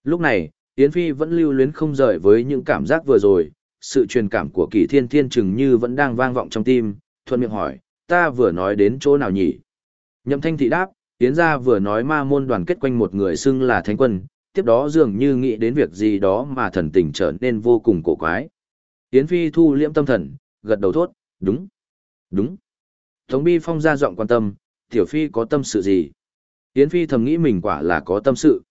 Lúc này, Yến Phi vẫn lưu luyến không rời với những cảm giác vừa rồi, sự truyền cảm của kỳ thiên thiên chừng như vẫn đang vang vọng trong tim, thuận miệng hỏi, ta vừa nói đến chỗ nào nhỉ? Nhậm thanh thị đáp, Yến gia vừa nói ma môn đoàn kết quanh một người xưng là thánh quân, tiếp đó dường như nghĩ đến việc gì đó mà thần tình trở nên vô cùng cổ quái. Yến Phi thu liễm tâm thần, gật đầu thốt, đúng, đúng. Tống Bi Phong ra giọng quan tâm, Tiểu Phi có tâm sự gì? Yến Phi thầm nghĩ mình quả là có tâm sự.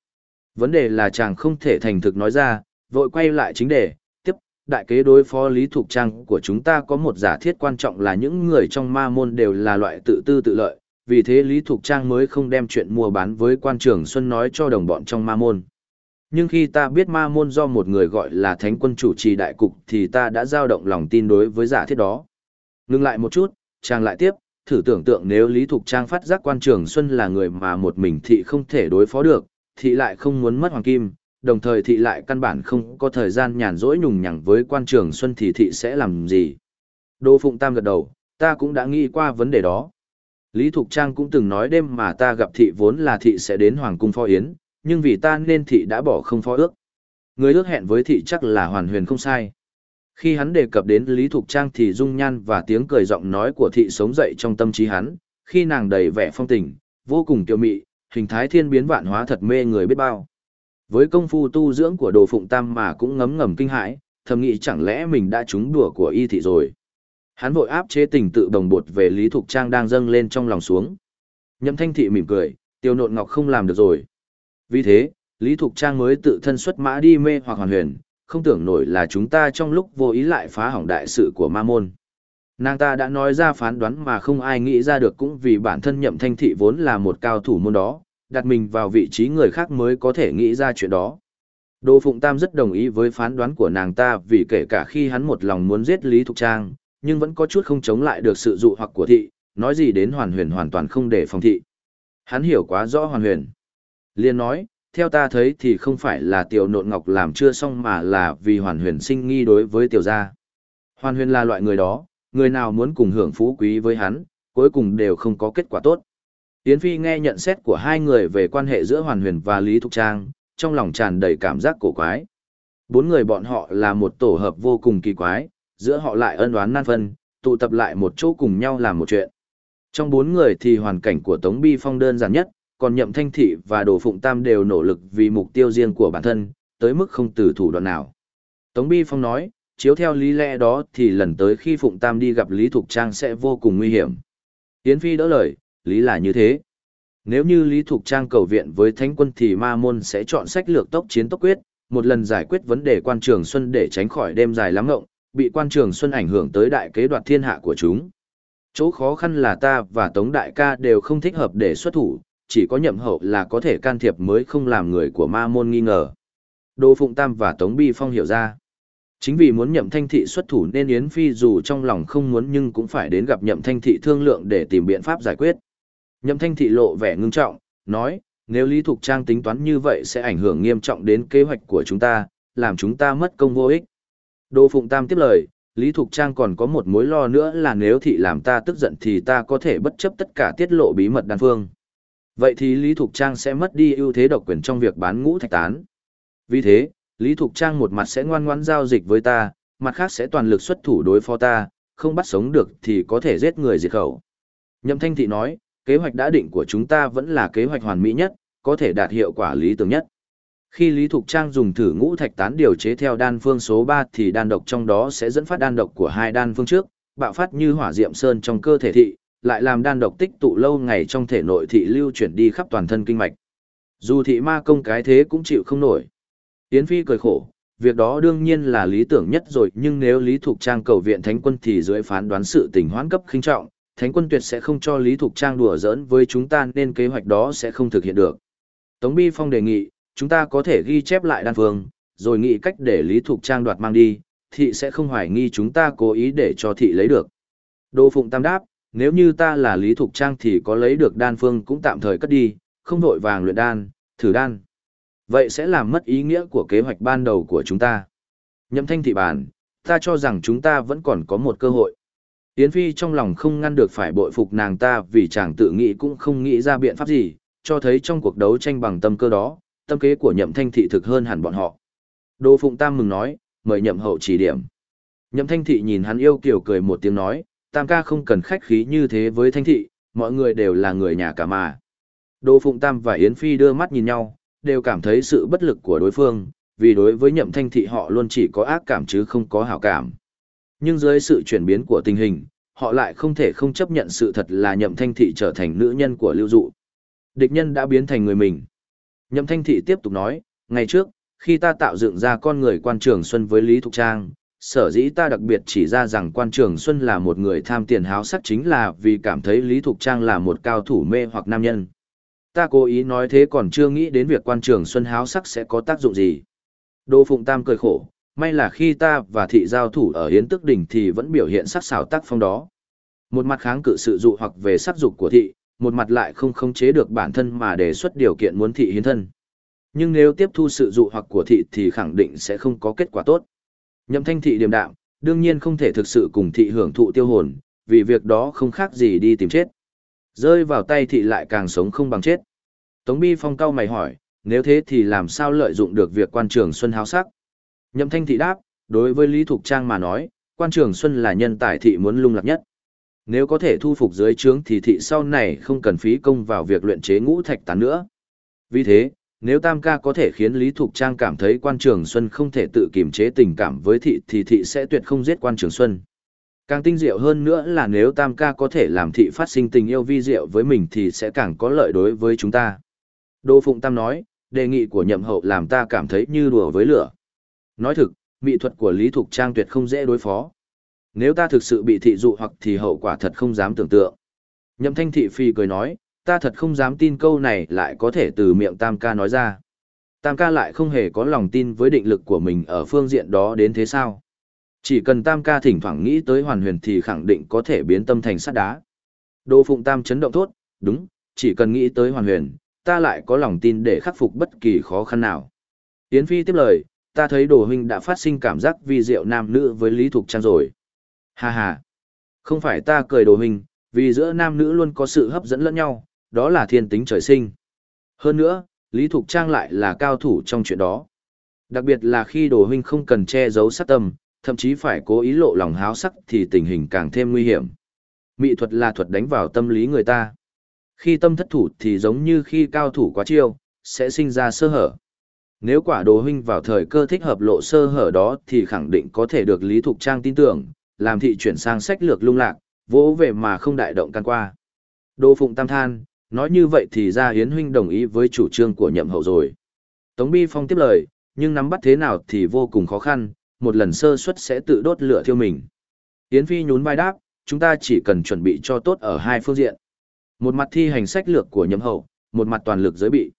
Vấn đề là chàng không thể thành thực nói ra, vội quay lại chính đề, tiếp, đại kế đối phó Lý Thục Trang của chúng ta có một giả thiết quan trọng là những người trong ma môn đều là loại tự tư tự lợi, vì thế Lý Thục Trang mới không đem chuyện mua bán với quan trưởng Xuân nói cho đồng bọn trong ma môn. Nhưng khi ta biết ma môn do một người gọi là thánh quân chủ trì đại cục thì ta đã dao động lòng tin đối với giả thiết đó. Ngưng lại một chút, chàng lại tiếp, thử tưởng tượng nếu Lý Thục Trang phát giác quan Trường Xuân là người mà một mình thị không thể đối phó được, thị lại không muốn mất hoàng kim, đồng thời thị lại căn bản không có thời gian nhàn rỗi nhùng nhằng với quan Trường Xuân thì thị sẽ làm gì. Đô Phụng Tam gật đầu, ta cũng đã nghĩ qua vấn đề đó. Lý Thục Trang cũng từng nói đêm mà ta gặp thị vốn là thị sẽ đến Hoàng cung phó yến, nhưng vì ta nên thị đã bỏ không phó ước. Người ước hẹn với thị chắc là hoàn huyền không sai. Khi hắn đề cập đến Lý Thục Trang thì dung nhan và tiếng cười giọng nói của thị sống dậy trong tâm trí hắn, khi nàng đầy vẻ phong tình, vô cùng kiêu mị, hình thái thiên biến vạn hóa thật mê người biết bao. Với công phu tu dưỡng của đồ phụng tam mà cũng ngấm ngầm kinh hãi, thầm nghĩ chẳng lẽ mình đã trúng đùa của y thị rồi. Hắn vội áp chế tình tự đồng bột về Lý Thục Trang đang dâng lên trong lòng xuống. Nhậm thanh thị mỉm cười, tiêu nộn ngọc không làm được rồi. Vì thế, Lý Thục Trang mới tự thân xuất mã đi mê hoặc hoàn huyền, không tưởng nổi là chúng ta trong lúc vô ý lại phá hỏng đại sự của ma môn. Nàng ta đã nói ra phán đoán mà không ai nghĩ ra được cũng vì bản thân nhậm thanh thị vốn là một cao thủ môn đó, đặt mình vào vị trí người khác mới có thể nghĩ ra chuyện đó. Đỗ Phụng Tam rất đồng ý với phán đoán của nàng ta vì kể cả khi hắn một lòng muốn giết Lý Thục Trang, nhưng vẫn có chút không chống lại được sự dụ hoặc của thị, nói gì đến hoàn huyền hoàn toàn không để phòng thị. Hắn hiểu quá rõ hoàn huyền. Liên nói, theo ta thấy thì không phải là tiểu nộn ngọc làm chưa xong mà là vì hoàn huyền sinh nghi đối với tiểu gia. Hoàn huyền là loại người đó, người nào muốn cùng hưởng phú quý với hắn, cuối cùng đều không có kết quả tốt. Yến Phi nghe nhận xét của hai người về quan hệ giữa Hoàn Huyền và Lý Thục Trang, trong lòng tràn đầy cảm giác cổ quái. Bốn người bọn họ là một tổ hợp vô cùng kỳ quái, giữa họ lại ân oán nan phân, tụ tập lại một chỗ cùng nhau làm một chuyện. Trong bốn người thì hoàn cảnh của Tống Bi Phong đơn giản nhất, còn Nhậm Thanh Thị và Đồ Phụng Tam đều nỗ lực vì mục tiêu riêng của bản thân, tới mức không từ thủ đoạn nào. Tống Bi Phong nói, chiếu theo lý lẽ đó thì lần tới khi Phụng Tam đi gặp Lý Thục Trang sẽ vô cùng nguy hiểm. Yến Phi đỡ lời, lý là như thế. Nếu như Lý Thục Trang cầu viện với Thánh quân thì Ma Môn sẽ chọn sách lược tốc chiến tốc quyết, một lần giải quyết vấn đề quan trường Xuân để tránh khỏi đêm dài lắm ngộng, bị quan trường Xuân ảnh hưởng tới đại kế đoạt thiên hạ của chúng. Chỗ khó khăn là ta và Tống Đại ca đều không thích hợp để xuất thủ, chỉ có nhậm hậu là có thể can thiệp mới không làm người của ma môn nghi ngờ. Đô Phụng Tam và Tống Bi Phong hiểu ra. Chính vì muốn nhậm thanh thị xuất thủ nên Yến Phi dù trong lòng không muốn nhưng cũng phải đến gặp nhậm thanh thị thương lượng để tìm biện pháp giải quyết. Nhậm thanh thị lộ vẻ ngưng trọng, nói, nếu Lý Thục Trang tính toán như vậy sẽ ảnh hưởng nghiêm trọng đến kế hoạch của chúng ta, làm chúng ta mất công vô ích. Đô Phụng Tam tiếp lời, Lý Thục Trang còn có một mối lo nữa là nếu thị làm ta tức giận thì ta có thể bất chấp tất cả tiết lộ bí mật đan phương. Vậy thì Lý Thục Trang sẽ mất đi ưu thế độc quyền trong việc bán ngũ thạch tán. Vì thế, Lý Thục Trang một mặt sẽ ngoan ngoãn giao dịch với ta, mặt khác sẽ toàn lực xuất thủ đối phó ta, không bắt sống được thì có thể giết người diệt khẩu. Nhậm Thanh Thị nói, kế hoạch đã định của chúng ta vẫn là kế hoạch hoàn mỹ nhất, có thể đạt hiệu quả lý tưởng nhất. Khi Lý Thục Trang dùng thử ngũ thạch tán điều chế theo đan phương số 3 thì đan độc trong đó sẽ dẫn phát đan độc của hai đan phương trước, bạo phát như hỏa diệm sơn trong cơ thể thị, lại làm đan độc tích tụ lâu ngày trong thể nội thị lưu chuyển đi khắp toàn thân kinh mạch. Dù thị ma công cái thế cũng chịu không nổi. Yến Phi cười khổ, việc đó đương nhiên là lý tưởng nhất rồi nhưng nếu Lý Thục Trang cầu viện Thánh quân thì dưới phán đoán sự tình hoãn cấp khinh trọng, Thánh quân tuyệt sẽ không cho Lý Thục Trang đùa giỡn với chúng ta nên kế hoạch đó sẽ không thực hiện được. Tống Bi Phong đề nghị, chúng ta có thể ghi chép lại đan phương, rồi nghĩ cách để Lý Thục Trang đoạt mang đi, thị sẽ không hoài nghi chúng ta cố ý để cho thị lấy được. Đô Phụng Tam đáp, nếu như ta là Lý Thục Trang thì có lấy được đan phương cũng tạm thời cất đi, không vội vàng luyện đan, thử đan. Vậy sẽ làm mất ý nghĩa của kế hoạch ban đầu của chúng ta. Nhậm thanh thị bản, ta cho rằng chúng ta vẫn còn có một cơ hội. Yến Phi trong lòng không ngăn được phải bội phục nàng ta vì chàng tự nghĩ cũng không nghĩ ra biện pháp gì, cho thấy trong cuộc đấu tranh bằng tâm cơ đó, tâm kế của nhậm thanh thị thực hơn hẳn bọn họ. Đô Phụng Tam mừng nói, mời nhậm hậu chỉ điểm. Nhậm thanh thị nhìn hắn yêu kiều cười một tiếng nói, Tam ca không cần khách khí như thế với thanh thị, mọi người đều là người nhà cả mà. Đỗ Phụng Tam và Yến Phi đưa mắt nhìn nhau, đều cảm thấy sự bất lực của đối phương, vì đối với nhậm thanh thị họ luôn chỉ có ác cảm chứ không có hảo cảm. Nhưng dưới sự chuyển biến của tình hình, họ lại không thể không chấp nhận sự thật là nhậm thanh thị trở thành nữ nhân của lưu dụ. Địch nhân đã biến thành người mình. Nhậm thanh thị tiếp tục nói, ngày trước, khi ta tạo dựng ra con người quan trường Xuân với Lý Thục Trang, sở dĩ ta đặc biệt chỉ ra rằng quan trường Xuân là một người tham tiền háo sắc chính là vì cảm thấy Lý Thục Trang là một cao thủ mê hoặc nam nhân. Ta cố ý nói thế còn chưa nghĩ đến việc quan trường Xuân háo sắc sẽ có tác dụng gì. Đô Phụng Tam cười khổ, may là khi ta và thị giao thủ ở Hiến Tức Đỉnh thì vẫn biểu hiện sắc xảo tác phong đó. Một mặt kháng cự sự dụ hoặc về sắc dục của thị, một mặt lại không khống chế được bản thân mà đề xuất điều kiện muốn thị hiến thân. Nhưng nếu tiếp thu sự dụ hoặc của thị thì khẳng định sẽ không có kết quả tốt. Nhậm thanh thị điềm đạm, đương nhiên không thể thực sự cùng thị hưởng thụ tiêu hồn, vì việc đó không khác gì đi tìm chết. Rơi vào tay thị lại càng sống không bằng chết. Tống Bi Phong cao mày hỏi, nếu thế thì làm sao lợi dụng được việc quan trường Xuân háo sắc? Nhậm thanh thị đáp, đối với Lý Thục Trang mà nói, quan trường Xuân là nhân tài thị muốn lung lạc nhất. Nếu có thể thu phục dưới trướng thì thị sau này không cần phí công vào việc luyện chế ngũ thạch tán nữa. Vì thế, nếu Tam ca có thể khiến Lý Thục Trang cảm thấy quan trường Xuân không thể tự kiềm chế tình cảm với thị thì thị sẽ tuyệt không giết quan trường Xuân. Càng tinh diệu hơn nữa là nếu Tam ca có thể làm thị phát sinh tình yêu vi diệu với mình thì sẽ càng có lợi đối với chúng ta. Đô Phụng Tam nói, đề nghị của nhậm hậu làm ta cảm thấy như đùa với lửa. Nói thực, mỹ thuật của Lý Thục Trang tuyệt không dễ đối phó. Nếu ta thực sự bị thị dụ hoặc thì hậu quả thật không dám tưởng tượng. Nhậm thanh thị phi cười nói, ta thật không dám tin câu này lại có thể từ miệng tam ca nói ra. Tam ca lại không hề có lòng tin với định lực của mình ở phương diện đó đến thế sao. Chỉ cần tam ca thỉnh thoảng nghĩ tới hoàn huyền thì khẳng định có thể biến tâm thành sắt đá. Đô Phụng Tam chấn động thốt, đúng, chỉ cần nghĩ tới hoàn huyền, ta lại có lòng tin để khắc phục bất kỳ khó khăn nào. Yến Phi tiếp lời, ta thấy đồ huynh đã phát sinh cảm giác vi diệu nam nữ với Lý Thục Trang rồi. Hà hà, không phải ta cười đồ huynh, vì giữa nam nữ luôn có sự hấp dẫn lẫn nhau, đó là thiên tính trời sinh. Hơn nữa, Lý Thục Trang lại là cao thủ trong chuyện đó. Đặc biệt là khi đồ huynh không cần che giấu sát tâm, thậm chí phải cố ý lộ lòng háo sắc thì tình hình càng thêm nguy hiểm. Mỹ thuật là thuật đánh vào tâm lý người ta. Khi tâm thất thủ thì giống như khi cao thủ quá chiêu, sẽ sinh ra sơ hở. Nếu quả đồ huynh vào thời cơ thích hợp lộ sơ hở đó thì khẳng định có thể được Lý Thục Trang tin tưởng, làm thị chuyển sang sách lược lung lạc, vỗ về mà không đại động can qua. Đồ Phụng Tam Than, nói như vậy thì ra Hiến huynh đồng ý với chủ trương của nhậm hậu rồi. Tống Bi Phong tiếp lời, nhưng nắm bắt thế nào thì vô cùng khó khăn, một lần sơ suất sẽ tự đốt lửa thiêu mình. Yến Phi nhún vai đáp, chúng ta chỉ cần chuẩn bị cho tốt ở hai phương diện. Một mặt thi hành sách lược của nhậm hậu, một mặt toàn lực giới bị.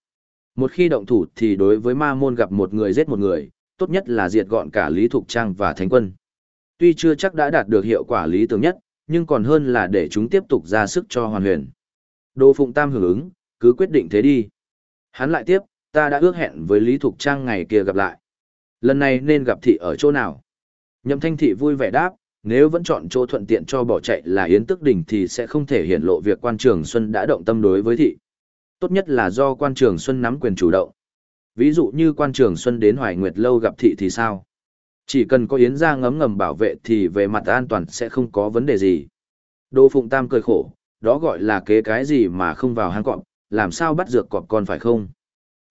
Một khi động thủ thì đối với ma môn gặp một người giết một người, tốt nhất là diệt gọn cả Lý Thục Trang và Thánh Quân. Tuy chưa chắc đã đạt được hiệu quả lý tưởng nhất, nhưng còn hơn là để chúng tiếp tục ra sức cho hoàn huyền. Đô Phụng Tam hưởng ứng, cứ quyết định thế đi. Hắn lại tiếp, ta đã ước hẹn với Lý Thục Trang ngày kia gặp lại. Lần này nên gặp thị ở chỗ nào? Nhậm thanh thị vui vẻ đáp, nếu vẫn chọn chỗ thuận tiện cho bỏ chạy là Yến Tức Đình thì sẽ không thể hiện lộ việc quan trường Xuân đã động tâm đối với thị. Tốt nhất là do quan trường Xuân nắm quyền chủ động. Ví dụ như quan trường Xuân đến Hoài Nguyệt Lâu gặp thị thì sao? Chỉ cần có Yến ra ngấm ngầm bảo vệ thì về mặt an toàn sẽ không có vấn đề gì. Đô Phụng Tam cười khổ, đó gọi là kế cái gì mà không vào hang cọp, làm sao bắt dược cọp con phải không?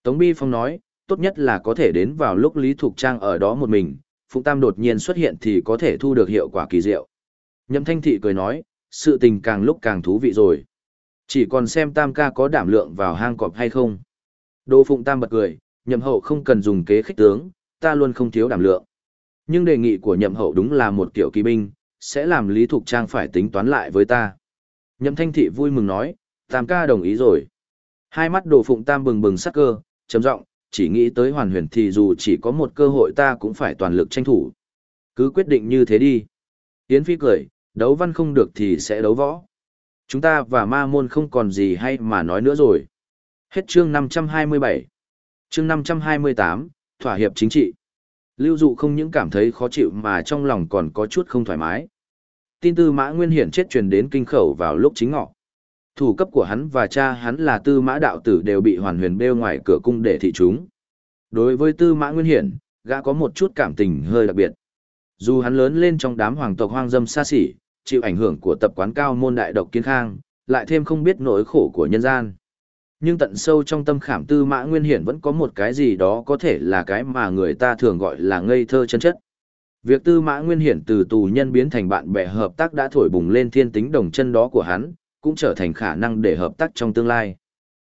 Tống Bi Phong nói, tốt nhất là có thể đến vào lúc Lý Thục Trang ở đó một mình, Phụng Tam đột nhiên xuất hiện thì có thể thu được hiệu quả kỳ diệu. Nhậm Thanh Thị cười nói, sự tình càng lúc càng thú vị rồi. Chỉ còn xem Tam ca có đảm lượng vào hang cọp hay không. Đô Phụng Tam bật cười, Nhậm Hậu không cần dùng kế khích tướng, ta luôn không thiếu đảm lượng. Nhưng đề nghị của Nhậm Hậu đúng là một kiểu kỳ binh, sẽ làm Lý Thục Trang phải tính toán lại với ta. Nhậm Thanh Thị vui mừng nói, Tam ca đồng ý rồi. Hai mắt Đồ Phụng Tam bừng bừng sắc cơ, trầm giọng, chỉ nghĩ tới hoàn huyền thì dù chỉ có một cơ hội ta cũng phải toàn lực tranh thủ. Cứ quyết định như thế đi. Yến Phi cười, đấu văn không được thì sẽ đấu võ. Chúng ta và ma môn không còn gì hay mà nói nữa rồi. Hết chương 527. Chương 528, thỏa hiệp chính trị. Lưu dụ không những cảm thấy khó chịu mà trong lòng còn có chút không thoải mái. Tin tư mã nguyên hiển chết truyền đến kinh khẩu vào lúc chính ngọ. Thủ cấp của hắn và cha hắn là tư mã đạo tử đều bị hoàn huyền bêu ngoài cửa cung để thị chúng. Đối với tư mã nguyên hiển, gã có một chút cảm tình hơi đặc biệt. Dù hắn lớn lên trong đám hoàng tộc hoang dâm xa xỉ, chịu ảnh hưởng của tập quán cao môn đại độc kiến khang, lại thêm không biết nỗi khổ của nhân gian. Nhưng tận sâu trong tâm khảm tư mã nguyên hiển vẫn có một cái gì đó có thể là cái mà người ta thường gọi là ngây thơ chân chất. Việc tư mã nguyên hiển từ tù nhân biến thành bạn bè hợp tác đã thổi bùng lên thiên tính đồng chân đó của hắn, cũng trở thành khả năng để hợp tác trong tương lai.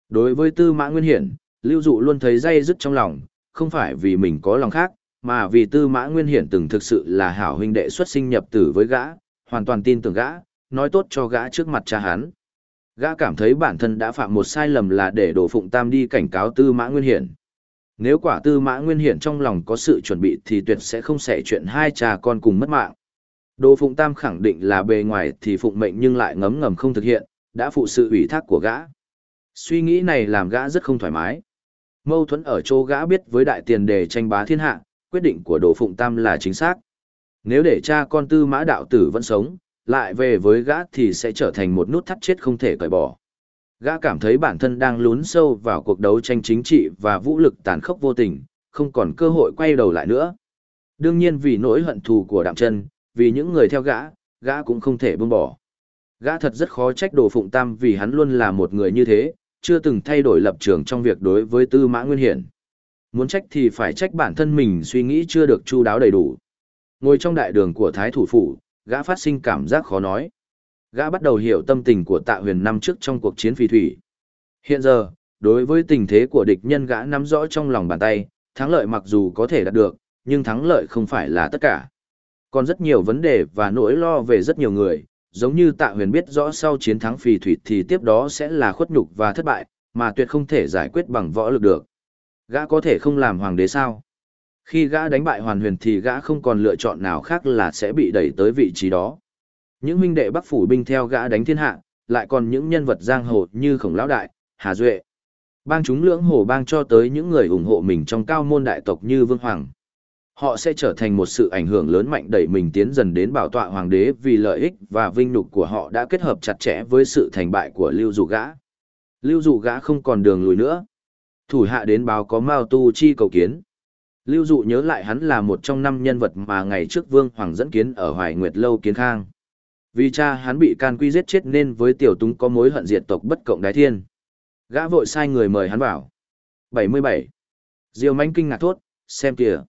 Đối với Tư Mã Nguyên Hiển, Lưu Dụ luôn thấy dây dứt trong lòng, không phải vì mình có lòng khác, mà vì Tư Mã Nguyên Hiển từng thực sự là hảo huynh đệ xuất sinh nhập tử với gã, hoàn toàn tin tưởng gã, nói tốt cho gã trước mặt cha hắn. Gã cảm thấy bản thân đã phạm một sai lầm là để đổ Phụng Tam đi cảnh cáo Tư Mã Nguyên Hiển. Nếu quả Tư Mã Nguyên Hiển trong lòng có sự chuẩn bị thì tuyệt sẽ không xảy chuyện hai cha con cùng mất mạng. Đỗ Phụng Tam khẳng định là bề ngoài thì phụng mệnh nhưng lại ngấm ngầm không thực hiện, đã phụ sự ủy thác của gã. Suy nghĩ này làm gã rất không thoải mái. Mâu thuẫn ở chỗ gã biết với đại tiền đề tranh bá thiên hạ, quyết định của Đỗ Phụng Tam là chính xác. Nếu để cha con tư mã đạo tử vẫn sống, lại về với gã thì sẽ trở thành một nút thắt chết không thể cởi bỏ. Gã cảm thấy bản thân đang lún sâu vào cuộc đấu tranh chính trị và vũ lực tàn khốc vô tình, không còn cơ hội quay đầu lại nữa. Đương nhiên vì nỗi hận thù của đạm chân, vì những người theo gã, gã cũng không thể buông bỏ. Gã thật rất khó trách đồ phụng tam vì hắn luôn là một người như thế, chưa từng thay đổi lập trường trong việc đối với tư mã nguyên hiển. Muốn trách thì phải trách bản thân mình suy nghĩ chưa được chu đáo đầy đủ. Ngồi trong đại đường của Thái Thủ Phủ, gã phát sinh cảm giác khó nói. Gã bắt đầu hiểu tâm tình của tạ huyền năm trước trong cuộc chiến phi thủy. Hiện giờ, đối với tình thế của địch nhân gã nắm rõ trong lòng bàn tay, thắng lợi mặc dù có thể đạt được, nhưng thắng lợi không phải là tất cả. Còn rất nhiều vấn đề và nỗi lo về rất nhiều người, giống như tạ huyền biết rõ sau chiến thắng phì thủy thì tiếp đó sẽ là khuất nhục và thất bại, mà tuyệt không thể giải quyết bằng võ lực được. Gã có thể không làm hoàng đế sao? Khi gã đánh bại hoàn huyền thì gã không còn lựa chọn nào khác là sẽ bị đẩy tới vị trí đó. Những huynh đệ Bắc phủ binh theo gã đánh thiên hạ, lại còn những nhân vật giang hồ như Khổng Lão Đại, Hà Duệ. Bang chúng lưỡng hồ bang cho tới những người ủng hộ mình trong cao môn đại tộc như Vương Hoàng. Họ sẽ trở thành một sự ảnh hưởng lớn mạnh đẩy mình tiến dần đến bảo tọa hoàng đế vì lợi ích và vinh nhục của họ đã kết hợp chặt chẽ với sự thành bại của lưu dụ gã. Lưu dụ gã không còn đường lùi nữa. Thủ hạ đến báo có Mao Tu Chi cầu kiến. Lưu dụ nhớ lại hắn là một trong năm nhân vật mà ngày trước Vương Hoàng dẫn kiến ở Hoài Nguyệt Lâu Kiến Khang. Vì cha hắn bị can quy giết chết nên với tiểu túng có mối hận diệt tộc bất cộng đái thiên. Gã vội sai người mời hắn vào. 77. Diêu manh kinh ngạc thốt, xem kìa.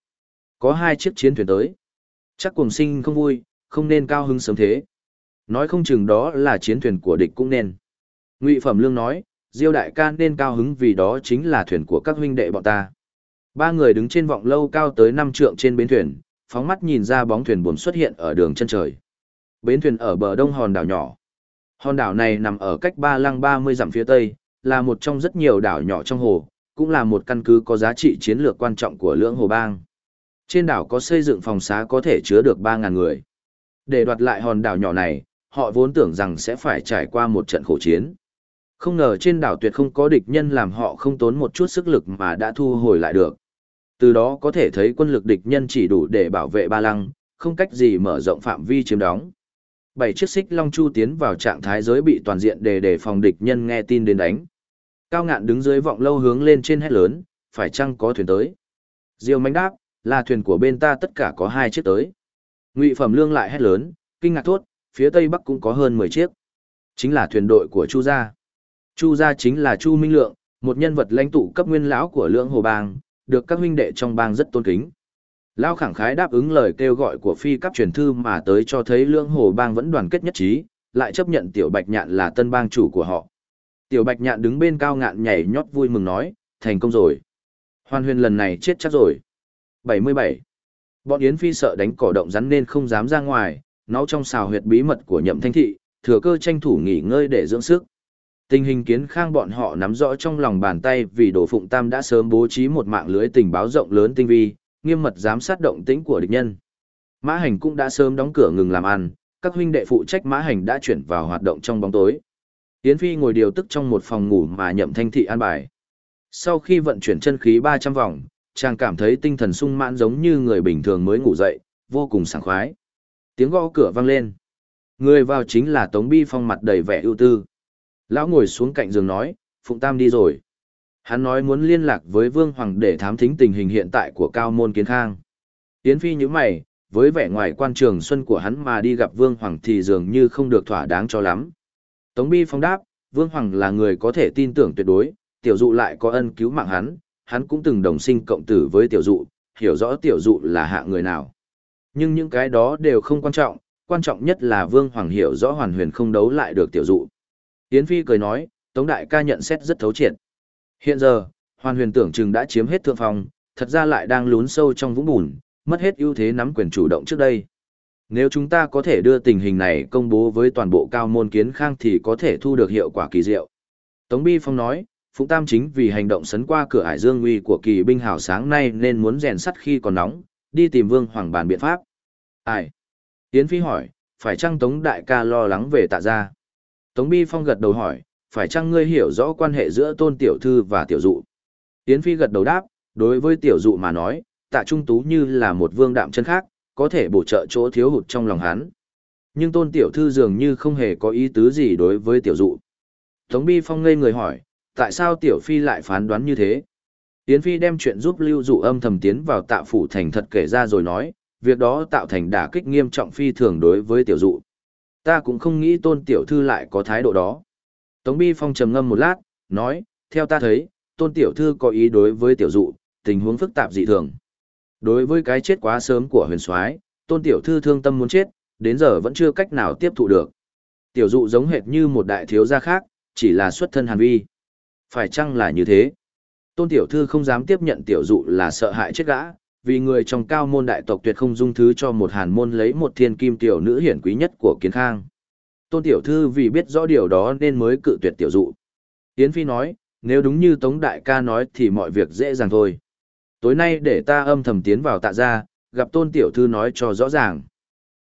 Có hai chiếc chiến thuyền tới. Chắc cùng sinh không vui, không nên cao hứng sớm thế. Nói không chừng đó là chiến thuyền của địch cũng nên. Ngụy Phẩm Lương nói, Diêu đại ca nên cao hứng vì đó chính là thuyền của các huynh đệ bọn ta. Ba người đứng trên vọng lâu cao tới năm trượng trên bến thuyền, phóng mắt nhìn ra bóng thuyền buồn xuất hiện ở đường chân trời. Bến thuyền ở bờ đông hòn đảo nhỏ. Hòn đảo này nằm ở cách ba lăng ba mươi dặm phía tây, là một trong rất nhiều đảo nhỏ trong hồ, cũng là một căn cứ có giá trị chiến lược quan trọng của lưỡng hồ bang. Trên đảo có xây dựng phòng xá có thể chứa được 3.000 người. Để đoạt lại hòn đảo nhỏ này, họ vốn tưởng rằng sẽ phải trải qua một trận khổ chiến. Không ngờ trên đảo tuyệt không có địch nhân làm họ không tốn một chút sức lực mà đã thu hồi lại được. Từ đó có thể thấy quân lực địch nhân chỉ đủ để bảo vệ ba lăng, không cách gì mở rộng phạm vi chiếm đóng. Bảy chiếc xích long chu tiến vào trạng thái giới bị toàn diện để đề phòng địch nhân nghe tin đến đánh. Cao ngạn đứng dưới vọng lâu hướng lên trên hét lớn, phải chăng có thuyền tới. Diêu mánh đáp, là thuyền của bên ta tất cả có hai chiếc tới. Ngụy Phẩm Lương lại hét lớn, kinh ngạc thốt, phía tây bắc cũng có hơn 10 chiếc. Chính là thuyền đội của Chu gia. Chu gia chính là Chu Minh Lượng, một nhân vật lãnh tụ cấp nguyên lão của Lưỡng Hồ Bang, được các huynh đệ trong bang rất tôn kính. Lão khẳng khái đáp ứng lời kêu gọi của phi cấp truyền thư mà tới cho thấy Lưỡng Hồ Bang vẫn đoàn kết nhất trí, lại chấp nhận Tiểu Bạch Nhạn là tân bang chủ của họ. Tiểu Bạch Nhạn đứng bên cao ngạn nhảy nhót vui mừng nói, thành công rồi. Hoan huyền lần này chết chắc rồi. 77. Bọn Yến Phi sợ đánh cỏ động rắn nên không dám ra ngoài, nó trong xào huyệt bí mật của nhậm thanh thị, thừa cơ tranh thủ nghỉ ngơi để dưỡng sức. Tình hình kiến khang bọn họ nắm rõ trong lòng bàn tay vì Đỗ Phụng Tam đã sớm bố trí một mạng lưới tình báo rộng lớn tinh vi, nghiêm mật giám sát động tĩnh của địch nhân. Mã Hành cũng đã sớm đóng cửa ngừng làm ăn, các huynh đệ phụ trách Mã Hành đã chuyển vào hoạt động trong bóng tối. Yến Phi ngồi điều tức trong một phòng ngủ mà nhậm thanh thị an bài. Sau khi vận chuyển chân khí 300 vòng, chàng cảm thấy tinh thần sung mãn giống như người bình thường mới ngủ dậy, vô cùng sảng khoái. Tiếng gõ cửa vang lên. Người vào chính là Tống Bi Phong mặt đầy vẻ ưu tư. Lão ngồi xuống cạnh giường nói, Phụng Tam đi rồi. Hắn nói muốn liên lạc với Vương Hoàng để thám thính tình hình hiện tại của Cao Môn Kiến Khang. Yến Phi như mày, với vẻ ngoài quan trường xuân của hắn mà đi gặp Vương Hoàng thì dường như không được thỏa đáng cho lắm. Tống Bi Phong đáp, Vương Hoàng là người có thể tin tưởng tuyệt đối, tiểu dụ lại có ân cứu mạng hắn, hắn cũng từng đồng sinh cộng tử với tiểu dụ, hiểu rõ tiểu dụ là hạ người nào. Nhưng những cái đó đều không quan trọng, quan trọng nhất là Vương Hoàng hiểu rõ hoàn huyền không đấu lại được tiểu dụ. Yến Phi cười nói, Tống Đại ca nhận xét rất thấu triệt. Hiện giờ, hoàn huyền tưởng chừng đã chiếm hết thượng phong, thật ra lại đang lún sâu trong vũng bùn, mất hết ưu thế nắm quyền chủ động trước đây. Nếu chúng ta có thể đưa tình hình này công bố với toàn bộ cao môn kiến khang thì có thể thu được hiệu quả kỳ diệu. Tống Bi Phong nói, Phụng Tam chính vì hành động sấn qua cửa hải dương uy của kỳ binh hào sáng nay nên muốn rèn sắt khi còn nóng, đi tìm Vương Hoàng bàn biện pháp. Ai? Tiến Phi hỏi, phải chăng Tống Đại ca lo lắng về tạ gia? Tống Bi Phong gật đầu hỏi, phải chăng ngươi hiểu rõ quan hệ giữa tôn tiểu thư và tiểu dụ? Yến Phi gật đầu đáp, đối với tiểu dụ mà nói, tạ trung tú như là một vương đạm chân khác, có thể bổ trợ chỗ thiếu hụt trong lòng hắn. Nhưng tôn tiểu thư dường như không hề có ý tứ gì đối với tiểu dụ. Tống Bi Phong ngây người hỏi, tại sao tiểu phi lại phán đoán như thế? Yến Phi đem chuyện giúp lưu dụ âm thầm tiến vào tạ phủ thành thật kể ra rồi nói, việc đó tạo thành đả kích nghiêm trọng phi thường đối với tiểu dụ. Ta cũng không nghĩ tôn tiểu thư lại có thái độ đó. Tống Bi Phong trầm ngâm một lát, nói, theo ta thấy, tôn tiểu thư có ý đối với tiểu dụ, tình huống phức tạp dị thường. Đối với cái chết quá sớm của huyền soái tôn tiểu thư thương tâm muốn chết, đến giờ vẫn chưa cách nào tiếp thụ được. Tiểu dụ giống hệt như một đại thiếu gia khác, chỉ là xuất thân hàn vi. Phải chăng là như thế? Tôn tiểu thư không dám tiếp nhận tiểu dụ là sợ hại chết gã, vì người trong cao môn đại tộc tuyệt không dung thứ cho một hàn môn lấy một thiên kim tiểu nữ hiển quý nhất của kiến khang. Tôn tiểu thư vì biết rõ điều đó nên mới cự tuyệt tiểu dụ. Yến Phi nói, nếu đúng như Tống Đại ca nói thì mọi việc dễ dàng thôi. Tối nay để ta âm thầm tiến vào tạ gia, gặp tôn tiểu thư nói cho rõ ràng.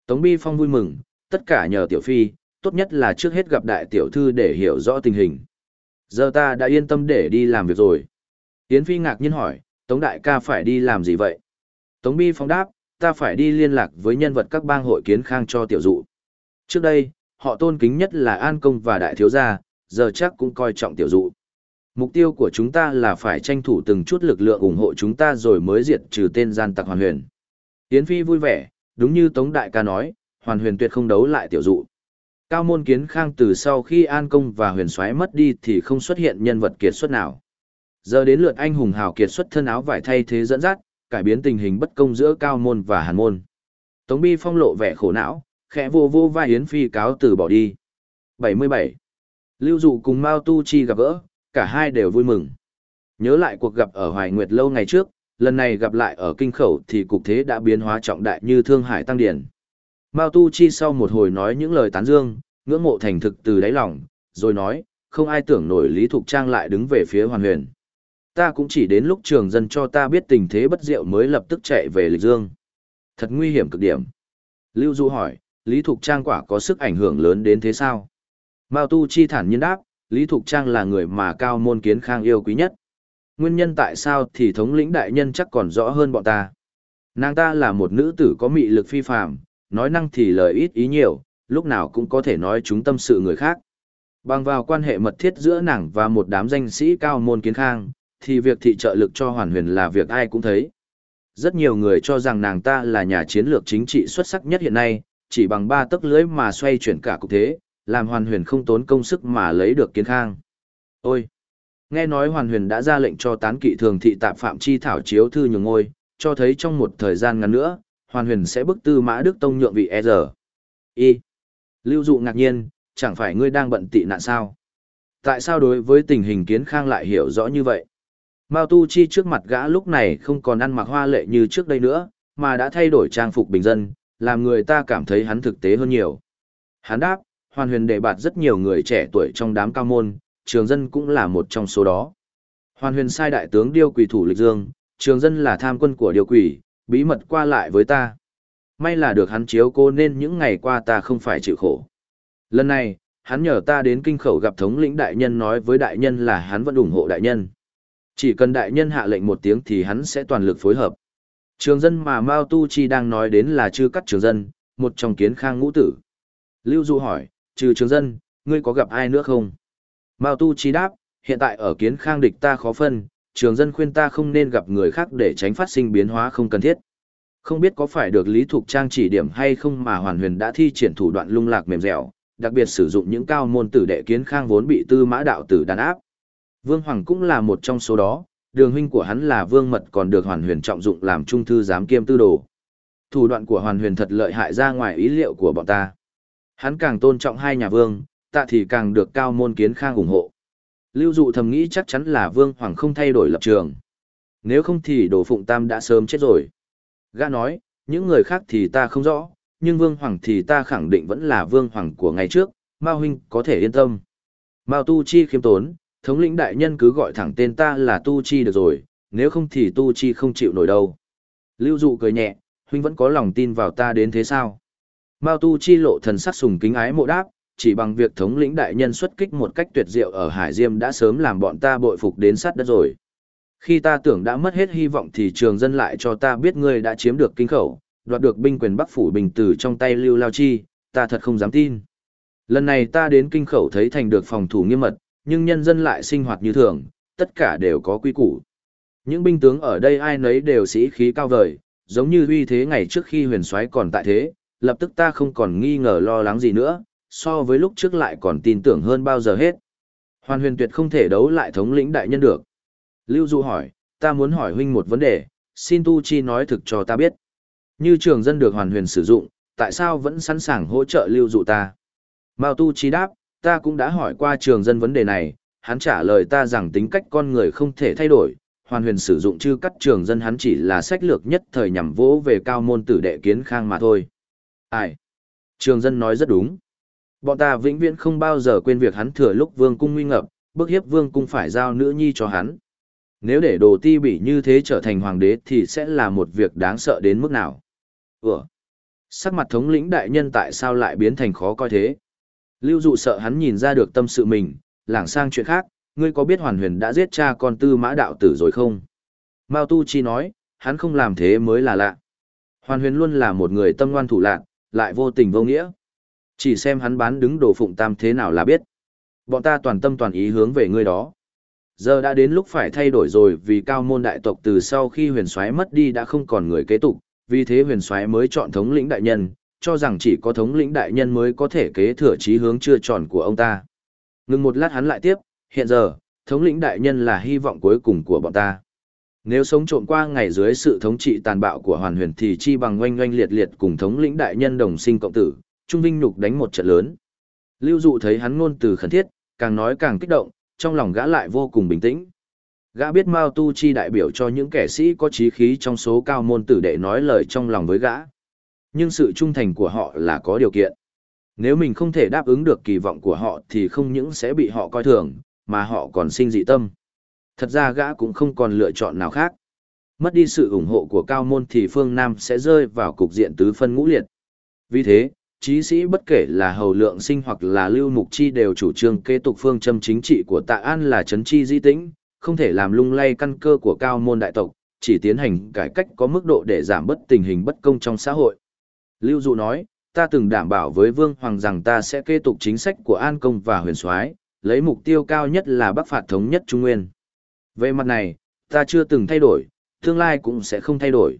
Tống Bi Phong vui mừng, tất cả nhờ tiểu phi, tốt nhất là trước hết gặp đại tiểu thư để hiểu rõ tình hình. Giờ ta đã yên tâm để đi làm việc rồi. Yến Phi ngạc nhiên hỏi, Tống Đại ca phải đi làm gì vậy? Tống Bi Phong đáp, ta phải đi liên lạc với nhân vật các bang hội kiến khang cho tiểu dụ. Trước đây, họ tôn kính nhất là An Công và Đại Thiếu Gia, giờ chắc cũng coi trọng tiểu dụ. Mục tiêu của chúng ta là phải tranh thủ từng chút lực lượng ủng hộ chúng ta rồi mới diệt trừ tên gian tặc hoàn huyền. Yến Phi vui vẻ, đúng như Tống Đại ca nói, hoàn huyền tuyệt không đấu lại tiểu dụ. Cao môn kiến khang từ sau khi An Công và huyền soái mất đi thì không xuất hiện nhân vật kiệt xuất nào. Giờ đến lượt anh hùng hào kiệt xuất thân áo vải thay thế dẫn dắt, cải biến tình hình bất công giữa cao môn và hàn môn. Tống Bi phong lộ vẻ khổ não, khẽ vô vô vai Yến Phi cáo từ bỏ đi. 77. Lưu Dụ cùng Mao Tu Chi gặp gỡ, cả hai đều vui mừng. Nhớ lại cuộc gặp ở Hoài Nguyệt lâu ngày trước, lần này gặp lại ở kinh khẩu thì cục thế đã biến hóa trọng đại như Thương Hải Tăng Điển. Mao Tu Chi sau một hồi nói những lời tán dương, ngưỡng mộ thành thực từ đáy lòng, rồi nói, không ai tưởng nổi Lý Thục Trang lại đứng về phía Hoàn Huyền. Ta cũng chỉ đến lúc trường dân cho ta biết tình thế bất diệu mới lập tức chạy về Lịch Dương. Thật nguy hiểm cực điểm. Lưu Du hỏi, Lý Thục Trang quả có sức ảnh hưởng lớn đến thế sao? Mao Tu Chi thản nhiên đáp, Lý Thục Trang là người mà cao môn kiến khang yêu quý nhất. Nguyên nhân tại sao thì thống lĩnh đại nhân chắc còn rõ hơn bọn ta. Nàng ta là một nữ tử có mị lực phi phàm, nói năng thì lời ít ý nhiều, lúc nào cũng có thể nói chúng tâm sự người khác. Bằng vào quan hệ mật thiết giữa nàng và một đám danh sĩ cao môn kiến khang, thì việc thị trợ lực cho hoàn huyền là việc ai cũng thấy. Rất nhiều người cho rằng nàng ta là nhà chiến lược chính trị xuất sắc nhất hiện nay, chỉ bằng ba tấc lưới mà xoay chuyển cả cục thế, làm hoàn huyền không tốn công sức mà lấy được kiến khang. Ôi! Nghe nói hoàn huyền đã ra lệnh cho tán kỵ thường thị tạp phạm chi thảo chiếu thư nhường ngôi, cho thấy trong một thời gian ngắn nữa, hoàn huyền sẽ bức tư mã Đức Tông nhượng vị e giờ. Y! Lưu dụ ngạc nhiên, chẳng phải ngươi đang bận tị nạn sao? Tại sao đối với tình hình kiến khang lại hiểu rõ như vậy? Mao Tu Chi trước mặt gã lúc này không còn ăn mặc hoa lệ như trước đây nữa, mà đã thay đổi trang phục bình dân, làm người ta cảm thấy hắn thực tế hơn nhiều. Hắn đáp, hoàn huyền đề bạt rất nhiều người trẻ tuổi trong đám cao môn, trường dân cũng là một trong số đó. Hoàn huyền sai đại tướng điêu quỷ thủ lịch dương, trường dân là tham quân của điêu quỷ, bí mật qua lại với ta. May là được hắn chiếu cô nên những ngày qua ta không phải chịu khổ. Lần này, hắn nhờ ta đến kinh khẩu gặp thống lĩnh đại nhân nói với đại nhân là hắn vẫn ủng hộ đại nhân. Chỉ cần đại nhân hạ lệnh một tiếng thì hắn sẽ toàn lực phối hợp. Trường dân mà Mao Tu Chi đang nói đến là chư cắt trường dân, một trong kiến khang ngũ tử. Lưu Du hỏi, trừ trường dân, ngươi có gặp ai nữa không? Mao Tu Chi đáp, hiện tại ở kiến khang địch ta khó phân, trường dân khuyên ta không nên gặp người khác để tránh phát sinh biến hóa không cần thiết. Không biết có phải được Lý Thục Trang chỉ điểm hay không mà Hoàn Huyền đã thi triển thủ đoạn lung lạc mềm dẻo, đặc biệt sử dụng những cao môn tử đệ kiến khang vốn bị tư mã đạo tử đàn áp. Vương Hoàng cũng là một trong số đó, đường huynh của hắn là Vương Mật còn được Hoàn Huyền trọng dụng làm trung thư giám kiêm tư đồ. Thủ đoạn của Hoàn Huyền thật lợi hại ra ngoài ý liệu của bọn ta. Hắn càng tôn trọng hai nhà vương, tạ thì càng được cao môn kiến khang ủng hộ. Lưu dụ thầm nghĩ chắc chắn là Vương Hoàng không thay đổi lập trường. Nếu không thì Đồ Phụng Tam đã sớm chết rồi. Gã nói, những người khác thì ta không rõ, nhưng Vương Hoàng thì ta khẳng định vẫn là Vương Hoàng của ngày trước, Mao huynh có thể yên tâm. Mao Tu Chi khiêm tốn, thống lĩnh đại nhân cứ gọi thẳng tên ta là Tu Chi được rồi, nếu không thì Tu Chi không chịu nổi đâu. Lưu dụ cười nhẹ, huynh vẫn có lòng tin vào ta đến thế sao? Mao Tu Chi lộ thần sắc sùng kính ái mộ đáp, chỉ bằng việc thống lĩnh đại nhân xuất kích một cách tuyệt diệu ở Hải Diêm đã sớm làm bọn ta bội phục đến sát đất rồi. Khi ta tưởng đã mất hết hy vọng thì trường dân lại cho ta biết ngươi đã chiếm được kinh khẩu, đoạt được binh quyền Bắc phủ bình tử trong tay Lưu Lao Chi, ta thật không dám tin. Lần này ta đến kinh khẩu thấy thành được phòng thủ nghiêm mật, nhưng nhân dân lại sinh hoạt như thường, tất cả đều có quy củ. Những binh tướng ở đây ai nấy đều sĩ khí cao vời, giống như uy thế ngày trước khi huyền soái còn tại thế, lập tức ta không còn nghi ngờ lo lắng gì nữa, so với lúc trước lại còn tin tưởng hơn bao giờ hết. Hoàn huyền tuyệt không thể đấu lại thống lĩnh đại nhân được. Lưu Du hỏi, ta muốn hỏi huynh một vấn đề, xin Tu Chi nói thực cho ta biết. Như trường dân được hoàn huyền sử dụng, tại sao vẫn sẵn sàng hỗ trợ Lưu Dụ ta? Mao Tu Chi đáp, ta cũng đã hỏi qua trường dân vấn đề này, hắn trả lời ta rằng tính cách con người không thể thay đổi, hoàn huyền sử dụng chư cắt trường dân hắn chỉ là sách lược nhất thời nhằm vỗ về cao môn tử đệ kiến khang mà thôi. Ai? Trường dân nói rất đúng. Bọn ta vĩnh viễn không bao giờ quên việc hắn thừa lúc vương cung nguy ngập, bức hiếp vương cung phải giao nữ nhi cho hắn. Nếu để đồ ti bị như thế trở thành hoàng đế thì sẽ là một việc đáng sợ đến mức nào? Ủa? Sắc mặt thống lĩnh đại nhân tại sao lại biến thành khó coi thế? Lưu dụ sợ hắn nhìn ra được tâm sự mình, lảng sang chuyện khác, ngươi có biết hoàn huyền đã giết cha con tư mã đạo tử rồi không? Mao Tu Chi nói, hắn không làm thế mới là lạ. Hoàn huyền luôn là một người tâm ngoan thủ lạc, lại vô tình vô nghĩa. Chỉ xem hắn bán đứng đồ phụng tam thế nào là biết. Bọn ta toàn tâm toàn ý hướng về ngươi đó. Giờ đã đến lúc phải thay đổi rồi vì cao môn đại tộc từ sau khi huyền soái mất đi đã không còn người kế tục, vì thế huyền soái mới chọn thống lĩnh đại nhân, cho rằng chỉ có thống lĩnh đại nhân mới có thể kế thừa chí hướng chưa tròn của ông ta. Ngừng một lát hắn lại tiếp, hiện giờ, thống lĩnh đại nhân là hy vọng cuối cùng của bọn ta. Nếu sống trộm qua ngày dưới sự thống trị tàn bạo của hoàn huyền thì chi bằng oanh oanh liệt liệt cùng thống lĩnh đại nhân đồng sinh cộng tử, trung vinh nhục đánh một trận lớn. Lưu dụ thấy hắn ngôn từ khẩn thiết, càng nói càng kích động, trong lòng gã lại vô cùng bình tĩnh. Gã biết Mao Tu Chi đại biểu cho những kẻ sĩ có trí khí trong số cao môn tử đệ nói lời trong lòng với gã. Nhưng sự trung thành của họ là có điều kiện. Nếu mình không thể đáp ứng được kỳ vọng của họ thì không những sẽ bị họ coi thường, mà họ còn sinh dị tâm. Thật ra gã cũng không còn lựa chọn nào khác. Mất đi sự ủng hộ của cao môn thì phương Nam sẽ rơi vào cục diện tứ phân ngũ liệt. Vì thế, trí sĩ bất kể là hầu lượng sinh hoặc là lưu mục chi đều chủ trương kế tục phương châm chính trị của tạ an là chấn chi di tĩnh, không thể làm lung lay căn cơ của cao môn đại tộc, chỉ tiến hành cải cách có mức độ để giảm bất tình hình bất công trong xã hội. Lưu Dụ nói, ta từng đảm bảo với Vương Hoàng rằng ta sẽ kế tục chính sách của An Công và huyền soái lấy mục tiêu cao nhất là bắc phạt thống nhất Trung Nguyên. Về mặt này, ta chưa từng thay đổi, tương lai cũng sẽ không thay đổi.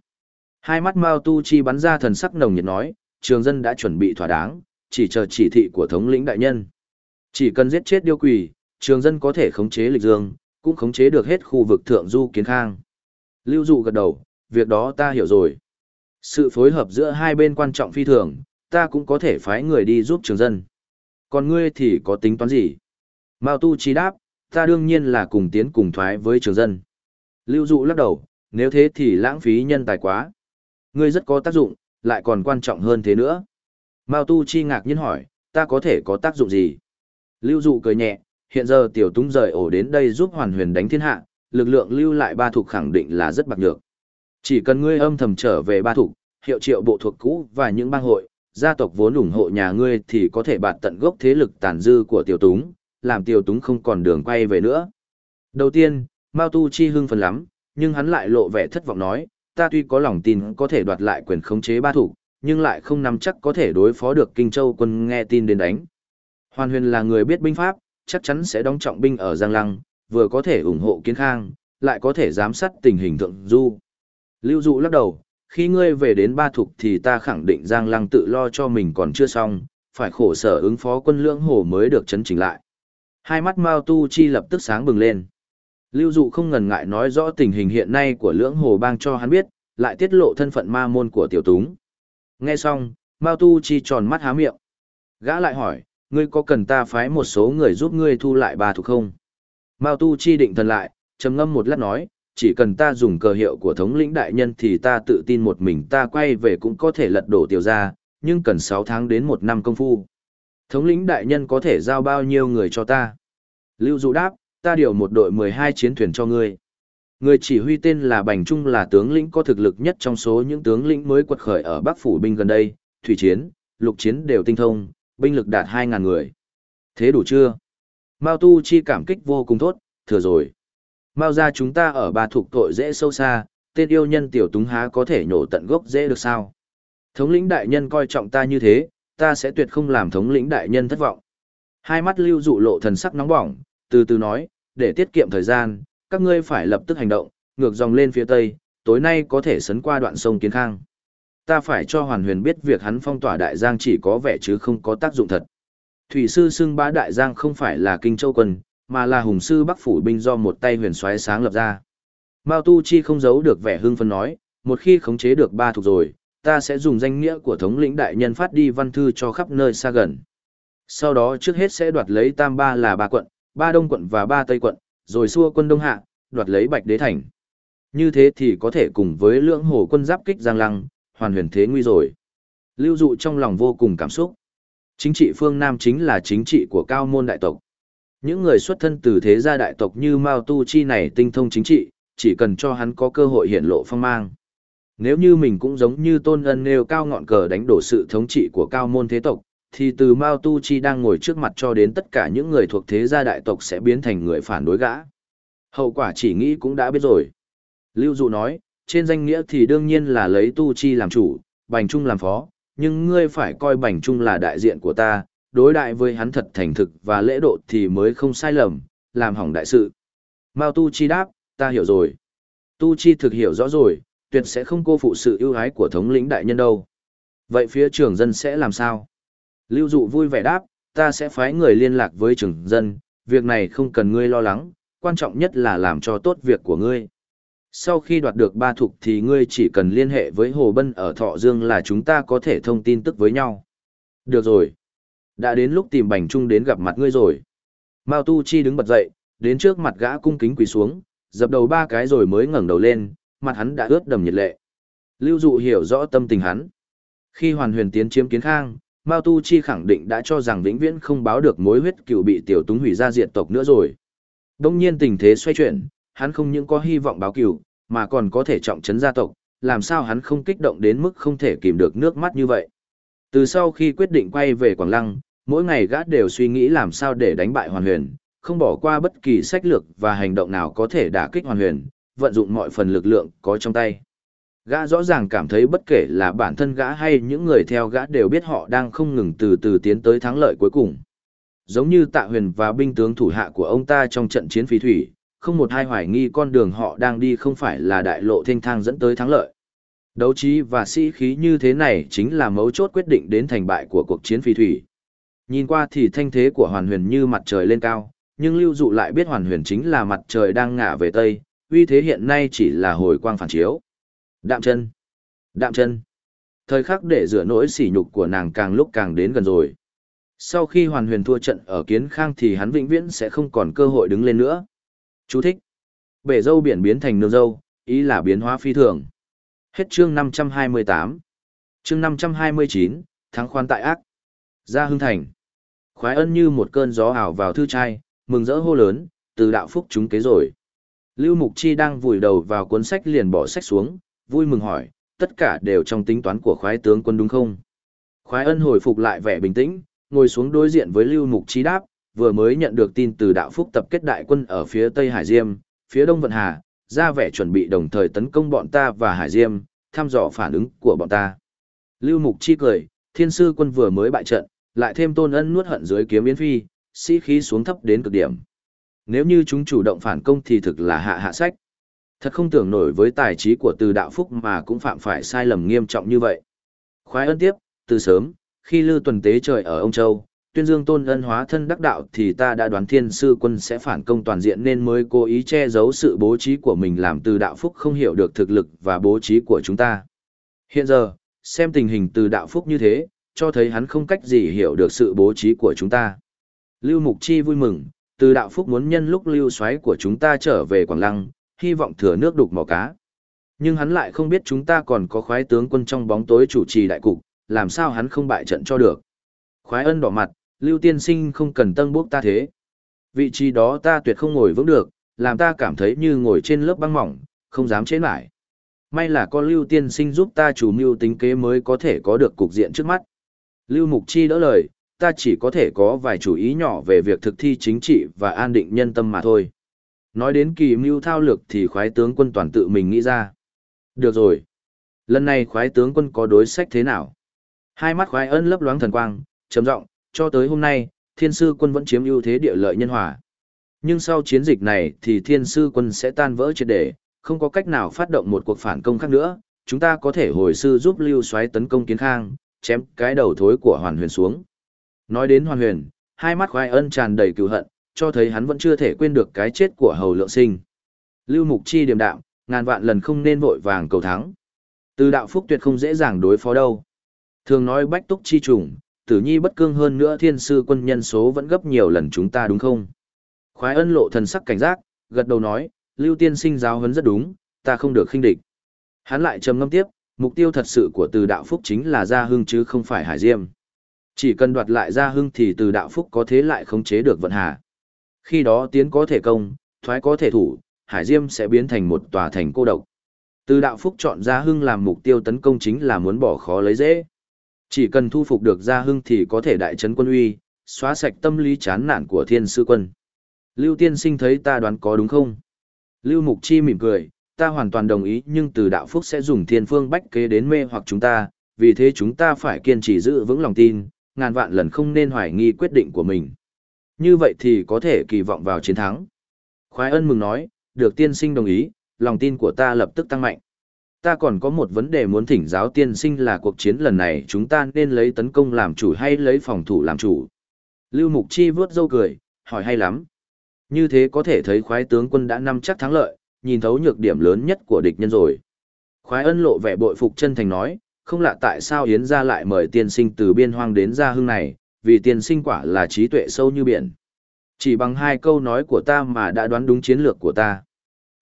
Hai mắt Mao Tu Chi bắn ra thần sắc nồng nhiệt nói, trường dân đã chuẩn bị thỏa đáng, chỉ chờ chỉ thị của thống lĩnh đại nhân. Chỉ cần giết chết điêu quỷ, trường dân có thể khống chế lịch dương, cũng khống chế được hết khu vực thượng du kiến khang. Lưu dụ gật đầu, việc đó ta hiểu rồi. Sự phối hợp giữa hai bên quan trọng phi thường, ta cũng có thể phái người đi giúp trường dân. Còn ngươi thì có tính toán gì? Mao Tu Chi đáp, ta đương nhiên là cùng tiến cùng thoái với trường dân. Lưu dụ lắc đầu, nếu thế thì lãng phí nhân tài quá. Ngươi rất có tác dụng, lại còn quan trọng hơn thế nữa. Mao Tu Chi ngạc nhiên hỏi, ta có thể có tác dụng gì? Lưu dụ cười nhẹ, hiện giờ tiểu túng rời ổ đến đây giúp hoàn huyền đánh thiên hạ, lực lượng lưu lại ba thuộc khẳng định là rất bạc nhược. Chỉ cần ngươi âm thầm trở về ba thủ hiệu triệu bộ thuộc cũ và những bang hội, gia tộc vốn ủng hộ nhà ngươi thì có thể bạt tận gốc thế lực tàn dư của tiểu túng, làm tiểu túng không còn đường quay về nữa. Đầu tiên, Mao Tu Chi hưng phấn lắm, nhưng hắn lại lộ vẻ thất vọng nói, ta tuy có lòng tin có thể đoạt lại quyền khống chế ba thủ, nhưng lại không nắm chắc có thể đối phó được Kinh Châu quân nghe tin đến đánh. Hoàn huyền là người biết binh pháp, chắc chắn sẽ đóng trọng binh ở Giang Lăng, vừa có thể ủng hộ kiến khang, lại có thể giám sát tình hình thượng du. Lưu dụ lắc đầu, khi ngươi về đến ba thục thì ta khẳng định Giang Lăng tự lo cho mình còn chưa xong, phải khổ sở ứng phó quân lưỡng hồ mới được chấn chỉnh lại. Hai mắt Mao Tu Chi lập tức sáng bừng lên. Lưu dụ không ngần ngại nói rõ tình hình hiện nay của lưỡng hồ bang cho hắn biết, lại tiết lộ thân phận ma môn của tiểu túng. Nghe xong, Mao Tu Chi tròn mắt há miệng. Gã lại hỏi, ngươi có cần ta phái một số người giúp ngươi thu lại ba thuộc không? Mao Tu Chi định thần lại, trầm ngâm một lát nói, chỉ cần ta dùng cờ hiệu của thống lĩnh đại nhân thì ta tự tin một mình ta quay về cũng có thể lật đổ tiểu gia nhưng cần 6 tháng đến 1 năm công phu. Thống lĩnh đại nhân có thể giao bao nhiêu người cho ta? Lưu Dụ đáp, ta điều một đội 12 chiến thuyền cho ngươi. Người chỉ huy tên là Bành Trung là tướng lĩnh có thực lực nhất trong số những tướng lĩnh mới quật khởi ở Bắc Phủ binh gần đây, thủy chiến, lục chiến đều tinh thông, binh lực đạt 2.000 người. Thế đủ chưa? Mao Tu Chi cảm kích vô cùng tốt, thừa rồi. Mao ra chúng ta ở ba thuộc tội dễ sâu xa, tên yêu nhân tiểu túng há có thể nhổ tận gốc dễ được sao? Thống lĩnh đại nhân coi trọng ta như thế, ta sẽ tuyệt không làm thống lĩnh đại nhân thất vọng. Hai mắt lưu dụ lộ thần sắc nóng bỏng, từ từ nói, để tiết kiệm thời gian, các ngươi phải lập tức hành động, ngược dòng lên phía tây, tối nay có thể sấn qua đoạn sông Kiến Khang. Ta phải cho Hoàn Huyền biết việc hắn phong tỏa Đại Giang chỉ có vẻ chứ không có tác dụng thật. Thủy sư xưng bá Đại Giang không phải là Kinh Châu quân, mà là hùng sư Bắc phủ binh do một tay huyền soái sáng lập ra. Mao Tu Chi không giấu được vẻ hưng phấn nói, một khi khống chế được ba thuộc rồi, ta sẽ dùng danh nghĩa của thống lĩnh đại nhân phát đi văn thư cho khắp nơi xa gần. Sau đó trước hết sẽ đoạt lấy Tam Ba là ba quận, ba đông quận và ba tây quận, rồi xua quân đông hạ, đoạt lấy bạch đế thành. Như thế thì có thể cùng với lưỡng hồ quân giáp kích giang lăng, hoàn huyền thế nguy rồi. Lưu dụ trong lòng vô cùng cảm xúc. Chính trị phương Nam chính là chính trị của cao môn đại tộc. Những người xuất thân từ thế gia đại tộc như Mao Tu Chi này tinh thông chính trị, chỉ cần cho hắn có cơ hội hiện lộ phong mang. Nếu như mình cũng giống như tôn ân nêu cao ngọn cờ đánh đổ sự thống trị của cao môn thế tộc, thì từ Mao Tu Chi đang ngồi trước mặt cho đến tất cả những người thuộc thế gia đại tộc sẽ biến thành người phản đối gã. Hậu quả chỉ nghĩ cũng đã biết rồi. Lưu Dụ nói, trên danh nghĩa thì đương nhiên là lấy Tu Chi làm chủ, Bành Trung làm phó, nhưng ngươi phải coi Bành Trung là đại diện của ta, đối đại với hắn thật thành thực và lễ độ thì mới không sai lầm, làm hỏng đại sự. Mao Tu Chi đáp, ta hiểu rồi. Tu Chi thực hiểu rõ rồi, tuyệt sẽ không cô phụ sự ưu ái của thống lĩnh đại nhân đâu. Vậy phía trưởng dân sẽ làm sao? Lưu Dụ vui vẻ đáp, ta sẽ phái người liên lạc với trưởng dân, việc này không cần ngươi lo lắng, quan trọng nhất là làm cho tốt việc của ngươi. Sau khi đoạt được ba thục thì ngươi chỉ cần liên hệ với Hồ Bân ở Thọ Dương là chúng ta có thể thông tin tức với nhau. Được rồi. Đã đến lúc tìm Bành Trung đến gặp mặt ngươi rồi. Mao Tu Chi đứng bật dậy, đến trước mặt gã cung kính quỳ xuống, dập đầu ba cái rồi mới ngẩng đầu lên, mặt hắn đã ướt đầm nhiệt lệ. Lưu Dụ hiểu rõ tâm tình hắn. Khi Hoàn Huyền tiến chiếm Kiến Khang, Mao Tu Chi khẳng định đã cho rằng vĩnh viễn không báo được mối huyết cựu bị tiểu túng hủy ra diệt tộc nữa rồi. Đông nhiên tình thế xoay chuyển, hắn không những có hy vọng báo cựu, mà còn có thể trọng trấn gia tộc, làm sao hắn không kích động đến mức không thể kìm được nước mắt như vậy. Từ sau khi quyết định quay về Quảng Lăng, mỗi ngày gã đều suy nghĩ làm sao để đánh bại Hoàn Huyền, không bỏ qua bất kỳ sách lược và hành động nào có thể đả kích Hoàn Huyền, vận dụng mọi phần lực lượng có trong tay. Gã rõ ràng cảm thấy bất kể là bản thân gã hay những người theo gã đều biết họ đang không ngừng từ từ tiến tới thắng lợi cuối cùng. Giống như Tạ Huyền và binh tướng thủ hạ của ông ta trong trận chiến phí thủy, không một ai hoài nghi con đường họ đang đi không phải là đại lộ thanh thang dẫn tới thắng lợi. Đấu trí và sĩ khí như thế này chính là mấu chốt quyết định đến thành bại của cuộc chiến phí thủy. Nhìn qua thì thanh thế của hoàn huyền như mặt trời lên cao, nhưng lưu dụ lại biết hoàn huyền chính là mặt trời đang ngả về tây, uy thế hiện nay chỉ là hồi quang phản chiếu. Đạm chân. Đạm chân. Thời khắc để rửa nỗi sỉ nhục của nàng càng lúc càng đến gần rồi. Sau khi hoàn huyền thua trận ở kiến khang thì hắn vĩnh viễn sẽ không còn cơ hội đứng lên nữa. Chú thích. Bể dâu biển biến thành nương dâu, ý là biến hóa phi thường. Hết chương 528. Chương 529, tháng khoan tại ác. Ra hưng thành. Khoái ân như một cơn gió ảo vào thư trai, mừng rỡ hô lớn, từ đạo phúc chúng kế rồi. Lưu Mục Chi đang vùi đầu vào cuốn sách liền bỏ sách xuống, vui mừng hỏi, tất cả đều trong tính toán của khoái tướng quân đúng không? Khoái ân hồi phục lại vẻ bình tĩnh, ngồi xuống đối diện với Lưu Mục Chi đáp, vừa mới nhận được tin từ đạo phúc tập kết đại quân ở phía Tây Hải Diêm, phía Đông Vận Hà, ra vẻ chuẩn bị đồng thời tấn công bọn ta và Hải Diêm, thăm dò phản ứng của bọn ta. Lưu Mục Chi cười, thiên sư quân vừa mới bại trận, lại thêm tôn ân nuốt hận dưới kiếm yến phi, sĩ khí xuống thấp đến cực điểm. Nếu như chúng chủ động phản công thì thực là hạ hạ sách. Thật không tưởng nổi với tài trí của từ đạo phúc mà cũng phạm phải sai lầm nghiêm trọng như vậy. Khoái ân tiếp, từ sớm, khi lưu tuần tế trời ở ông Châu, tuyên dương tôn ân hóa thân đắc đạo thì ta đã đoán thiên sư quân sẽ phản công toàn diện nên mới cố ý che giấu sự bố trí của mình làm từ đạo phúc không hiểu được thực lực và bố trí của chúng ta. Hiện giờ, xem tình hình từ đạo phúc như thế, cho thấy hắn không cách gì hiểu được sự bố trí của chúng ta. Lưu Mục Chi vui mừng, từ đạo phúc muốn nhân lúc lưu xoáy của chúng ta trở về Quảng Lăng, hy vọng thừa nước đục mò cá. Nhưng hắn lại không biết chúng ta còn có khoái tướng quân trong bóng tối chủ trì đại cục, làm sao hắn không bại trận cho được. Khoái ân đỏ mặt, lưu tiên sinh không cần tân bốc ta thế. Vị trí đó ta tuyệt không ngồi vững được, làm ta cảm thấy như ngồi trên lớp băng mỏng, không dám chế lại. May là có lưu tiên sinh giúp ta chủ mưu tính kế mới có thể có được cục diện trước mắt. Lưu Mục Chi đỡ lời, ta chỉ có thể có vài chủ ý nhỏ về việc thực thi chính trị và an định nhân tâm mà thôi. Nói đến kỳ mưu thao lược thì khoái tướng quân toàn tự mình nghĩ ra. Được rồi. Lần này khoái tướng quân có đối sách thế nào? Hai mắt khoái ân lấp loáng thần quang, trầm giọng, cho tới hôm nay, thiên sư quân vẫn chiếm ưu thế địa lợi nhân hòa. Nhưng sau chiến dịch này thì thiên sư quân sẽ tan vỡ triệt để, không có cách nào phát động một cuộc phản công khác nữa, chúng ta có thể hồi sư giúp lưu xoáy tấn công kiến khang, chém cái đầu thối của hoàn huyền xuống. Nói đến hoàn huyền, hai mắt khoai ân tràn đầy cựu hận, cho thấy hắn vẫn chưa thể quên được cái chết của hầu lượng sinh. Lưu Mục Chi điềm đạm, ngàn vạn lần không nên vội vàng cầu thắng. Từ đạo phúc tuyệt không dễ dàng đối phó đâu. Thường nói bách túc chi trùng, tử nhi bất cương hơn nữa thiên sư quân nhân số vẫn gấp nhiều lần chúng ta đúng không? Khoái ân lộ thần sắc cảnh giác, gật đầu nói, Lưu tiên sinh giáo huấn rất đúng, ta không được khinh địch. Hắn lại trầm ngâm tiếp, mục tiêu thật sự của từ đạo phúc chính là gia hưng chứ không phải hải diêm. Chỉ cần đoạt lại gia hưng thì từ đạo phúc có thế lại khống chế được vận hà. Khi đó tiến có thể công, thoái có thể thủ, hải diêm sẽ biến thành một tòa thành cô độc. Từ đạo phúc chọn gia hưng làm mục tiêu tấn công chính là muốn bỏ khó lấy dễ. Chỉ cần thu phục được gia hưng thì có thể đại trấn quân uy, xóa sạch tâm lý chán nản của thiên sư quân. Lưu tiên sinh thấy ta đoán có đúng không? Lưu Mục Chi mỉm cười, ta hoàn toàn đồng ý nhưng từ đạo phúc sẽ dùng thiên phương bách kế đến mê hoặc chúng ta, vì thế chúng ta phải kiên trì giữ vững lòng tin, ngàn vạn lần không nên hoài nghi quyết định của mình. Như vậy thì có thể kỳ vọng vào chiến thắng. Khoái ân mừng nói, được tiên sinh đồng ý, lòng tin của ta lập tức tăng mạnh. Ta còn có một vấn đề muốn thỉnh giáo tiên sinh là cuộc chiến lần này chúng ta nên lấy tấn công làm chủ hay lấy phòng thủ làm chủ. Lưu Mục Chi vướt dâu cười, hỏi hay lắm. Như thế có thể thấy khoái tướng quân đã nắm chắc thắng lợi, nhìn thấu nhược điểm lớn nhất của địch nhân rồi. Khoái ân lộ vẻ bội phục chân thành nói, không lạ tại sao Yến gia lại mời tiên sinh từ biên hoang đến gia hương này, vì tiên sinh quả là trí tuệ sâu như biển. Chỉ bằng hai câu nói của ta mà đã đoán đúng chiến lược của ta.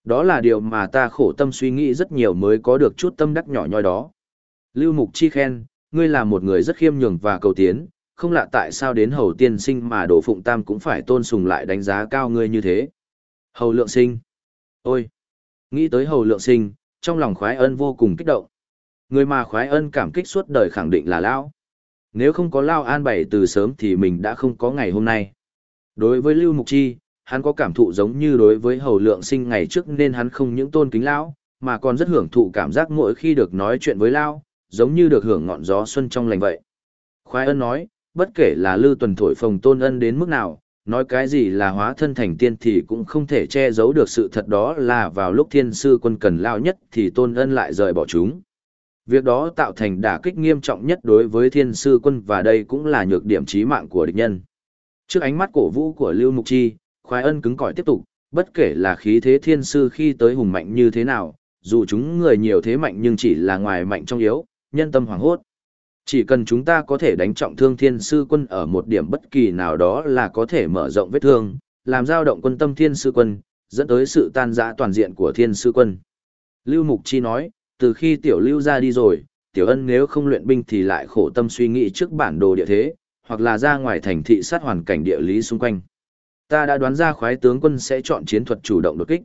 Đó là điều mà ta khổ tâm suy nghĩ rất nhiều mới có được chút tâm đắc nhỏ nhoi đó. Lưu Mục Chi khen, ngươi là một người rất khiêm nhường và cầu tiến, không lạ tại sao đến hầu tiên sinh mà Đỗ Phụng Tam cũng phải tôn sùng lại đánh giá cao ngươi như thế. Hầu lượng sinh. Ôi! Nghĩ tới hầu lượng sinh, trong lòng khoái ân vô cùng kích động. Người mà khoái ân cảm kích suốt đời khẳng định là lão Nếu không có Lao an bày từ sớm thì mình đã không có ngày hôm nay. Đối với Lưu Mục Chi, hắn có cảm thụ giống như đối với hầu lượng sinh ngày trước nên hắn không những tôn kính Lão, mà còn rất hưởng thụ cảm giác mỗi khi được nói chuyện với Lao, giống như được hưởng ngọn gió xuân trong lành vậy. Khoái ân nói, bất kể là Lưu Tuần thổi phồng tôn ân đến mức nào, nói cái gì là hóa thân thành tiên thì cũng không thể che giấu được sự thật đó là vào lúc thiên sư quân cần lao nhất thì tôn ân lại rời bỏ chúng. Việc đó tạo thành đả kích nghiêm trọng nhất đối với thiên sư quân và đây cũng là nhược điểm chí mạng của địch nhân. Trước ánh mắt cổ vũ của Lưu Mục Chi, khoái ân cứng cỏi tiếp tục, bất kể là khí thế thiên sư khi tới hùng mạnh như thế nào, dù chúng người nhiều thế mạnh nhưng chỉ là ngoài mạnh trong yếu, nhân tâm hoảng hốt. Chỉ cần chúng ta có thể đánh trọng thương thiên sư quân ở một điểm bất kỳ nào đó là có thể mở rộng vết thương, làm dao động quân tâm thiên sư quân, dẫn tới sự tan rã toàn diện của thiên sư quân. Lưu Mục Chi nói, từ khi tiểu lưu ra đi rồi, tiểu ân nếu không luyện binh thì lại khổ tâm suy nghĩ trước bản đồ địa thế, hoặc là ra ngoài thành thị sát hoàn cảnh địa lý xung quanh. Ta đã đoán ra khoái tướng quân sẽ chọn chiến thuật chủ động đột kích.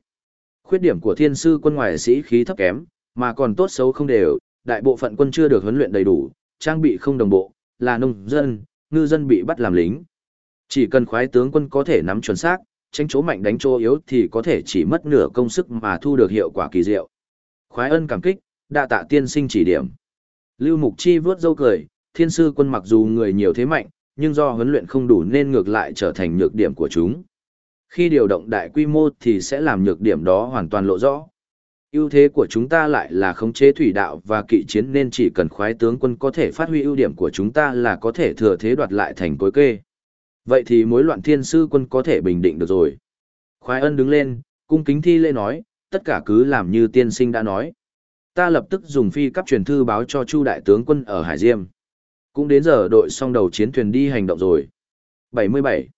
Khuyết điểm của thiên sư quân ngoài sĩ khí thấp kém, mà còn tốt xấu không đều, đại bộ phận quân chưa được huấn luyện đầy đủ, trang bị không đồng bộ, là nông dân, ngư dân bị bắt làm lính. Chỉ cần khoái tướng quân có thể nắm chuẩn xác, tránh chỗ mạnh đánh chỗ yếu thì có thể chỉ mất nửa công sức mà thu được hiệu quả kỳ diệu. Khoái ân cảm kích, đa tạ tiên sinh chỉ điểm. Lưu Mục Chi vớt dâu cười, thiên sư quân mặc dù người nhiều thế mạnh, nhưng do huấn luyện không đủ nên ngược lại trở thành nhược điểm của chúng. Khi điều động đại quy mô thì sẽ làm nhược điểm đó hoàn toàn lộ rõ ưu thế của chúng ta lại là khống chế thủy đạo và kỵ chiến nên chỉ cần khoái tướng quân có thể phát huy ưu điểm của chúng ta là có thể thừa thế đoạt lại thành cối kê. Vậy thì mối loạn thiên sư quân có thể bình định được rồi. Khoái ân đứng lên, cung kính thi lễ nói, tất cả cứ làm như tiên sinh đã nói. Ta lập tức dùng phi cấp truyền thư báo cho Chu đại tướng quân ở Hải Diêm. Cũng đến giờ đội xong đầu chiến thuyền đi hành động rồi. 77.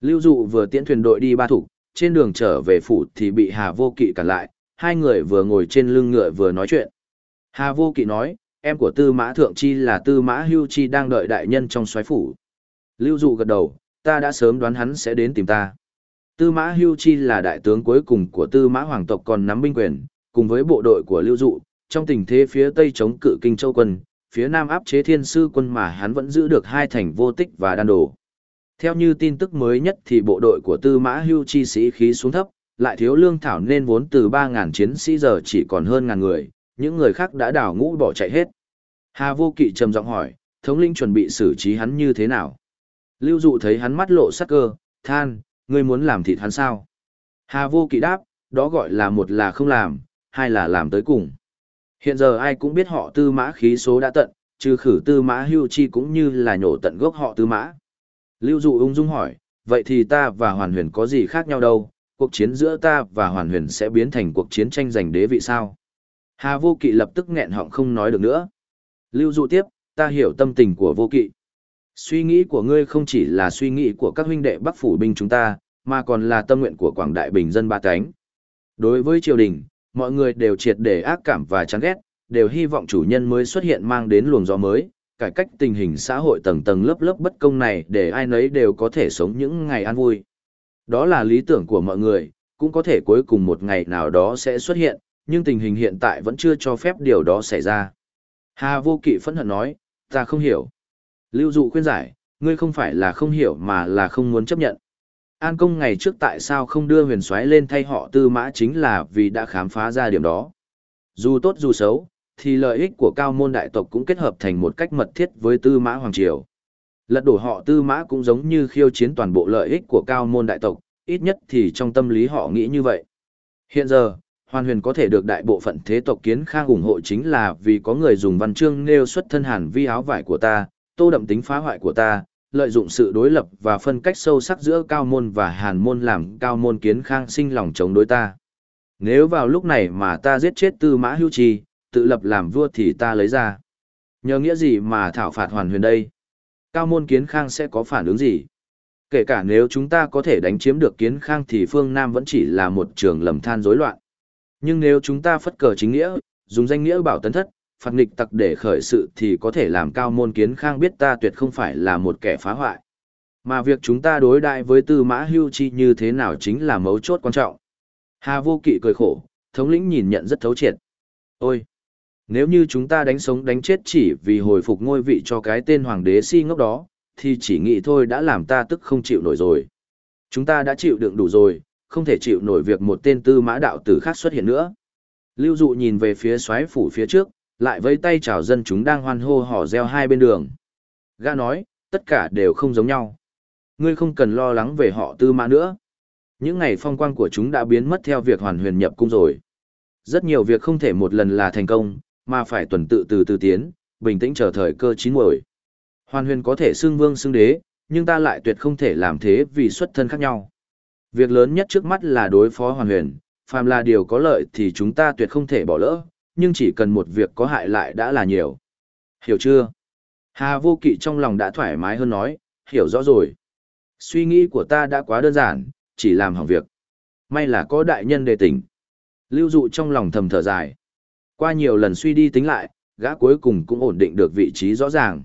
Lưu Dụ vừa tiễn thuyền đội đi ba thủ, trên đường trở về phủ thì bị Hà Vô Kỵ cản lại, hai người vừa ngồi trên lưng ngựa vừa nói chuyện. Hà Vô Kỵ nói, em của Tư Mã Thượng Chi là Tư Mã Hưu Chi đang đợi đại nhân trong xoáy phủ. Lưu Dụ gật đầu, ta đã sớm đoán hắn sẽ đến tìm ta. Tư Mã Hưu Chi là đại tướng cuối cùng của Tư Mã Hoàng tộc còn nắm binh quyền, cùng với bộ đội của Lưu Dụ, trong tình thế phía Tây chống cự Kinh Châu quân, phía Nam áp chế Thiên Sư quân mà hắn vẫn giữ được hai thành vô tích và đan đồ. Theo như tin tức mới nhất thì bộ đội của Tư Mã Hưu Chi sĩ khí xuống thấp, lại thiếu lương thảo nên vốn từ 3.000 chiến sĩ giờ chỉ còn hơn ngàn người, những người khác đã đào ngũ bỏ chạy hết. Hà vô kỵ trầm giọng hỏi, thống linh chuẩn bị xử trí hắn như thế nào? Lưu dụ thấy hắn mắt lộ sắc cơ, than, ngươi muốn làm thịt hắn sao? Hà vô kỵ đáp, đó gọi là một là không làm, hai là làm tới cùng. Hiện giờ ai cũng biết họ tư mã khí số đã tận, trừ khử tư mã hưu chi cũng như là nhổ tận gốc họ tư mã. Lưu dụ ung dung hỏi, vậy thì ta và hoàn huyền có gì khác nhau đâu, cuộc chiến giữa ta và hoàn huyền sẽ biến thành cuộc chiến tranh giành đế vị sao. Hà vô kỵ lập tức nghẹn họng không nói được nữa. Lưu dụ tiếp, ta hiểu tâm tình của vô kỵ. Suy nghĩ của ngươi không chỉ là suy nghĩ của các huynh đệ bắc phủ binh chúng ta, mà còn là tâm nguyện của quảng đại bình dân ba cánh. Đối với triều đình, mọi người đều triệt để ác cảm và chán ghét, đều hy vọng chủ nhân mới xuất hiện mang đến luồng gió mới, cải cách tình hình xã hội tầng tầng lớp lớp bất công này để ai nấy đều có thể sống những ngày an vui. Đó là lý tưởng của mọi người, cũng có thể cuối cùng một ngày nào đó sẽ xuất hiện, nhưng tình hình hiện tại vẫn chưa cho phép điều đó xảy ra. Hà vô kỵ phẫn hận nói, ta không hiểu. Lưu dụ khuyên giải, ngươi không phải là không hiểu mà là không muốn chấp nhận. An công ngày trước tại sao không đưa huyền soái lên thay họ tư mã chính là vì đã khám phá ra điểm đó. Dù tốt dù xấu, thì lợi ích của cao môn đại tộc cũng kết hợp thành một cách mật thiết với tư mã hoàng triều. Lật đổ họ tư mã cũng giống như khiêu chiến toàn bộ lợi ích của cao môn đại tộc, ít nhất thì trong tâm lý họ nghĩ như vậy. Hiện giờ, Hoàn huyền có thể được đại bộ phận thế tộc kiến khang ủng hộ chính là vì có người dùng văn chương nêu xuất thân hàn vi áo vải của ta, tô đậm tính phá hoại của ta, lợi dụng sự đối lập và phân cách sâu sắc giữa cao môn và hàn môn làm cao môn kiến khang sinh lòng chống đối ta. Nếu vào lúc này mà ta giết chết tư mã hưu trì, tự lập làm vua thì ta lấy ra. Nhờ nghĩa gì mà thảo phạt hoàn huyền đây? Cao môn kiến khang sẽ có phản ứng gì? Kể cả nếu chúng ta có thể đánh chiếm được kiến khang thì phương Nam vẫn chỉ là một trường lầm than rối loạn. Nhưng nếu chúng ta phất cờ chính nghĩa, dùng danh nghĩa bảo tấn thất, phạt nghịch tặc để khởi sự thì có thể làm cao môn kiến khang biết ta tuyệt không phải là một kẻ phá hoại. Mà việc chúng ta đối đại với tư mã hưu chi như thế nào chính là mấu chốt quan trọng. Hà vô kỵ cười khổ, thống lĩnh nhìn nhận rất thấu triệt. Ôi! Nếu như chúng ta đánh sống đánh chết chỉ vì hồi phục ngôi vị cho cái tên hoàng đế si ngốc đó, thì chỉ nghĩ thôi đã làm ta tức không chịu nổi rồi. Chúng ta đã chịu đựng đủ rồi, không thể chịu nổi việc một tên tư mã đạo tử khác xuất hiện nữa. Lưu dụ nhìn về phía xoáy phủ phía trước, lại với tay chào dân chúng đang hoan hô hò reo hai bên đường. Gã nói, tất cả đều không giống nhau. Ngươi không cần lo lắng về họ tư mã nữa. Những ngày phong quang của chúng đã biến mất theo việc hoàn huyền nhập cung rồi. Rất nhiều việc không thể một lần là thành công, mà phải tuần tự từ từ tiến, bình tĩnh chờ thời cơ chín muồi. Hoàn huyền có thể xưng vương xưng đế, nhưng ta lại tuyệt không thể làm thế vì xuất thân khác nhau. Việc lớn nhất trước mắt là đối phó hoàn huyền, phàm là điều có lợi thì chúng ta tuyệt không thể bỏ lỡ, nhưng chỉ cần một việc có hại lại đã là nhiều. Hiểu chưa? Hà vô kỵ trong lòng đã thoải mái hơn nói, hiểu rõ rồi. Suy nghĩ của ta đã quá đơn giản, chỉ làm hỏng việc. May là có đại nhân đề tỉnh. Lưu dụ trong lòng thầm thở dài. Qua nhiều lần suy đi tính lại, gã cuối cùng cũng ổn định được vị trí rõ ràng.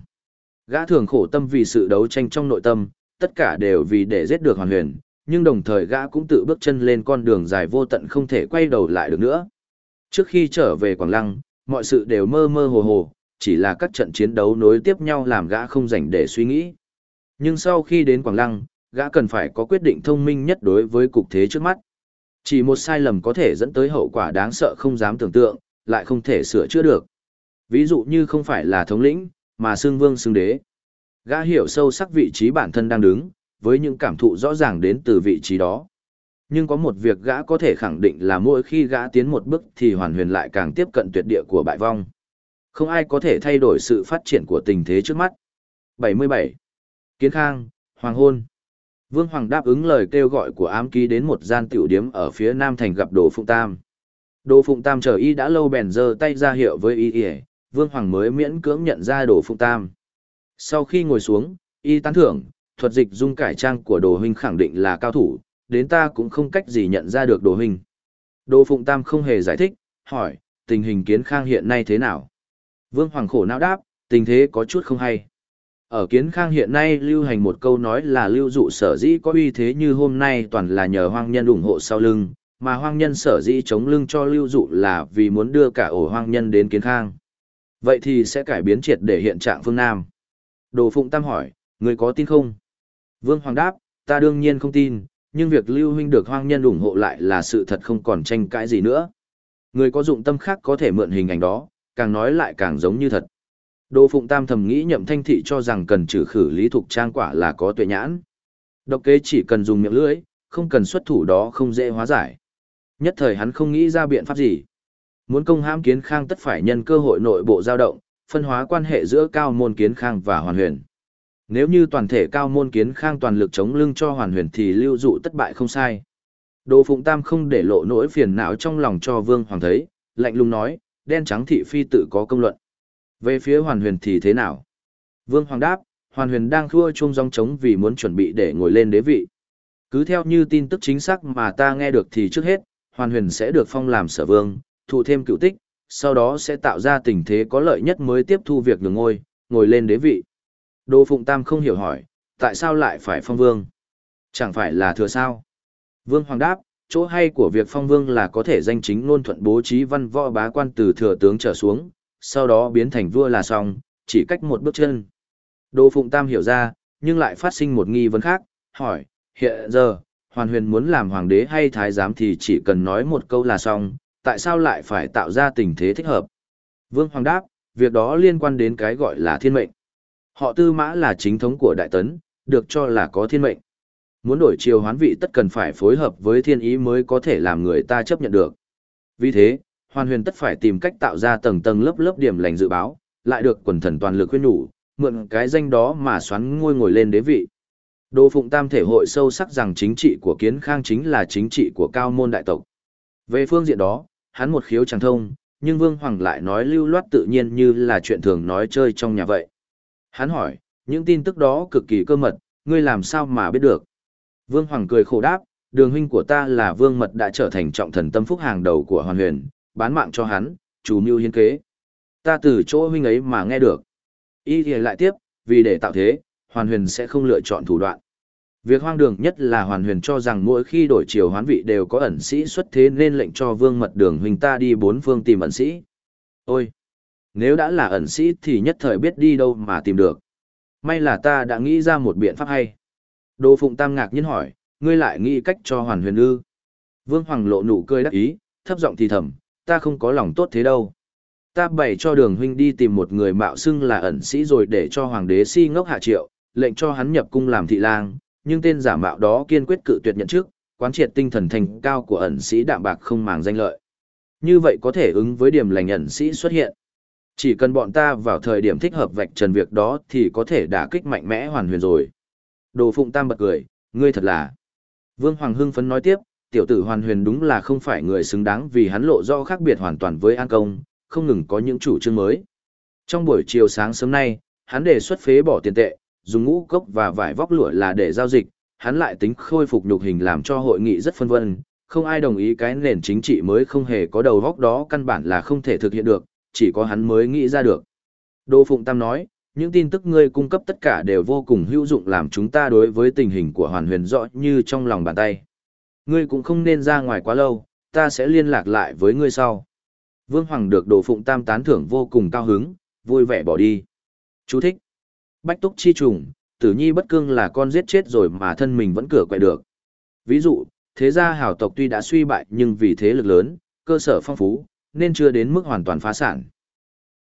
Gã thường khổ tâm vì sự đấu tranh trong nội tâm, tất cả đều vì để giết được hoàn huyền, nhưng đồng thời gã cũng tự bước chân lên con đường dài vô tận không thể quay đầu lại được nữa. Trước khi trở về Quảng Lăng, mọi sự đều mơ mơ hồ hồ, chỉ là các trận chiến đấu nối tiếp nhau làm gã không rảnh để suy nghĩ. Nhưng sau khi đến Quảng Lăng, gã cần phải có quyết định thông minh nhất đối với cục thế trước mắt. Chỉ một sai lầm có thể dẫn tới hậu quả đáng sợ không dám tưởng tượng, lại không thể sửa chữa được. Ví dụ như không phải là thống lĩnh, mà xương vương xương đế. Gã hiểu sâu sắc vị trí bản thân đang đứng, với những cảm thụ rõ ràng đến từ vị trí đó. Nhưng có một việc gã có thể khẳng định là mỗi khi gã tiến một bước thì hoàn huyền lại càng tiếp cận tuyệt địa của bại vong. Không ai có thể thay đổi sự phát triển của tình thế trước mắt. 77. Kiến Khang, Hoàng Hôn Vương Hoàng đáp ứng lời kêu gọi của ám ký đến một gian tiểu điếm ở phía nam thành gặp Đồ Phụng Tam. Đồ Phụng Tam chờ y đã lâu bèn giơ tay ra hiệu với y y, Vương Hoàng mới miễn cưỡng nhận ra Đồ Phụng Tam. Sau khi ngồi xuống, y tán thưởng, thuật dịch dung cải trang của đồ huynh khẳng định là cao thủ, đến ta cũng không cách gì nhận ra được đồ huynh. Đồ Phụng Tam không hề giải thích, hỏi, tình hình kiến khang hiện nay thế nào? Vương Hoàng khổ não đáp, tình thế có chút không hay. Ở kiến khang hiện nay lưu hành một câu nói là lưu dụ sở dĩ có uy thế như hôm nay toàn là nhờ hoang nhân ủng hộ sau lưng, mà hoang nhân sở dĩ chống lưng cho lưu dụ là vì muốn đưa cả ổ hoang nhân đến kiến khang. Vậy thì sẽ cải biến triệt để hiện trạng phương Nam. Đồ Phụng Tam hỏi, người có tin không? Vương Hoàng đáp, ta đương nhiên không tin, nhưng việc lưu huynh được hoang nhân ủng hộ lại là sự thật không còn tranh cãi gì nữa. Người có dụng tâm khác có thể mượn hình ảnh đó, càng nói lại càng giống như thật. Đỗ Phụng Tam thầm nghĩ nhậm thanh thị cho rằng cần trừ khử lý thục trang quả là có tuệ nhãn. Độc kế chỉ cần dùng miệng lưỡi, không cần xuất thủ đó không dễ hóa giải. Nhất thời hắn không nghĩ ra biện pháp gì. Muốn công hãm kiến khang tất phải nhân cơ hội nội bộ giao động, phân hóa quan hệ giữa cao môn kiến khang và hoàn huyền. Nếu như toàn thể cao môn kiến khang toàn lực chống lưng cho hoàn huyền thì lưu dụ tất bại không sai. Đồ Phụng Tam không để lộ nỗi phiền não trong lòng cho Vương Hoàng thấy, lạnh lùng nói, đen trắng thị phi tự có công luận. Về phía hoàn huyền thì thế nào? Vương Hoàng đáp, hoàn huyền đang thua chung dòng trống vì muốn chuẩn bị để ngồi lên đế vị. Cứ theo như tin tức chính xác mà ta nghe được thì trước hết, Hoàn Huyền sẽ được phong làm sở vương, thụ thêm cựu tích, sau đó sẽ tạo ra tình thế có lợi nhất mới tiếp thu việc đường ngôi, ngồi lên đế vị. Đỗ Phụng Tam không hiểu hỏi, tại sao lại phải phong vương? Chẳng phải là thừa sao? Vương Hoàng đáp, chỗ hay của việc phong vương là có thể danh chính ngôn thuận bố trí văn võ bá quan từ thừa tướng trở xuống, sau đó biến thành vua là xong, chỉ cách một bước chân. Đỗ Phụng Tam hiểu ra, nhưng lại phát sinh một nghi vấn khác, hỏi, hiện giờ, Hoàn Huyền muốn làm hoàng đế hay thái giám thì chỉ cần nói một câu là xong, tại sao lại phải tạo ra tình thế thích hợp? Vương Hoàng đáp, việc đó liên quan đến cái gọi là thiên mệnh. Họ tư mã là chính thống của Đại Tấn, được cho là có thiên mệnh. Muốn đổi chiều hoán vị tất cần phải phối hợp với thiên ý mới có thể làm người ta chấp nhận được. Vì thế, Hoàn Huyền tất phải tìm cách tạo ra tầng tầng lớp lớp điểm lành dự báo, lại được quần thần toàn lực khuyên nhủ, mượn cái danh đó mà xoắn ngôi ngồi lên đế vị. Đô Phụng Tam thể hội sâu sắc rằng chính trị của Kiến Khang chính là chính trị của cao môn đại tộc. Về phương diện đó, hắn một khiếu chẳng thông, nhưng Vương Hoàng lại nói lưu loát tự nhiên như là chuyện thường nói chơi trong nhà vậy. Hắn hỏi, những tin tức đó cực kỳ cơ mật, ngươi làm sao mà biết được? Vương Hoàng cười khổ đáp, đường huynh của ta là Vương Mật đã trở thành trọng thần tâm phúc hàng đầu của Hoàn Huyền, bán mạng cho hắn, chủ mưu hiến kế. Ta từ chỗ huynh ấy mà nghe được. Y thì lại tiếp, vì để tạo thế, Hoàn Huyền sẽ không lựa chọn thủ đoạn. Việc hoang đường nhất là Hoàn Huyền cho rằng mỗi khi đổi chiều hoán vị đều có ẩn sĩ xuất thế nên lệnh cho Vương Mật đường huynh ta đi bốn phương tìm ẩn sĩ. Ôi! Nếu đã là ẩn sĩ thì nhất thời biết đi đâu mà tìm được. May là ta đã nghĩ ra một biện pháp hay. Đô Phụng Tam ngạc nhiên hỏi, ngươi lại nghĩ cách cho Hoàn Huyền ư? Vương Hoàng lộ nụ cười đắc ý, thấp giọng thì thầm, ta không có lòng tốt thế đâu. Ta bày cho đường huynh đi tìm một người mạo xưng là ẩn sĩ rồi để cho hoàng đế si ngốc hạ triệu, lệnh cho hắn nhập cung làm thị lang, nhưng tên giả mạo đó kiên quyết cự tuyệt nhận trước, quán triệt tinh thần thành cao của ẩn sĩ đạm bạc không màng danh lợi. Như vậy có thể ứng với điểm lành ẩn sĩ xuất hiện. Chỉ cần bọn ta vào thời điểm thích hợp vạch trần việc đó thì có thể đả kích mạnh mẽ hoàn huyền rồi. Đồ Phụng Tam bật cười, ngươi thật là. Vương Hoàng hưng phấn nói tiếp, tiểu tử hoàn huyền đúng là không phải người xứng đáng vì hắn lộ do khác biệt hoàn toàn với An Công, không ngừng có những chủ trương mới. Trong buổi chiều sáng sớm nay, hắn đề xuất phế bỏ tiền tệ, dùng ngũ cốc và vải vóc lụa là để giao dịch, hắn lại tính khôi phục nhục hình làm cho hội nghị rất phân vân, không ai đồng ý cái nền chính trị mới không hề có đầu góc đó căn bản là không thể thực hiện được, chỉ có hắn mới nghĩ ra được. Đỗ Phụng Tam nói, những tin tức ngươi cung cấp tất cả đều vô cùng hữu dụng làm chúng ta đối với tình hình của Hoàn Huyền rõ như trong lòng bàn tay. Ngươi cũng không nên ra ngoài quá lâu, ta sẽ liên lạc lại với ngươi sau. Vương Hoàng được Đỗ Phụng Tam tán thưởng vô cùng cao hứng, vui vẻ bỏ đi. Chú thích. Bách túc chi trùng, tử nhi bất cương là con giết chết rồi mà thân mình vẫn cửa quậy được. Ví dụ, thế gia hào tộc tuy đã suy bại nhưng vì thế lực lớn, cơ sở phong phú, nên chưa đến mức hoàn toàn phá sản.